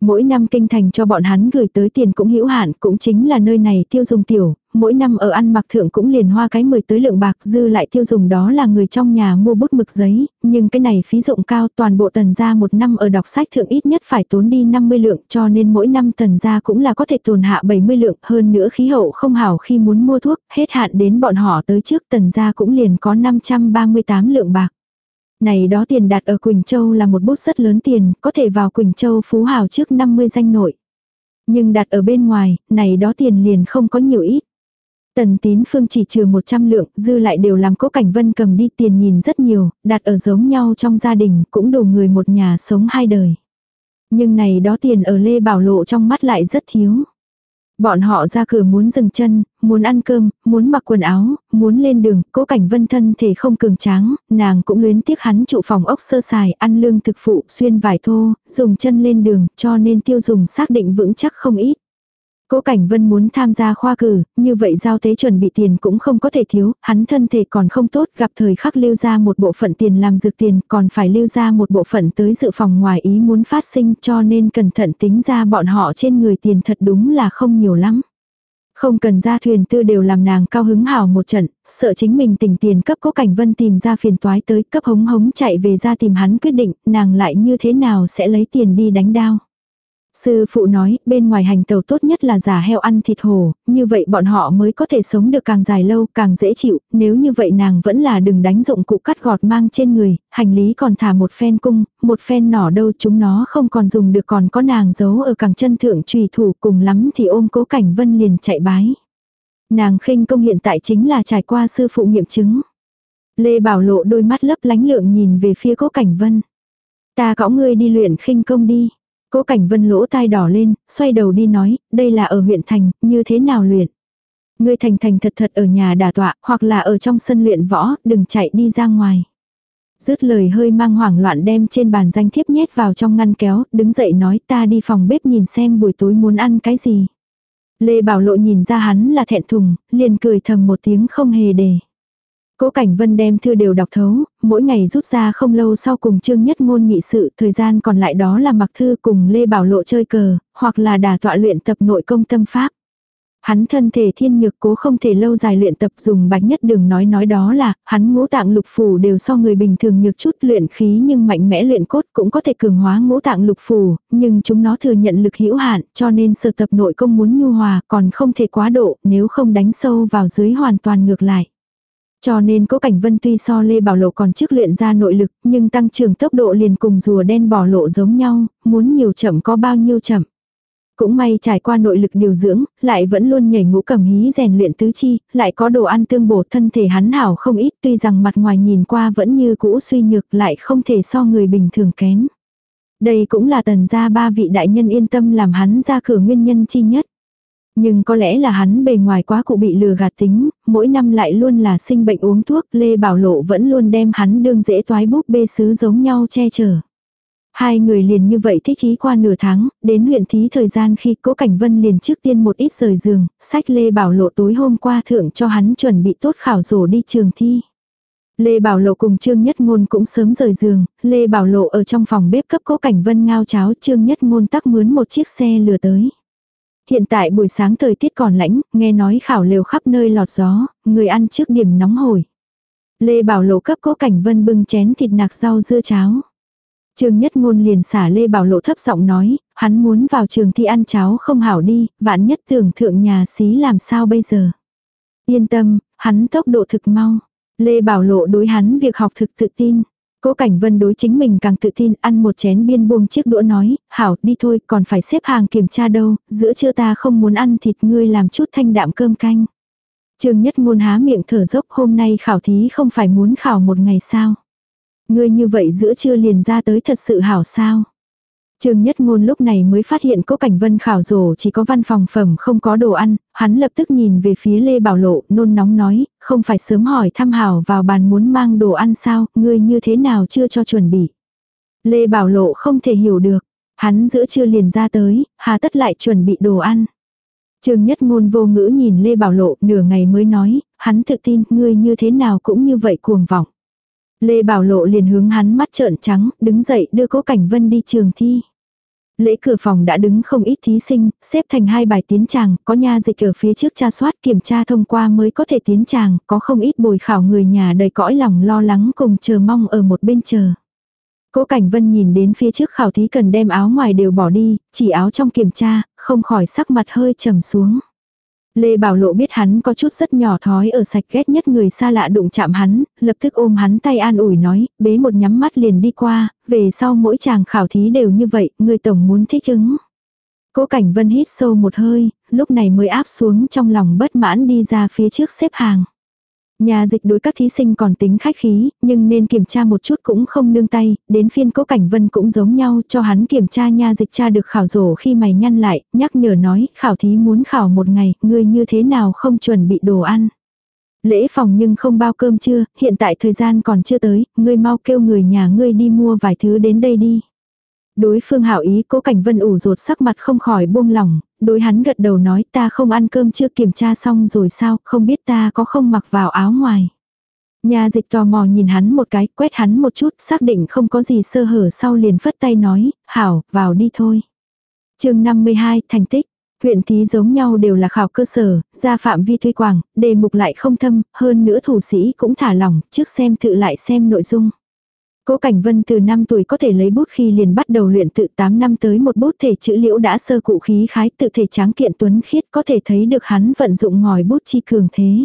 Mỗi năm kinh thành cho bọn hắn gửi tới tiền cũng hữu hạn, cũng chính là nơi này tiêu dùng tiểu, mỗi năm ở ăn mặc thượng cũng liền hoa cái 10 tới lượng bạc dư lại tiêu dùng đó là người trong nhà mua bút mực giấy, nhưng cái này phí dụng cao toàn bộ tần gia một năm ở đọc sách thượng ít nhất phải tốn đi 50 lượng cho nên mỗi năm tần gia cũng là có thể tồn hạ 70 lượng hơn nữa khí hậu không hảo khi muốn mua thuốc hết hạn đến bọn họ tới trước tần gia cũng liền có 538 lượng bạc. Này đó tiền đặt ở Quỳnh Châu là một bút rất lớn tiền, có thể vào Quỳnh Châu phú hào trước 50 danh nội. Nhưng đặt ở bên ngoài, này đó tiền liền không có nhiều ít. Tần tín phương chỉ trừ 100 lượng, dư lại đều làm cố cảnh vân cầm đi tiền nhìn rất nhiều, đặt ở giống nhau trong gia đình, cũng đủ người một nhà sống hai đời. Nhưng này đó tiền ở Lê Bảo Lộ trong mắt lại rất thiếu. Bọn họ ra cửa muốn dừng chân, muốn ăn cơm, muốn mặc quần áo, muốn lên đường, cố cảnh vân thân thể không cường tráng, nàng cũng luyến tiếc hắn trụ phòng ốc sơ sài, ăn lương thực phụ, xuyên vải thô, dùng chân lên đường, cho nên tiêu dùng xác định vững chắc không ít. Cố Cảnh Vân muốn tham gia khoa cử, như vậy giao tế chuẩn bị tiền cũng không có thể thiếu, hắn thân thể còn không tốt, gặp thời khắc lưu ra một bộ phận tiền làm dược tiền, còn phải lưu ra một bộ phận tới dự phòng ngoài ý muốn phát sinh cho nên cẩn thận tính ra bọn họ trên người tiền thật đúng là không nhiều lắm. Không cần ra thuyền tư đều làm nàng cao hứng hảo một trận, sợ chính mình tỉnh tiền cấp cố cảnh vân tìm ra phiền toái tới cấp hống hống chạy về ra tìm hắn quyết định, nàng lại như thế nào sẽ lấy tiền đi đánh đao. Sư phụ nói, bên ngoài hành tàu tốt nhất là giả heo ăn thịt hổ, như vậy bọn họ mới có thể sống được càng dài lâu, càng dễ chịu, nếu như vậy nàng vẫn là đừng đánh dụng cụ cắt gọt mang trên người, hành lý còn thả một phen cung, một phen nỏ đâu chúng nó không còn dùng được còn có nàng giấu ở càng chân thượng trùy thủ cùng lắm thì ôm cố cảnh vân liền chạy bái. Nàng khinh công hiện tại chính là trải qua sư phụ nghiệm chứng. Lê Bảo Lộ đôi mắt lấp lánh lượng nhìn về phía cố cảnh vân. Ta cõng ngươi đi luyện khinh công đi. Cố cảnh vân lỗ tai đỏ lên, xoay đầu đi nói, đây là ở huyện thành, như thế nào luyện. Ngươi thành thành thật thật ở nhà đà tọa, hoặc là ở trong sân luyện võ, đừng chạy đi ra ngoài. Dứt lời hơi mang hoảng loạn đem trên bàn danh thiếp nhét vào trong ngăn kéo, đứng dậy nói ta đi phòng bếp nhìn xem buổi tối muốn ăn cái gì. Lê Bảo Lộ nhìn ra hắn là thẹn thùng, liền cười thầm một tiếng không hề đề. Cố Cảnh Vân đem thư đều đọc thấu, mỗi ngày rút ra không lâu sau cùng Trương Nhất Ngôn nghị sự, thời gian còn lại đó là mặc thư cùng Lê Bảo Lộ chơi cờ, hoặc là đà tọa luyện tập nội công tâm pháp. Hắn thân thể thiên nhược cố không thể lâu dài luyện tập dùng bạch nhất đường nói nói đó là, hắn ngũ tạng lục phủ đều so người bình thường nhược chút luyện khí nhưng mạnh mẽ luyện cốt cũng có thể cường hóa ngũ tạng lục phủ, nhưng chúng nó thừa nhận lực hữu hạn cho nên sở tập nội công muốn nhu hòa còn không thể quá độ nếu không đánh sâu vào dưới hoàn toàn ngược lại. Cho nên cố cảnh vân tuy so Lê Bảo Lộ còn trước luyện ra nội lực, nhưng tăng trưởng tốc độ liền cùng rùa đen bỏ lộ giống nhau, muốn nhiều chậm có bao nhiêu chậm. Cũng may trải qua nội lực điều dưỡng, lại vẫn luôn nhảy ngũ cầm hí rèn luyện tứ chi, lại có đồ ăn tương bổ thân thể hắn hảo không ít tuy rằng mặt ngoài nhìn qua vẫn như cũ suy nhược lại không thể so người bình thường kém. Đây cũng là tần gia ba vị đại nhân yên tâm làm hắn ra cửa nguyên nhân chi nhất. Nhưng có lẽ là hắn bề ngoài quá cụ bị lừa gạt tính, mỗi năm lại luôn là sinh bệnh uống thuốc, Lê Bảo Lộ vẫn luôn đem hắn đương dễ toái búp bê sứ giống nhau che chở. Hai người liền như vậy thích ý qua nửa tháng, đến huyện thí thời gian khi cố Cảnh Vân liền trước tiên một ít rời giường, sách Lê Bảo Lộ tối hôm qua thượng cho hắn chuẩn bị tốt khảo rổ đi trường thi. Lê Bảo Lộ cùng Trương Nhất Ngôn cũng sớm rời giường, Lê Bảo Lộ ở trong phòng bếp cấp cố Cảnh Vân ngao cháo Trương Nhất Ngôn tắc mướn một chiếc xe lừa tới. Hiện tại buổi sáng thời tiết còn lãnh, nghe nói khảo lều khắp nơi lọt gió, người ăn trước điểm nóng hổi. Lê Bảo Lộ cấp cố cảnh vân bưng chén thịt nạc rau dưa cháo. Trương Nhất Ngôn liền xả Lê Bảo Lộ thấp giọng nói, hắn muốn vào trường thi ăn cháo không hảo đi, vạn nhất tưởng thượng nhà xí làm sao bây giờ. Yên tâm, hắn tốc độ thực mau. Lê Bảo Lộ đối hắn việc học thực tự tin. Cố Cảnh Vân đối chính mình càng tự tin ăn một chén biên buông chiếc đũa nói, hảo đi thôi còn phải xếp hàng kiểm tra đâu, giữa trưa ta không muốn ăn thịt ngươi làm chút thanh đạm cơm canh. Trương Nhất Ngôn há miệng thở dốc hôm nay khảo thí không phải muốn khảo một ngày sao. Ngươi như vậy giữa trưa liền ra tới thật sự hảo sao. Trương Nhất Ngôn lúc này mới phát hiện Cố Cảnh Vân khảo rổ chỉ có văn phòng phẩm không có đồ ăn, hắn lập tức nhìn về phía Lê Bảo Lộ, nôn nóng nói, không phải sớm hỏi thăm hảo vào bàn muốn mang đồ ăn sao, ngươi như thế nào chưa cho chuẩn bị. Lê Bảo Lộ không thể hiểu được, hắn giữa trưa liền ra tới, hà tất lại chuẩn bị đồ ăn. Trương Nhất Ngôn vô ngữ nhìn Lê Bảo Lộ nửa ngày mới nói, hắn tự tin ngươi như thế nào cũng như vậy cuồng vọng. Lê Bảo Lộ liền hướng hắn mắt trợn trắng, đứng dậy đưa Cố Cảnh Vân đi trường thi. Lễ cửa phòng đã đứng không ít thí sinh, xếp thành hai bài tiến tràng, có nha dịch ở phía trước tra soát kiểm tra thông qua mới có thể tiến tràng, có không ít bồi khảo người nhà đầy cõi lòng lo lắng cùng chờ mong ở một bên chờ. Cố Cảnh Vân nhìn đến phía trước khảo thí cần đem áo ngoài đều bỏ đi, chỉ áo trong kiểm tra, không khỏi sắc mặt hơi trầm xuống. Lê Bảo Lộ biết hắn có chút rất nhỏ thói ở sạch ghét nhất người xa lạ đụng chạm hắn, lập tức ôm hắn tay an ủi nói, bế một nhắm mắt liền đi qua, về sau mỗi chàng khảo thí đều như vậy, người tổng muốn thích ứng. Cố Cảnh Vân hít sâu một hơi, lúc này mới áp xuống trong lòng bất mãn đi ra phía trước xếp hàng. Nhà dịch đối các thí sinh còn tính khách khí, nhưng nên kiểm tra một chút cũng không nương tay, đến phiên cố cảnh vân cũng giống nhau cho hắn kiểm tra nhà dịch tra được khảo rổ khi mày nhăn lại, nhắc nhở nói, khảo thí muốn khảo một ngày, ngươi như thế nào không chuẩn bị đồ ăn. Lễ phòng nhưng không bao cơm chưa, hiện tại thời gian còn chưa tới, ngươi mau kêu người nhà ngươi đi mua vài thứ đến đây đi. Đối phương hảo ý cố cảnh vân ủ rột sắc mặt không khỏi buông lỏng, đối hắn gật đầu nói ta không ăn cơm chưa kiểm tra xong rồi sao, không biết ta có không mặc vào áo ngoài. Nhà dịch tò mò nhìn hắn một cái, quét hắn một chút, xác định không có gì sơ hở sau liền phất tay nói, hảo, vào đi thôi. chương 52, thành tích. Huyện thí giống nhau đều là khảo cơ sở, ra phạm vi thuy quảng đề mục lại không thâm, hơn nữa thủ sĩ cũng thả lỏng, trước xem tự lại xem nội dung. Cố Cảnh Vân từ 5 tuổi có thể lấy bút khi liền bắt đầu luyện tự 8 năm tới một bút thể chữ liễu đã sơ cụ khí khái tự thể tráng kiện tuấn khiết có thể thấy được hắn vận dụng ngòi bút chi cường thế.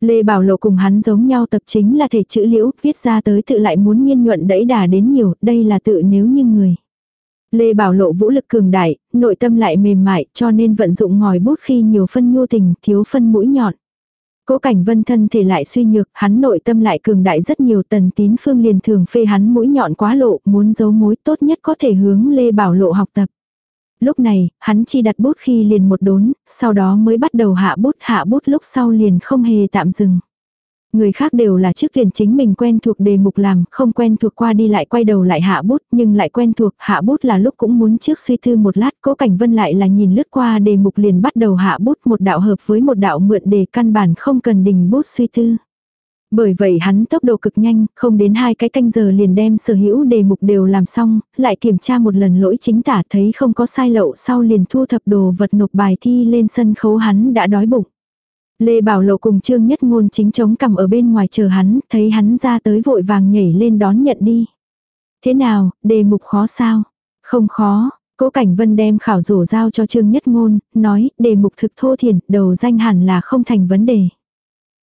Lê Bảo Lộ cùng hắn giống nhau tập chính là thể chữ liễu, viết ra tới tự lại muốn nghiên nhuận đẩy đà đến nhiều, đây là tự nếu như người. Lê Bảo Lộ vũ lực cường đại, nội tâm lại mềm mại cho nên vận dụng ngòi bút khi nhiều phân nhu tình, thiếu phân mũi nhọn. Cố cảnh vân thân thể lại suy nhược, hắn nội tâm lại cường đại rất nhiều tần tín phương liền thường phê hắn mũi nhọn quá lộ, muốn giấu mối tốt nhất có thể hướng Lê Bảo Lộ học tập. Lúc này, hắn chỉ đặt bút khi liền một đốn, sau đó mới bắt đầu hạ bút hạ bút lúc sau liền không hề tạm dừng. Người khác đều là trước liền chính mình quen thuộc đề mục làm, không quen thuộc qua đi lại quay đầu lại hạ bút, nhưng lại quen thuộc hạ bút là lúc cũng muốn trước suy thư một lát, cố cảnh vân lại là nhìn lướt qua đề mục liền bắt đầu hạ bút một đạo hợp với một đạo mượn đề căn bản không cần đình bút suy thư. Bởi vậy hắn tốc độ cực nhanh, không đến hai cái canh giờ liền đem sở hữu đề mục đều làm xong, lại kiểm tra một lần lỗi chính tả thấy không có sai lậu sau liền thu thập đồ vật nộp bài thi lên sân khấu hắn đã đói bụng. Lê Bảo Lộ cùng Trương Nhất Ngôn chính chống cầm ở bên ngoài chờ hắn, thấy hắn ra tới vội vàng nhảy lên đón nhận đi. Thế nào, đề mục khó sao? Không khó, Cố Cảnh Vân đem khảo rổ giao cho Trương Nhất Ngôn, nói, đề mục thực thô thiển, đầu danh hẳn là không thành vấn đề.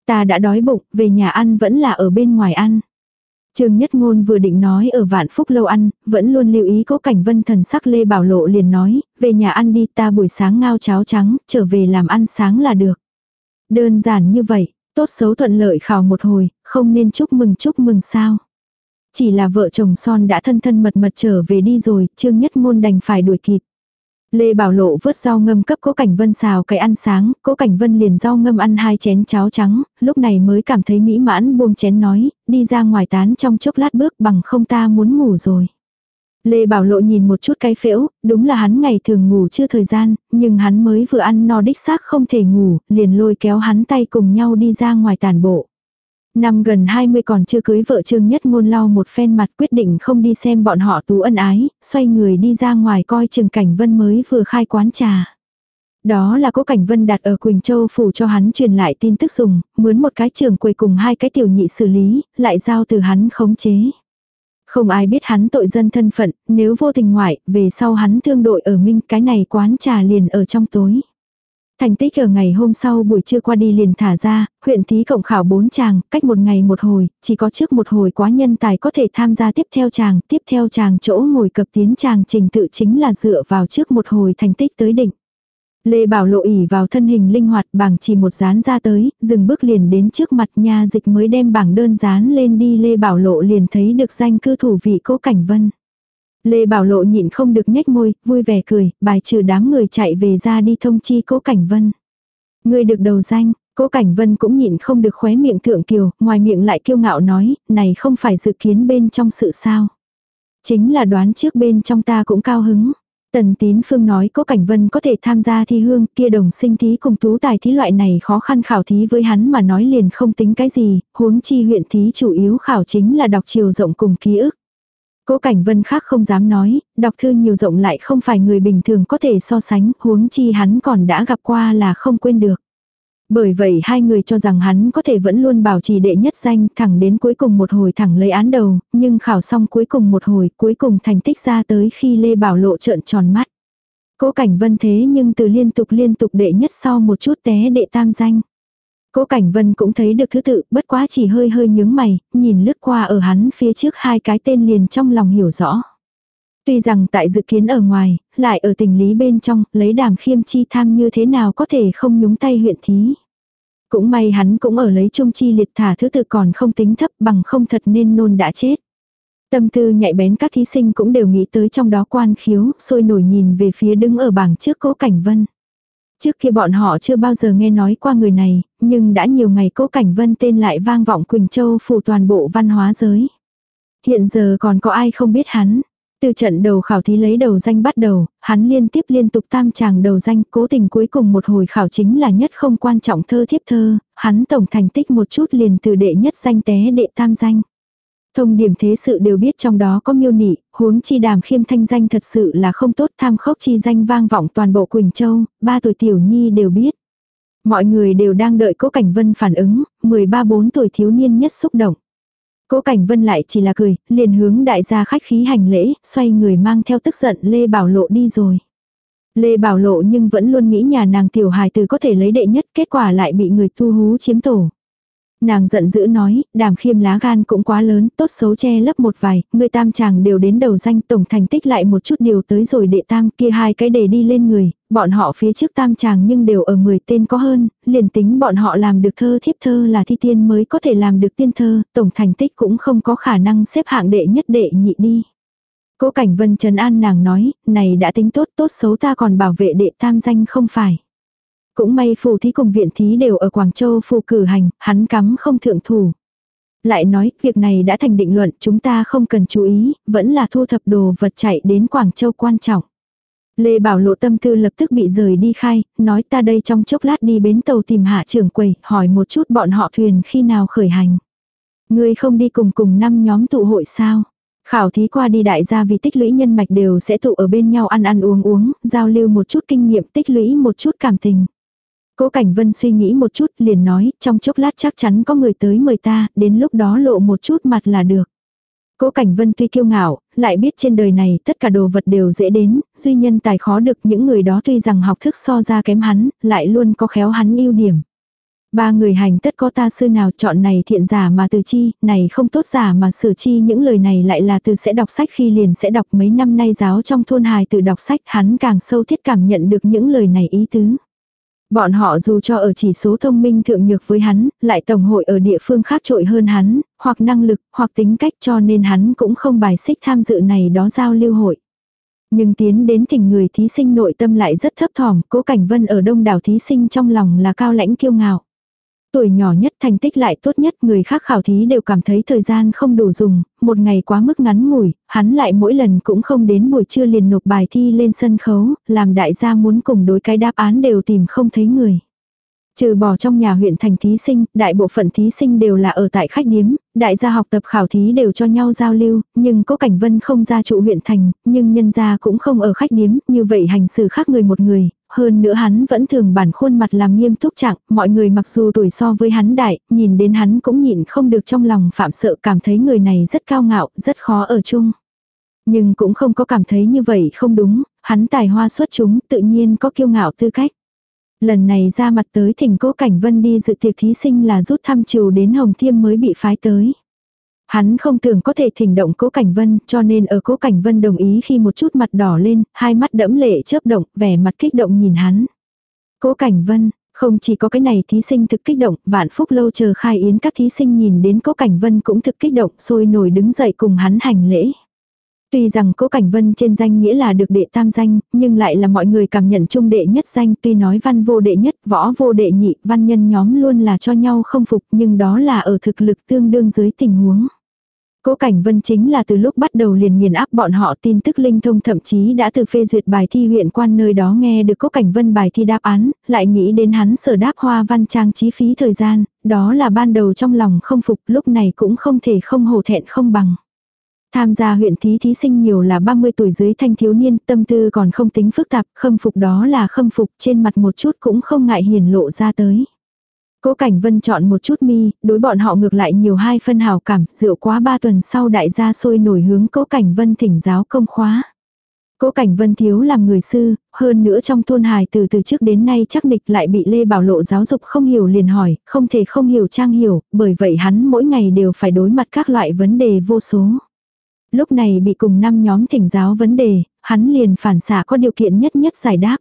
Ta đã đói bụng, về nhà ăn vẫn là ở bên ngoài ăn. Trương Nhất Ngôn vừa định nói ở vạn phúc lâu ăn, vẫn luôn lưu ý cố cảnh vân thần sắc Lê Bảo Lộ liền nói, về nhà ăn đi ta buổi sáng ngao cháo trắng, trở về làm ăn sáng là được. Đơn giản như vậy, tốt xấu thuận lợi khảo một hồi, không nên chúc mừng chúc mừng sao. Chỉ là vợ chồng son đã thân thân mật mật trở về đi rồi, Trương Nhất Ngôn đành phải đuổi kịp. Lê Bảo Lộ vớt rau ngâm cấp Cố Cảnh Vân xào cái ăn sáng, Cố Cảnh Vân liền rau ngâm ăn hai chén cháo trắng, lúc này mới cảm thấy mỹ mãn buông chén nói, đi ra ngoài tán trong chốc lát bước bằng không ta muốn ngủ rồi. Lê Bảo Lộ nhìn một chút cái phễu, đúng là hắn ngày thường ngủ chưa thời gian, nhưng hắn mới vừa ăn no đích xác không thể ngủ, liền lôi kéo hắn tay cùng nhau đi ra ngoài tàn bộ. Năm gần 20 còn chưa cưới vợ Trương Nhất Ngôn lau một phen mặt quyết định không đi xem bọn họ tú ân ái, xoay người đi ra ngoài coi Trừng Cảnh Vân mới vừa khai quán trà. Đó là cố Cảnh Vân đặt ở Quỳnh Châu phủ cho hắn truyền lại tin tức dùng, mướn một cái trường quầy cùng hai cái tiểu nhị xử lý, lại giao từ hắn khống chế. Không ai biết hắn tội dân thân phận, nếu vô tình ngoại, về sau hắn thương đội ở Minh cái này quán trà liền ở trong tối. Thành tích ở ngày hôm sau buổi trưa qua đi liền thả ra, huyện thí cộng khảo bốn chàng, cách một ngày một hồi, chỉ có trước một hồi quá nhân tài có thể tham gia tiếp theo chàng, tiếp theo chàng chỗ ngồi cập tiến chàng trình tự chính là dựa vào trước một hồi thành tích tới đỉnh. Lê Bảo Lộ ỉ vào thân hình linh hoạt bảng chỉ một dán ra tới, dừng bước liền đến trước mặt nha dịch mới đem bảng đơn dán lên đi Lê Bảo Lộ liền thấy được danh cư thủ vị cố cảnh vân. Lê Bảo Lộ nhịn không được nhếch môi, vui vẻ cười, bài trừ đám người chạy về ra đi thông chi Cố Cảnh Vân. Người được đầu danh, Cố Cảnh Vân cũng nhịn không được khóe miệng thượng kiều, ngoài miệng lại kiêu ngạo nói, này không phải dự kiến bên trong sự sao. Chính là đoán trước bên trong ta cũng cao hứng. Tần Tín Phương nói có Cảnh Vân có thể tham gia thi hương kia đồng sinh thí cùng tú tài thí loại này khó khăn khảo thí với hắn mà nói liền không tính cái gì, huống chi huyện thí chủ yếu khảo chính là đọc chiều rộng cùng ký ức. Cố Cảnh Vân khác không dám nói, đọc thư nhiều rộng lại không phải người bình thường có thể so sánh, huống chi hắn còn đã gặp qua là không quên được. Bởi vậy hai người cho rằng hắn có thể vẫn luôn bảo trì đệ nhất danh thẳng đến cuối cùng một hồi thẳng lấy án đầu, nhưng khảo xong cuối cùng một hồi cuối cùng thành tích ra tới khi Lê Bảo Lộ trợn tròn mắt. Cố cảnh vân thế nhưng từ liên tục liên tục đệ nhất sau một chút té đệ tam danh. Cố Cảnh Vân cũng thấy được thứ tự, bất quá chỉ hơi hơi nhướng mày, nhìn lướt qua ở hắn phía trước hai cái tên liền trong lòng hiểu rõ. Tuy rằng tại dự kiến ở ngoài, lại ở tình lý bên trong, lấy đàm khiêm chi tham như thế nào có thể không nhúng tay huyện thí. Cũng may hắn cũng ở lấy trung chi liệt thả thứ tự còn không tính thấp bằng không thật nên nôn đã chết. Tâm tư nhạy bén các thí sinh cũng đều nghĩ tới trong đó quan khiếu, sôi nổi nhìn về phía đứng ở bảng trước cố cảnh vân. Trước kia bọn họ chưa bao giờ nghe nói qua người này, nhưng đã nhiều ngày cố cảnh vân tên lại vang vọng Quỳnh Châu phủ toàn bộ văn hóa giới. Hiện giờ còn có ai không biết hắn. Từ trận đầu khảo thí lấy đầu danh bắt đầu, hắn liên tiếp liên tục tam tràng đầu danh, cố tình cuối cùng một hồi khảo chính là nhất không quan trọng thơ thiếp thơ, hắn tổng thành tích một chút liền từ đệ nhất danh té đệ tam danh. Thông điểm thế sự đều biết trong đó có miêu nị, huống chi đàm khiêm thanh danh thật sự là không tốt tham khốc chi danh vang vọng toàn bộ Quỳnh Châu, ba tuổi tiểu nhi đều biết. Mọi người đều đang đợi cố cảnh vân phản ứng, 13-4 tuổi thiếu niên nhất xúc động. Cố Cảnh Vân lại chỉ là cười, liền hướng đại gia khách khí hành lễ, xoay người mang theo tức giận Lê Bảo Lộ đi rồi. Lê Bảo Lộ nhưng vẫn luôn nghĩ nhà nàng tiểu hài từ có thể lấy đệ nhất, kết quả lại bị người tu hú chiếm tổ. Nàng giận dữ nói, đàm khiêm lá gan cũng quá lớn, tốt xấu che lấp một vài, người tam chàng đều đến đầu danh tổng thành tích lại một chút điều tới rồi đệ tam kia hai cái đề đi lên người, bọn họ phía trước tam chàng nhưng đều ở 10 tên có hơn, liền tính bọn họ làm được thơ thiếp thơ là thi tiên mới có thể làm được tiên thơ, tổng thành tích cũng không có khả năng xếp hạng đệ nhất đệ nhị đi. Cố Cảnh Vân Trần An nàng nói, này đã tính tốt tốt xấu ta còn bảo vệ đệ tam danh không phải. Cũng may phù thí cùng viện thí đều ở Quảng Châu phù cử hành, hắn cắm không thượng thủ. Lại nói, việc này đã thành định luận, chúng ta không cần chú ý, vẫn là thu thập đồ vật chạy đến Quảng Châu quan trọng. Lê Bảo Lộ tâm tư lập tức bị rời đi khai, nói ta đây trong chốc lát đi bến tàu tìm hạ trưởng quầy, hỏi một chút bọn họ thuyền khi nào khởi hành. Ngươi không đi cùng cùng năm nhóm tụ hội sao? Khảo thí qua đi đại gia vì tích lũy nhân mạch đều sẽ tụ ở bên nhau ăn ăn uống uống, giao lưu một chút kinh nghiệm tích lũy một chút cảm tình. Cố Cảnh Vân suy nghĩ một chút liền nói, trong chốc lát chắc chắn có người tới mời ta, đến lúc đó lộ một chút mặt là được. Cố Cảnh Vân tuy kiêu ngạo, lại biết trên đời này tất cả đồ vật đều dễ đến, duy nhân tài khó được những người đó tuy rằng học thức so ra kém hắn, lại luôn có khéo hắn ưu điểm. Ba người hành tất có ta sư nào chọn này thiện giả mà từ chi, này không tốt giả mà sửa chi những lời này lại là từ sẽ đọc sách khi liền sẽ đọc mấy năm nay giáo trong thôn hài từ đọc sách hắn càng sâu thiết cảm nhận được những lời này ý tứ. Bọn họ dù cho ở chỉ số thông minh thượng nhược với hắn, lại tổng hội ở địa phương khác trội hơn hắn, hoặc năng lực, hoặc tính cách cho nên hắn cũng không bài xích tham dự này đó giao lưu hội. Nhưng tiến đến thỉnh người thí sinh nội tâm lại rất thấp thỏm, cố cảnh vân ở đông đảo thí sinh trong lòng là cao lãnh kiêu ngạo. Tuổi nhỏ nhất thành tích lại tốt nhất người khác khảo thí đều cảm thấy thời gian không đủ dùng, một ngày quá mức ngắn ngủi, hắn lại mỗi lần cũng không đến buổi trưa liền nộp bài thi lên sân khấu, làm đại gia muốn cùng đối cái đáp án đều tìm không thấy người. Trừ bỏ trong nhà huyện thành thí sinh, đại bộ phận thí sinh đều là ở tại khách điếm, đại gia học tập khảo thí đều cho nhau giao lưu, nhưng có cảnh vân không ra trụ huyện thành, nhưng nhân gia cũng không ở khách điếm, như vậy hành xử khác người một người, hơn nữa hắn vẫn thường bản khuôn mặt làm nghiêm túc trạng, mọi người mặc dù tuổi so với hắn đại, nhìn đến hắn cũng nhịn không được trong lòng phạm sợ cảm thấy người này rất cao ngạo, rất khó ở chung. Nhưng cũng không có cảm thấy như vậy không đúng, hắn tài hoa xuất chúng tự nhiên có kiêu ngạo tư cách. Lần này ra mặt tới thỉnh cố cảnh vân đi dự tiệc thí sinh là rút thăm trừ đến Hồng Thiêm mới bị phái tới. Hắn không tưởng có thể thỉnh động cố cảnh vân cho nên ở cố cảnh vân đồng ý khi một chút mặt đỏ lên, hai mắt đẫm lệ chớp động, vẻ mặt kích động nhìn hắn. Cố cảnh vân, không chỉ có cái này thí sinh thực kích động, vạn phúc lâu chờ khai yến các thí sinh nhìn đến cố cảnh vân cũng thực kích động, sôi nổi đứng dậy cùng hắn hành lễ. Tuy rằng Cố Cảnh Vân trên danh nghĩa là được đệ tam danh, nhưng lại là mọi người cảm nhận chung đệ nhất danh, tuy nói văn vô đệ nhất, võ vô đệ nhị, văn nhân nhóm luôn là cho nhau không phục, nhưng đó là ở thực lực tương đương dưới tình huống. Cố Cảnh Vân chính là từ lúc bắt đầu liền nghiền áp bọn họ tin tức linh thông thậm chí đã từ phê duyệt bài thi huyện quan nơi đó nghe được Cố Cảnh Vân bài thi đáp án, lại nghĩ đến hắn sở đáp hoa văn trang trí phí thời gian, đó là ban đầu trong lòng không phục lúc này cũng không thể không hổ thẹn không bằng. Tham gia huyện thí thí sinh nhiều là 30 tuổi dưới thanh thiếu niên, tâm tư còn không tính phức tạp, khâm phục đó là khâm phục, trên mặt một chút cũng không ngại hiển lộ ra tới. Cố Cảnh Vân chọn một chút mi, đối bọn họ ngược lại nhiều hai phân hào cảm, rượu quá ba tuần sau đại gia sôi nổi hướng Cố Cảnh Vân thỉnh giáo công khóa. Cố Cảnh Vân thiếu làm người sư, hơn nữa trong thôn hài từ từ trước đến nay chắc nịch lại bị Lê Bảo Lộ giáo dục không hiểu liền hỏi, không thể không hiểu trang hiểu, bởi vậy hắn mỗi ngày đều phải đối mặt các loại vấn đề vô số. Lúc này bị cùng năm nhóm thỉnh giáo vấn đề, hắn liền phản xạ có điều kiện nhất nhất giải đáp.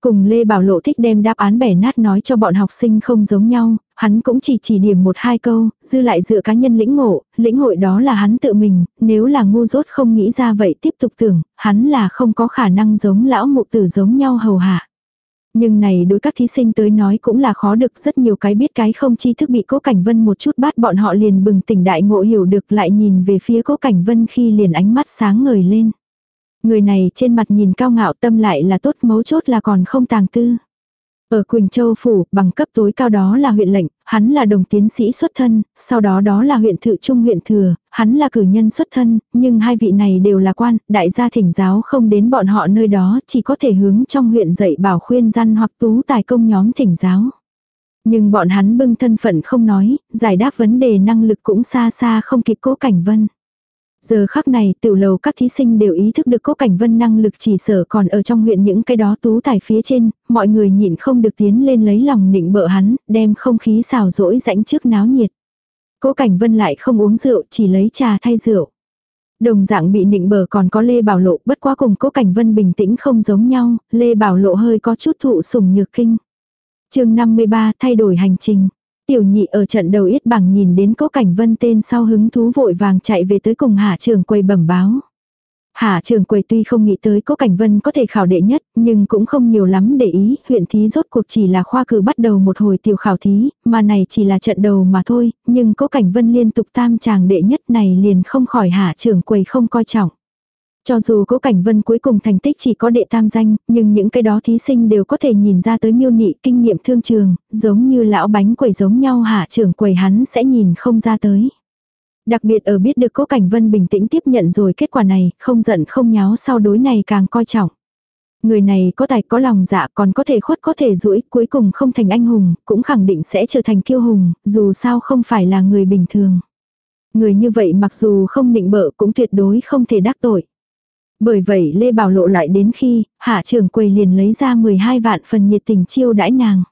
Cùng Lê Bảo Lộ thích đem đáp án bẻ nát nói cho bọn học sinh không giống nhau, hắn cũng chỉ chỉ điểm một hai câu, dư lại dựa cá nhân lĩnh ngộ, lĩnh hội đó là hắn tự mình, nếu là ngu dốt không nghĩ ra vậy tiếp tục tưởng, hắn là không có khả năng giống lão mụ tử giống nhau hầu hạ. Nhưng này đối các thí sinh tới nói cũng là khó được, rất nhiều cái biết cái không chi thức bị cố cảnh vân một chút bắt bọn họ liền bừng tỉnh đại ngộ hiểu được lại nhìn về phía cố cảnh vân khi liền ánh mắt sáng ngời lên. Người này trên mặt nhìn cao ngạo, tâm lại là tốt, mấu chốt là còn không tàng tư. Ở Quỳnh Châu Phủ, bằng cấp tối cao đó là huyện lệnh, hắn là đồng tiến sĩ xuất thân, sau đó đó là huyện thự trung huyện thừa, hắn là cử nhân xuất thân, nhưng hai vị này đều là quan, đại gia thỉnh giáo không đến bọn họ nơi đó, chỉ có thể hướng trong huyện dạy bảo khuyên dân hoặc tú tài công nhóm thỉnh giáo. Nhưng bọn hắn bưng thân phận không nói, giải đáp vấn đề năng lực cũng xa xa không kịp cố cảnh vân. Giờ khắc này tiểu lầu các thí sinh đều ý thức được cố cảnh vân năng lực chỉ sở còn ở trong huyện những cái đó tú tài phía trên, mọi người nhịn không được tiến lên lấy lòng nịnh bợ hắn, đem không khí xào rỗi rãnh trước náo nhiệt. Cố cảnh vân lại không uống rượu, chỉ lấy trà thay rượu. Đồng dạng bị nịnh bờ còn có Lê Bảo Lộ, bất quá cùng Cố Cảnh Vân bình tĩnh không giống nhau, Lê Bảo Lộ hơi có chút thụ sủng nhược kinh. chương 53 thay đổi hành trình. Tiểu nhị ở trận đầu yết bằng nhìn đến có cảnh vân tên sau hứng thú vội vàng chạy về tới cùng hạ trường quầy bẩm báo. Hạ trường quầy tuy không nghĩ tới có cảnh vân có thể khảo đệ nhất, nhưng cũng không nhiều lắm để ý, huyện thí rốt cuộc chỉ là khoa cử bắt đầu một hồi tiểu khảo thí, mà này chỉ là trận đầu mà thôi, nhưng có cảnh vân liên tục tam tràng đệ nhất này liền không khỏi hạ trường quầy không coi trọng. Cho dù cố cảnh vân cuối cùng thành tích chỉ có đệ tam danh, nhưng những cái đó thí sinh đều có thể nhìn ra tới miêu nị kinh nghiệm thương trường, giống như lão bánh quẩy giống nhau hạ trưởng quầy hắn sẽ nhìn không ra tới. Đặc biệt ở biết được cố cảnh vân bình tĩnh tiếp nhận rồi kết quả này, không giận không nháo sau đối này càng coi trọng. Người này có tài có lòng dạ còn có thể khuất có thể rũi, cuối cùng không thành anh hùng, cũng khẳng định sẽ trở thành kiêu hùng, dù sao không phải là người bình thường. Người như vậy mặc dù không định bợ cũng tuyệt đối không thể đắc tội. Bởi vậy Lê Bảo Lộ lại đến khi, hạ trưởng quầy liền lấy ra 12 vạn phần nhiệt tình chiêu đãi nàng.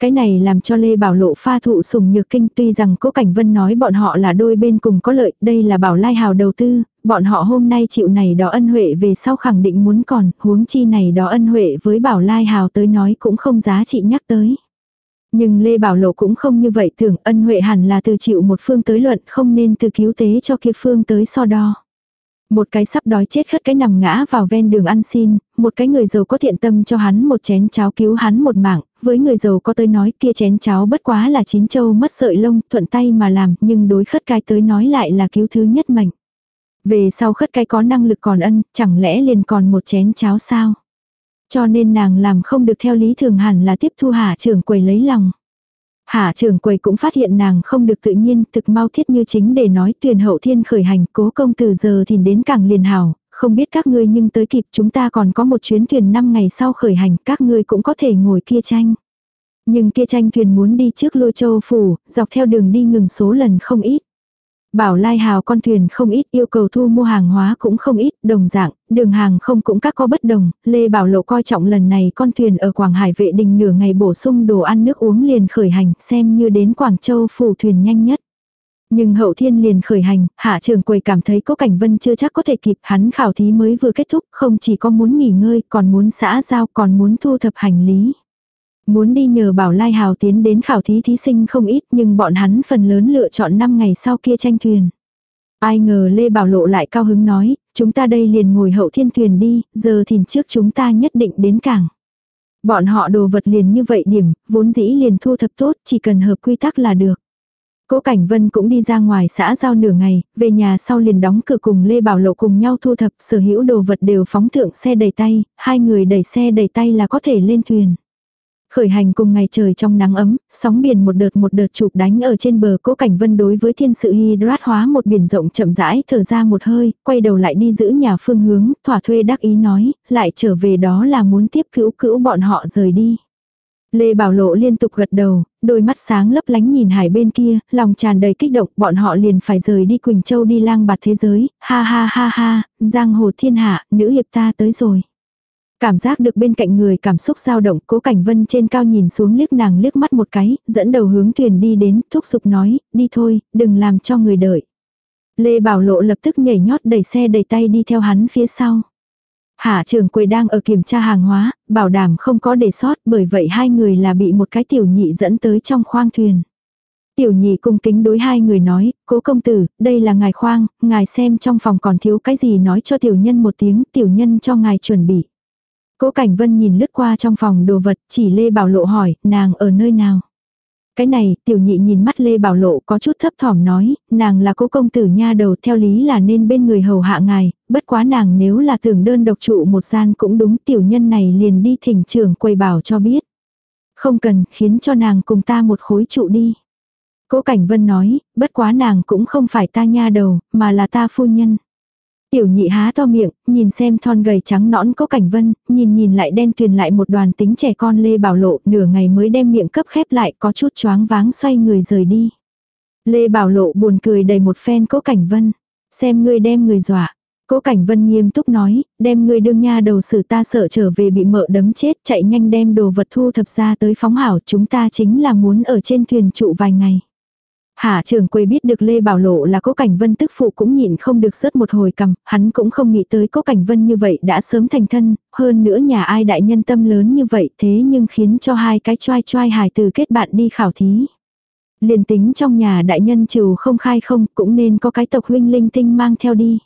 Cái này làm cho Lê Bảo Lộ pha thụ sùng nhược kinh tuy rằng Cố Cảnh Vân nói bọn họ là đôi bên cùng có lợi, đây là bảo lai hào đầu tư, bọn họ hôm nay chịu này đó ân huệ về sau khẳng định muốn còn, huống chi này đó ân huệ với bảo lai hào tới nói cũng không giá trị nhắc tới. Nhưng Lê Bảo Lộ cũng không như vậy tưởng ân huệ hẳn là từ chịu một phương tới luận không nên từ cứu tế cho kia phương tới so đo. Một cái sắp đói chết khất cái nằm ngã vào ven đường ăn xin, một cái người giàu có thiện tâm cho hắn một chén cháo cứu hắn một mạng, với người giàu có tới nói kia chén cháo bất quá là chín châu mất sợi lông, thuận tay mà làm, nhưng đối khất cái tới nói lại là cứu thứ nhất mệnh. Về sau khất cái có năng lực còn ân, chẳng lẽ liền còn một chén cháo sao? Cho nên nàng làm không được theo lý thường hẳn là tiếp thu hạ trưởng quầy lấy lòng. Hạ trưởng quầy cũng phát hiện nàng không được tự nhiên, thực mau thiết như chính để nói tuyển hậu thiên khởi hành, cố công từ giờ thì đến càng liền hảo, không biết các ngươi nhưng tới kịp chúng ta còn có một chuyến thuyền 5 ngày sau khởi hành, các ngươi cũng có thể ngồi kia tranh. Nhưng kia tranh thuyền muốn đi trước lôi châu phủ, dọc theo đường đi ngừng số lần không ít. Bảo Lai Hào con thuyền không ít yêu cầu thu mua hàng hóa cũng không ít, đồng dạng, đường hàng không cũng các có bất đồng, Lê Bảo Lộ coi trọng lần này con thuyền ở Quảng Hải vệ đình nửa ngày bổ sung đồ ăn nước uống liền khởi hành, xem như đến Quảng Châu phủ thuyền nhanh nhất. Nhưng hậu thiên liền khởi hành, hạ trường quầy cảm thấy có cảnh vân chưa chắc có thể kịp, hắn khảo thí mới vừa kết thúc, không chỉ có muốn nghỉ ngơi, còn muốn xã giao, còn muốn thu thập hành lý. Muốn đi nhờ bảo Lai Hào tiến đến khảo thí thí sinh không ít nhưng bọn hắn phần lớn lựa chọn 5 ngày sau kia tranh thuyền. Ai ngờ Lê Bảo Lộ lại cao hứng nói, chúng ta đây liền ngồi hậu thiên thuyền đi, giờ thìn trước chúng ta nhất định đến cảng. Bọn họ đồ vật liền như vậy điểm, vốn dĩ liền thu thập tốt, chỉ cần hợp quy tắc là được. Cố Cảnh Vân cũng đi ra ngoài xã giao nửa ngày, về nhà sau liền đóng cửa cùng Lê Bảo Lộ cùng nhau thu thập sở hữu đồ vật đều phóng thượng xe đầy tay, hai người đẩy xe đầy tay là có thể lên thuyền. Khởi hành cùng ngày trời trong nắng ấm, sóng biển một đợt một đợt chụp đánh ở trên bờ cố cảnh vân đối với thiên sự hydrat hóa một biển rộng chậm rãi thở ra một hơi, quay đầu lại đi giữ nhà phương hướng, thỏa thuê đắc ý nói, lại trở về đó là muốn tiếp cữu cữu bọn họ rời đi. Lê Bảo Lộ liên tục gật đầu, đôi mắt sáng lấp lánh nhìn hải bên kia, lòng tràn đầy kích động, bọn họ liền phải rời đi Quỳnh Châu đi lang bạt thế giới, ha ha ha ha, giang hồ thiên hạ, nữ hiệp ta tới rồi. Cảm giác được bên cạnh người cảm xúc dao động, cố cảnh vân trên cao nhìn xuống liếc nàng liếc mắt một cái, dẫn đầu hướng thuyền đi đến, thúc giục nói, đi thôi, đừng làm cho người đợi. Lê Bảo Lộ lập tức nhảy nhót đẩy xe đẩy tay đi theo hắn phía sau. Hạ trưởng quầy đang ở kiểm tra hàng hóa, bảo đảm không có để sót bởi vậy hai người là bị một cái tiểu nhị dẫn tới trong khoang thuyền. Tiểu nhị cung kính đối hai người nói, cố công tử, đây là ngài khoang, ngài xem trong phòng còn thiếu cái gì nói cho tiểu nhân một tiếng, tiểu nhân cho ngài chuẩn bị. Cố Cảnh Vân nhìn lướt qua trong phòng đồ vật, chỉ Lê Bảo Lộ hỏi, nàng ở nơi nào? Cái này, tiểu nhị nhìn mắt Lê Bảo Lộ có chút thấp thỏm nói, nàng là cố công tử nha đầu theo lý là nên bên người hầu hạ ngài, bất quá nàng nếu là tưởng đơn độc trụ một gian cũng đúng tiểu nhân này liền đi thỉnh trưởng quầy bảo cho biết. Không cần, khiến cho nàng cùng ta một khối trụ đi. Cố Cảnh Vân nói, bất quá nàng cũng không phải ta nha đầu, mà là ta phu nhân. Tiểu nhị há to miệng, nhìn xem thon gầy trắng nõn có cảnh vân, nhìn nhìn lại đen tuyền lại một đoàn tính trẻ con Lê Bảo Lộ nửa ngày mới đem miệng cấp khép lại có chút choáng váng xoay người rời đi. Lê Bảo Lộ buồn cười đầy một phen cố cảnh vân. Xem ngươi đem người dọa. Cố cảnh vân nghiêm túc nói, đem ngươi đương nha đầu xử ta sợ trở về bị mợ đấm chết chạy nhanh đem đồ vật thu thập ra tới phóng hảo chúng ta chính là muốn ở trên thuyền trụ vài ngày. Hạ trường Quê biết được Lê Bảo Lộ là cố cảnh vân tức phụ cũng nhịn không được rớt một hồi cầm, hắn cũng không nghĩ tới cố cảnh vân như vậy đã sớm thành thân, hơn nữa nhà ai đại nhân tâm lớn như vậy thế nhưng khiến cho hai cái choai choai hài từ kết bạn đi khảo thí. Liền tính trong nhà đại nhân trừ không khai không cũng nên có cái tộc huynh linh tinh mang theo đi.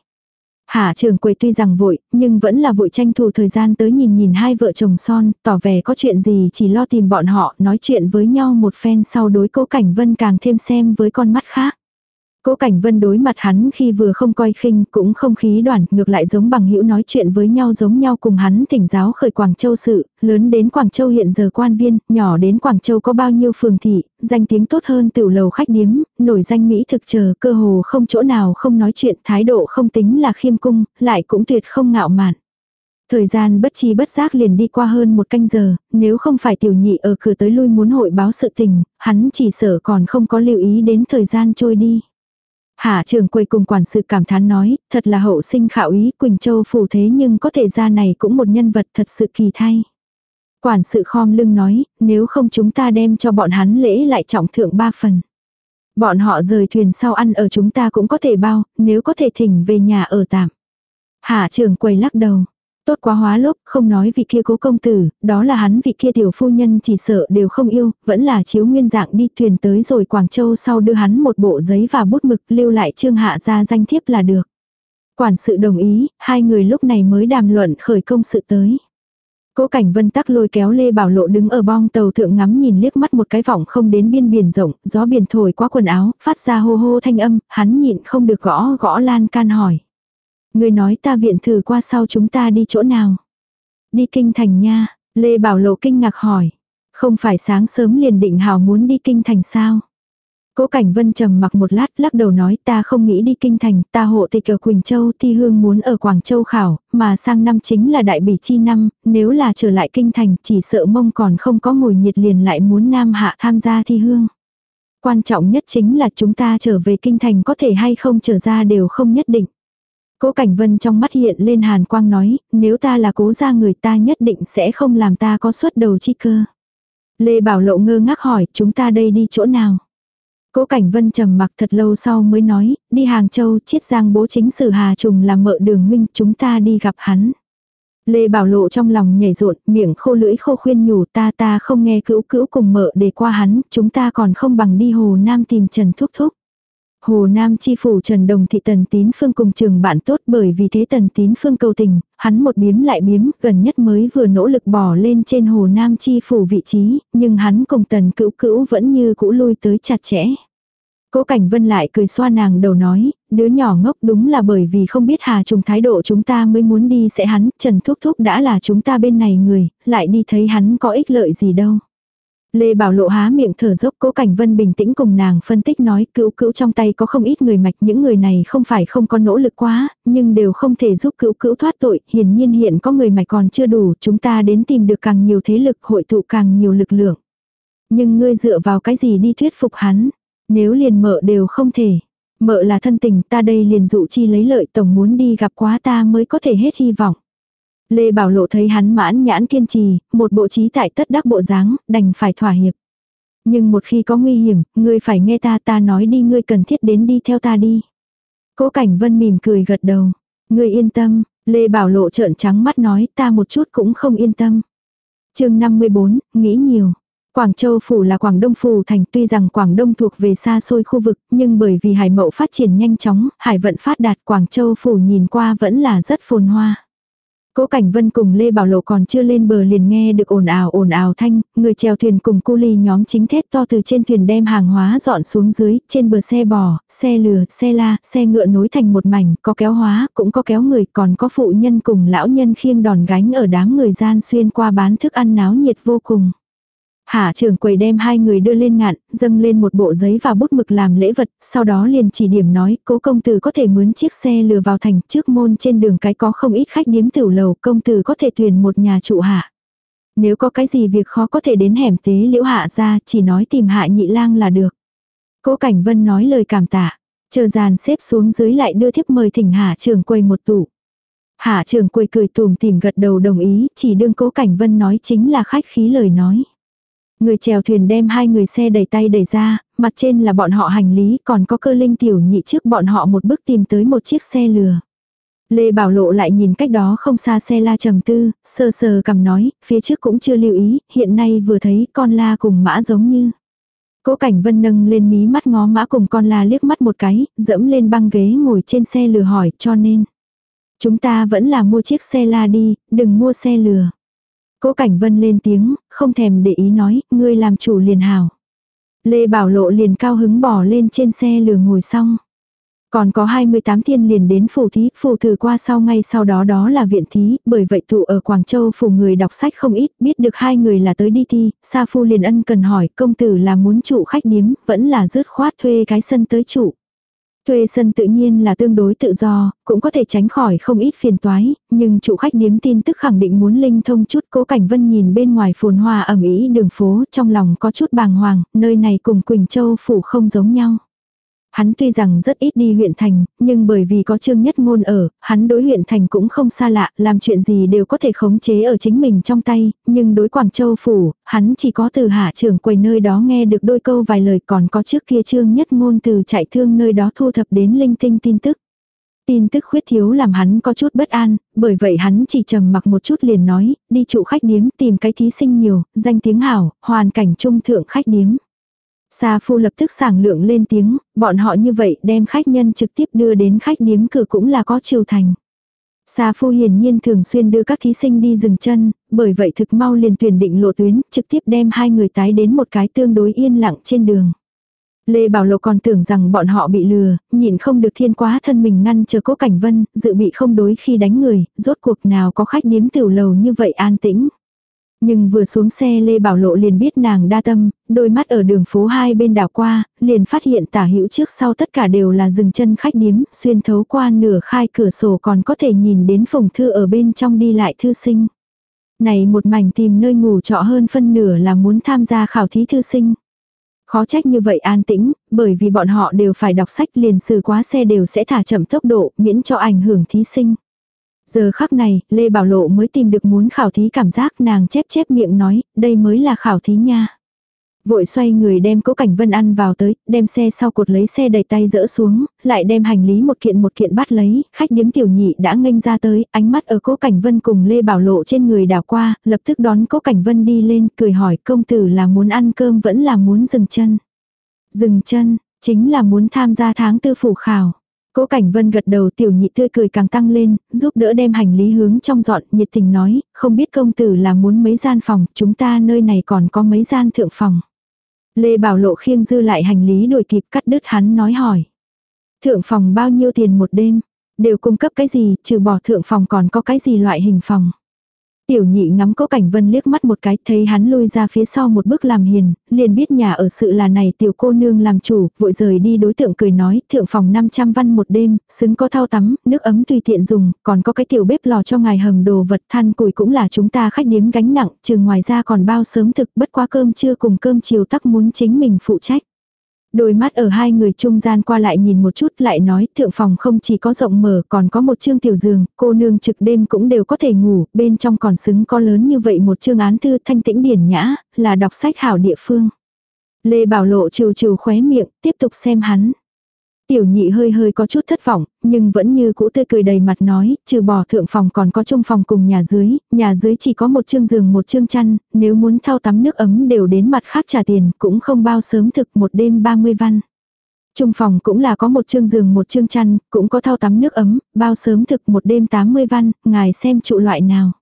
Hạ Trường quầy tuy rằng vội, nhưng vẫn là vội tranh thủ thời gian tới nhìn nhìn hai vợ chồng son, tỏ vẻ có chuyện gì chỉ lo tìm bọn họ nói chuyện với nhau một phen sau đối cố cảnh vân càng thêm xem với con mắt khác. Cố Cảnh Vân đối mặt hắn khi vừa không coi khinh cũng không khí đoàn, ngược lại giống bằng hữu nói chuyện với nhau giống nhau cùng hắn thỉnh giáo khởi Quảng Châu sự, lớn đến Quảng Châu hiện giờ quan viên, nhỏ đến Quảng Châu có bao nhiêu phường thị, danh tiếng tốt hơn tiểu lầu khách điếm, nổi danh Mỹ thực chờ, cơ hồ không chỗ nào không nói chuyện, thái độ không tính là khiêm cung, lại cũng tuyệt không ngạo mạn. Thời gian bất chi bất giác liền đi qua hơn một canh giờ, nếu không phải tiểu nhị ở cửa tới lui muốn hội báo sự tình, hắn chỉ sợ còn không có lưu ý đến thời gian trôi đi. Hạ trưởng quầy cùng quản sự cảm thán nói, thật là hậu sinh khảo ý Quỳnh Châu phủ thế nhưng có thể ra này cũng một nhân vật thật sự kỳ thay. Quản sự khom lưng nói, nếu không chúng ta đem cho bọn hắn lễ lại trọng thượng ba phần. Bọn họ rời thuyền sau ăn ở chúng ta cũng có thể bao, nếu có thể thỉnh về nhà ở tạm. Hạ trưởng quầy lắc đầu. Tốt quá hóa lốc, không nói vị kia cố công tử, đó là hắn vị kia tiểu phu nhân chỉ sợ đều không yêu, vẫn là chiếu nguyên dạng đi thuyền tới rồi Quảng Châu sau đưa hắn một bộ giấy và bút mực lưu lại trương hạ ra danh thiếp là được. Quản sự đồng ý, hai người lúc này mới đàm luận khởi công sự tới. Cố cảnh vân tắc lôi kéo Lê Bảo Lộ đứng ở bong tàu thượng ngắm nhìn liếc mắt một cái vọng không đến biên biển rộng, gió biển thổi qua quần áo, phát ra hô hô thanh âm, hắn nhịn không được gõ gõ lan can hỏi. Người nói ta viện thử qua sau chúng ta đi chỗ nào? Đi kinh thành nha, Lê Bảo Lộ kinh ngạc hỏi. Không phải sáng sớm liền định hào muốn đi kinh thành sao? Cố Cảnh Vân trầm mặc một lát lắc đầu nói ta không nghĩ đi kinh thành, ta hộ tịch ở Quỳnh Châu thi hương muốn ở Quảng Châu khảo, mà sang năm chính là đại bỉ chi năm, nếu là trở lại kinh thành chỉ sợ mông còn không có ngồi nhiệt liền lại muốn nam hạ tham gia thi hương. Quan trọng nhất chính là chúng ta trở về kinh thành có thể hay không trở ra đều không nhất định. Cố Cảnh Vân trong mắt hiện lên hàn quang nói, nếu ta là cố gia người ta nhất định sẽ không làm ta có suất đầu chi cơ. Lê Bảo Lộ ngơ ngác hỏi, chúng ta đây đi chỗ nào? Cố Cảnh Vân trầm mặc thật lâu sau mới nói, đi Hàng Châu, chiết giang bố chính sử Hà Trùng làm mợ đường huynh, chúng ta đi gặp hắn. Lê Bảo Lộ trong lòng nhảy rộn, miệng khô lưỡi khô khuyên nhủ ta ta không nghe cữu cữu cùng mợ để qua hắn, chúng ta còn không bằng đi Hồ Nam tìm Trần Thúc Thúc. Hồ Nam chi phủ Trần Đồng thị Tần Tín Phương cùng trường bạn tốt bởi vì thế Tần Tín Phương cầu tình, hắn một biếm lại biếm, gần nhất mới vừa nỗ lực bỏ lên trên Hồ Nam chi phủ vị trí, nhưng hắn cùng Tần Cữu Cữu vẫn như cũ lui tới chặt chẽ. Cố Cảnh Vân lại cười xoa nàng đầu nói, đứa nhỏ ngốc đúng là bởi vì không biết Hà Trùng thái độ chúng ta mới muốn đi sẽ hắn, Trần Thúc Thúc đã là chúng ta bên này người, lại đi thấy hắn có ích lợi gì đâu. Lê Bảo Lộ há miệng thở dốc Cố Cảnh Vân bình tĩnh cùng nàng phân tích nói cữu cữu trong tay có không ít người mạch những người này không phải không có nỗ lực quá, nhưng đều không thể giúp cữu cữu thoát tội, hiển nhiên hiện có người mạch còn chưa đủ, chúng ta đến tìm được càng nhiều thế lực hội tụ càng nhiều lực lượng. Nhưng ngươi dựa vào cái gì đi thuyết phục hắn, nếu liền mợ đều không thể. Mợ là thân tình ta đây liền dụ chi lấy lợi tổng muốn đi gặp quá ta mới có thể hết hy vọng. Lê Bảo Lộ thấy hắn mãn nhãn kiên trì, một bộ trí tại tất đắc bộ dáng, đành phải thỏa hiệp. Nhưng một khi có nguy hiểm, ngươi phải nghe ta ta nói đi ngươi cần thiết đến đi theo ta đi. Cố Cảnh Vân mỉm cười gật đầu. Ngươi yên tâm, Lê Bảo Lộ trợn trắng mắt nói ta một chút cũng không yên tâm. chương 54, nghĩ nhiều. Quảng Châu Phủ là Quảng Đông Phủ thành tuy rằng Quảng Đông thuộc về xa xôi khu vực, nhưng bởi vì hải mậu phát triển nhanh chóng, hải vận phát đạt Quảng Châu Phủ nhìn qua vẫn là rất phồn hoa. Cố Cảnh Vân cùng Lê Bảo Lộ còn chưa lên bờ liền nghe được ồn ào ồn ào thanh, người chèo thuyền cùng cu ly nhóm chính thét to từ trên thuyền đem hàng hóa dọn xuống dưới, trên bờ xe bò, xe lừa, xe la, xe ngựa nối thành một mảnh, có kéo hóa, cũng có kéo người, còn có phụ nhân cùng lão nhân khiêng đòn gánh ở đám người gian xuyên qua bán thức ăn náo nhiệt vô cùng. Hạ trưởng quầy đem hai người đưa lên ngạn, dâng lên một bộ giấy và bút mực làm lễ vật, sau đó liền chỉ điểm nói, cố công tử có thể mướn chiếc xe lừa vào thành trước môn trên đường cái có không ít khách điếm tiểu lầu, công tử có thể tuyển một nhà trụ hạ. Nếu có cái gì việc khó có thể đến hẻm tế liễu hạ ra, chỉ nói tìm hạ nhị lang là được. Cố Cảnh Vân nói lời cảm tạ, chờ dàn xếp xuống dưới lại đưa thiếp mời thỉnh hạ trưởng quầy một tủ. Hạ trưởng quầy cười tùm tìm gật đầu đồng ý, chỉ đương cố Cảnh Vân nói chính là khách khí lời nói. Người chèo thuyền đem hai người xe đẩy tay đẩy ra, mặt trên là bọn họ hành lý, còn có cơ linh tiểu nhị trước bọn họ một bước tìm tới một chiếc xe lừa. Lê Bảo Lộ lại nhìn cách đó không xa xe la trầm tư, sơ sờ cầm nói, phía trước cũng chưa lưu ý, hiện nay vừa thấy con la cùng mã giống như. Cố Cảnh Vân nâng lên mí mắt ngó mã cùng con la liếc mắt một cái, dẫm lên băng ghế ngồi trên xe lừa hỏi cho nên. Chúng ta vẫn là mua chiếc xe la đi, đừng mua xe lừa. Cố Cảnh Vân lên tiếng, không thèm để ý nói, ngươi làm chủ liền hảo. Lê Bảo Lộ liền cao hứng bỏ lên trên xe lừa ngồi xong. Còn có 28 thiên liền đến phủ thí, phủ thử qua sau ngay sau đó đó là viện thí, bởi vậy tụ ở Quảng Châu phủ người đọc sách không ít, biết được hai người là tới đi thi, Sa Phu liền ân cần hỏi công tử là muốn trụ khách điếm, vẫn là dứt khoát thuê cái sân tới trụ. Thuê sân tự nhiên là tương đối tự do, cũng có thể tránh khỏi không ít phiền toái, nhưng chủ khách điếm tin tức khẳng định muốn linh thông chút cố cảnh vân nhìn bên ngoài phồn hoa ẩm ý đường phố trong lòng có chút bàng hoàng, nơi này cùng Quỳnh Châu phủ không giống nhau. Hắn tuy rằng rất ít đi huyện thành, nhưng bởi vì có trương nhất ngôn ở, hắn đối huyện thành cũng không xa lạ, làm chuyện gì đều có thể khống chế ở chính mình trong tay, nhưng đối Quảng Châu phủ, hắn chỉ có từ hạ trưởng quầy nơi đó nghe được đôi câu vài lời còn có trước kia trương nhất ngôn từ chạy thương nơi đó thu thập đến linh tinh tin tức. Tin tức khuyết thiếu làm hắn có chút bất an, bởi vậy hắn chỉ trầm mặc một chút liền nói, đi trụ khách điếm tìm cái thí sinh nhiều, danh tiếng hảo, hoàn cảnh trung thượng khách điếm. Sa phu lập tức sảng lượng lên tiếng, bọn họ như vậy đem khách nhân trực tiếp đưa đến khách điếm cửa cũng là có chiều thành. Sa phu hiển nhiên thường xuyên đưa các thí sinh đi dừng chân, bởi vậy thực mau liền tuyển định lộ tuyến, trực tiếp đem hai người tái đến một cái tương đối yên lặng trên đường. Lê Bảo Lộ còn tưởng rằng bọn họ bị lừa, nhìn không được thiên quá thân mình ngăn chờ cố cảnh vân, dự bị không đối khi đánh người, rốt cuộc nào có khách điếm tiểu lầu như vậy an tĩnh. Nhưng vừa xuống xe Lê Bảo Lộ liền biết nàng đa tâm, đôi mắt ở đường phố hai bên đảo qua, liền phát hiện tả hữu trước sau tất cả đều là dừng chân khách điếm, xuyên thấu qua nửa khai cửa sổ còn có thể nhìn đến phòng thư ở bên trong đi lại thư sinh. Này một mảnh tìm nơi ngủ trọ hơn phân nửa là muốn tham gia khảo thí thư sinh. Khó trách như vậy an tĩnh, bởi vì bọn họ đều phải đọc sách liền xử quá xe đều sẽ thả chậm tốc độ miễn cho ảnh hưởng thí sinh. Giờ khắc này, Lê Bảo Lộ mới tìm được muốn khảo thí cảm giác nàng chép chép miệng nói, đây mới là khảo thí nha. Vội xoay người đem cố cảnh vân ăn vào tới, đem xe sau cột lấy xe đầy tay dỡ xuống, lại đem hành lý một kiện một kiện bắt lấy, khách điếm tiểu nhị đã nghênh ra tới, ánh mắt ở cố cảnh vân cùng Lê Bảo Lộ trên người đảo qua, lập tức đón cố cảnh vân đi lên, cười hỏi công tử là muốn ăn cơm vẫn là muốn dừng chân. Dừng chân, Chính là muốn tham gia tháng tư phủ khảo. Cố Cảnh Vân gật đầu tiểu nhị tươi cười càng tăng lên, giúp đỡ đem hành lý hướng trong dọn, nhiệt tình nói, không biết công tử là muốn mấy gian phòng, chúng ta nơi này còn có mấy gian thượng phòng. Lê Bảo Lộ khiêng dư lại hành lý đuổi kịp cắt đứt hắn nói hỏi. Thượng phòng bao nhiêu tiền một đêm, đều cung cấp cái gì, trừ bỏ thượng phòng còn có cái gì loại hình phòng. Tiểu nhị ngắm cố cảnh vân liếc mắt một cái, thấy hắn lui ra phía sau một bước làm hiền, liền biết nhà ở sự là này tiểu cô nương làm chủ, vội rời đi đối tượng cười nói, thượng phòng 500 văn một đêm, xứng có thao tắm, nước ấm tùy tiện dùng, còn có cái tiểu bếp lò cho ngài hầm đồ vật than củi cũng là chúng ta khách điếm gánh nặng, trừ ngoài ra còn bao sớm thực bất quá cơm trưa cùng cơm chiều tắc muốn chính mình phụ trách. Đôi mắt ở hai người trung gian qua lại nhìn một chút lại nói thượng phòng không chỉ có rộng mở còn có một chương tiểu giường, cô nương trực đêm cũng đều có thể ngủ, bên trong còn xứng có lớn như vậy một chương án thư thanh tĩnh điển nhã, là đọc sách hảo địa phương. Lê Bảo Lộ trừ trừ khóe miệng, tiếp tục xem hắn. Tiểu nhị hơi hơi có chút thất vọng, nhưng vẫn như cũ tươi cười đầy mặt nói, trừ bỏ thượng phòng còn có trung phòng cùng nhà dưới, nhà dưới chỉ có một chương giường một chương chăn, nếu muốn thao tắm nước ấm đều đến mặt khác trả tiền, cũng không bao sớm thực một đêm 30 văn. Trung phòng cũng là có một chương giường một chương chăn, cũng có thao tắm nước ấm, bao sớm thực một đêm 80 văn, ngài xem trụ loại nào.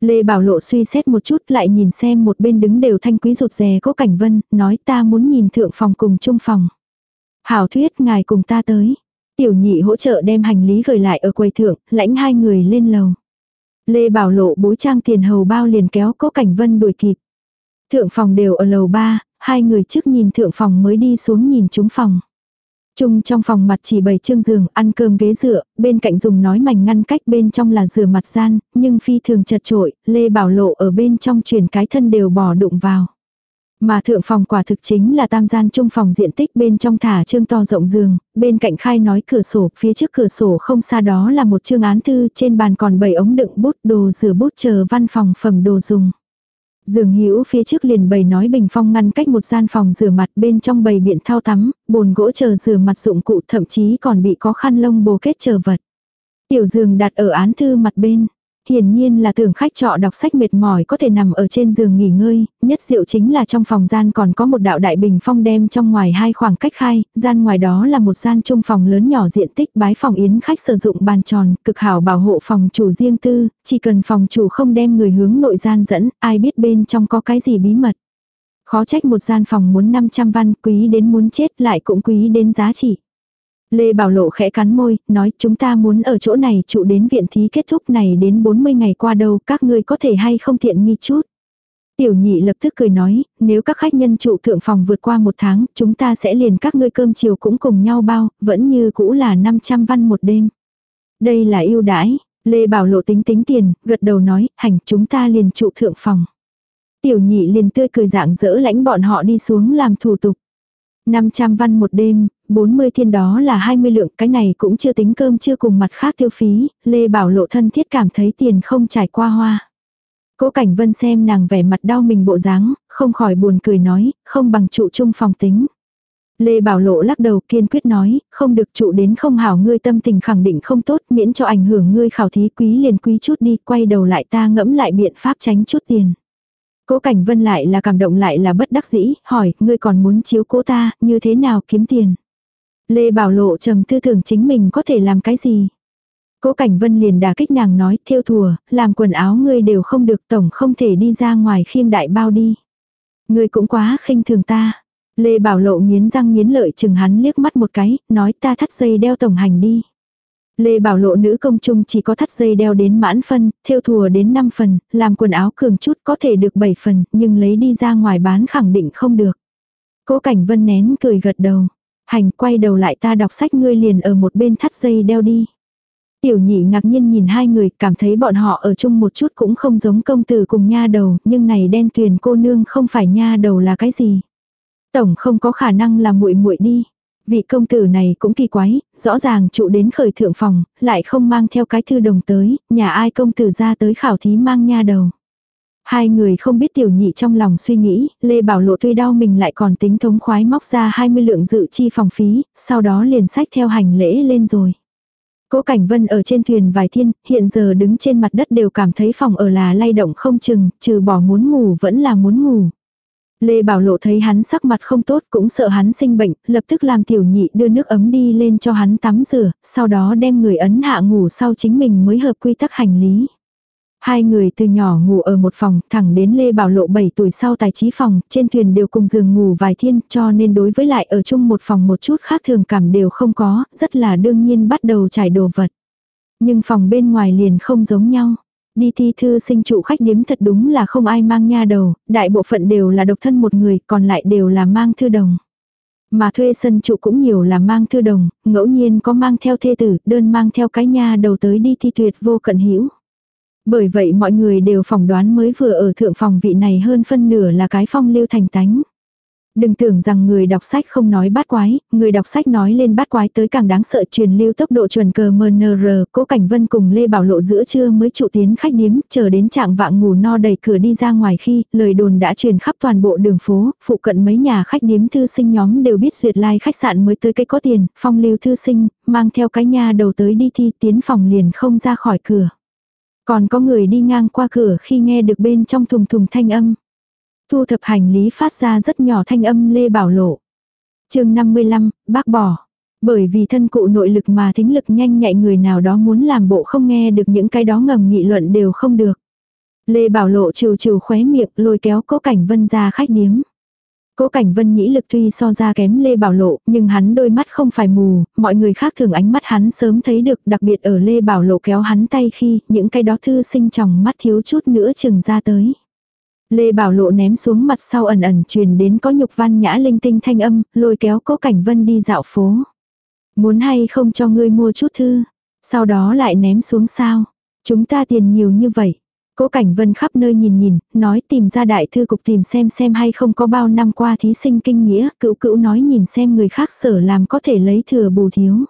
Lê Bảo Lộ suy xét một chút lại nhìn xem một bên đứng đều thanh quý rụt rè cố cảnh vân, nói ta muốn nhìn thượng phòng cùng trung phòng. Hảo thuyết ngài cùng ta tới. Tiểu nhị hỗ trợ đem hành lý gửi lại ở quầy thượng, lãnh hai người lên lầu. Lê Bảo Lộ bối trang tiền hầu bao liền kéo cố cảnh vân đuổi kịp. Thượng phòng đều ở lầu ba, hai người trước nhìn thượng phòng mới đi xuống nhìn chúng phòng. Trung trong phòng mặt chỉ bày trương giường, ăn cơm ghế dựa, bên cạnh dùng nói mảnh ngăn cách bên trong là rửa mặt gian, nhưng phi thường chật trội, Lê Bảo Lộ ở bên trong chuyển cái thân đều bỏ đụng vào. Mà thượng phòng quả thực chính là tam gian trung phòng diện tích bên trong thả trương to rộng giường, bên cạnh khai nói cửa sổ, phía trước cửa sổ không xa đó là một chương án thư, trên bàn còn bảy ống đựng bút đồ rửa bút chờ văn phòng phẩm đồ dùng. Giường hữu phía trước liền bày nói bình phong ngăn cách một gian phòng rửa mặt bên trong bày biện thao tắm, bồn gỗ chờ rửa mặt dụng cụ thậm chí còn bị có khăn lông bồ kết chờ vật. Tiểu giường đặt ở án thư mặt bên. Hiển nhiên là tưởng khách trọ đọc sách mệt mỏi có thể nằm ở trên giường nghỉ ngơi, nhất diệu chính là trong phòng gian còn có một đạo đại bình phong đem trong ngoài hai khoảng cách khai, gian ngoài đó là một gian trung phòng lớn nhỏ diện tích bái phòng yến khách sử dụng bàn tròn, cực hảo bảo hộ phòng chủ riêng tư, chỉ cần phòng chủ không đem người hướng nội gian dẫn, ai biết bên trong có cái gì bí mật. Khó trách một gian phòng muốn 500 văn quý đến muốn chết lại cũng quý đến giá trị. Lê Bảo Lộ khẽ cắn môi, nói chúng ta muốn ở chỗ này trụ đến viện thí kết thúc này đến 40 ngày qua đâu, các ngươi có thể hay không tiện nghi chút. Tiểu nhị lập tức cười nói, nếu các khách nhân trụ thượng phòng vượt qua một tháng, chúng ta sẽ liền các ngươi cơm chiều cũng cùng nhau bao, vẫn như cũ là 500 văn một đêm. Đây là ưu đãi, Lê Bảo Lộ tính tính tiền, gật đầu nói, hành chúng ta liền trụ thượng phòng. Tiểu nhị liền tươi cười dạng dỡ lãnh bọn họ đi xuống làm thủ tục. 500 văn một đêm, 40 thiên đó là 20 lượng, cái này cũng chưa tính cơm chưa cùng mặt khác tiêu phí, Lê Bảo Lộ thân thiết cảm thấy tiền không trải qua hoa. Cố Cảnh Vân xem nàng vẻ mặt đau mình bộ dáng, không khỏi buồn cười nói, không bằng trụ chung phòng tính. Lê Bảo Lộ lắc đầu kiên quyết nói, không được trụ đến không hảo ngươi tâm tình khẳng định không tốt miễn cho ảnh hưởng ngươi khảo thí quý liền quý chút đi, quay đầu lại ta ngẫm lại biện pháp tránh chút tiền. Cố Cảnh Vân lại là cảm động lại là bất đắc dĩ, hỏi, ngươi còn muốn chiếu cố ta, như thế nào kiếm tiền. Lê Bảo Lộ trầm tư tưởng chính mình có thể làm cái gì. Cố Cảnh Vân liền đả kích nàng nói, thiêu thùa, làm quần áo ngươi đều không được tổng không thể đi ra ngoài khiêng đại bao đi. Ngươi cũng quá khinh thường ta. Lê Bảo Lộ nghiến răng nghiến lợi chừng hắn liếc mắt một cái, nói ta thắt dây đeo tổng hành đi. Lê Bảo Lộ nữ công trung chỉ có thắt dây đeo đến mãn phân, thiêu thùa đến 5 phần, làm quần áo cường chút có thể được 7 phần, nhưng lấy đi ra ngoài bán khẳng định không được. Cố Cảnh Vân nén cười gật đầu. Hành quay đầu lại ta đọc sách ngươi liền ở một bên thắt dây đeo đi. Tiểu nhị ngạc nhiên nhìn hai người cảm thấy bọn họ ở chung một chút cũng không giống công tử cùng nha đầu, nhưng này đen tuyền cô nương không phải nha đầu là cái gì. Tổng không có khả năng là muội muội đi. Vị công tử này cũng kỳ quái, rõ ràng trụ đến khởi thượng phòng, lại không mang theo cái thư đồng tới, nhà ai công tử ra tới khảo thí mang nha đầu. Hai người không biết tiểu nhị trong lòng suy nghĩ, Lê Bảo Lộ tuy đau mình lại còn tính thống khoái móc ra 20 lượng dự chi phòng phí, sau đó liền sách theo hành lễ lên rồi. Cố Cảnh Vân ở trên thuyền vài thiên, hiện giờ đứng trên mặt đất đều cảm thấy phòng ở là lay động không chừng, trừ bỏ muốn ngủ vẫn là muốn ngủ. Lê Bảo Lộ thấy hắn sắc mặt không tốt cũng sợ hắn sinh bệnh, lập tức làm tiểu nhị đưa nước ấm đi lên cho hắn tắm rửa, sau đó đem người ấn hạ ngủ sau chính mình mới hợp quy tắc hành lý. Hai người từ nhỏ ngủ ở một phòng, thẳng đến Lê Bảo Lộ 7 tuổi sau tài trí phòng, trên thuyền đều cùng giường ngủ vài thiên, cho nên đối với lại ở chung một phòng một chút khác thường cảm đều không có, rất là đương nhiên bắt đầu trải đồ vật. Nhưng phòng bên ngoài liền không giống nhau. Đi thi thư sinh trụ khách điếm thật đúng là không ai mang nha đầu, đại bộ phận đều là độc thân một người, còn lại đều là mang thư đồng. Mà thuê sân trụ cũng nhiều là mang thư đồng, ngẫu nhiên có mang theo thê tử, đơn mang theo cái nha đầu tới đi thi tuyệt vô cận hữu bởi vậy mọi người đều phỏng đoán mới vừa ở thượng phòng vị này hơn phân nửa là cái phong lưu thành tánh. Đừng tưởng rằng người đọc sách không nói bát quái, người đọc sách nói lên bát quái tới càng đáng sợ truyền lưu tốc độ chuẩn cờ MNR, cố cảnh vân cùng Lê Bảo Lộ giữa trưa mới trụ tiến khách điếm, chờ đến trạng vạng ngủ no đẩy cửa đi ra ngoài khi, lời đồn đã truyền khắp toàn bộ đường phố, phụ cận mấy nhà khách điếm thư sinh nhóm đều biết duyệt lai like khách sạn mới tới cái có tiền, phong lưu thư sinh, mang theo cái nhà đầu tới đi thi tiến phòng liền không ra khỏi cửa. Còn có người đi ngang qua cửa khi nghe được bên trong thùng thùng thanh âm. Thu thập hành lý phát ra rất nhỏ thanh âm Lê Bảo Lộ. chương 55, bác bỏ. Bởi vì thân cụ nội lực mà thính lực nhanh nhạy người nào đó muốn làm bộ không nghe được những cái đó ngầm nghị luận đều không được. Lê Bảo Lộ trừ trừ khóe miệng lôi kéo cố cảnh vân ra khách điếm. Cố Cảnh Vân nhĩ lực tuy so ra kém Lê Bảo Lộ, nhưng hắn đôi mắt không phải mù, mọi người khác thường ánh mắt hắn sớm thấy được, đặc biệt ở Lê Bảo Lộ kéo hắn tay khi những cái đó thư sinh trong mắt thiếu chút nữa chừng ra tới. Lê Bảo Lộ ném xuống mặt sau ẩn ẩn truyền đến có nhục văn nhã linh tinh thanh âm, lôi kéo Cố Cảnh Vân đi dạo phố. Muốn hay không cho ngươi mua chút thư, sau đó lại ném xuống sao? Chúng ta tiền nhiều như vậy. Cố Cảnh Vân khắp nơi nhìn nhìn, nói tìm ra đại thư cục tìm xem xem hay không có bao năm qua thí sinh kinh nghĩa, cựu cựu nói nhìn xem người khác sở làm có thể lấy thừa bù thiếu.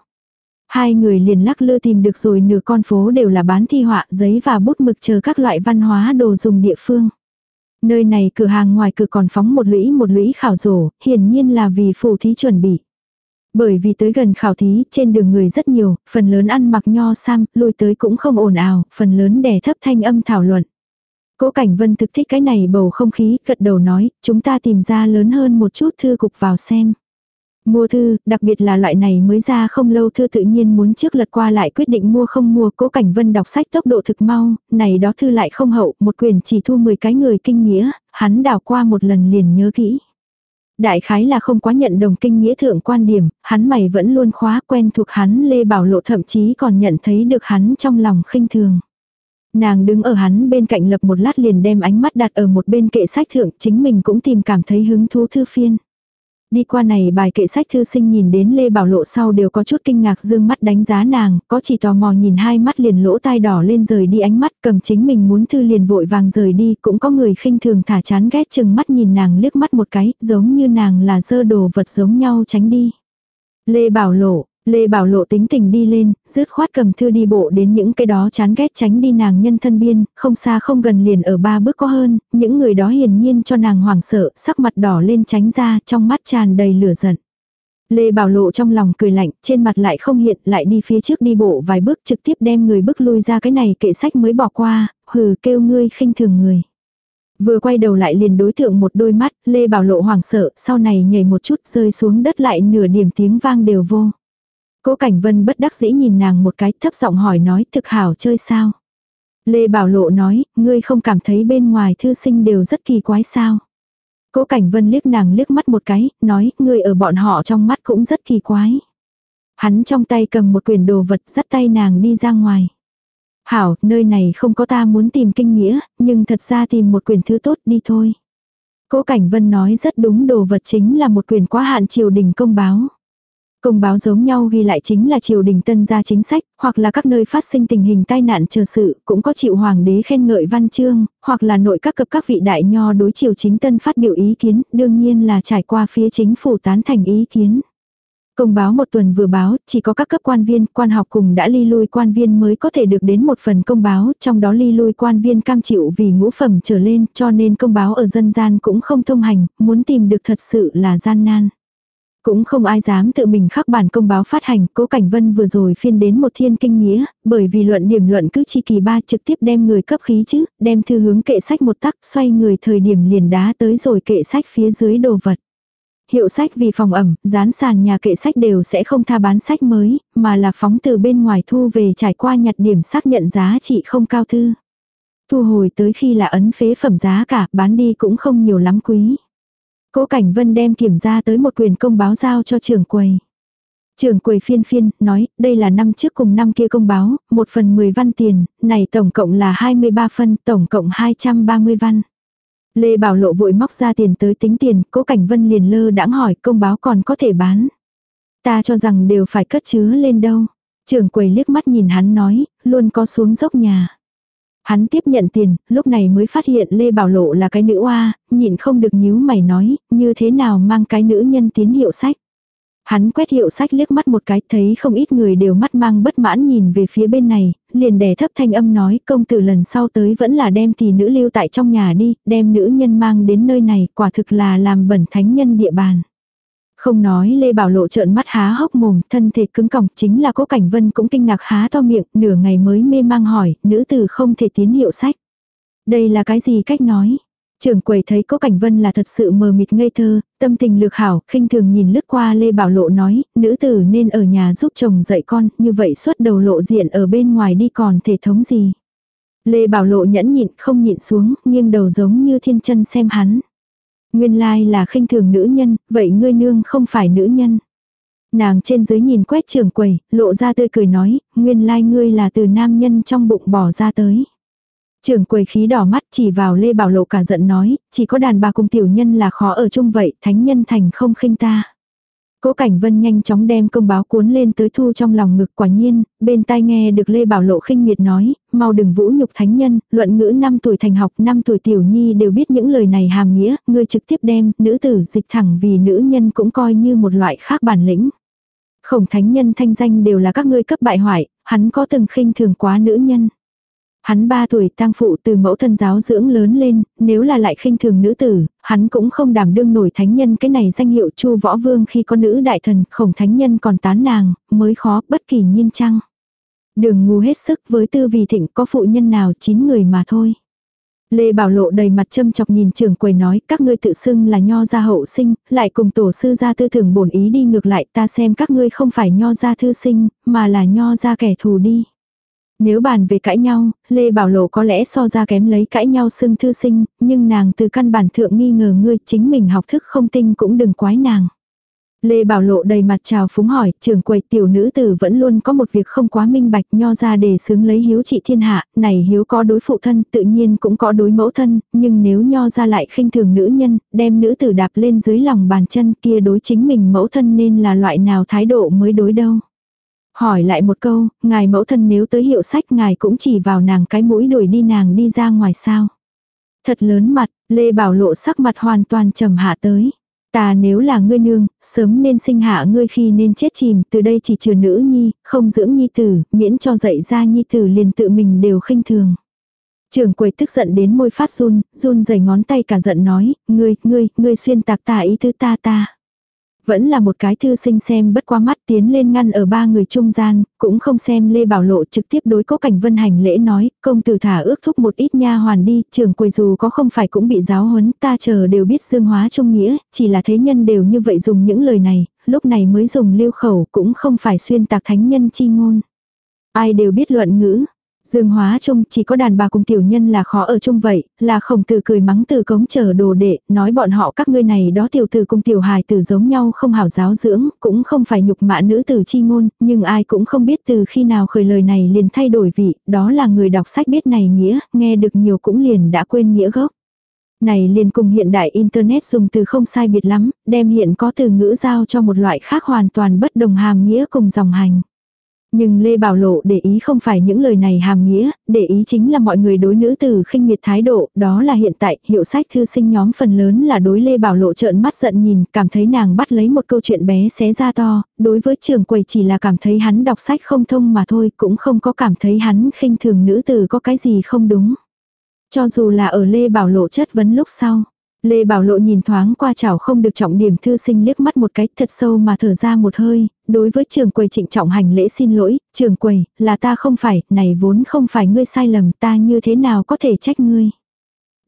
Hai người liền lắc lư tìm được rồi nửa con phố đều là bán thi họa, giấy và bút mực chờ các loại văn hóa đồ dùng địa phương. Nơi này cửa hàng ngoài cửa còn phóng một lũy một lũy khảo rổ, hiển nhiên là vì phù thí chuẩn bị. Bởi vì tới gần khảo thí, trên đường người rất nhiều, phần lớn ăn mặc nho sam, lui tới cũng không ồn ào, phần lớn đè thấp thanh âm thảo luận. Cố Cảnh Vân thực thích cái này bầu không khí, cật đầu nói, chúng ta tìm ra lớn hơn một chút thư cục vào xem. Mua thư, đặc biệt là loại này mới ra không lâu thư tự nhiên muốn trước lật qua lại quyết định mua không mua. Cố Cảnh Vân đọc sách tốc độ thực mau, này đó thư lại không hậu, một quyển chỉ thu 10 cái người kinh nghĩa, hắn đảo qua một lần liền nhớ kỹ. Đại khái là không quá nhận đồng kinh nghĩa thượng quan điểm, hắn mày vẫn luôn khóa quen thuộc hắn Lê Bảo Lộ thậm chí còn nhận thấy được hắn trong lòng khinh thường. Nàng đứng ở hắn bên cạnh lập một lát liền đem ánh mắt đặt ở một bên kệ sách thượng chính mình cũng tìm cảm thấy hứng thú thư phiên. Đi qua này bài kệ sách thư sinh nhìn đến Lê Bảo Lộ sau đều có chút kinh ngạc dương mắt đánh giá nàng, có chỉ tò mò nhìn hai mắt liền lỗ tai đỏ lên rời đi ánh mắt cầm chính mình muốn thư liền vội vàng rời đi, cũng có người khinh thường thả chán ghét chừng mắt nhìn nàng liếc mắt một cái, giống như nàng là dơ đồ vật giống nhau tránh đi. Lê Bảo Lộ, Lê Bảo Lộ tính tình đi lên, rứt khoát cầm thư đi bộ đến những cái đó chán ghét tránh đi nàng nhân thân biên, không xa không gần liền ở ba bước có hơn, những người đó hiển nhiên cho nàng hoảng sợ, sắc mặt đỏ lên tránh ra, trong mắt tràn đầy lửa giận. Lê Bảo Lộ trong lòng cười lạnh, trên mặt lại không hiện, lại đi phía trước đi bộ vài bước trực tiếp đem người bước lui ra cái này kệ sách mới bỏ qua, hừ kêu ngươi khinh thường người. Vừa quay đầu lại liền đối tượng một đôi mắt, Lê Bảo Lộ hoảng sợ, sau này nhảy một chút rơi xuống đất lại nửa điểm tiếng vang đều vô. Cố Cảnh Vân bất đắc dĩ nhìn nàng một cái thấp giọng hỏi nói thực hảo chơi sao. Lê Bảo Lộ nói, ngươi không cảm thấy bên ngoài thư sinh đều rất kỳ quái sao. Cố Cảnh Vân liếc nàng liếc mắt một cái, nói, ngươi ở bọn họ trong mắt cũng rất kỳ quái. Hắn trong tay cầm một quyển đồ vật dắt tay nàng đi ra ngoài. Hảo, nơi này không có ta muốn tìm kinh nghĩa, nhưng thật ra tìm một quyển thứ tốt đi thôi. Cố Cảnh Vân nói rất đúng đồ vật chính là một quyển quá hạn triều đình công báo. Công báo giống nhau ghi lại chính là triều đình tân ra chính sách, hoặc là các nơi phát sinh tình hình tai nạn chờ sự, cũng có chịu hoàng đế khen ngợi văn chương, hoặc là nội các cập các vị đại nho đối triều chính tân phát biểu ý kiến, đương nhiên là trải qua phía chính phủ tán thành ý kiến. Công báo một tuần vừa báo, chỉ có các cấp quan viên, quan học cùng đã ly lui quan viên mới có thể được đến một phần công báo, trong đó ly lui quan viên cam chịu vì ngũ phẩm trở lên, cho nên công báo ở dân gian cũng không thông hành, muốn tìm được thật sự là gian nan. Cũng không ai dám tự mình khắc bản công báo phát hành, cố Cảnh Vân vừa rồi phiên đến một thiên kinh nghĩa, bởi vì luận điểm luận cứ chi kỳ ba trực tiếp đem người cấp khí chứ, đem thư hướng kệ sách một tắc, xoay người thời điểm liền đá tới rồi kệ sách phía dưới đồ vật. Hiệu sách vì phòng ẩm, dán sàn nhà kệ sách đều sẽ không tha bán sách mới, mà là phóng từ bên ngoài thu về trải qua nhặt điểm xác nhận giá trị không cao thư. Thu hồi tới khi là ấn phế phẩm giá cả, bán đi cũng không nhiều lắm quý. Cố Cảnh Vân đem kiểm ra tới một quyền công báo giao cho trưởng quầy. Trưởng quầy phiên phiên, nói, đây là năm trước cùng năm kia công báo, một phần 10 văn tiền, này tổng cộng là 23 phân, tổng cộng 230 văn. Lê Bảo Lộ vội móc ra tiền tới tính tiền, cố Cảnh Vân liền lơ đãng hỏi công báo còn có thể bán. Ta cho rằng đều phải cất chứa lên đâu. Trưởng quầy liếc mắt nhìn hắn nói, luôn có xuống dốc nhà. Hắn tiếp nhận tiền, lúc này mới phát hiện Lê Bảo Lộ là cái nữ oa, nhịn không được nhíu mày nói, như thế nào mang cái nữ nhân tiến hiệu sách. Hắn quét hiệu sách liếc mắt một cái, thấy không ít người đều mắt mang bất mãn nhìn về phía bên này, liền đè thấp thanh âm nói công tử lần sau tới vẫn là đem tỷ nữ lưu tại trong nhà đi, đem nữ nhân mang đến nơi này, quả thực là làm bẩn thánh nhân địa bàn. Không nói Lê Bảo Lộ trợn mắt há hốc mồm, thân thể cứng còng, chính là Cố Cảnh Vân cũng kinh ngạc há to miệng, nửa ngày mới mê mang hỏi, nữ tử không thể tiến hiệu sách. Đây là cái gì cách nói? Trưởng quầy thấy Cố Cảnh Vân là thật sự mờ mịt ngây thơ, tâm tình lược hảo, khinh thường nhìn lướt qua Lê Bảo Lộ nói, nữ tử nên ở nhà giúp chồng dạy con, như vậy suốt đầu lộ diện ở bên ngoài đi còn thể thống gì. Lê Bảo Lộ nhẫn nhịn không nhịn xuống, nghiêng đầu giống như thiên chân xem hắn. Nguyên lai là khinh thường nữ nhân, vậy ngươi nương không phải nữ nhân. Nàng trên dưới nhìn quét trưởng quầy, lộ ra tươi cười nói, nguyên lai ngươi là từ nam nhân trong bụng bỏ ra tới. Trưởng quầy khí đỏ mắt chỉ vào Lê Bảo Lộ cả giận nói, chỉ có đàn bà cùng tiểu nhân là khó ở chung vậy, thánh nhân thành không khinh ta. Cố Cảnh Vân nhanh chóng đem công báo cuốn lên tới thu trong lòng ngực quả nhiên, bên tai nghe được Lê Bảo Lộ khinh miệt nói, mau đừng vũ nhục thánh nhân, luận ngữ 5 tuổi thành học 5 tuổi tiểu nhi đều biết những lời này hàm nghĩa, ngươi trực tiếp đem, nữ tử dịch thẳng vì nữ nhân cũng coi như một loại khác bản lĩnh. Khổng thánh nhân thanh danh đều là các ngươi cấp bại hoại, hắn có từng khinh thường quá nữ nhân. Hắn ba tuổi tang phụ từ mẫu thân giáo dưỡng lớn lên, nếu là lại khinh thường nữ tử, hắn cũng không đảm đương nổi thánh nhân cái này danh hiệu chu võ vương khi có nữ đại thần khổng thánh nhân còn tán nàng, mới khó bất kỳ nhiên chăng. Đường ngu hết sức với tư vì thịnh có phụ nhân nào chín người mà thôi. Lê Bảo Lộ đầy mặt châm chọc nhìn trưởng quầy nói các ngươi tự xưng là nho gia hậu sinh, lại cùng tổ sư gia tư tưởng bổn ý đi ngược lại ta xem các ngươi không phải nho gia thư sinh, mà là nho gia kẻ thù đi. Nếu bàn về cãi nhau, Lê Bảo Lộ có lẽ so ra kém lấy cãi nhau xưng thư sinh, nhưng nàng từ căn bản thượng nghi ngờ ngươi chính mình học thức không tinh cũng đừng quái nàng. Lê Bảo Lộ đầy mặt trào phúng hỏi, trưởng quầy tiểu nữ tử vẫn luôn có một việc không quá minh bạch nho ra để xứng lấy hiếu trị thiên hạ, này hiếu có đối phụ thân tự nhiên cũng có đối mẫu thân, nhưng nếu nho ra lại khinh thường nữ nhân, đem nữ tử đạp lên dưới lòng bàn chân kia đối chính mình mẫu thân nên là loại nào thái độ mới đối đâu. Hỏi lại một câu, ngài mẫu thân nếu tới hiệu sách ngài cũng chỉ vào nàng cái mũi đuổi đi nàng đi ra ngoài sao. Thật lớn mặt, Lê Bảo Lộ sắc mặt hoàn toàn trầm hạ tới. Ta nếu là ngươi nương, sớm nên sinh hạ ngươi khi nên chết chìm, từ đây chỉ trừ nữ nhi, không dưỡng nhi tử, miễn cho dạy ra nhi tử liền tự mình đều khinh thường. Trường quầy tức giận đến môi phát run, run dày ngón tay cả giận nói, ngươi, ngươi, ngươi xuyên tạc tà ý thứ ta ta. Vẫn là một cái thư sinh xem bất qua mắt tiến lên ngăn ở ba người trung gian, cũng không xem Lê Bảo Lộ trực tiếp đối cố cảnh vân hành lễ nói, công tử thả ước thúc một ít nha hoàn đi, trưởng quầy dù có không phải cũng bị giáo huấn, ta chờ đều biết dương hóa trung nghĩa, chỉ là thế nhân đều như vậy dùng những lời này, lúc này mới dùng lưu khẩu cũng không phải xuyên tạc thánh nhân chi ngôn. Ai đều biết luận ngữ, Dương hóa chung chỉ có đàn bà cùng tiểu nhân là khó ở chung vậy, là khổng tử cười mắng từ cống chờ đồ đệ, nói bọn họ các ngươi này đó tiểu tử cùng tiểu hài tử giống nhau không hảo giáo dưỡng, cũng không phải nhục mạ nữ tử chi ngôn, nhưng ai cũng không biết từ khi nào khởi lời này liền thay đổi vị, đó là người đọc sách biết này nghĩa, nghe được nhiều cũng liền đã quên nghĩa gốc. Này liền cùng hiện đại Internet dùng từ không sai biệt lắm, đem hiện có từ ngữ giao cho một loại khác hoàn toàn bất đồng hàm nghĩa cùng dòng hành. Nhưng Lê Bảo Lộ để ý không phải những lời này hàm nghĩa, để ý chính là mọi người đối nữ tử khinh miệt thái độ, đó là hiện tại, hiệu sách thư sinh nhóm phần lớn là đối Lê Bảo Lộ trợn mắt giận nhìn, cảm thấy nàng bắt lấy một câu chuyện bé xé ra to, đối với trường quầy chỉ là cảm thấy hắn đọc sách không thông mà thôi, cũng không có cảm thấy hắn khinh thường nữ tử có cái gì không đúng. Cho dù là ở Lê Bảo Lộ chất vấn lúc sau. Lê Bảo Lộ nhìn thoáng qua chảo không được trọng điểm thư sinh liếc mắt một cái thật sâu mà thở ra một hơi, đối với trường quầy trịnh trọng hành lễ xin lỗi, trường quầy, là ta không phải, này vốn không phải ngươi sai lầm ta như thế nào có thể trách ngươi.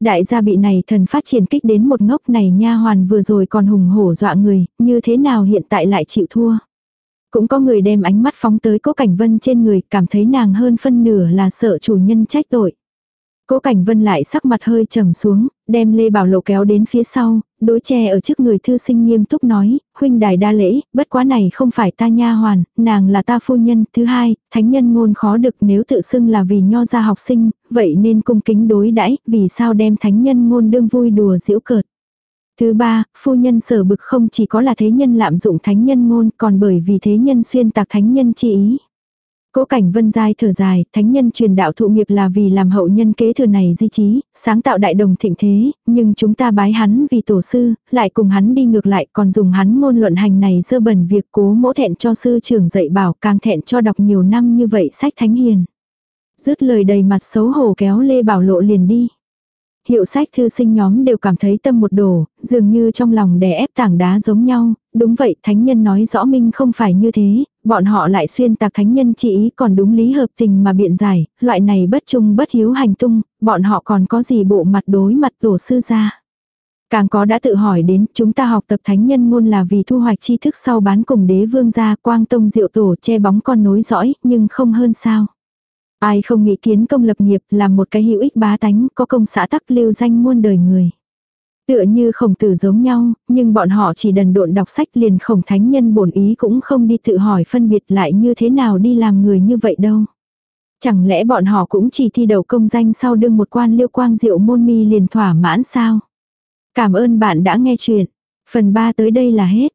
Đại gia bị này thần phát triển kích đến một ngốc này nha hoàn vừa rồi còn hùng hổ dọa người, như thế nào hiện tại lại chịu thua. Cũng có người đem ánh mắt phóng tới cố cảnh vân trên người, cảm thấy nàng hơn phân nửa là sợ chủ nhân trách tội. Cố Cảnh Vân lại sắc mặt hơi trầm xuống, đem Lê Bảo Lộ kéo đến phía sau, đối che ở trước người thư sinh nghiêm túc nói, huynh đài đa lễ, bất quá này không phải ta nha hoàn, nàng là ta phu nhân, thứ hai, thánh nhân ngôn khó được nếu tự xưng là vì nho gia học sinh, vậy nên cung kính đối đãi, vì sao đem thánh nhân ngôn đương vui đùa giễu cợt. Thứ ba, phu nhân sở bực không chỉ có là thế nhân lạm dụng thánh nhân ngôn, còn bởi vì thế nhân xuyên tạc thánh nhân chi ý. Cố cảnh vân giai thở dài, thánh nhân truyền đạo thụ nghiệp là vì làm hậu nhân kế thừa này di trí, sáng tạo đại đồng thịnh thế, nhưng chúng ta bái hắn vì tổ sư, lại cùng hắn đi ngược lại còn dùng hắn ngôn luận hành này dơ bẩn việc cố mỗ thẹn cho sư trưởng dạy bảo càng thẹn cho đọc nhiều năm như vậy sách thánh hiền. Dứt lời đầy mặt xấu hổ kéo Lê Bảo Lộ liền đi. Hiệu sách thư sinh nhóm đều cảm thấy tâm một đổ, dường như trong lòng đè ép tảng đá giống nhau, đúng vậy thánh nhân nói rõ minh không phải như thế, bọn họ lại xuyên tạc thánh nhân chỉ ý còn đúng lý hợp tình mà biện giải, loại này bất trung bất hiếu hành tung, bọn họ còn có gì bộ mặt đối mặt tổ sư ra. Càng có đã tự hỏi đến, chúng ta học tập thánh nhân ngôn là vì thu hoạch tri thức sau bán cùng đế vương gia quang tông diệu tổ che bóng con nối dõi, nhưng không hơn sao. Ai không nghĩ kiến công lập nghiệp làm một cái hữu ích bá tánh có công xã tắc lưu danh muôn đời người. Tựa như khổng tử giống nhau, nhưng bọn họ chỉ đần độn đọc sách liền khổng thánh nhân bổn ý cũng không đi tự hỏi phân biệt lại như thế nào đi làm người như vậy đâu. Chẳng lẽ bọn họ cũng chỉ thi đầu công danh sau đương một quan liêu quang diệu môn mi liền thỏa mãn sao? Cảm ơn bạn đã nghe chuyện. Phần 3 tới đây là hết.